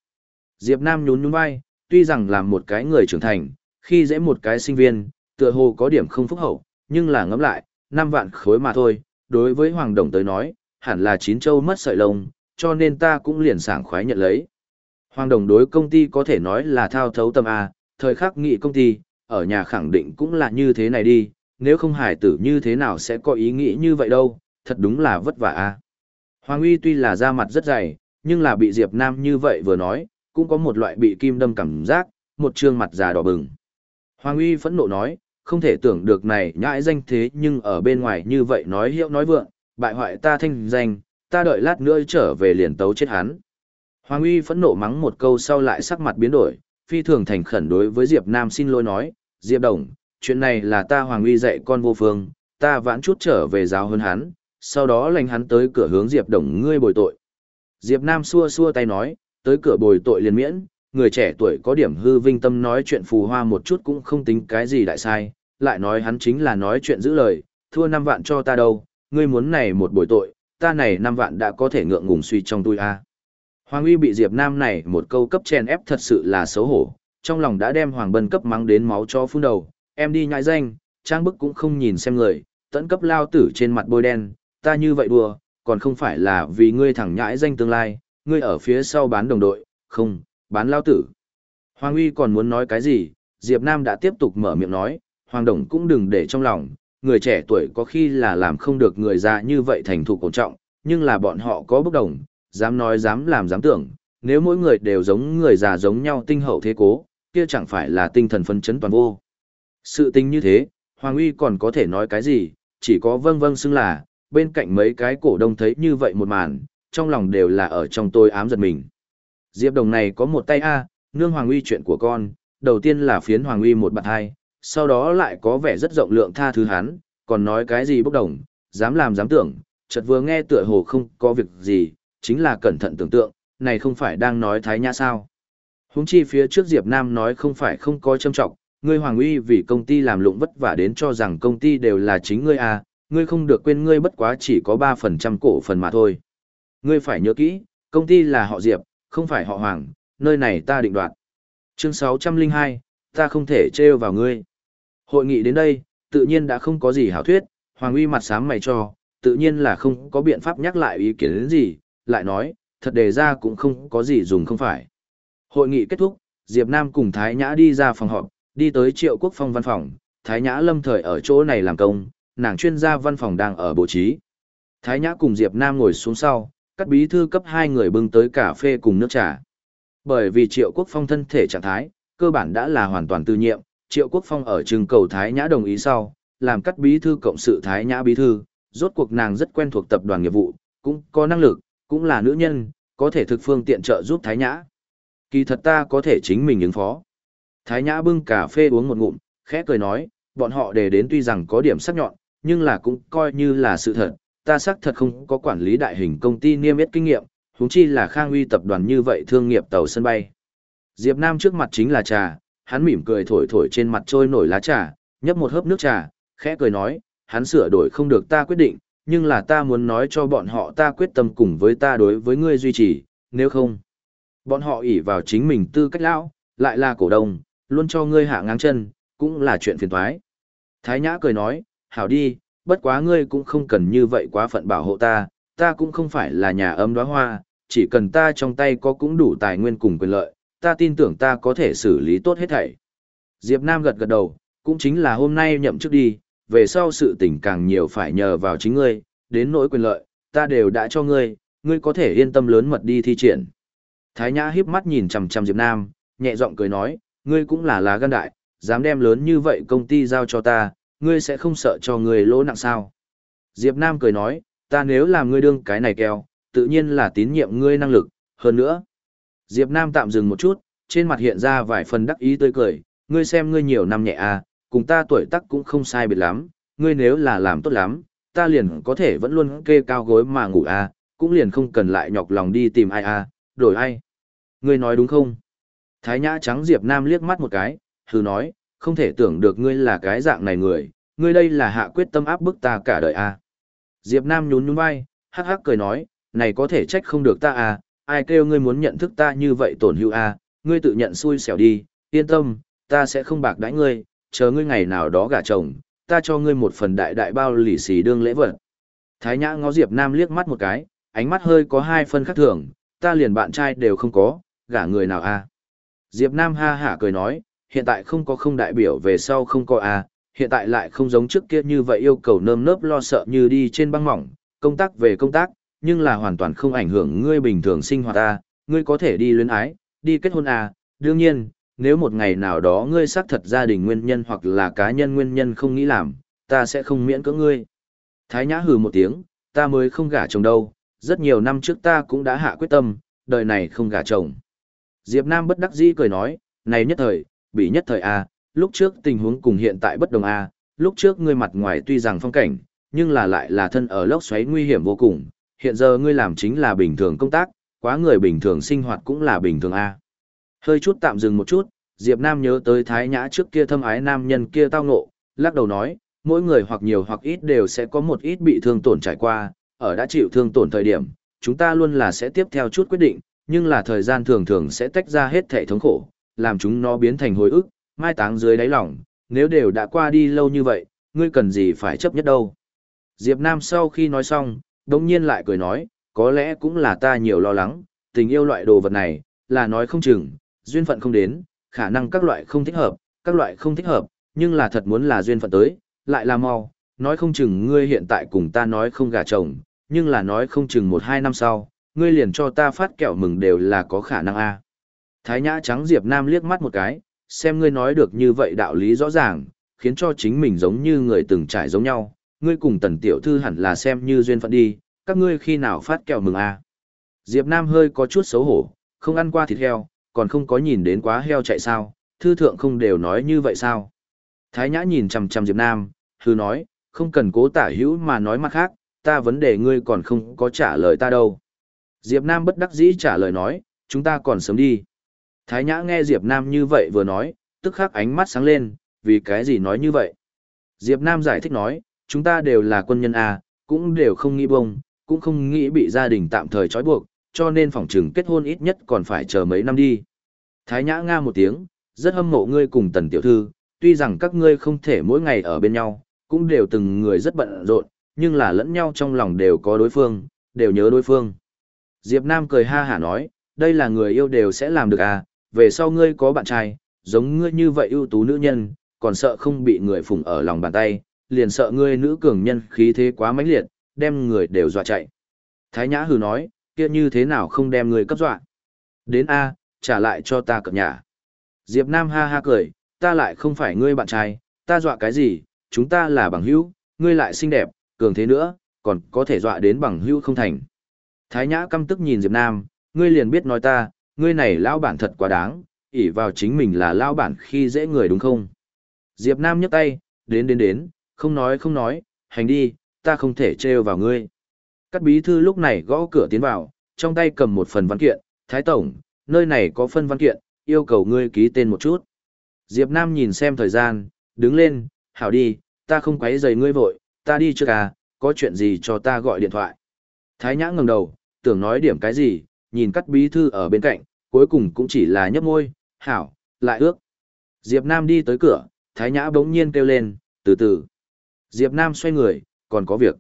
Diệp Nam nhún nhún vai, tuy rằng làm một cái người trưởng thành, khi dễ một cái sinh viên, tựa hồ có điểm không phúc hậu, nhưng là ngẫm lại, năm vạn khối mà thôi, đối với Hoàng Đồng tới nói, hẳn là chín châu mất sợi lông, cho nên ta cũng liền sảng khoái nhận lấy. Hoàng Đồng đối công ty có thể nói là thao thấu tâm A, thời khắc nghị công ty, ở nhà khẳng định cũng là như thế này đi, nếu không hải tử như thế nào sẽ có ý nghĩ như vậy đâu, thật đúng là vất vả a. Hoàng Uy tuy là da mặt rất dày, nhưng là bị Diệp Nam như vậy vừa nói, cũng có một loại bị kim đâm cảm giác, một trương mặt già đỏ bừng. Hoàng Uy phẫn nộ nói, không thể tưởng được này nhãi danh thế nhưng ở bên ngoài như vậy nói hiệu nói vượng, bại hoại ta thanh danh, ta đợi lát nữa trở về liền tấu chết hắn. Hoàng Uy phẫn nộ mắng một câu sau lại sắc mặt biến đổi, phi thường thành khẩn đối với Diệp Nam xin lỗi nói, Diệp Đồng, chuyện này là ta Hoàng Uy dạy con vô phương, ta vãn chút trở về giáo hơn hắn, sau đó lành hắn tới cửa hướng Diệp Đồng ngươi bồi tội. Diệp Nam xua xua tay nói, tới cửa bồi tội liền miễn, người trẻ tuổi có điểm hư vinh tâm nói chuyện phù hoa một chút cũng không tính cái gì đại sai, lại nói hắn chính là nói chuyện giữ lời, thua 5 vạn cho ta đâu, ngươi muốn này một bồi tội, ta này 5 vạn đã có thể ngượng ngùng suy trong tôi a. Hoàng Uy bị Diệp Nam này một câu cấp chèn ép thật sự là xấu hổ, trong lòng đã đem Hoàng Bân cấp mắng đến máu cho phun đầu, em đi nhại danh, trang bức cũng không nhìn xem người, tận cấp lao tử trên mặt bôi đen, ta như vậy đùa, còn không phải là vì ngươi thẳng nhãi danh tương lai, ngươi ở phía sau bán đồng đội, không, bán lao tử. Hoàng Uy còn muốn nói cái gì, Diệp Nam đã tiếp tục mở miệng nói, Hoàng Đồng cũng đừng để trong lòng, người trẻ tuổi có khi là làm không được người già như vậy thành thục cổ trọng, nhưng là bọn họ có bức đồng, dám nói dám làm dám tưởng, nếu mỗi người đều giống người già giống nhau tinh hậu thế cố, kia chẳng phải là tinh thần phấn chấn toàn vô. Sự tình như thế, Hoàng Uy còn có thể nói cái gì, chỉ có vâng vâng xưng là, bên cạnh mấy cái cổ đông thấy như vậy một màn, trong lòng đều là ở trong tôi ám giật mình. Diệp Đồng này có một tay A, nương Hoàng Uy chuyện của con, đầu tiên là phiến Hoàng Uy một bạn hai, sau đó lại có vẻ rất rộng lượng tha thứ hắn, còn nói cái gì bốc đồng, dám làm dám tưởng, chợt vừa nghe tựa hồ không có việc gì, chính là cẩn thận tưởng tượng, này không phải đang nói thái nhã sao. Húng chi phía trước Diệp Nam nói không phải không có châm trọng, ngươi Hoàng Uy vì công ty làm lụng vất vả đến cho rằng công ty đều là chính ngươi à, ngươi không được quên ngươi bất quá chỉ có 3% cổ phần mà thôi. Ngươi phải nhớ kỹ, công ty là họ Diệp, không phải họ Hoàng, nơi này ta định đoạt. Chương 602, ta không thể trêu vào ngươi. Hội nghị đến đây, tự nhiên đã không có gì hảo thuyết, Hoàng uy mặt sám mày cho, tự nhiên là không có biện pháp nhắc lại ý kiến đến gì, lại nói, thật đề ra cũng không có gì dùng không phải. Hội nghị kết thúc, Diệp Nam cùng Thái Nhã đi ra phòng họp, đi tới Triệu Quốc Phong văn phòng, Thái Nhã lâm thời ở chỗ này làm công, nàng chuyên gia văn phòng đang ở bố trí. Thái Nhã cùng Diệp Nam ngồi xuống sau, các bí thư cấp hai người bưng tới cà phê cùng nước trà. Bởi vì Triệu Quốc Phong thân thể trạng thái, cơ bản đã là hoàn toàn tư nhiệm, Triệu Quốc Phong ở trường cầu Thái Nhã đồng ý sau, làm cắt bí thư cộng sự Thái Nhã bí thư, rốt cuộc nàng rất quen thuộc tập đoàn nghiệp vụ, cũng có năng lực, cũng là nữ nhân, có thể thực phương tiện trợ giúp Thái Nhã. Kỳ thật ta có thể chính mình ứng phó. Thái Nhã bưng cà phê uống một ngụm, khẽ cười nói, bọn họ đề đến tuy rằng có điểm sắc nhọn, nhưng là cũng coi như là sự thật, ta xác thật không có quản lý đại hình công ty niêm yết kinh nghiệm, huống chi là Khang Uy tập đoàn như vậy thương nghiệp tàu sân bay. Diệp Nam trước mặt chính là trà, hắn mỉm cười thổi thổi trên mặt trôi nổi lá trà, nhấp một hớp nước trà, khẽ cười nói, hắn sửa đổi không được ta quyết định, nhưng là ta muốn nói cho bọn họ ta quyết tâm cùng với ta đối với ngươi duy trì, nếu không. Bọn họ ỷ vào chính mình tư cách lão, lại là cổ đông, luôn cho ngươi hạ ngang chân, cũng là chuyện phiền toái. Thái Nhã cười nói, hảo đi, bất quá ngươi cũng không cần như vậy quá phận bảo hộ ta, ta cũng không phải là nhà ấm đóa hoa, chỉ cần ta trong tay có cũng đủ tài nguyên cùng quyền lợi, ta tin tưởng ta có thể xử lý tốt hết thảy. Diệp Nam gật gật đầu, cũng chính là hôm nay nhậm chức đi, về sau sự tình càng nhiều phải nhờ vào chính ngươi, đến nỗi quyền lợi, ta đều đã cho ngươi, ngươi có thể yên tâm lớn mật đi thi triển. Thái Nhã híp mắt nhìn chằm chằm Diệp Nam, nhẹ giọng cười nói, ngươi cũng là lá gan đại, dám đem lớn như vậy công ty giao cho ta, ngươi sẽ không sợ cho ngươi lỗ nặng sao. Diệp Nam cười nói, ta nếu làm ngươi đương cái này keo, tự nhiên là tín nhiệm ngươi năng lực, hơn nữa. Diệp Nam tạm dừng một chút, trên mặt hiện ra vài phần đắc ý tươi cười, ngươi xem ngươi nhiều năm nhẹ à, cùng ta tuổi tác cũng không sai biệt lắm, ngươi nếu là làm tốt lắm, ta liền có thể vẫn luôn kê cao gối mà ngủ à, cũng liền không cần lại nhọc lòng đi tìm ai à, đổi ai. Ngươi nói đúng không? Thái Nhã trắng Diệp Nam liếc mắt một cái, hừ nói, không thể tưởng được ngươi là cái dạng này người, ngươi đây là hạ quyết tâm áp bức ta cả đời à. Diệp Nam nhún nhún vai, hắc hắc cười nói, này có thể trách không được ta à, ai kêu ngươi muốn nhận thức ta như vậy tổn hữu à, ngươi tự nhận xui xẻo đi, yên tâm, ta sẽ không bạc đãi ngươi, chờ ngươi ngày nào đó gả chồng, ta cho ngươi một phần đại đại bao lì xì đương lễ vật. Thái Nhã ngó Diệp Nam liếc mắt một cái, ánh mắt hơi có hai phân khác thường, ta liền bạn trai đều không có, gả người nào? À? Diệp Nam ha hả cười nói, hiện tại không có không đại biểu về sau không có a, à, hiện tại lại không giống trước kia như vậy yêu cầu nơm nớp lo sợ như đi trên băng mỏng, công tác về công tác, nhưng là hoàn toàn không ảnh hưởng ngươi bình thường sinh hoạt a, ngươi có thể đi luyến ái, đi kết hôn a, đương nhiên, nếu một ngày nào đó ngươi xác thật gia đình nguyên nhân hoặc là cá nhân nguyên nhân không nghĩ làm, ta sẽ không miễn cưỡng ngươi. Thái Nhã hừ một tiếng, ta mới không gả chồng đâu, rất nhiều năm trước ta cũng đã hạ quyết tâm, đời này không gả chồng. Diệp Nam bất đắc dĩ cười nói, này nhất thời, bị nhất thời A, lúc trước tình huống cùng hiện tại bất đồng A, lúc trước ngươi mặt ngoài tuy rằng phong cảnh, nhưng là lại là thân ở lốc xoáy nguy hiểm vô cùng, hiện giờ ngươi làm chính là bình thường công tác, quá người bình thường sinh hoạt cũng là bình thường A. Hơi chút tạm dừng một chút, Diệp Nam nhớ tới thái nhã trước kia thâm ái nam nhân kia tao ngộ, lắc đầu nói, mỗi người hoặc nhiều hoặc ít đều sẽ có một ít bị thương tổn trải qua, ở đã chịu thương tổn thời điểm, chúng ta luôn là sẽ tiếp theo chút quyết định, nhưng là thời gian thường thường sẽ tách ra hết thể thống khổ, làm chúng nó biến thành hồi ức, mai táng dưới đáy lòng, nếu đều đã qua đi lâu như vậy, ngươi cần gì phải chấp nhất đâu. Diệp Nam sau khi nói xong, đồng nhiên lại cười nói, có lẽ cũng là ta nhiều lo lắng, tình yêu loại đồ vật này, là nói không chừng, duyên phận không đến, khả năng các loại không thích hợp, các loại không thích hợp, nhưng là thật muốn là duyên phận tới, lại là mau, nói không chừng ngươi hiện tại cùng ta nói không gả chồng, nhưng là nói không chừng một hai năm sau, ngươi liền cho ta phát kẹo mừng đều là có khả năng a. Thái Nhã trắng Diệp Nam liếc mắt một cái, xem ngươi nói được như vậy đạo lý rõ ràng, khiến cho chính mình giống như người từng trải giống nhau, ngươi cùng tần tiểu thư hẳn là xem như duyên phận đi, các ngươi khi nào phát kẹo mừng a? Diệp Nam hơi có chút xấu hổ, không ăn qua thịt heo, còn không có nhìn đến quá heo chạy sao, thư thượng không đều nói như vậy sao? Thái Nhã nhìn chằm chằm Diệp Nam, hư nói, không cần cố tả hữu mà nói mặt khác, ta vấn đề ngươi còn không có trả lời ta đâu. Diệp Nam bất đắc dĩ trả lời nói, chúng ta còn sớm đi. Thái Nhã nghe Diệp Nam như vậy vừa nói, tức khắc ánh mắt sáng lên, vì cái gì nói như vậy? Diệp Nam giải thích nói, chúng ta đều là quân nhân A, cũng đều không nghĩ bông, cũng không nghĩ bị gia đình tạm thời trói buộc, cho nên phỏng chừng kết hôn ít nhất còn phải chờ mấy năm đi. Thái Nhã nga một tiếng, rất hâm mộ ngươi cùng tần tiểu thư, tuy rằng các ngươi không thể mỗi ngày ở bên nhau, cũng đều từng người rất bận rộn, nhưng là lẫn nhau trong lòng đều có đối phương, đều nhớ đối phương. Diệp Nam cười ha hả nói, đây là người yêu đều sẽ làm được à, về sau ngươi có bạn trai, giống ngươi như vậy ưu tú nữ nhân, còn sợ không bị người phụng ở lòng bàn tay, liền sợ ngươi nữ cường nhân khí thế quá mãnh liệt, đem người đều dọa chạy. Thái Nhã hừ nói, kia như thế nào không đem người cấp dọa. Đến A, trả lại cho ta cập nhà. Diệp Nam ha ha cười, ta lại không phải ngươi bạn trai, ta dọa cái gì, chúng ta là bằng hữu, ngươi lại xinh đẹp, cường thế nữa, còn có thể dọa đến bằng hữu không thành. Thái Nhã căm tức nhìn Diệp Nam, ngươi liền biết nói ta, ngươi này lão bản thật quá đáng, ỷ vào chính mình là lão bản khi dễ người đúng không? Diệp Nam nhấc tay, đến đến đến, không nói không nói, hành đi, ta không thể trêu vào ngươi. Cát bí thư lúc này gõ cửa tiến vào, trong tay cầm một phần văn kiện, Thái Tổng, nơi này có phân văn kiện, yêu cầu ngươi ký tên một chút. Diệp Nam nhìn xem thời gian, đứng lên, hảo đi, ta không quấy rầy ngươi vội, ta đi trước à, có chuyện gì cho ta gọi điện thoại. Thái Nhã ngẩng đầu, tưởng nói điểm cái gì, nhìn cắt bí thư ở bên cạnh, cuối cùng cũng chỉ là nhấp môi, hảo, lại ước. Diệp Nam đi tới cửa, Thái Nhã bỗng nhiên kêu lên, từ từ. Diệp Nam xoay người, còn có việc.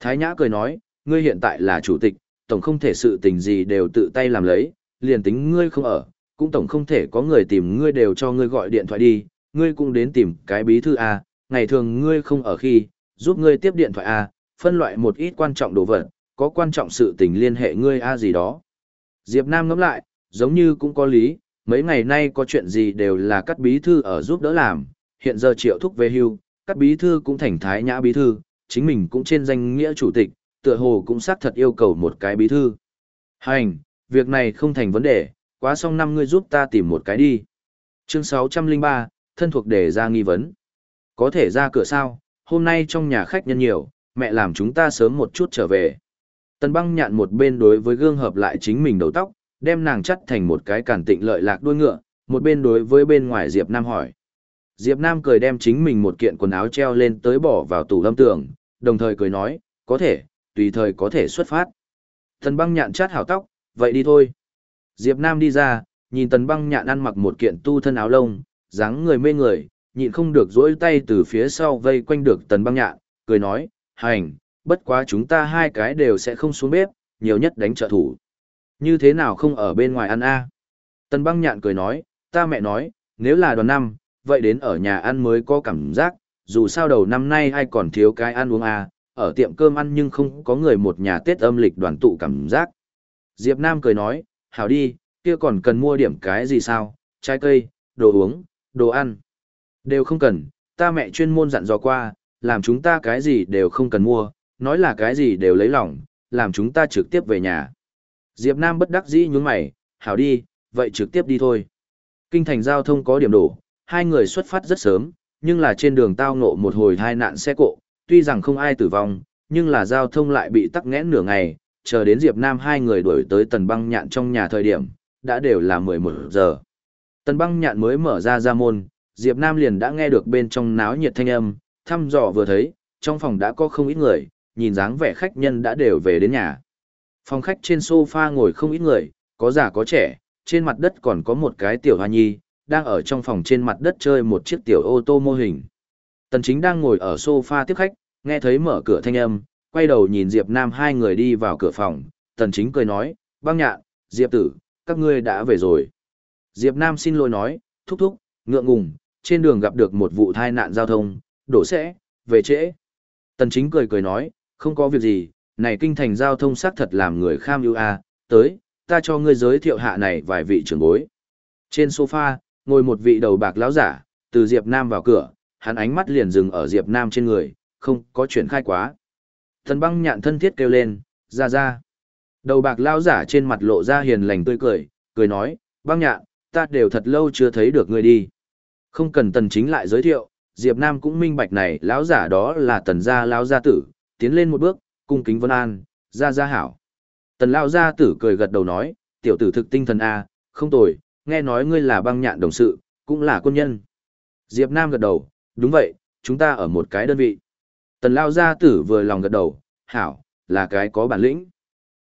Thái Nhã cười nói, ngươi hiện tại là chủ tịch, tổng không thể sự tình gì đều tự tay làm lấy, liền tính ngươi không ở, cũng tổng không thể có người tìm ngươi đều cho ngươi gọi điện thoại đi, ngươi cũng đến tìm cái bí thư A, ngày thường ngươi không ở khi, giúp ngươi tiếp điện thoại A, phân loại một ít quan trọng đồ vật, có quan trọng sự tình liên hệ ngươi A gì đó. Diệp Nam ngẫm lại, giống như cũng có lý, mấy ngày nay có chuyện gì đều là các bí thư ở giúp đỡ làm, hiện giờ triệu thúc về hưu, các bí thư cũng thành thái nhã bí thư, chính mình cũng trên danh nghĩa chủ tịch, tựa hồ cũng xác thật yêu cầu một cái bí thư. Hành, việc này không thành vấn đề, quá xong năm ngươi giúp ta tìm một cái đi. Chương 603, thân thuộc đề ra nghi vấn. Có thể ra cửa sao, hôm nay trong nhà khách nhân nhiều, mẹ làm chúng ta sớm một chút trở về. Tần băng nhạn một bên đối với gương hợp lại chính mình đầu tóc, đem nàng chắt thành một cái cản tịnh lợi lạc đuôi ngựa, một bên đối với bên ngoài Diệp Nam hỏi. Diệp Nam cười đem chính mình một kiện quần áo treo lên tới bỏ vào tủ lâm tường, đồng thời cười nói, có thể, tùy thời có thể xuất phát. Tần băng nhạn chắt hảo tóc, vậy đi thôi. Diệp Nam đi ra, nhìn tần băng nhạn ăn mặc một kiện tu thân áo lông, dáng người mê người, nhịn không được dỗi tay từ phía sau vây quanh được tần băng nhạn, cười nói, hành, bất quá chúng ta hai cái đều sẽ không xuống bếp, nhiều nhất đánh trợ thủ. Như thế nào không ở bên ngoài ăn a? Tần băng nhạn cười nói, ta mẹ nói, nếu là đoàn năm, vậy đến ở nhà ăn mới có cảm giác, dù sao đầu năm nay ai còn thiếu cái ăn uống a, ở tiệm cơm ăn nhưng không có người một nhà Tết âm lịch đoàn tụ cảm giác. Diệp Nam cười nói, hảo đi, kia còn cần mua điểm cái gì sao, trái cây, đồ uống, đồ ăn. Đều không cần, ta mẹ chuyên môn dặn dò qua, làm chúng ta cái gì đều không cần mua, nói là cái gì đều lấy lòng, làm chúng ta trực tiếp về nhà. Diệp Nam bất đắc dĩ nhướng mày, hảo đi, vậy trực tiếp đi thôi. Kinh thành giao thông có điểm đổ, hai người xuất phát rất sớm, nhưng là trên đường tao ngộ một hồi tai nạn xe cộ, tuy rằng không ai tử vong, nhưng là giao thông lại bị tắc nghẽn nửa ngày, chờ đến Diệp Nam hai người đuổi tới tần băng nhạn trong nhà thời điểm, đã đều là 11 giờ. Tần băng nhạn mới mở ra ra môn, Diệp Nam liền đã nghe được bên trong náo nhiệt thanh âm, thăm dò vừa thấy, trong phòng đã có không ít người, nhìn dáng vẻ khách nhân đã đều về đến nhà. Phòng khách trên sofa ngồi không ít người, có già có trẻ, trên mặt đất còn có một cái tiểu hoa nhi, đang ở trong phòng trên mặt đất chơi một chiếc tiểu ô tô mô hình. Tần chính đang ngồi ở sofa tiếp khách, nghe thấy mở cửa thanh âm, quay đầu nhìn Diệp Nam hai người đi vào cửa phòng, tần chính cười nói, băng nhạn, Diệp tử, các ngươi đã về rồi. Diệp Nam xin lỗi nói, thúc thúc, ngượng ngùng, trên đường gặp được một vụ tai nạn giao thông, đổ sẽ, về trễ. Tần chính cười cười nói, không có việc gì, này kinh thành giao thông xác thật làm người kham ưu a, tới, ta cho ngươi giới thiệu hạ này vài vị trưởng bối. Trên sofa, ngồi một vị đầu bạc lão giả, từ Diệp Nam vào cửa, hắn ánh mắt liền dừng ở Diệp Nam trên người, không có chuyện khai quá. Thần băng nhạn thân thiết kêu lên, ra ra. Đầu bạc lão giả trên mặt lộ ra hiền lành tươi cười, cười nói, băng nhạn, ta đều thật lâu chưa thấy được ngươi đi. Không cần tần chính lại giới thiệu, Diệp Nam cũng minh bạch này lão giả đó là tần gia lão gia tử, tiến lên một bước, cung kính vân an, ra ra hảo. Tần lão gia tử cười gật đầu nói, tiểu tử thực tinh thần a, không tồi, nghe nói ngươi là băng nhạn đồng sự, cũng là quân nhân. Diệp Nam gật đầu, đúng vậy, chúng ta ở một cái đơn vị. Tần lão gia tử vừa lòng gật đầu, hảo, là cái có bản lĩnh.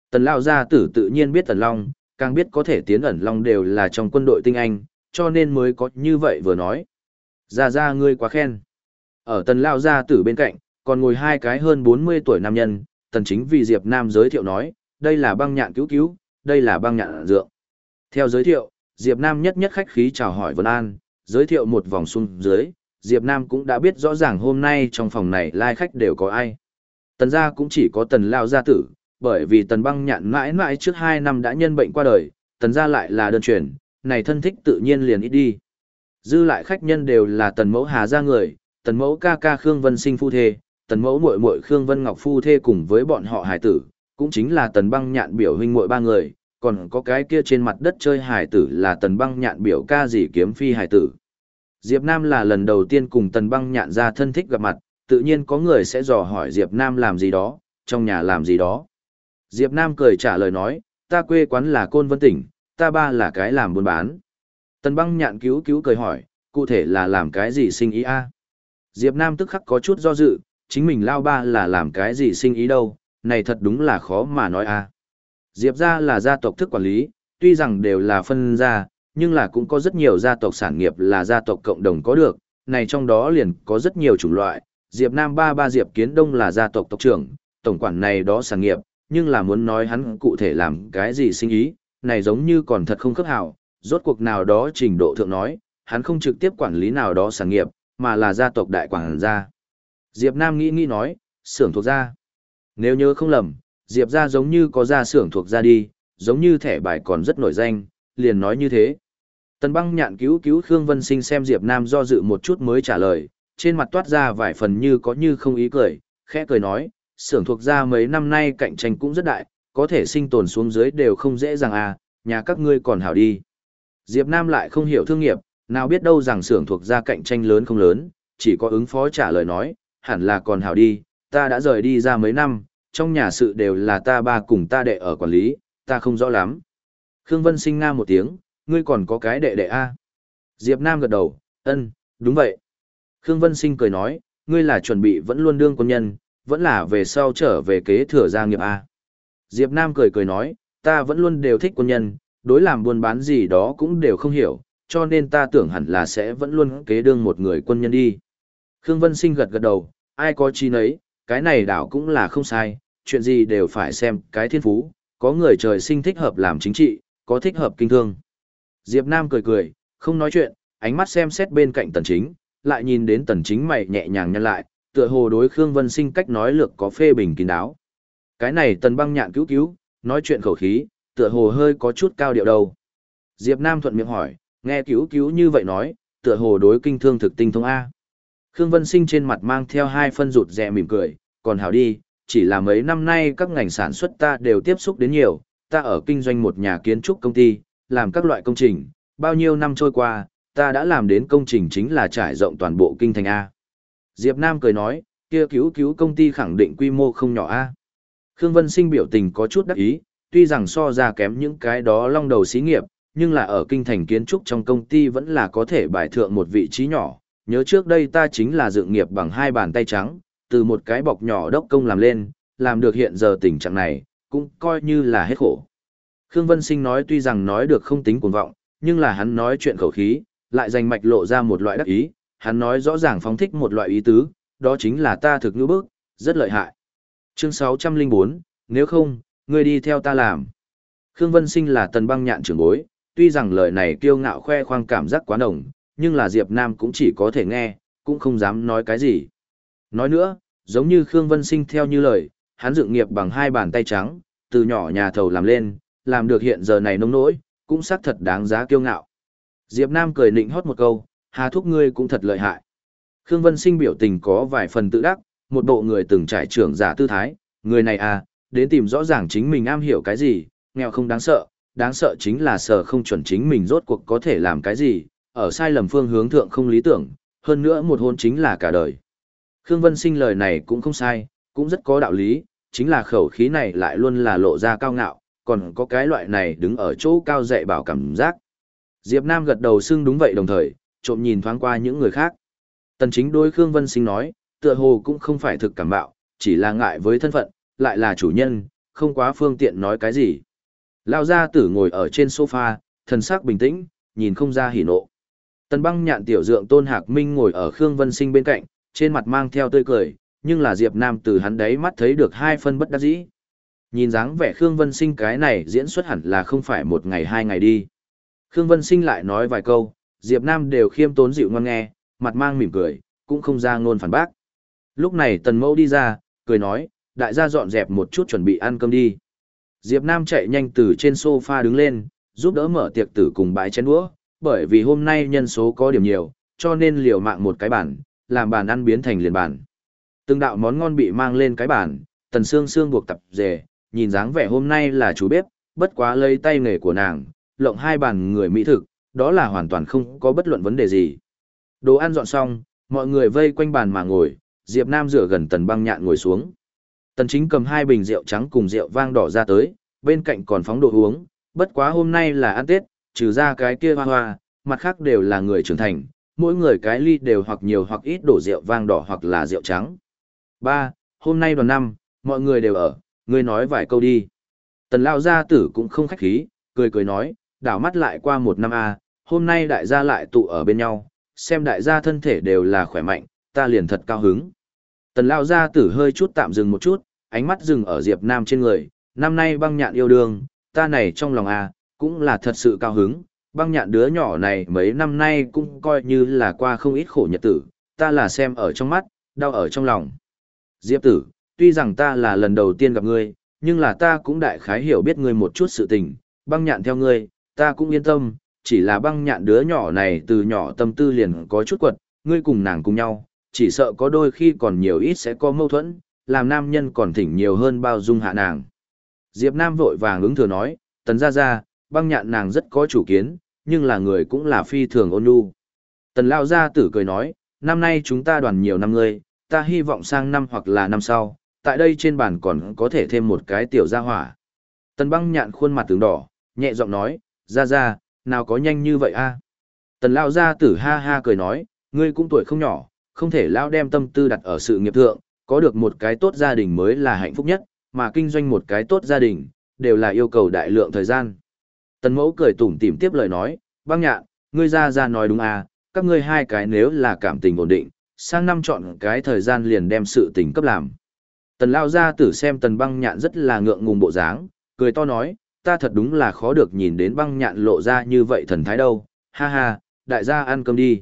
Tần lão gia tử tự nhiên biết Tần Long, càng biết có thể tiến ẩn Long đều là trong quân đội tinh anh, cho nên mới có như vậy vừa nói. Ra ra ngươi quá khen. Ở tần lao gia tử bên cạnh, còn ngồi hai cái hơn 40 tuổi nam nhân, tần chính vì Diệp Nam giới thiệu nói, đây là băng nhạn cứu cứu, đây là băng nhạn dượng. Theo giới thiệu, Diệp Nam nhất nhất khách khí chào hỏi Vân An, giới thiệu một vòng xung dưới, Diệp Nam cũng đã biết rõ ràng hôm nay trong phòng này lai khách đều có ai. Tần gia cũng chỉ có tần lao gia tử, bởi vì tần băng nhạn mãi mãi trước 2 năm đã nhân bệnh qua đời, tần gia lại là đơn truyền, này thân thích tự nhiên liền ít đi. Dư lại khách nhân đều là tần mẫu hà gia người, tần mẫu ca ca Khương Vân Sinh phu thê, tần mẫu muội muội Khương Vân Ngọc phu thê cùng với bọn họ hải tử, cũng chính là tần băng nhạn biểu huynh muội ba người, còn có cái kia trên mặt đất chơi hải tử là tần băng nhạn biểu ca dì kiếm phi hải tử. Diệp Nam là lần đầu tiên cùng tần băng nhạn ra thân thích gặp mặt, tự nhiên có người sẽ dò hỏi Diệp Nam làm gì đó, trong nhà làm gì đó. Diệp Nam cười trả lời nói, ta quê quán là Côn Vân tỉnh, ta ba là cái làm buôn bán. Tần băng nhạn cứu cứu cười hỏi, cụ thể là làm cái gì sinh ý a? Diệp Nam tức khắc có chút do dự, chính mình lao ba là làm cái gì sinh ý đâu, này thật đúng là khó mà nói a. Diệp gia là gia tộc thức quản lý, tuy rằng đều là phân gia, nhưng là cũng có rất nhiều gia tộc sản nghiệp là gia tộc cộng đồng có được, này trong đó liền có rất nhiều chủng loại. Diệp Nam ba ba Diệp Kiến Đông là gia tộc tộc trưởng, tổng quản này đó sản nghiệp, nhưng là muốn nói hắn cụ thể làm cái gì sinh ý, này giống như còn thật không khớp hảo, rốt cuộc nào đó trình độ thượng nói, hắn không trực tiếp quản lý nào đó sản nghiệp, mà là gia tộc đại quản gia. Diệp Nam nghĩ nghĩ nói, xưởng thuộc gia. Nếu nhớ không lầm, Diệp gia giống như có gia xưởng thuộc gia đi, giống như thẻ bài còn rất nổi danh, liền nói như thế. Tần băng nhạn cứu cứu Khương Vân Sinh xem Diệp Nam do dự một chút mới trả lời, trên mặt toát ra vài phần như có như không ý cười, khẽ cười nói, xưởng thuộc gia mấy năm nay cạnh tranh cũng rất đại, có thể sinh tồn xuống dưới đều không dễ dàng à, nhà các ngươi còn hảo đi. Diệp Nam lại không hiểu thương nghiệp, nào biết đâu rằng xưởng thuộc gia cạnh tranh lớn không lớn, chỉ có ứng phó trả lời nói, hẳn là còn hảo đi, ta đã rời đi ra mấy năm, trong nhà sự đều là ta ba cùng ta đệ ở quản lý, ta không rõ lắm. Khương Vân sinh nga một tiếng, ngươi còn có cái đệ đệ a? Diệp Nam gật đầu, ân, đúng vậy. Khương Vân sinh cười nói, ngươi là chuẩn bị vẫn luôn đương quân nhân, vẫn là về sau trở về kế thừa gia nghiệp a. Diệp Nam cười cười nói, ta vẫn luôn đều thích quân nhân, đối làm buôn bán gì đó cũng đều không hiểu, cho nên ta tưởng hẳn là sẽ vẫn luôn kế đương một người quân nhân đi. Khương Vân Sinh gật gật đầu, ai có chi nấy, cái này đảo cũng là không sai, chuyện gì đều phải xem cái thiên phú, có người trời sinh thích hợp làm chính trị, có thích hợp kinh thương. Diệp Nam cười cười, không nói chuyện, ánh mắt xem xét bên cạnh tần chính, lại nhìn đến tần chính mày nhẹ nhàng nhăn lại, tựa hồ đối Khương Vân Sinh cách nói lược có phê bình kín đáo. Cái này tần băng nhạn cứu cứu, nói chuyện khẩu khí, tựa hồ hơi có chút cao điệu đầu. Diệp Nam thuận miệng hỏi, nghe cứu cứu như vậy nói, tựa hồ đối kinh thương thực tinh thông A. Khương Vân Sinh trên mặt mang theo hai phân rụt rè mỉm cười, còn hảo đi, chỉ là mấy năm nay các ngành sản xuất ta đều tiếp xúc đến nhiều, ta ở kinh doanh một nhà kiến trúc công ty, làm các loại công trình, bao nhiêu năm trôi qua, ta đã làm đến công trình chính là trải rộng toàn bộ kinh thành A. Diệp Nam cười nói, kia cứu cứu công ty khẳng định quy mô không nhỏ A. Khương Vân Sinh biểu tình có chút đắc ý, tuy rằng so ra kém những cái đó long đầu xí nghiệp, nhưng là ở kinh thành kiến trúc trong công ty vẫn là có thể bài thượng một vị trí nhỏ. Nhớ trước đây ta chính là dựng nghiệp bằng hai bàn tay trắng, từ một cái bọc nhỏ đốc công làm lên, làm được hiện giờ tình trạng này, cũng coi như là hết khổ. Khương Vân Sinh nói tuy rằng nói được không tính cuồng vọng, nhưng là hắn nói chuyện khẩu khí, lại dành mạch lộ ra một loại đắc ý, hắn nói rõ ràng phóng thích một loại ý tứ, đó chính là ta thực ngữ bước, rất lợi hại. Chương 604, nếu không, ngươi đi theo ta làm. Khương Vân Sinh là tần băng nhạn trưởng bối, tuy rằng lời này kiêu ngạo khoe khoang cảm giác quá nồng, nhưng là Diệp Nam cũng chỉ có thể nghe, cũng không dám nói cái gì. Nói nữa, giống như Khương Vân Sinh theo như lời, hắn dựng nghiệp bằng hai bàn tay trắng, từ nhỏ nhà thầu làm lên, làm được hiện giờ này nông nỗi, cũng xác thật đáng giá kiêu ngạo. Diệp Nam cười nịnh hót một câu, hà thúc ngươi cũng thật lợi hại. Khương Vân Sinh biểu tình có vài phần tự đắc, một bộ người từng trải trưởng giả tư thái, người này à, đến tìm rõ ràng chính mình am hiểu cái gì, nghèo không đáng sợ, đáng sợ chính là sợ không chuẩn chính mình rốt cuộc có thể làm cái gì, ở sai lầm phương hướng thượng không lý tưởng, hơn nữa một hôn chính là cả đời. Khương Vân Sinh lời này cũng không sai, cũng rất có đạo lý, chính là khẩu khí này lại luôn là lộ ra cao ngạo, còn có cái loại này đứng ở chỗ cao dạy bảo cảm giác. Diệp Nam gật đầu xưng đúng vậy đồng thời, trộm nhìn thoáng qua những người khác. Tần chính đối Khương Vân Sinh nói, tựa hồ cũng không phải thực cảm bạo, chỉ là ngại với thân phận, lại là chủ nhân, không quá phương tiện nói cái gì. Lao gia tử ngồi ở trên sofa, thần sắc bình tĩnh, nhìn không ra hỉ nộ. Tần băng nhạn tiểu dượng tôn hạc minh ngồi ở Khương Vân Sinh bên cạnh, trên mặt mang theo tươi cười, nhưng là Diệp Nam từ hắn đấy mắt thấy được hai phân bất đắc dĩ. Nhìn dáng vẻ Khương Vân Sinh cái này diễn xuất hẳn là không phải một ngày hai ngày đi. Khương Vân Sinh lại nói vài câu, Diệp Nam đều khiêm tốn dịu ngoan nghe, mặt mang mỉm cười, cũng không ra ngôn phản bác. Lúc này Tần Mẫu đi ra, cười nói, đại gia dọn dẹp một chút chuẩn bị ăn cơm đi. Diệp Nam chạy nhanh từ trên sofa đứng lên, giúp đỡ mở tiệc tử cùng bãi chén đũa, bởi vì hôm nay nhân số có điểm nhiều, cho nên liều mạng một cái bàn, làm bàn ăn biến thành liền bàn. Từng đạo món ngon bị mang lên cái bàn, Tần xương xương buộc tập dề, nhìn dáng vẻ hôm nay là chú bếp, bất quá lấy tay nghề của nàng, lộng hai bàn người mỹ thực, đó là hoàn toàn không có bất luận vấn đề gì. Đồ ăn dọn xong, mọi người vây quanh bàn mà ngồi, Diệp Nam rửa gần Tần Băng Nhạn ngồi xuống. Tần Chính cầm hai bình rượu trắng cùng rượu vang đỏ ra tới, bên cạnh còn phóng đồ uống, bất quá hôm nay là ăn Tết, trừ ra cái kia hoa hoa, mặt khác đều là người trưởng thành, mỗi người cái ly đều hoặc nhiều hoặc ít đổ rượu vang đỏ hoặc là rượu trắng. Ba, Hôm nay đoàn năm, mọi người đều ở, ngươi nói vài câu đi. Tần Lao Gia Tử cũng không khách khí, cười cười nói, đảo mắt lại qua một năm a, hôm nay đại gia lại tụ ở bên nhau, xem đại gia thân thể đều là khỏe mạnh, ta liền thật cao hứng. Tần Lao Gia Tử hơi chút tạm dừng một chút, ánh mắt dừng ở Diệp Nam trên người, năm nay băng nhạn yêu đương, ta này trong lòng a, cũng là thật sự cao hứng, băng nhạn đứa nhỏ này mấy năm nay cũng coi như là qua không ít khổ nhật tử, ta là xem ở trong mắt, đau ở trong lòng. Diệp tử, tuy rằng ta là lần đầu tiên gặp ngươi, nhưng là ta cũng đại khái hiểu biết ngươi một chút sự tình, băng nhạn theo ngươi, ta cũng yên tâm, chỉ là băng nhạn đứa nhỏ này từ nhỏ tâm tư liền có chút quật, ngươi cùng nàng cùng nhau, chỉ sợ có đôi khi còn nhiều ít sẽ có mâu thuẫn, làm nam nhân còn thỉnh nhiều hơn bao dung hạ nàng. Diệp Nam vội vàng ứng thừa nói, tần ra ra, băng nhạn nàng rất có chủ kiến, nhưng là người cũng là phi thường ôn nhu. Tần Lao Gia tử cười nói, năm nay chúng ta đoàn nhiều năm ngươi, ta hy vọng sang năm hoặc là năm sau, tại đây trên bàn còn có thể thêm một cái tiểu gia hỏa. Tần băng nhạn khuôn mặt tướng đỏ, nhẹ giọng nói, ra ra, nào có nhanh như vậy a? Tần Lao Gia tử ha ha cười nói, ngươi cũng tuổi không nhỏ, không thể Lao đem tâm tư đặt ở sự nghiệp thượng, có được một cái tốt gia đình mới là hạnh phúc nhất, mà kinh doanh một cái tốt gia đình, đều là yêu cầu đại lượng thời gian. Tần mẫu cười tủm tỉm tiếp lời nói, băng nhạn, ngươi ra ra nói đúng à, các ngươi hai cái nếu là cảm tình ổn định, sang năm chọn cái thời gian liền đem sự tình cấp làm. Tần lao ra tử xem tần băng nhạn rất là ngượng ngùng bộ dáng, cười to nói, ta thật đúng là khó được nhìn đến băng nhạn lộ ra như vậy thần thái đâu, ha ha, đại gia ăn cơm đi.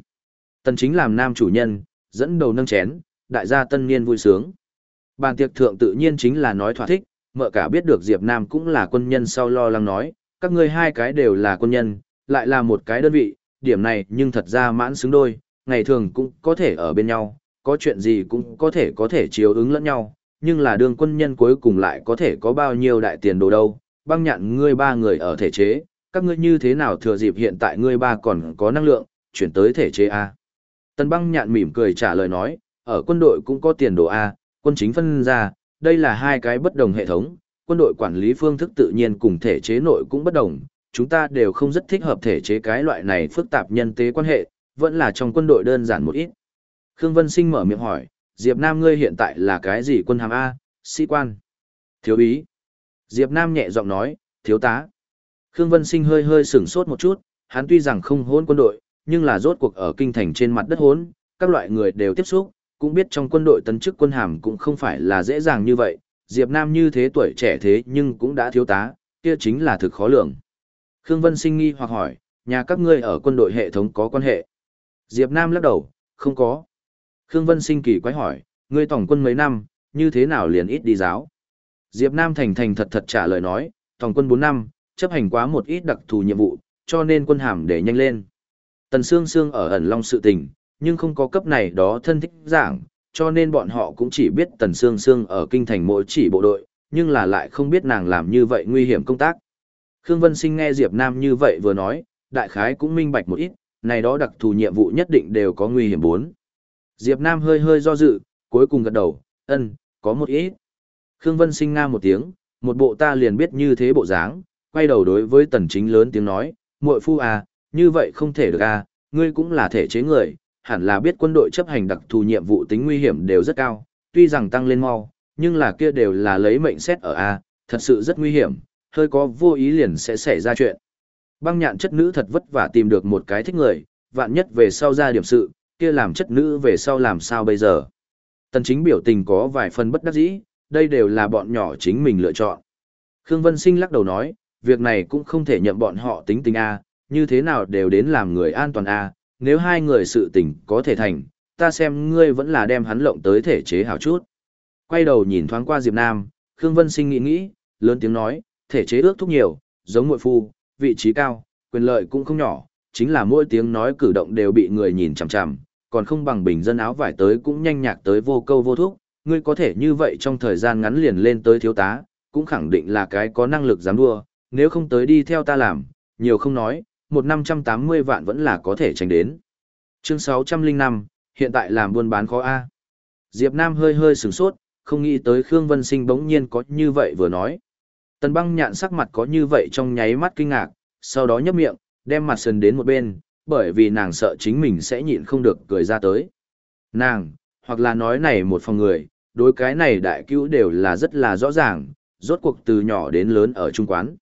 Tần chính làm nam chủ nhân, dẫn đầu nâng chén, đại gia tân niên vui sướng. Bàn tiệc thượng tự nhiên chính là nói thỏa thích, mợ cả biết được Diệp Nam cũng là quân nhân sau lo lắng nói, các ngươi hai cái đều là quân nhân, lại là một cái đơn vị, điểm này nhưng thật ra mãn xứng đôi, ngày thường cũng có thể ở bên nhau, có chuyện gì cũng có thể có thể chiếu ứng lẫn nhau, nhưng là đường quân nhân cuối cùng lại có thể có bao nhiêu đại tiền đồ đâu, băng nhạn ngươi ba người ở thể chế, các ngươi như thế nào thừa dịp hiện tại ngươi ba còn có năng lượng, chuyển tới thể chế A. Tần băng nhạn mỉm cười trả lời nói, ở quân đội cũng có tiền đồ A, quân chính phân ra, đây là hai cái bất đồng hệ thống, quân đội quản lý phương thức tự nhiên cùng thể chế nội cũng bất đồng, chúng ta đều không rất thích hợp thể chế cái loại này phức tạp nhân tế quan hệ, vẫn là trong quân đội đơn giản một ít. Khương Vân Sinh mở miệng hỏi, Diệp Nam ngươi hiện tại là cái gì quân hàm A, sĩ quan? Thiếu ý. Diệp Nam nhẹ giọng nói, thiếu tá. Khương Vân Sinh hơi hơi sửng sốt một chút, hắn tuy rằng không hôn quân đội, nhưng là rốt cuộc ở kinh thành trên mặt đất hốn, các loại người đều tiếp xúc, cũng biết trong quân đội tấn chức quân hàm cũng không phải là dễ dàng như vậy, Diệp Nam như thế tuổi trẻ thế nhưng cũng đã thiếu tá, kia chính là thực khó lường. Khương Vân sinh nghi hoặc hỏi, nhà các ngươi ở quân đội hệ thống có quan hệ? Diệp Nam lắc đầu, không có. Khương Vân sinh kỳ quái hỏi, ngươi tổng quân mấy năm, như thế nào liền ít đi giáo? Diệp Nam thành thành thật thật trả lời nói, tổng quân 4 năm, chấp hành quá một ít đặc thù nhiệm vụ, cho nên quân hàm để nhanh lên. Tần Sương Sương ở ẩn long sự tình, nhưng không có cấp này đó thân thích giảng, cho nên bọn họ cũng chỉ biết Tần Sương Sương ở kinh thành mỗi chỉ bộ đội, nhưng là lại không biết nàng làm như vậy nguy hiểm công tác. Khương Vân Sinh nghe Diệp Nam như vậy vừa nói, đại khái cũng minh bạch một ít, này đó đặc thù nhiệm vụ nhất định đều có nguy hiểm bốn. Diệp Nam hơi hơi do dự, cuối cùng gật đầu, ân, có một ít. Khương Vân Sinh nga một tiếng, một bộ ta liền biết như thế bộ dáng, quay đầu đối với tần chính lớn tiếng nói, muội phu à, như vậy không thể được à, ngươi cũng là thể chế người, hẳn là biết quân đội chấp hành đặc thù nhiệm vụ tính nguy hiểm đều rất cao, tuy rằng tăng lên mau, nhưng là kia đều là lấy mệnh xét ở A, thật sự rất nguy hiểm, hơi có vô ý liền sẽ xảy ra chuyện. Băng nhạn chất nữ thật vất vả tìm được một cái thích người, vạn nhất về sau ra điểm sự, kia làm chất nữ về sau làm sao bây giờ. Tần chính biểu tình có vài phần bất đắc dĩ, đây đều là bọn nhỏ chính mình lựa chọn. Khương Vân Sinh lắc đầu nói, việc này cũng không thể nhậm bọn họ tính tình A, như thế nào đều đến làm người an toàn A, nếu hai người sự tình có thể thành, ta xem ngươi vẫn là đem hắn lộng tới thể chế hảo chút. Quay đầu nhìn thoáng qua Diệp Nam, Khương Vân Sinh nghĩ nghĩ, lớn tiếng nói, thể chế ước thúc nhiều, giống muội phu, vị trí cao, quyền lợi cũng không nhỏ, chính là mỗi tiếng nói cử động đều bị người nhìn chằm chằm, còn không bằng bình dân áo vải tới cũng nhanh nhạc tới vô câu vô thúc, ngươi có thể như vậy trong thời gian ngắn liền lên tới thiếu tá, cũng khẳng định là cái có năng lực dám đua, nếu không tới đi theo ta làm, nhiều không nói, một năm trăm tám mươi vạn vẫn là có thể tránh đến. Chương sáu trăm linh năm hiện tại làm buôn bán khó A. Diệp Nam hơi hơi sửng sốt, không nghĩ tới Khương Vân Sinh bỗng nhiên có như vậy vừa nói. Tần băng nhạn sắc mặt có như vậy trong nháy mắt kinh ngạc, sau đó nhấp miệng, đem mặt sần đến một bên, bởi vì nàng sợ chính mình sẽ nhịn không được cười ra tới. Nàng, hoặc là nói này một phòng người, đối cái này đại cứu đều là rất là rõ ràng, rốt cuộc từ nhỏ đến lớn ở trung quán.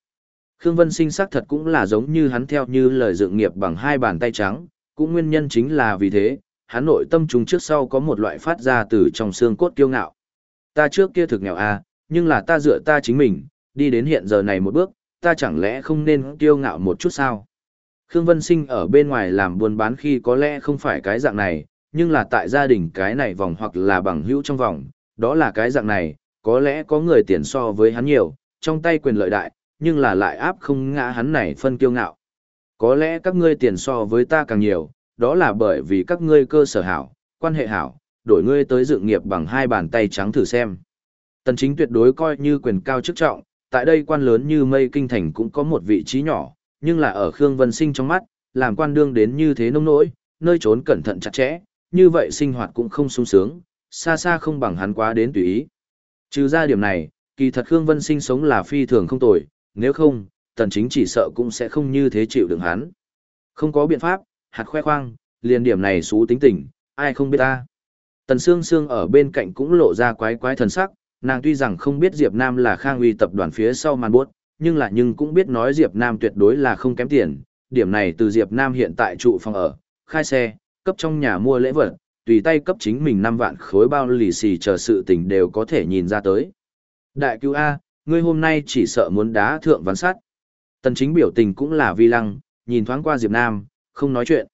Khương Vân Sinh sắc thật cũng là giống như hắn theo như lời dựng nghiệp bằng hai bàn tay trắng, cũng nguyên nhân chính là vì thế, hắn nội tâm trùng trước sau có một loại phát ra từ trong xương cốt kiêu ngạo. Ta trước kia thực nghèo à, nhưng là ta dựa ta chính mình, đi đến hiện giờ này một bước, ta chẳng lẽ không nên kiêu ngạo một chút sao? Khương Vân Sinh ở bên ngoài làm buôn bán khi có lẽ không phải cái dạng này, nhưng là tại gia đình cái này vòng hoặc là bằng hữu trong vòng, đó là cái dạng này, có lẽ có người tiền so với hắn nhiều, trong tay quyền lợi đại, nhưng là lại áp không ngã hắn này phân kiêu ngạo. Có lẽ các ngươi tiền so với ta càng nhiều, đó là bởi vì các ngươi cơ sở hảo, quan hệ hảo, đổi ngươi tới dự nghiệp bằng hai bàn tay trắng thử xem. Tần chính tuyệt đối coi như quyền cao chức trọng, tại đây quan lớn như mây kinh thành cũng có một vị trí nhỏ, nhưng là ở Khương Vân Sinh trong mắt, làm quan đương đến như thế nông nỗi, nơi trốn cẩn thận chặt chẽ, như vậy sinh hoạt cũng không sung sướng, xa xa không bằng hắn quá đến tùy ý. Trừ ra điểm này, kỳ thật Khương Vân Sinh sống là phi thường không tồi, nếu không, tần chính chỉ sợ cũng sẽ không như thế chịu đựng hắn. Không có biện pháp, hạt khoe khoang, liền điểm này xú tính tình, ai không biết ta. Tần Sương Sương ở bên cạnh cũng lộ ra quái quái thần sắc, nàng tuy rằng không biết Diệp Nam là Khang Uy tập đoàn phía sau màn buốt, nhưng là nhưng cũng biết nói Diệp Nam tuyệt đối là không kém tiền, điểm này từ Diệp Nam hiện tại trụ phòng ở, khai xe, cấp trong nhà mua lễ vật, tùy tay cấp chính mình 5 vạn khối bao lì xì chờ sự tình đều có thể nhìn ra tới. Đại cứu A, ngươi hôm nay chỉ sợ muốn đá thượng ván sắt. Tần chính biểu tình cũng là vi lăng, nhìn thoáng qua Diệp Nam, không nói chuyện.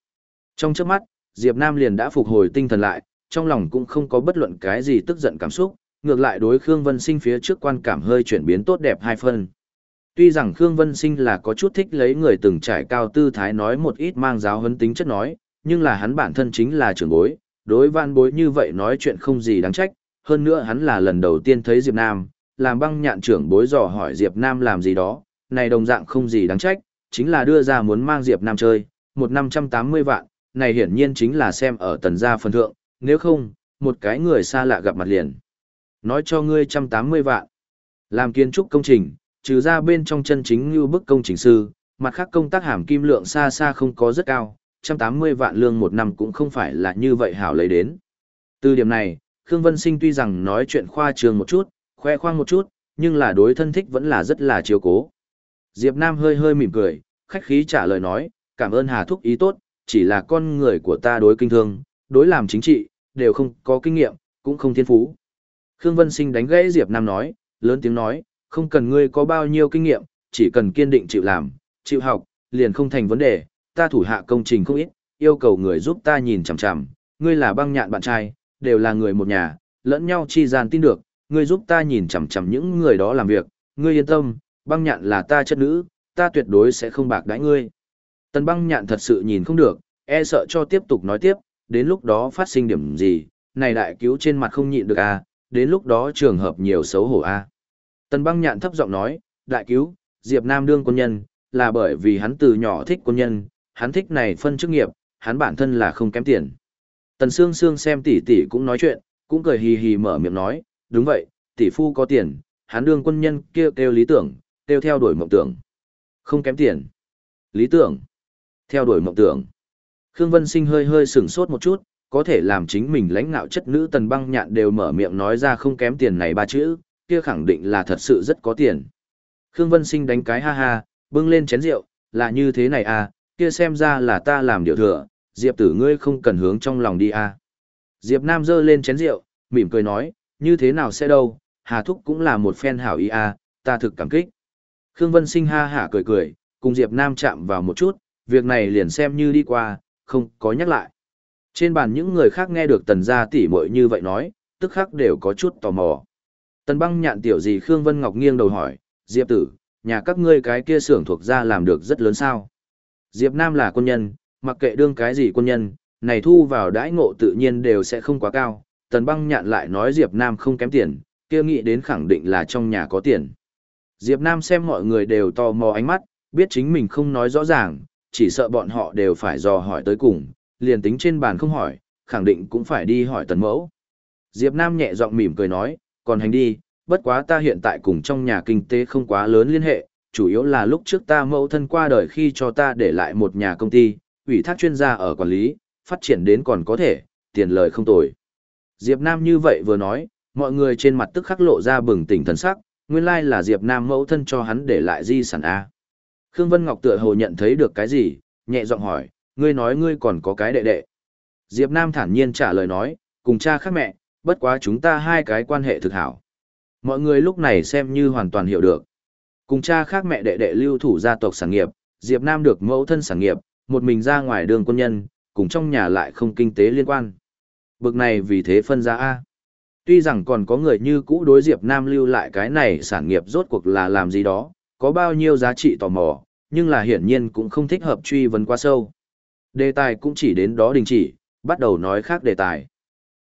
Trong chớp mắt, Diệp Nam liền đã phục hồi tinh thần lại, trong lòng cũng không có bất luận cái gì tức giận cảm xúc, ngược lại đối Khương Vân Sinh phía trước quan cảm hơi chuyển biến tốt đẹp hai phần. Tuy rằng Khương Vân Sinh là có chút thích lấy người từng trải cao tư thái nói một ít mang giáo huấn tính chất nói, nhưng là hắn bản thân chính là trưởng bối, đối văn bối như vậy nói chuyện không gì đáng trách, hơn nữa hắn là lần đầu tiên thấy Diệp Nam, làm băng nhạn trưởng bối dò hỏi Diệp Nam làm gì đó, này đồng dạng không gì đáng trách, chính là đưa ra muốn mang Diệp Nam chơi, một năm trăm tám mươi vạn, này hiển nhiên chính là xem ở tần gia phần thượng, nếu không, một cái người xa lạ gặp mặt liền. Nói cho ngươi trăm tám mươi vạn, làm kiến trúc công trình, trừ ra bên trong chân chính như bức công trình sư, mặt khác công tác hàm kim lượng xa xa không có rất cao, 180 vạn lương một năm cũng không phải là như vậy hảo lấy đến. Từ điểm này, Khương Vân Sinh tuy rằng nói chuyện khoa trường một chút, khoe khoang một chút, nhưng là đối thân thích vẫn là rất là chiếu cố. Diệp Nam hơi hơi mỉm cười, khách khí trả lời nói, cảm ơn Hà Thúc ý tốt, chỉ là con người của ta đối kinh thương, đối làm chính trị, đều không có kinh nghiệm, cũng không thiên phú. Khương Vân Sinh đánh gãy Diệp Nam nói, lớn tiếng nói, không cần ngươi có bao nhiêu kinh nghiệm, chỉ cần kiên định chịu làm, chịu học, liền không thành vấn đề, ta thủ hạ công trình không ít, yêu cầu người giúp ta nhìn chằm chằm, ngươi là băng nhạn bạn trai, đều là người một nhà, lẫn nhau chi gian tin được, ngươi giúp ta nhìn chằm chằm những người đó làm việc, ngươi yên tâm, băng nhạn là ta chất nữ, ta tuyệt đối sẽ không bạc đãi ngươi. Tần băng nhạn thật sự nhìn không được, e sợ cho tiếp tục nói tiếp, đến lúc đó phát sinh điểm gì, này đại cứu trên mặt không nhịn được à, đến lúc đó trường hợp nhiều xấu hổ à. Tần băng nhạn thấp giọng nói, đại cứu, Diệp Nam đương quân nhân, là bởi vì hắn từ nhỏ thích quân nhân, hắn thích này phân chức nghiệp, hắn bản thân là không kém tiền. Tần Sương Sương xem tỷ tỷ cũng nói chuyện, cũng cười hì hì mở miệng nói, đúng vậy, tỷ phu có tiền, hắn đương quân nhân kia kêu lý tưởng, kêu theo đuổi mộng tưởng. Không kém tiền. Lý tưởng. Theo đuổi mộng tưởng. Khương Vân Sinh hơi hơi sửng sốt một chút, có thể làm chính mình lãnh ngạo chất nữ tần băng nhạn đều mở miệng nói ra không kém tiền này ba chữ, kia khẳng định là thật sự rất có tiền. Khương Vân Sinh đánh cái ha ha, bưng lên chén rượu, là như thế này à, kia xem ra là ta làm điều thừa, Diệp tử ngươi không cần hướng trong lòng đi à. Diệp Nam giơ lên chén rượu, mỉm cười nói, như thế nào sẽ đâu, Hà Thúc cũng là một fan hảo ý à, ta thực cảm kích. Khương Vân Sinh ha hả cười cười, cùng Diệp Nam chạm vào một chút, việc này liền xem như đi qua, không có nhắc lại. Trên bàn những người khác nghe được tần gia tỷ muội như vậy nói, tức khắc đều có chút tò mò. Tần băng nhạn tiểu gì Khương Vân Ngọc nghiêng đầu hỏi, Diệp tử, nhà các ngươi cái kia xưởng thuộc gia làm được rất lớn sao. Diệp Nam là quân nhân, mặc kệ đương cái gì quân nhân, này thu vào đãi ngộ tự nhiên đều sẽ không quá cao. Tần băng nhạn lại nói Diệp Nam không kém tiền, kia nghĩ đến khẳng định là trong nhà có tiền. Diệp Nam xem mọi người đều tò mò ánh mắt, biết chính mình không nói rõ ràng, chỉ sợ bọn họ đều phải dò hỏi tới cùng, liền tính trên bàn không hỏi, khẳng định cũng phải đi hỏi tần mẫu. Diệp Nam nhẹ giọng mỉm cười nói, còn hành đi, bất quá ta hiện tại cùng trong nhà kinh tế không quá lớn liên hệ, chủ yếu là lúc trước ta mẫu thân qua đời khi cho ta để lại một nhà công ty, ủy thác chuyên gia ở quản lý, phát triển đến còn có thể, tiền lời không tồi. Diệp Nam như vậy vừa nói, mọi người trên mặt tức khắc lộ ra bừng tỉnh thần sắc, nguyên lai là Diệp Nam mẫu thân cho hắn để lại di sản A. Khương Vân Ngọc tựa hồ nhận thấy được cái gì, nhẹ giọng hỏi, ngươi nói ngươi còn có cái đệ đệ. Diệp Nam thản nhiên trả lời nói, cùng cha khác mẹ, bất quá chúng ta hai cái quan hệ thực hảo. Mọi người lúc này xem như hoàn toàn hiểu được. Cùng cha khác mẹ đệ đệ lưu thủ gia tộc sản nghiệp, Diệp Nam được mẫu thân sản nghiệp, một mình ra ngoài đường quân nhân, cùng trong nhà lại không kinh tế liên quan. Bực này vì thế phân ra A. Tuy rằng còn có người như cũ đối Diệp Nam lưu lại cái này sản nghiệp rốt cuộc là làm gì đó, có bao nhiêu giá trị tò mò, nhưng là hiển nhiên cũng không thích hợp truy vấn quá sâu. Đề tài cũng chỉ đến đó đình chỉ, bắt đầu nói khác đề tài.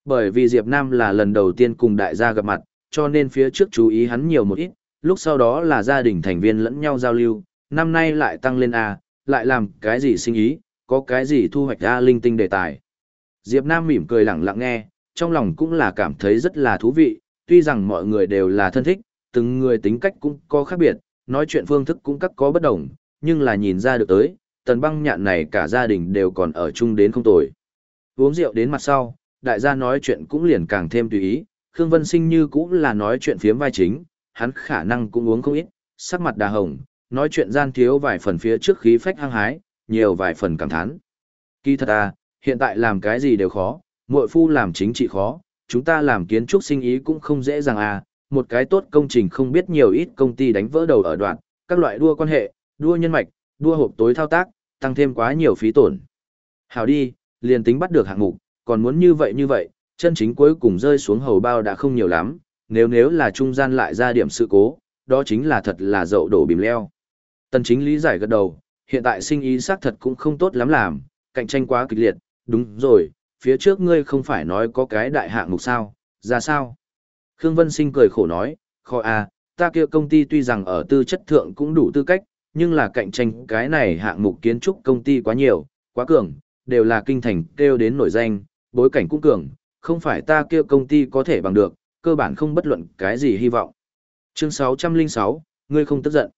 Bởi vì Diệp Nam là lần đầu tiên cùng đại gia gặp mặt, cho nên phía trước chú ý hắn nhiều một ít, lúc sau đó là gia đình thành viên lẫn nhau giao lưu, năm nay lại tăng lên A, lại làm cái gì sinh ý, có cái gì thu hoạch A linh tinh đề tài. Diệp Nam mỉm cười lặng lặng nghe, trong lòng cũng là cảm thấy rất là thú vị, tuy rằng mọi người đều là thân thích, từng người tính cách cũng có khác biệt, nói chuyện phương thức cũng các có bất đồng, nhưng là nhìn ra được tới, tần băng nhạn này cả gia đình đều còn ở chung đến không tồi. Uống rượu đến mặt sau, đại gia nói chuyện cũng liền càng thêm tùy ý, Khương Vân Sinh như cũng là nói chuyện phiếm vai chính, hắn khả năng cũng uống không ít, sắc mặt đà hồng, nói chuyện gian thiếu vài phần phía trước khí phách hăng hái, nhiều vài phần cảm thán. Kỳ thật à, hiện tại làm cái gì đều khó, muội phu làm chính trị khó, chúng ta làm kiến trúc sinh ý cũng không dễ dàng à, một cái tốt công trình không biết nhiều ít công ty đánh vỡ đầu ở đoạn, các loại đua quan hệ, đua nhân mạch, đua hộp tối thao tác, tăng thêm quá nhiều phí tổn. Hào đi, liền tính bắt được hạng mục, còn muốn như vậy như vậy, chân chính cuối cùng rơi xuống hầu bao đã không nhiều lắm, nếu nếu là trung gian lại ra điểm sự cố, đó chính là thật là dậu đổ bìm leo. Tần chính lý giải gật đầu, hiện tại sinh ý xác thật cũng không tốt lắm làm, cạnh tranh quá kịch liệt, đúng rồi, phía trước ngươi không phải nói có cái đại hạng mục sao, ra sao? Khương Vân Sinh cười khổ nói, khó à, ta kia công ty tuy rằng ở tư chất thượng cũng đủ tư cách, nhưng là cạnh tranh cái này hạng mục kiến trúc công ty quá nhiều, quá cường, đều là kinh thành kêu đến nổi danh, bối cảnh cũng cường, không phải ta kia công ty có thể bằng được, cơ bản không bất luận cái gì hy vọng. Chương 606, ngươi không tức giận.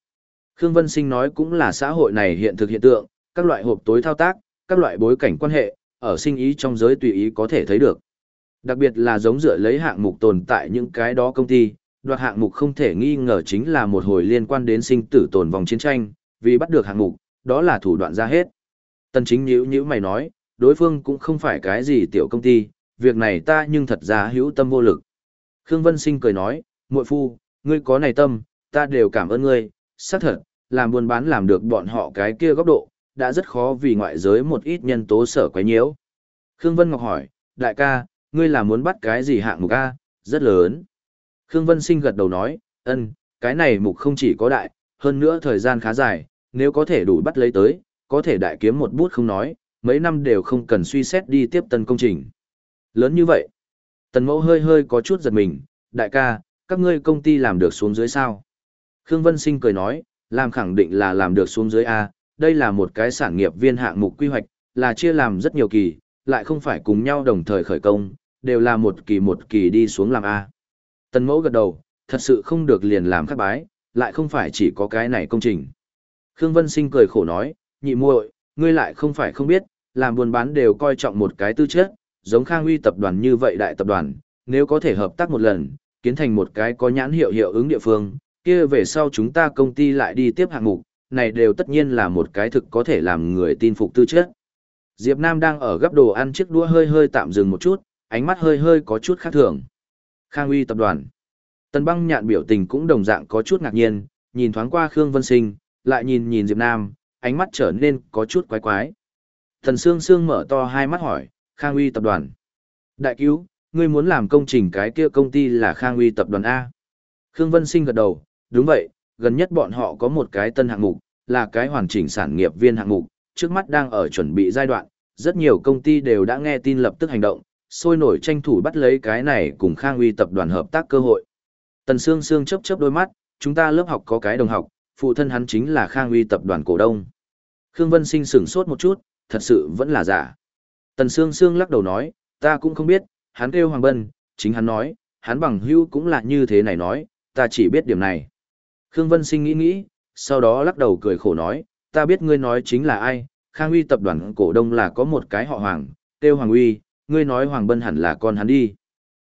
Khương Vân Sinh nói cũng là xã hội này hiện thực hiện tượng, các loại hộp tối thao tác, các loại bối cảnh quan hệ, ở sinh ý trong giới tùy ý có thể thấy được. Đặc biệt là giống dựa lấy hạng mục tồn tại những cái đó công ty, đoạt hạng mục không thể nghi ngờ chính là một hồi liên quan đến sinh tử tồn vòng chiến tranh, vì bắt được hạng mục, đó là thủ đoạn ra hết. Tần chính nhữ nhữ mày nói, đối phương cũng không phải cái gì tiểu công ty, việc này ta nhưng thật ra hữu tâm vô lực. Khương Vân Sinh cười nói, muội phu, ngươi có này tâm, ta đều cảm ơn ngươi, xác thật, làm buôn bán làm được bọn họ cái kia góc độ, đã rất khó vì ngoại giới một ít nhân tố sở quấy nhiễu. Khương Vân Ngọc hỏi, đại ca, ngươi là muốn bắt cái gì hạng mục A, rất lớn. Khương Vân Sinh gật đầu nói, ân, cái này mục không chỉ có đại, hơn nữa thời gian khá dài, nếu có thể đủ bắt lấy tới, có thể đại kiếm một bút không nói, mấy năm đều không cần suy xét đi tiếp tân công trình. Lớn như vậy, tần mẫu hơi hơi có chút giật mình, đại ca, các ngươi công ty làm được xuống dưới sao? Khương Vân Sinh cười nói, làm khẳng định là làm được xuống dưới A, đây là một cái sản nghiệp viên hạng mục quy hoạch, là chia làm rất nhiều kỳ, lại không phải cùng nhau đồng thời khởi công, đều là một kỳ một kỳ đi xuống làm A. Tần mẫu gật đầu, thật sự không được liền làm các bái, lại không phải chỉ có cái này công trình. Khương Vân Sinh cười khổ nói, nhị muội, ngươi lại không phải không biết, làm buôn bán đều coi trọng một cái tư chất, giống Khang Uy tập đoàn như vậy đại tập đoàn, nếu có thể hợp tác một lần, kiến thành một cái có nhãn hiệu hiệu ứng địa phương, kia về sau chúng ta công ty lại đi tiếp hạng mục, này đều tất nhiên là một cái thực có thể làm người tin phục tư chất. Diệp Nam đang ở gấp đồ ăn chiếc đũa hơi hơi tạm dừng một chút, ánh mắt hơi hơi có chút khác thường. Khang Uy tập đoàn. Tần băng nhạn biểu tình cũng đồng dạng có chút ngạc nhiên, nhìn thoáng qua Khương Vân Sinh, lại nhìn nhìn Diệp Nam, ánh mắt trở nên có chút quái quái. Thần Sương Sương mở to hai mắt hỏi, Khang Uy tập đoàn. Đại cứu, ngươi muốn làm công trình cái kia công ty là Khang Uy tập đoàn A. Khương Vân Sinh gật đầu, đúng vậy, gần nhất bọn họ có một cái tân hạng mục, là cái hoàn chỉnh sản nghiệp viên hạng mục, trước mắt đang ở chuẩn bị giai đoạn, rất nhiều công ty đều đã nghe tin lập tức hành động, sôi nổi tranh thủ bắt lấy cái này cùng Khang Uy tập đoàn hợp tác cơ hội. Tần Sương Sương chớp chớp đôi mắt, chúng ta lớp học có cái đồng học, phụ thân hắn chính là Khang Uy tập đoàn cổ đông. Khương Vân Sinh sửng sốt một chút, thật sự vẫn là giả. Tần Sương Sương lắc đầu nói, ta cũng không biết, hắn kêu Hoàng Bân, chính hắn nói, hắn bằng hữu cũng là như thế này nói, ta chỉ biết điểm này. Khương Vân Sinh nghĩ nghĩ, sau đó lắc đầu cười khổ nói, ta biết ngươi nói chính là ai, Khang Uy tập đoàn cổ đông là có một cái họ Hoàng, Tiêu Hoàng Uy, ngươi nói Hoàng Bân hẳn là con hắn đi.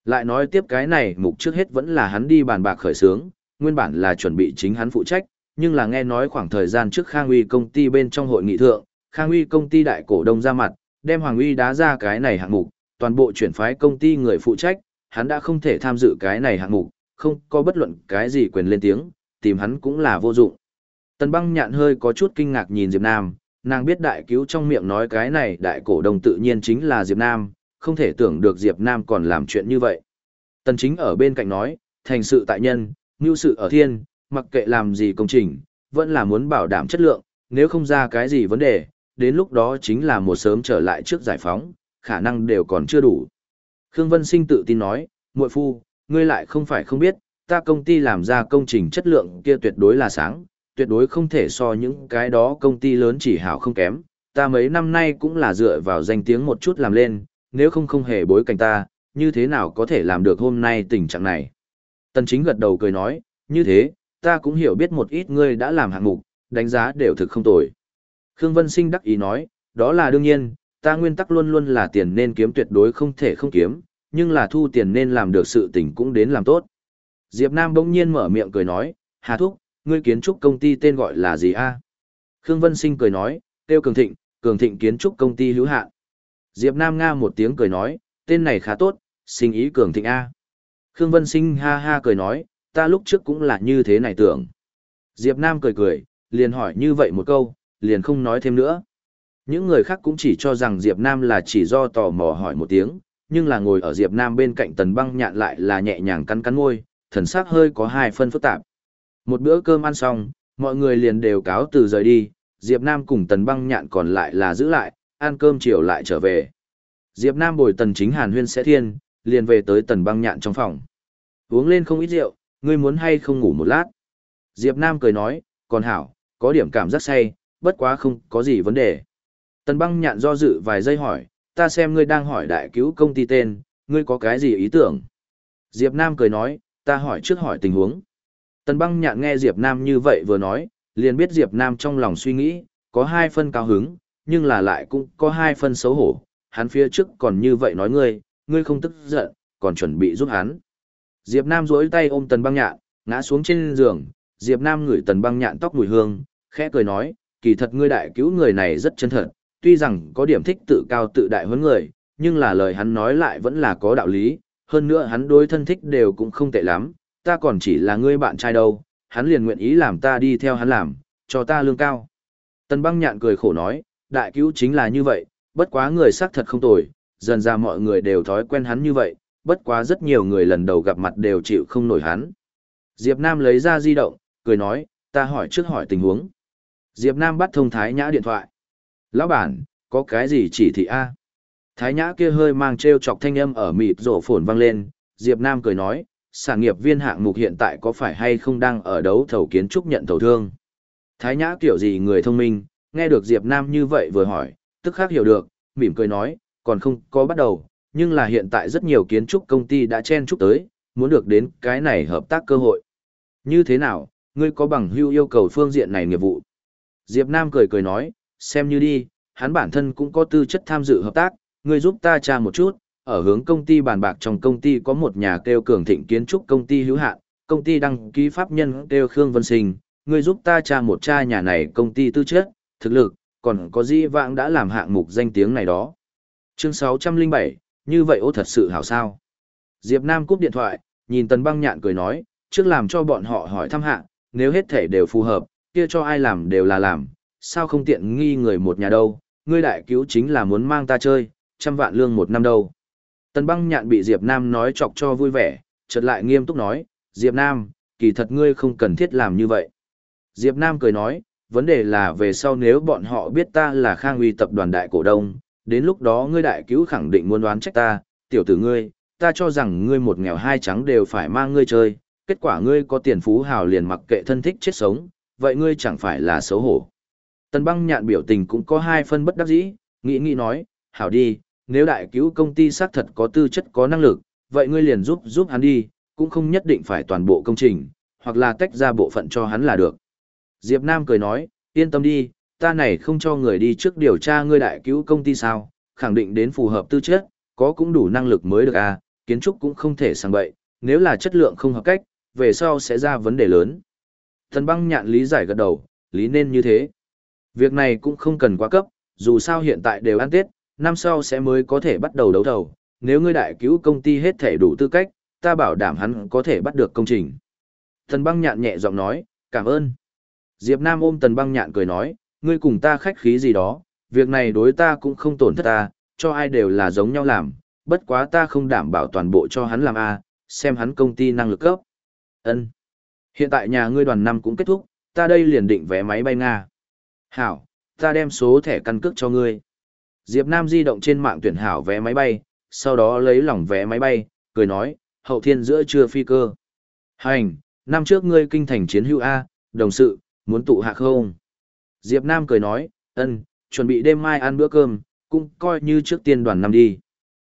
Lại nói tiếp cái này mục trước hết vẫn là hắn đi bàn bạc khởi sướng, nguyên bản là chuẩn bị chính hắn phụ trách, nhưng là nghe nói khoảng thời gian trước Khang Uy công ty bên trong hội nghị thượng, Khang Uy công ty đại cổ đông ra mặt, đem Hoàng Uy đá ra cái này hạng mục, toàn bộ chuyển phái công ty người phụ trách, hắn đã không thể tham dự cái này hạng mục, không có bất luận cái gì quyền lên tiếng, tìm hắn cũng là vô dụng. Tần băng nhạn hơi có chút kinh ngạc nhìn Diệp Nam, nàng biết đại cứu trong miệng nói cái này đại cổ đông tự nhiên chính là Diệp Nam, không thể tưởng được Diệp Nam còn làm chuyện như vậy. Tần chính ở bên cạnh nói, thành sự tại nhân, mưu sự ở thiên, mặc kệ làm gì công trình, vẫn là muốn bảo đảm chất lượng, nếu không ra cái gì vấn đề, đến lúc đó chính là một sớm trở lại trước giải phóng, khả năng đều còn chưa đủ. Khương Vân Sinh tự tin nói, muội phu, ngươi lại không phải không biết, ta công ty làm ra công trình chất lượng kia tuyệt đối là sáng, tuyệt đối không thể so những cái đó công ty lớn chỉ hảo không kém. Ta mấy năm nay cũng là dựa vào danh tiếng một chút làm lên, nếu không không hề bối cảnh ta, như thế nào có thể làm được hôm nay tình trạng này. Tần chính gật đầu cười nói, như thế, ta cũng hiểu biết một ít ngươi đã làm hạng mục, đánh giá đều thực không tồi. Khương Vân Sinh đắc ý nói, đó là đương nhiên, ta nguyên tắc luôn luôn là tiền nên kiếm tuyệt đối không thể không kiếm, nhưng là thu tiền nên làm được sự tình cũng đến làm tốt. Diệp Nam bỗng nhiên mở miệng cười nói, Hà Thúc, ngươi kiến trúc công ty tên gọi là gì a? Khương Vân Sinh cười nói, tiêu Cường Thịnh, Cường Thịnh kiến trúc công ty hữu hạn. Diệp Nam nga một tiếng cười nói, tên này khá tốt, sinh ý Cường Thịnh A. Khương Vân Sinh ha ha cười nói, ta lúc trước cũng là như thế này tưởng. Diệp Nam cười cười, liền hỏi như vậy một câu, liền không nói thêm nữa. Những người khác cũng chỉ cho rằng Diệp Nam là chỉ do tò mò hỏi một tiếng, nhưng là ngồi ở Diệp Nam bên cạnh tần băng nhạn lại là nhẹ nhàng cắn cắn môi, thần sắc hơi có hai phân phức tạp. Một bữa cơm ăn xong, mọi người liền đều cáo từ rời đi, Diệp Nam cùng tần băng nhạn còn lại là giữ lại, ăn cơm chiều lại trở về. Diệp Nam bồi tần chính hàn huyên sẽ thiên, liền về tới tần băng nhạn trong phòng. Uống lên không ít rượu, ngươi muốn hay không ngủ một lát. Diệp Nam cười nói, còn hảo, có điểm cảm giác say, bất quá không có gì vấn đề. Tần băng nhạn do dự vài giây hỏi, ta xem ngươi đang hỏi đại cứu công ty tên, ngươi có cái gì ý tưởng? Diệp Nam cười nói, ta hỏi trước hỏi tình huống. Tần băng nhạn nghe Diệp Nam như vậy vừa nói, liền biết Diệp Nam trong lòng suy nghĩ, có hai phân cao hứng, nhưng là lại cũng có hai phân xấu hổ. Hắn phía trước còn như vậy nói ngươi, ngươi không tức giận, còn chuẩn bị giúp hắn. Diệp Nam duỗi tay ôm tần băng nhạn, ngã xuống trên giường, Diệp Nam ngửi tần băng nhạn tóc mùi hương, khẽ cười nói, kỳ thật ngươi đại cứu người này rất chân thật, tuy rằng có điểm thích tự cao tự đại hơn người, nhưng là lời hắn nói lại vẫn là có đạo lý, hơn nữa hắn đối thân thích đều cũng không tệ lắm, ta còn chỉ là ngươi bạn trai đâu, hắn liền nguyện ý làm ta đi theo hắn làm, cho ta lương cao. Tần băng nhạn cười khổ nói, đại cứu chính là như vậy, bất quá người xác thật không tồi, dần ra mọi người đều thói quen hắn như vậy, bất quá rất nhiều người lần đầu gặp mặt đều chịu không nổi hắn. Diệp Nam lấy ra di động, cười nói, ta hỏi trước hỏi tình huống. Diệp Nam bắt thông Thái Nhã điện thoại. Lão bản, có cái gì chỉ thị A? Thái Nhã kia hơi mang treo chọc thanh âm ở mịt rổ phồn vang lên, Diệp Nam cười nói, sản nghiệp viên hạng mục hiện tại có phải hay không đang ở đấu thầu kiến trúc nhận thầu thương. Thái Nhã kiểu gì người thông minh, nghe được Diệp Nam như vậy vừa hỏi, tức khắc hiểu được, mỉm cười nói, còn không có bắt đầu, nhưng là hiện tại rất nhiều kiến trúc công ty đã chen chúc tới, muốn được đến cái này hợp tác cơ hội. Như thế nào, ngươi có bằng hưu yêu cầu phương diện này nghiệp vụ? Diệp Nam cười cười nói, xem như đi, hắn bản thân cũng có tư chất tham dự hợp tác, ngươi giúp ta tra một chút, ở hướng công ty bàn bạc trong công ty có một nhà kêu cường thịnh kiến trúc công ty hữu hạn, công ty đăng ký pháp nhân kêu Khương Vân Sinh, ngươi giúp ta tra một tra nhà này công ty tư chất, thực lực, còn có di vãng đã làm hạng mục danh tiếng này đó. Chương 607, như vậy ô thật sự hảo sao. Diệp Nam cúp điện thoại, nhìn tần băng nhạn cười nói, trước làm cho bọn họ hỏi thăm hạng, nếu hết thể đều phù hợp, kia cho ai làm đều là làm, sao không tiện nghi người một nhà đâu, ngươi đại cứu chính là muốn mang ta chơi, trăm vạn lương một năm đâu. Tần băng nhạn bị Diệp Nam nói chọc cho vui vẻ, chợt lại nghiêm túc nói, Diệp Nam, kỳ thật ngươi không cần thiết làm như vậy. Diệp Nam cười nói, vấn đề là về sau nếu bọn họ biết ta là khang uy tập đoàn đại cổ đông, đến lúc đó ngươi đại cứu khẳng định muốn đoán trách ta, tiểu tử ngươi, ta cho rằng ngươi một nghèo hai trắng đều phải mang ngươi chơi, kết quả ngươi có tiền phú hào liền mặc kệ thân thích chết sống, vậy ngươi chẳng phải là xấu hổ. Tần băng nhạn biểu tình cũng có hai phân bất đắc dĩ, nghĩ nghĩ nói, hảo đi, nếu đại cứu công ty xác thật có tư chất có năng lực, vậy ngươi liền giúp giúp hắn đi, cũng không nhất định phải toàn bộ công trình, hoặc là tách ra bộ phận cho hắn là được. Diệp Nam cười nói, yên tâm đi, ta này không cho người đi trước điều tra ngươi đại cứu công ty sao, khẳng định đến phù hợp tư chất, có cũng đủ năng lực mới được à, kiến trúc cũng không thể sang bậy, nếu là chất lượng không hợp cách, về sau sẽ ra vấn đề lớn. Thần băng nhạn lý giải gật đầu, lý nên như thế. Việc này cũng không cần quá cấp, dù sao hiện tại đều ăn Tết, năm sau sẽ mới có thể bắt đầu đấu thầu, nếu ngươi đại cứu công ty hết thể đủ tư cách, ta bảo đảm hắn có thể bắt được công trình. Tần băng nhạn nhẹ giọng nói, cảm ơn. Diệp Nam ôm tần băng nhạn cười nói, ngươi cùng ta khách khí gì đó, việc này đối ta cũng không tổn thất ta, cho ai đều là giống nhau làm, bất quá ta không đảm bảo toàn bộ cho hắn làm A, xem hắn công ty năng lực cấp. Ân. Hiện tại nhà ngươi đoàn năm cũng kết thúc, ta đây liền định vé máy bay Nga. Hảo, ta đem số thẻ căn cước cho ngươi. Diệp Nam di động trên mạng tuyển hảo vé máy bay, sau đó lấy lỏng vé máy bay, cười nói, hậu thiên giữa trưa phi cơ. Hành, năm trước ngươi kinh thành chiến hữu A, đồng sự, muốn tụ hạ không? Diệp Nam cười nói, ân, chuẩn bị đêm mai ăn bữa cơm, cũng coi như trước tiên đoàn năm đi.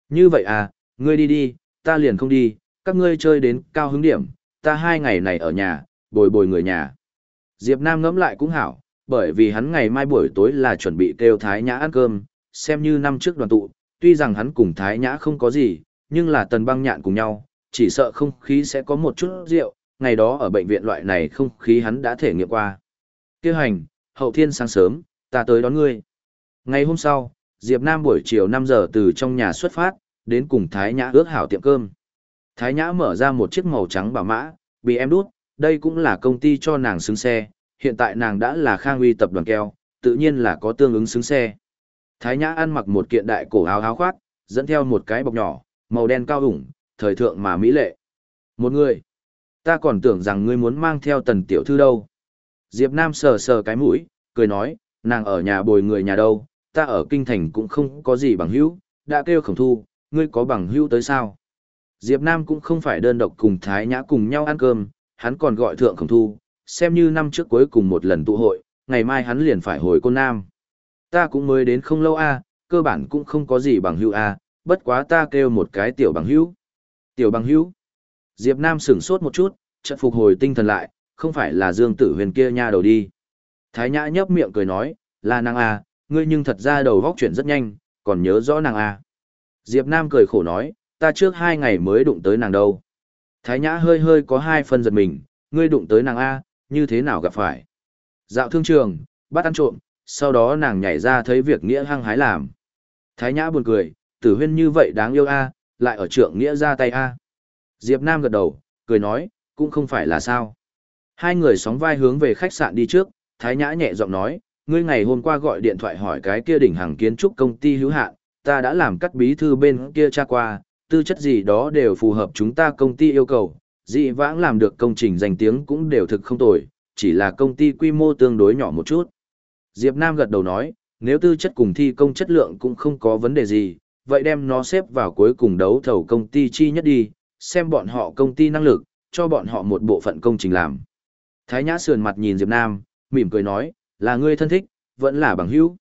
Như vậy à, ngươi đi đi, ta liền không đi, các ngươi chơi đến cao hứng điểm, ta hai ngày này ở nhà, bồi bồi người nhà. Diệp Nam ngẫm lại cũng hảo, bởi vì hắn ngày mai buổi tối là chuẩn bị kêu Thái Nhã ăn cơm, xem như năm trước đoàn tụ, tuy rằng hắn cùng Thái Nhã không có gì, nhưng là tần băng nhạn cùng nhau, chỉ sợ không khí sẽ có một chút rượu, ngày đó ở bệnh viện loại này không khí hắn đã thể nghiệm qua. Kêu hành, hậu thiên sáng sớm, ta tới đón ngươi. Ngày hôm sau, Diệp Nam buổi chiều 5 giờ từ trong nhà xuất phát, đến cùng Thái Nhã ước hảo tiệm cơm. Thái Nhã mở ra một chiếc màu trắng bảo mã, bị em đút, đây cũng là công ty cho nàng xứng xe, hiện tại nàng đã là khang uy tập đoàn keo, tự nhiên là có tương ứng xứng xe. Thái Nhã ăn mặc một kiện đại cổ áo áo khoác, dẫn theo một cái bọc nhỏ, màu đen cao ủng, thời thượng mà mỹ lệ. Một người, ta còn tưởng rằng ngươi muốn mang theo tần tiểu thư đâu. Diệp Nam sờ sờ cái mũi, cười nói, nàng ở nhà bồi người nhà đâu, ta ở kinh thành cũng không có gì bằng hữu, đã kêu khổng thu, ngươi có bằng hữu tới sao? Diệp Nam cũng không phải đơn độc cùng Thái Nhã cùng nhau ăn cơm, hắn còn gọi thượng khổng thu, xem như năm trước cuối cùng một lần tụ hội, ngày mai hắn liền phải hồi Côn Nam. Ta cũng mới đến không lâu a, cơ bản cũng không có gì bằng hữu a, bất quá ta kêu một cái tiểu bằng hữu. Tiểu bằng hữu. Diệp Nam sững sốt một chút, chợt phục hồi tinh thần lại, không phải là Dương Tử Huyền kia nha đầu đi. Thái Nhã nhấp miệng cười nói, là nàng a, ngươi nhưng thật ra đầu góc chuyển rất nhanh, còn nhớ rõ nàng a. Diệp Nam cười khổ nói, ta trước hai ngày mới đụng tới nàng đâu. Thái Nhã hơi hơi có hai phần giật mình, ngươi đụng tới nàng A, như thế nào gặp phải. Dạo thương trường, bắt ăn trộm, sau đó nàng nhảy ra thấy việc nghĩa hăng hái làm. Thái Nhã buồn cười, tử huyên như vậy đáng yêu A, lại ở trượng nghĩa ra tay A. Diệp Nam gật đầu, cười nói, cũng không phải là sao. Hai người sóng vai hướng về khách sạn đi trước, Thái Nhã nhẹ giọng nói, ngươi ngày hôm qua gọi điện thoại hỏi cái kia đỉnh hàng kiến trúc công ty hữu hạn, ta đã làm cắt bí thư bên kia tra qua, tư chất gì đó đều phù hợp chúng ta công ty yêu cầu, dị vãng làm được công trình danh tiếng cũng đều thực không tồi, chỉ là công ty quy mô tương đối nhỏ một chút. Diệp Nam gật đầu nói, nếu tư chất cùng thi công chất lượng cũng không có vấn đề gì, vậy đem nó xếp vào cuối cùng đấu thầu công ty chi nhất đi, xem bọn họ công ty năng lực, cho bọn họ một bộ phận công trình làm. Thái Nhã sườn mặt nhìn Diệp Nam, mỉm cười nói, là ngươi thân thích, vẫn là bằng hữu.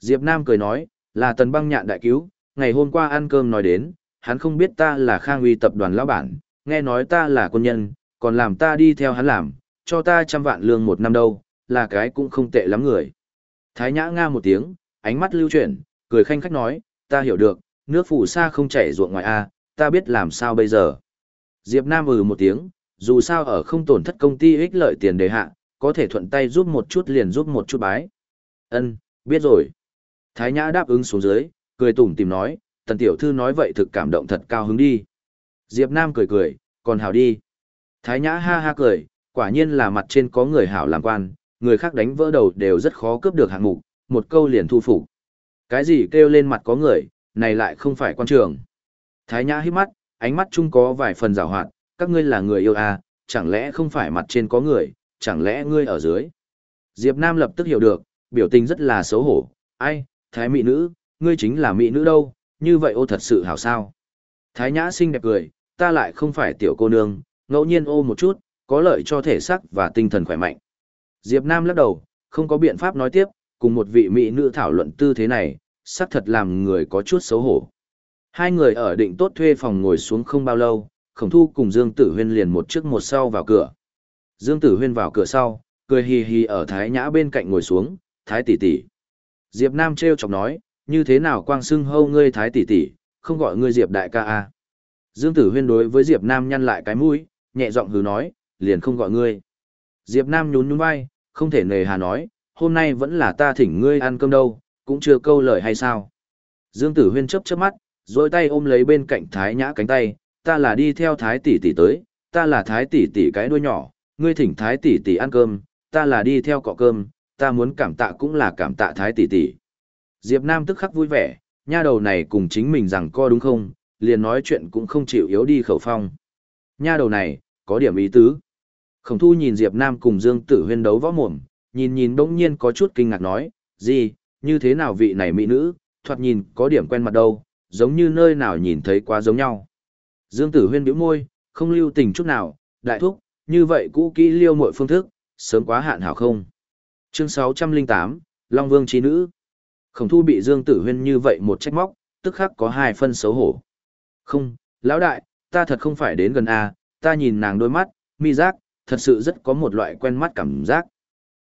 Diệp Nam cười nói, là tần băng nhạn đại cứu, ngày hôm qua ăn cơm nói đến, hắn không biết ta là khang uy tập đoàn lão bản, nghe nói ta là quân nhân, còn làm ta đi theo hắn làm, cho ta trăm vạn lương một năm đâu, là cái cũng không tệ lắm người. Thái nhã nga một tiếng, ánh mắt lưu chuyển, cười khanh khách nói, ta hiểu được, nước phủ xa không chảy ruộng ngoài A, ta biết làm sao bây giờ. Diệp Nam ừ một tiếng, dù sao ở không tổn thất công ty ích lợi tiền đề hạ, có thể thuận tay giúp một chút liền giúp một chút bái. Ân, Biết rồi. Thái Nhã đáp ứng xuống dưới, cười tủm tỉm nói, tần tiểu thư nói vậy thực cảm động thật cao hứng đi. Diệp Nam cười cười, còn hảo đi. Thái Nhã ha ha cười, quả nhiên là mặt trên có người hảo làm quan, người khác đánh vỡ đầu đều rất khó cướp được hạng mục, một câu liền thu phục. Cái gì kêu lên mặt có người, này lại không phải quan trường. Thái Nhã hít mắt, ánh mắt chung có vài phần rào hoạt, các ngươi là người yêu à, chẳng lẽ không phải mặt trên có người, chẳng lẽ ngươi ở dưới. Diệp Nam lập tức hiểu được, biểu tình rất là xấu hổ, ai, thái mỹ nữ, ngươi chính là mỹ nữ đâu, như vậy ô thật sự hảo sao. Thái Nhã xinh đẹp cười, ta lại không phải tiểu cô nương, ngẫu nhiên ô một chút, có lợi cho thể xác và tinh thần khỏe mạnh. Diệp Nam lắc đầu, không có biện pháp nói tiếp, cùng một vị mỹ nữ thảo luận tư thế này, xác thật làm người có chút xấu hổ. Hai người ở định tốt thuê phòng ngồi xuống không bao lâu, Khổng Thu cùng Dương Tử Huyên liền một trước một sau vào cửa. Dương Tử Huyên vào cửa sau, cười hì hì ở Thái Nhã bên cạnh ngồi xuống, Thái tỷ tỷ. Diệp Nam treo chọc nói, như thế nào quang sưng hâu ngươi Thái tỷ tỷ, không gọi ngươi Diệp đại ca à? Dương Tử Huyên đối với Diệp Nam nhăn lại cái mũi, nhẹ giọng hừ nói, liền không gọi ngươi. Diệp Nam nhún nhún vai, không thể nề hà nói, hôm nay vẫn là ta thỉnh ngươi ăn cơm đâu, cũng chưa câu lời hay sao. Dương Tử Huyên chớp chớp mắt, rồi tay ôm lấy bên cạnh Thái Nhã cánh tay, ta là đi theo Thái tỷ tỷ tới, ta là Thái tỷ tỷ cái đuôi nhỏ, ngươi thỉnh Thái tỷ tỷ ăn cơm, ta là đi theo cọ cơm, ta muốn cảm tạ cũng là cảm tạ Thái tỷ tỷ. Diệp Nam tức khắc vui vẻ, nha đầu này cùng chính mình rằng co đúng không, liền nói chuyện cũng không chịu yếu đi khẩu phong. Nha đầu này, có điểm ý tứ. Khổng thu nhìn Diệp Nam cùng Dương Tử Huyên đấu võ mồm, nhìn nhìn bỗng nhiên có chút kinh ngạc nói, gì, như thế nào vị này mỹ nữ, thoạt nhìn có điểm quen mặt đâu, giống như nơi nào nhìn thấy quá giống nhau. Dương Tử Huyên bĩu môi, không lưu tình chút nào, đại thúc, như vậy cũ kỹ liêu mọi phương thức, sớm quá hạn hảo không. Chương 608, Long Vương Trí Nữ. Khổng thu bị Dương Tử Huyên như vậy một trách móc, tức khắc có hai phân xấu hổ. Không, lão đại, ta thật không phải đến gần A, ta nhìn nàng đôi mắt, mi giác, thật sự rất có một loại quen mắt cảm giác.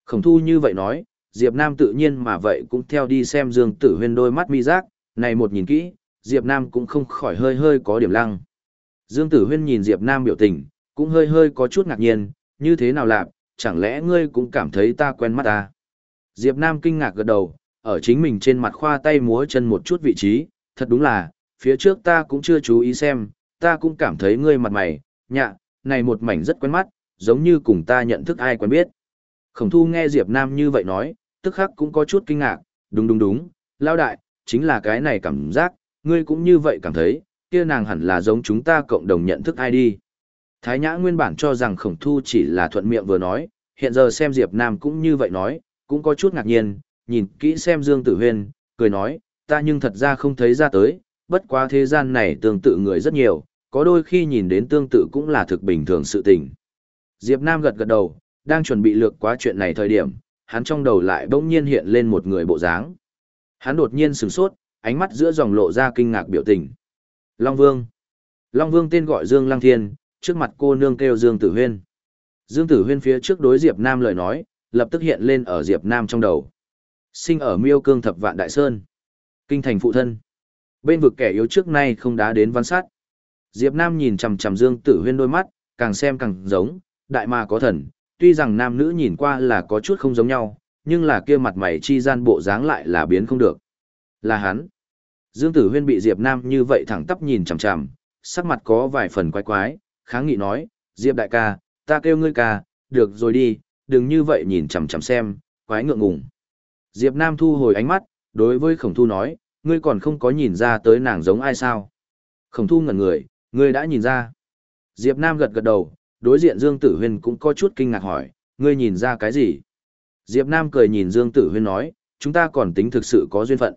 Khổng thu như vậy nói, Diệp Nam tự nhiên mà vậy cũng theo đi xem Dương Tử Huyên đôi mắt mi giác, này một nhìn kỹ, Diệp Nam cũng không khỏi hơi hơi có điểm lăng. Dương Tử Huyên nhìn Diệp Nam biểu tình, cũng hơi hơi có chút ngạc nhiên, như thế nào lạc, chẳng lẽ ngươi cũng cảm thấy ta quen mắt ta? Diệp Nam kinh ngạc gật đầu, ở chính mình trên mặt khoa tay múa chân một chút vị trí, thật đúng là, phía trước ta cũng chưa chú ý xem, ta cũng cảm thấy ngươi mặt mày, nhạ, này một mảnh rất quen mắt, giống như cùng ta nhận thức ai quen biết. Khổng thu nghe Diệp Nam như vậy nói, tức khắc cũng có chút kinh ngạc, đúng đúng đúng, lao đại, chính là cái này cảm giác, ngươi cũng như vậy cảm thấy, kia nàng hẳn là giống chúng ta cộng đồng nhận thức ai đi. Thái Nhã nguyên bản cho rằng khổng thu chỉ là thuận miệng vừa nói, hiện giờ xem Diệp Nam cũng như vậy nói, cũng có chút ngạc nhiên, nhìn kỹ xem Dương Tử Huyên, cười nói, ta nhưng thật ra không thấy ra tới, bất quá thế gian này tương tự người rất nhiều, có đôi khi nhìn đến tương tự cũng là thực bình thường sự tình. Diệp Nam gật gật đầu, đang chuẩn bị lược quá chuyện này thời điểm, hắn trong đầu lại bỗng nhiên hiện lên một người bộ dáng. Hắn đột nhiên sửng sốt, ánh mắt giữa dòng lộ ra kinh ngạc biểu tình. Long Vương. Long Vương tên gọi Dương Lăng Thiên, trước mặt cô nương kêu Dương Tử Huyên. Dương Tử Huyên phía trước đối Diệp Nam lời nói, lập tức hiện lên ở Diệp Nam trong đầu. Sinh ở Miêu Cương Thập Vạn Đại Sơn. Kinh thành phụ thân. Bên vực kẻ yếu trước nay không đá đến văn sát. Diệp Nam nhìn chằm chằm Dương Tử Huyên đôi mắt, càng xem càng giống, đại ma có thần, tuy rằng nam nữ nhìn qua là có chút không giống nhau, nhưng là kia mặt mày chi gian bộ dáng lại là biến không được. Là hắn. Dương Tử Huyên bị Diệp Nam như vậy thẳng tắp nhìn chằm chằm, sắc mặt có vài phần quái quái, kháng nghị nói, Diệp đại ca, ta kêu ngươi ca, được rồi đi, đừng như vậy nhìn chằm chằm xem, quái ngượng ngùng. Diệp Nam thu hồi ánh mắt, đối với khổng thu nói, ngươi còn không có nhìn ra tới nàng giống ai sao. Khổng thu ngẩn người, ngươi đã nhìn ra. Diệp Nam gật gật đầu, đối diện Dương Tử Huyên cũng có chút kinh ngạc hỏi, ngươi nhìn ra cái gì? Diệp Nam cười nhìn Dương Tử Huyên nói, chúng ta còn tính thực sự có duyên phận.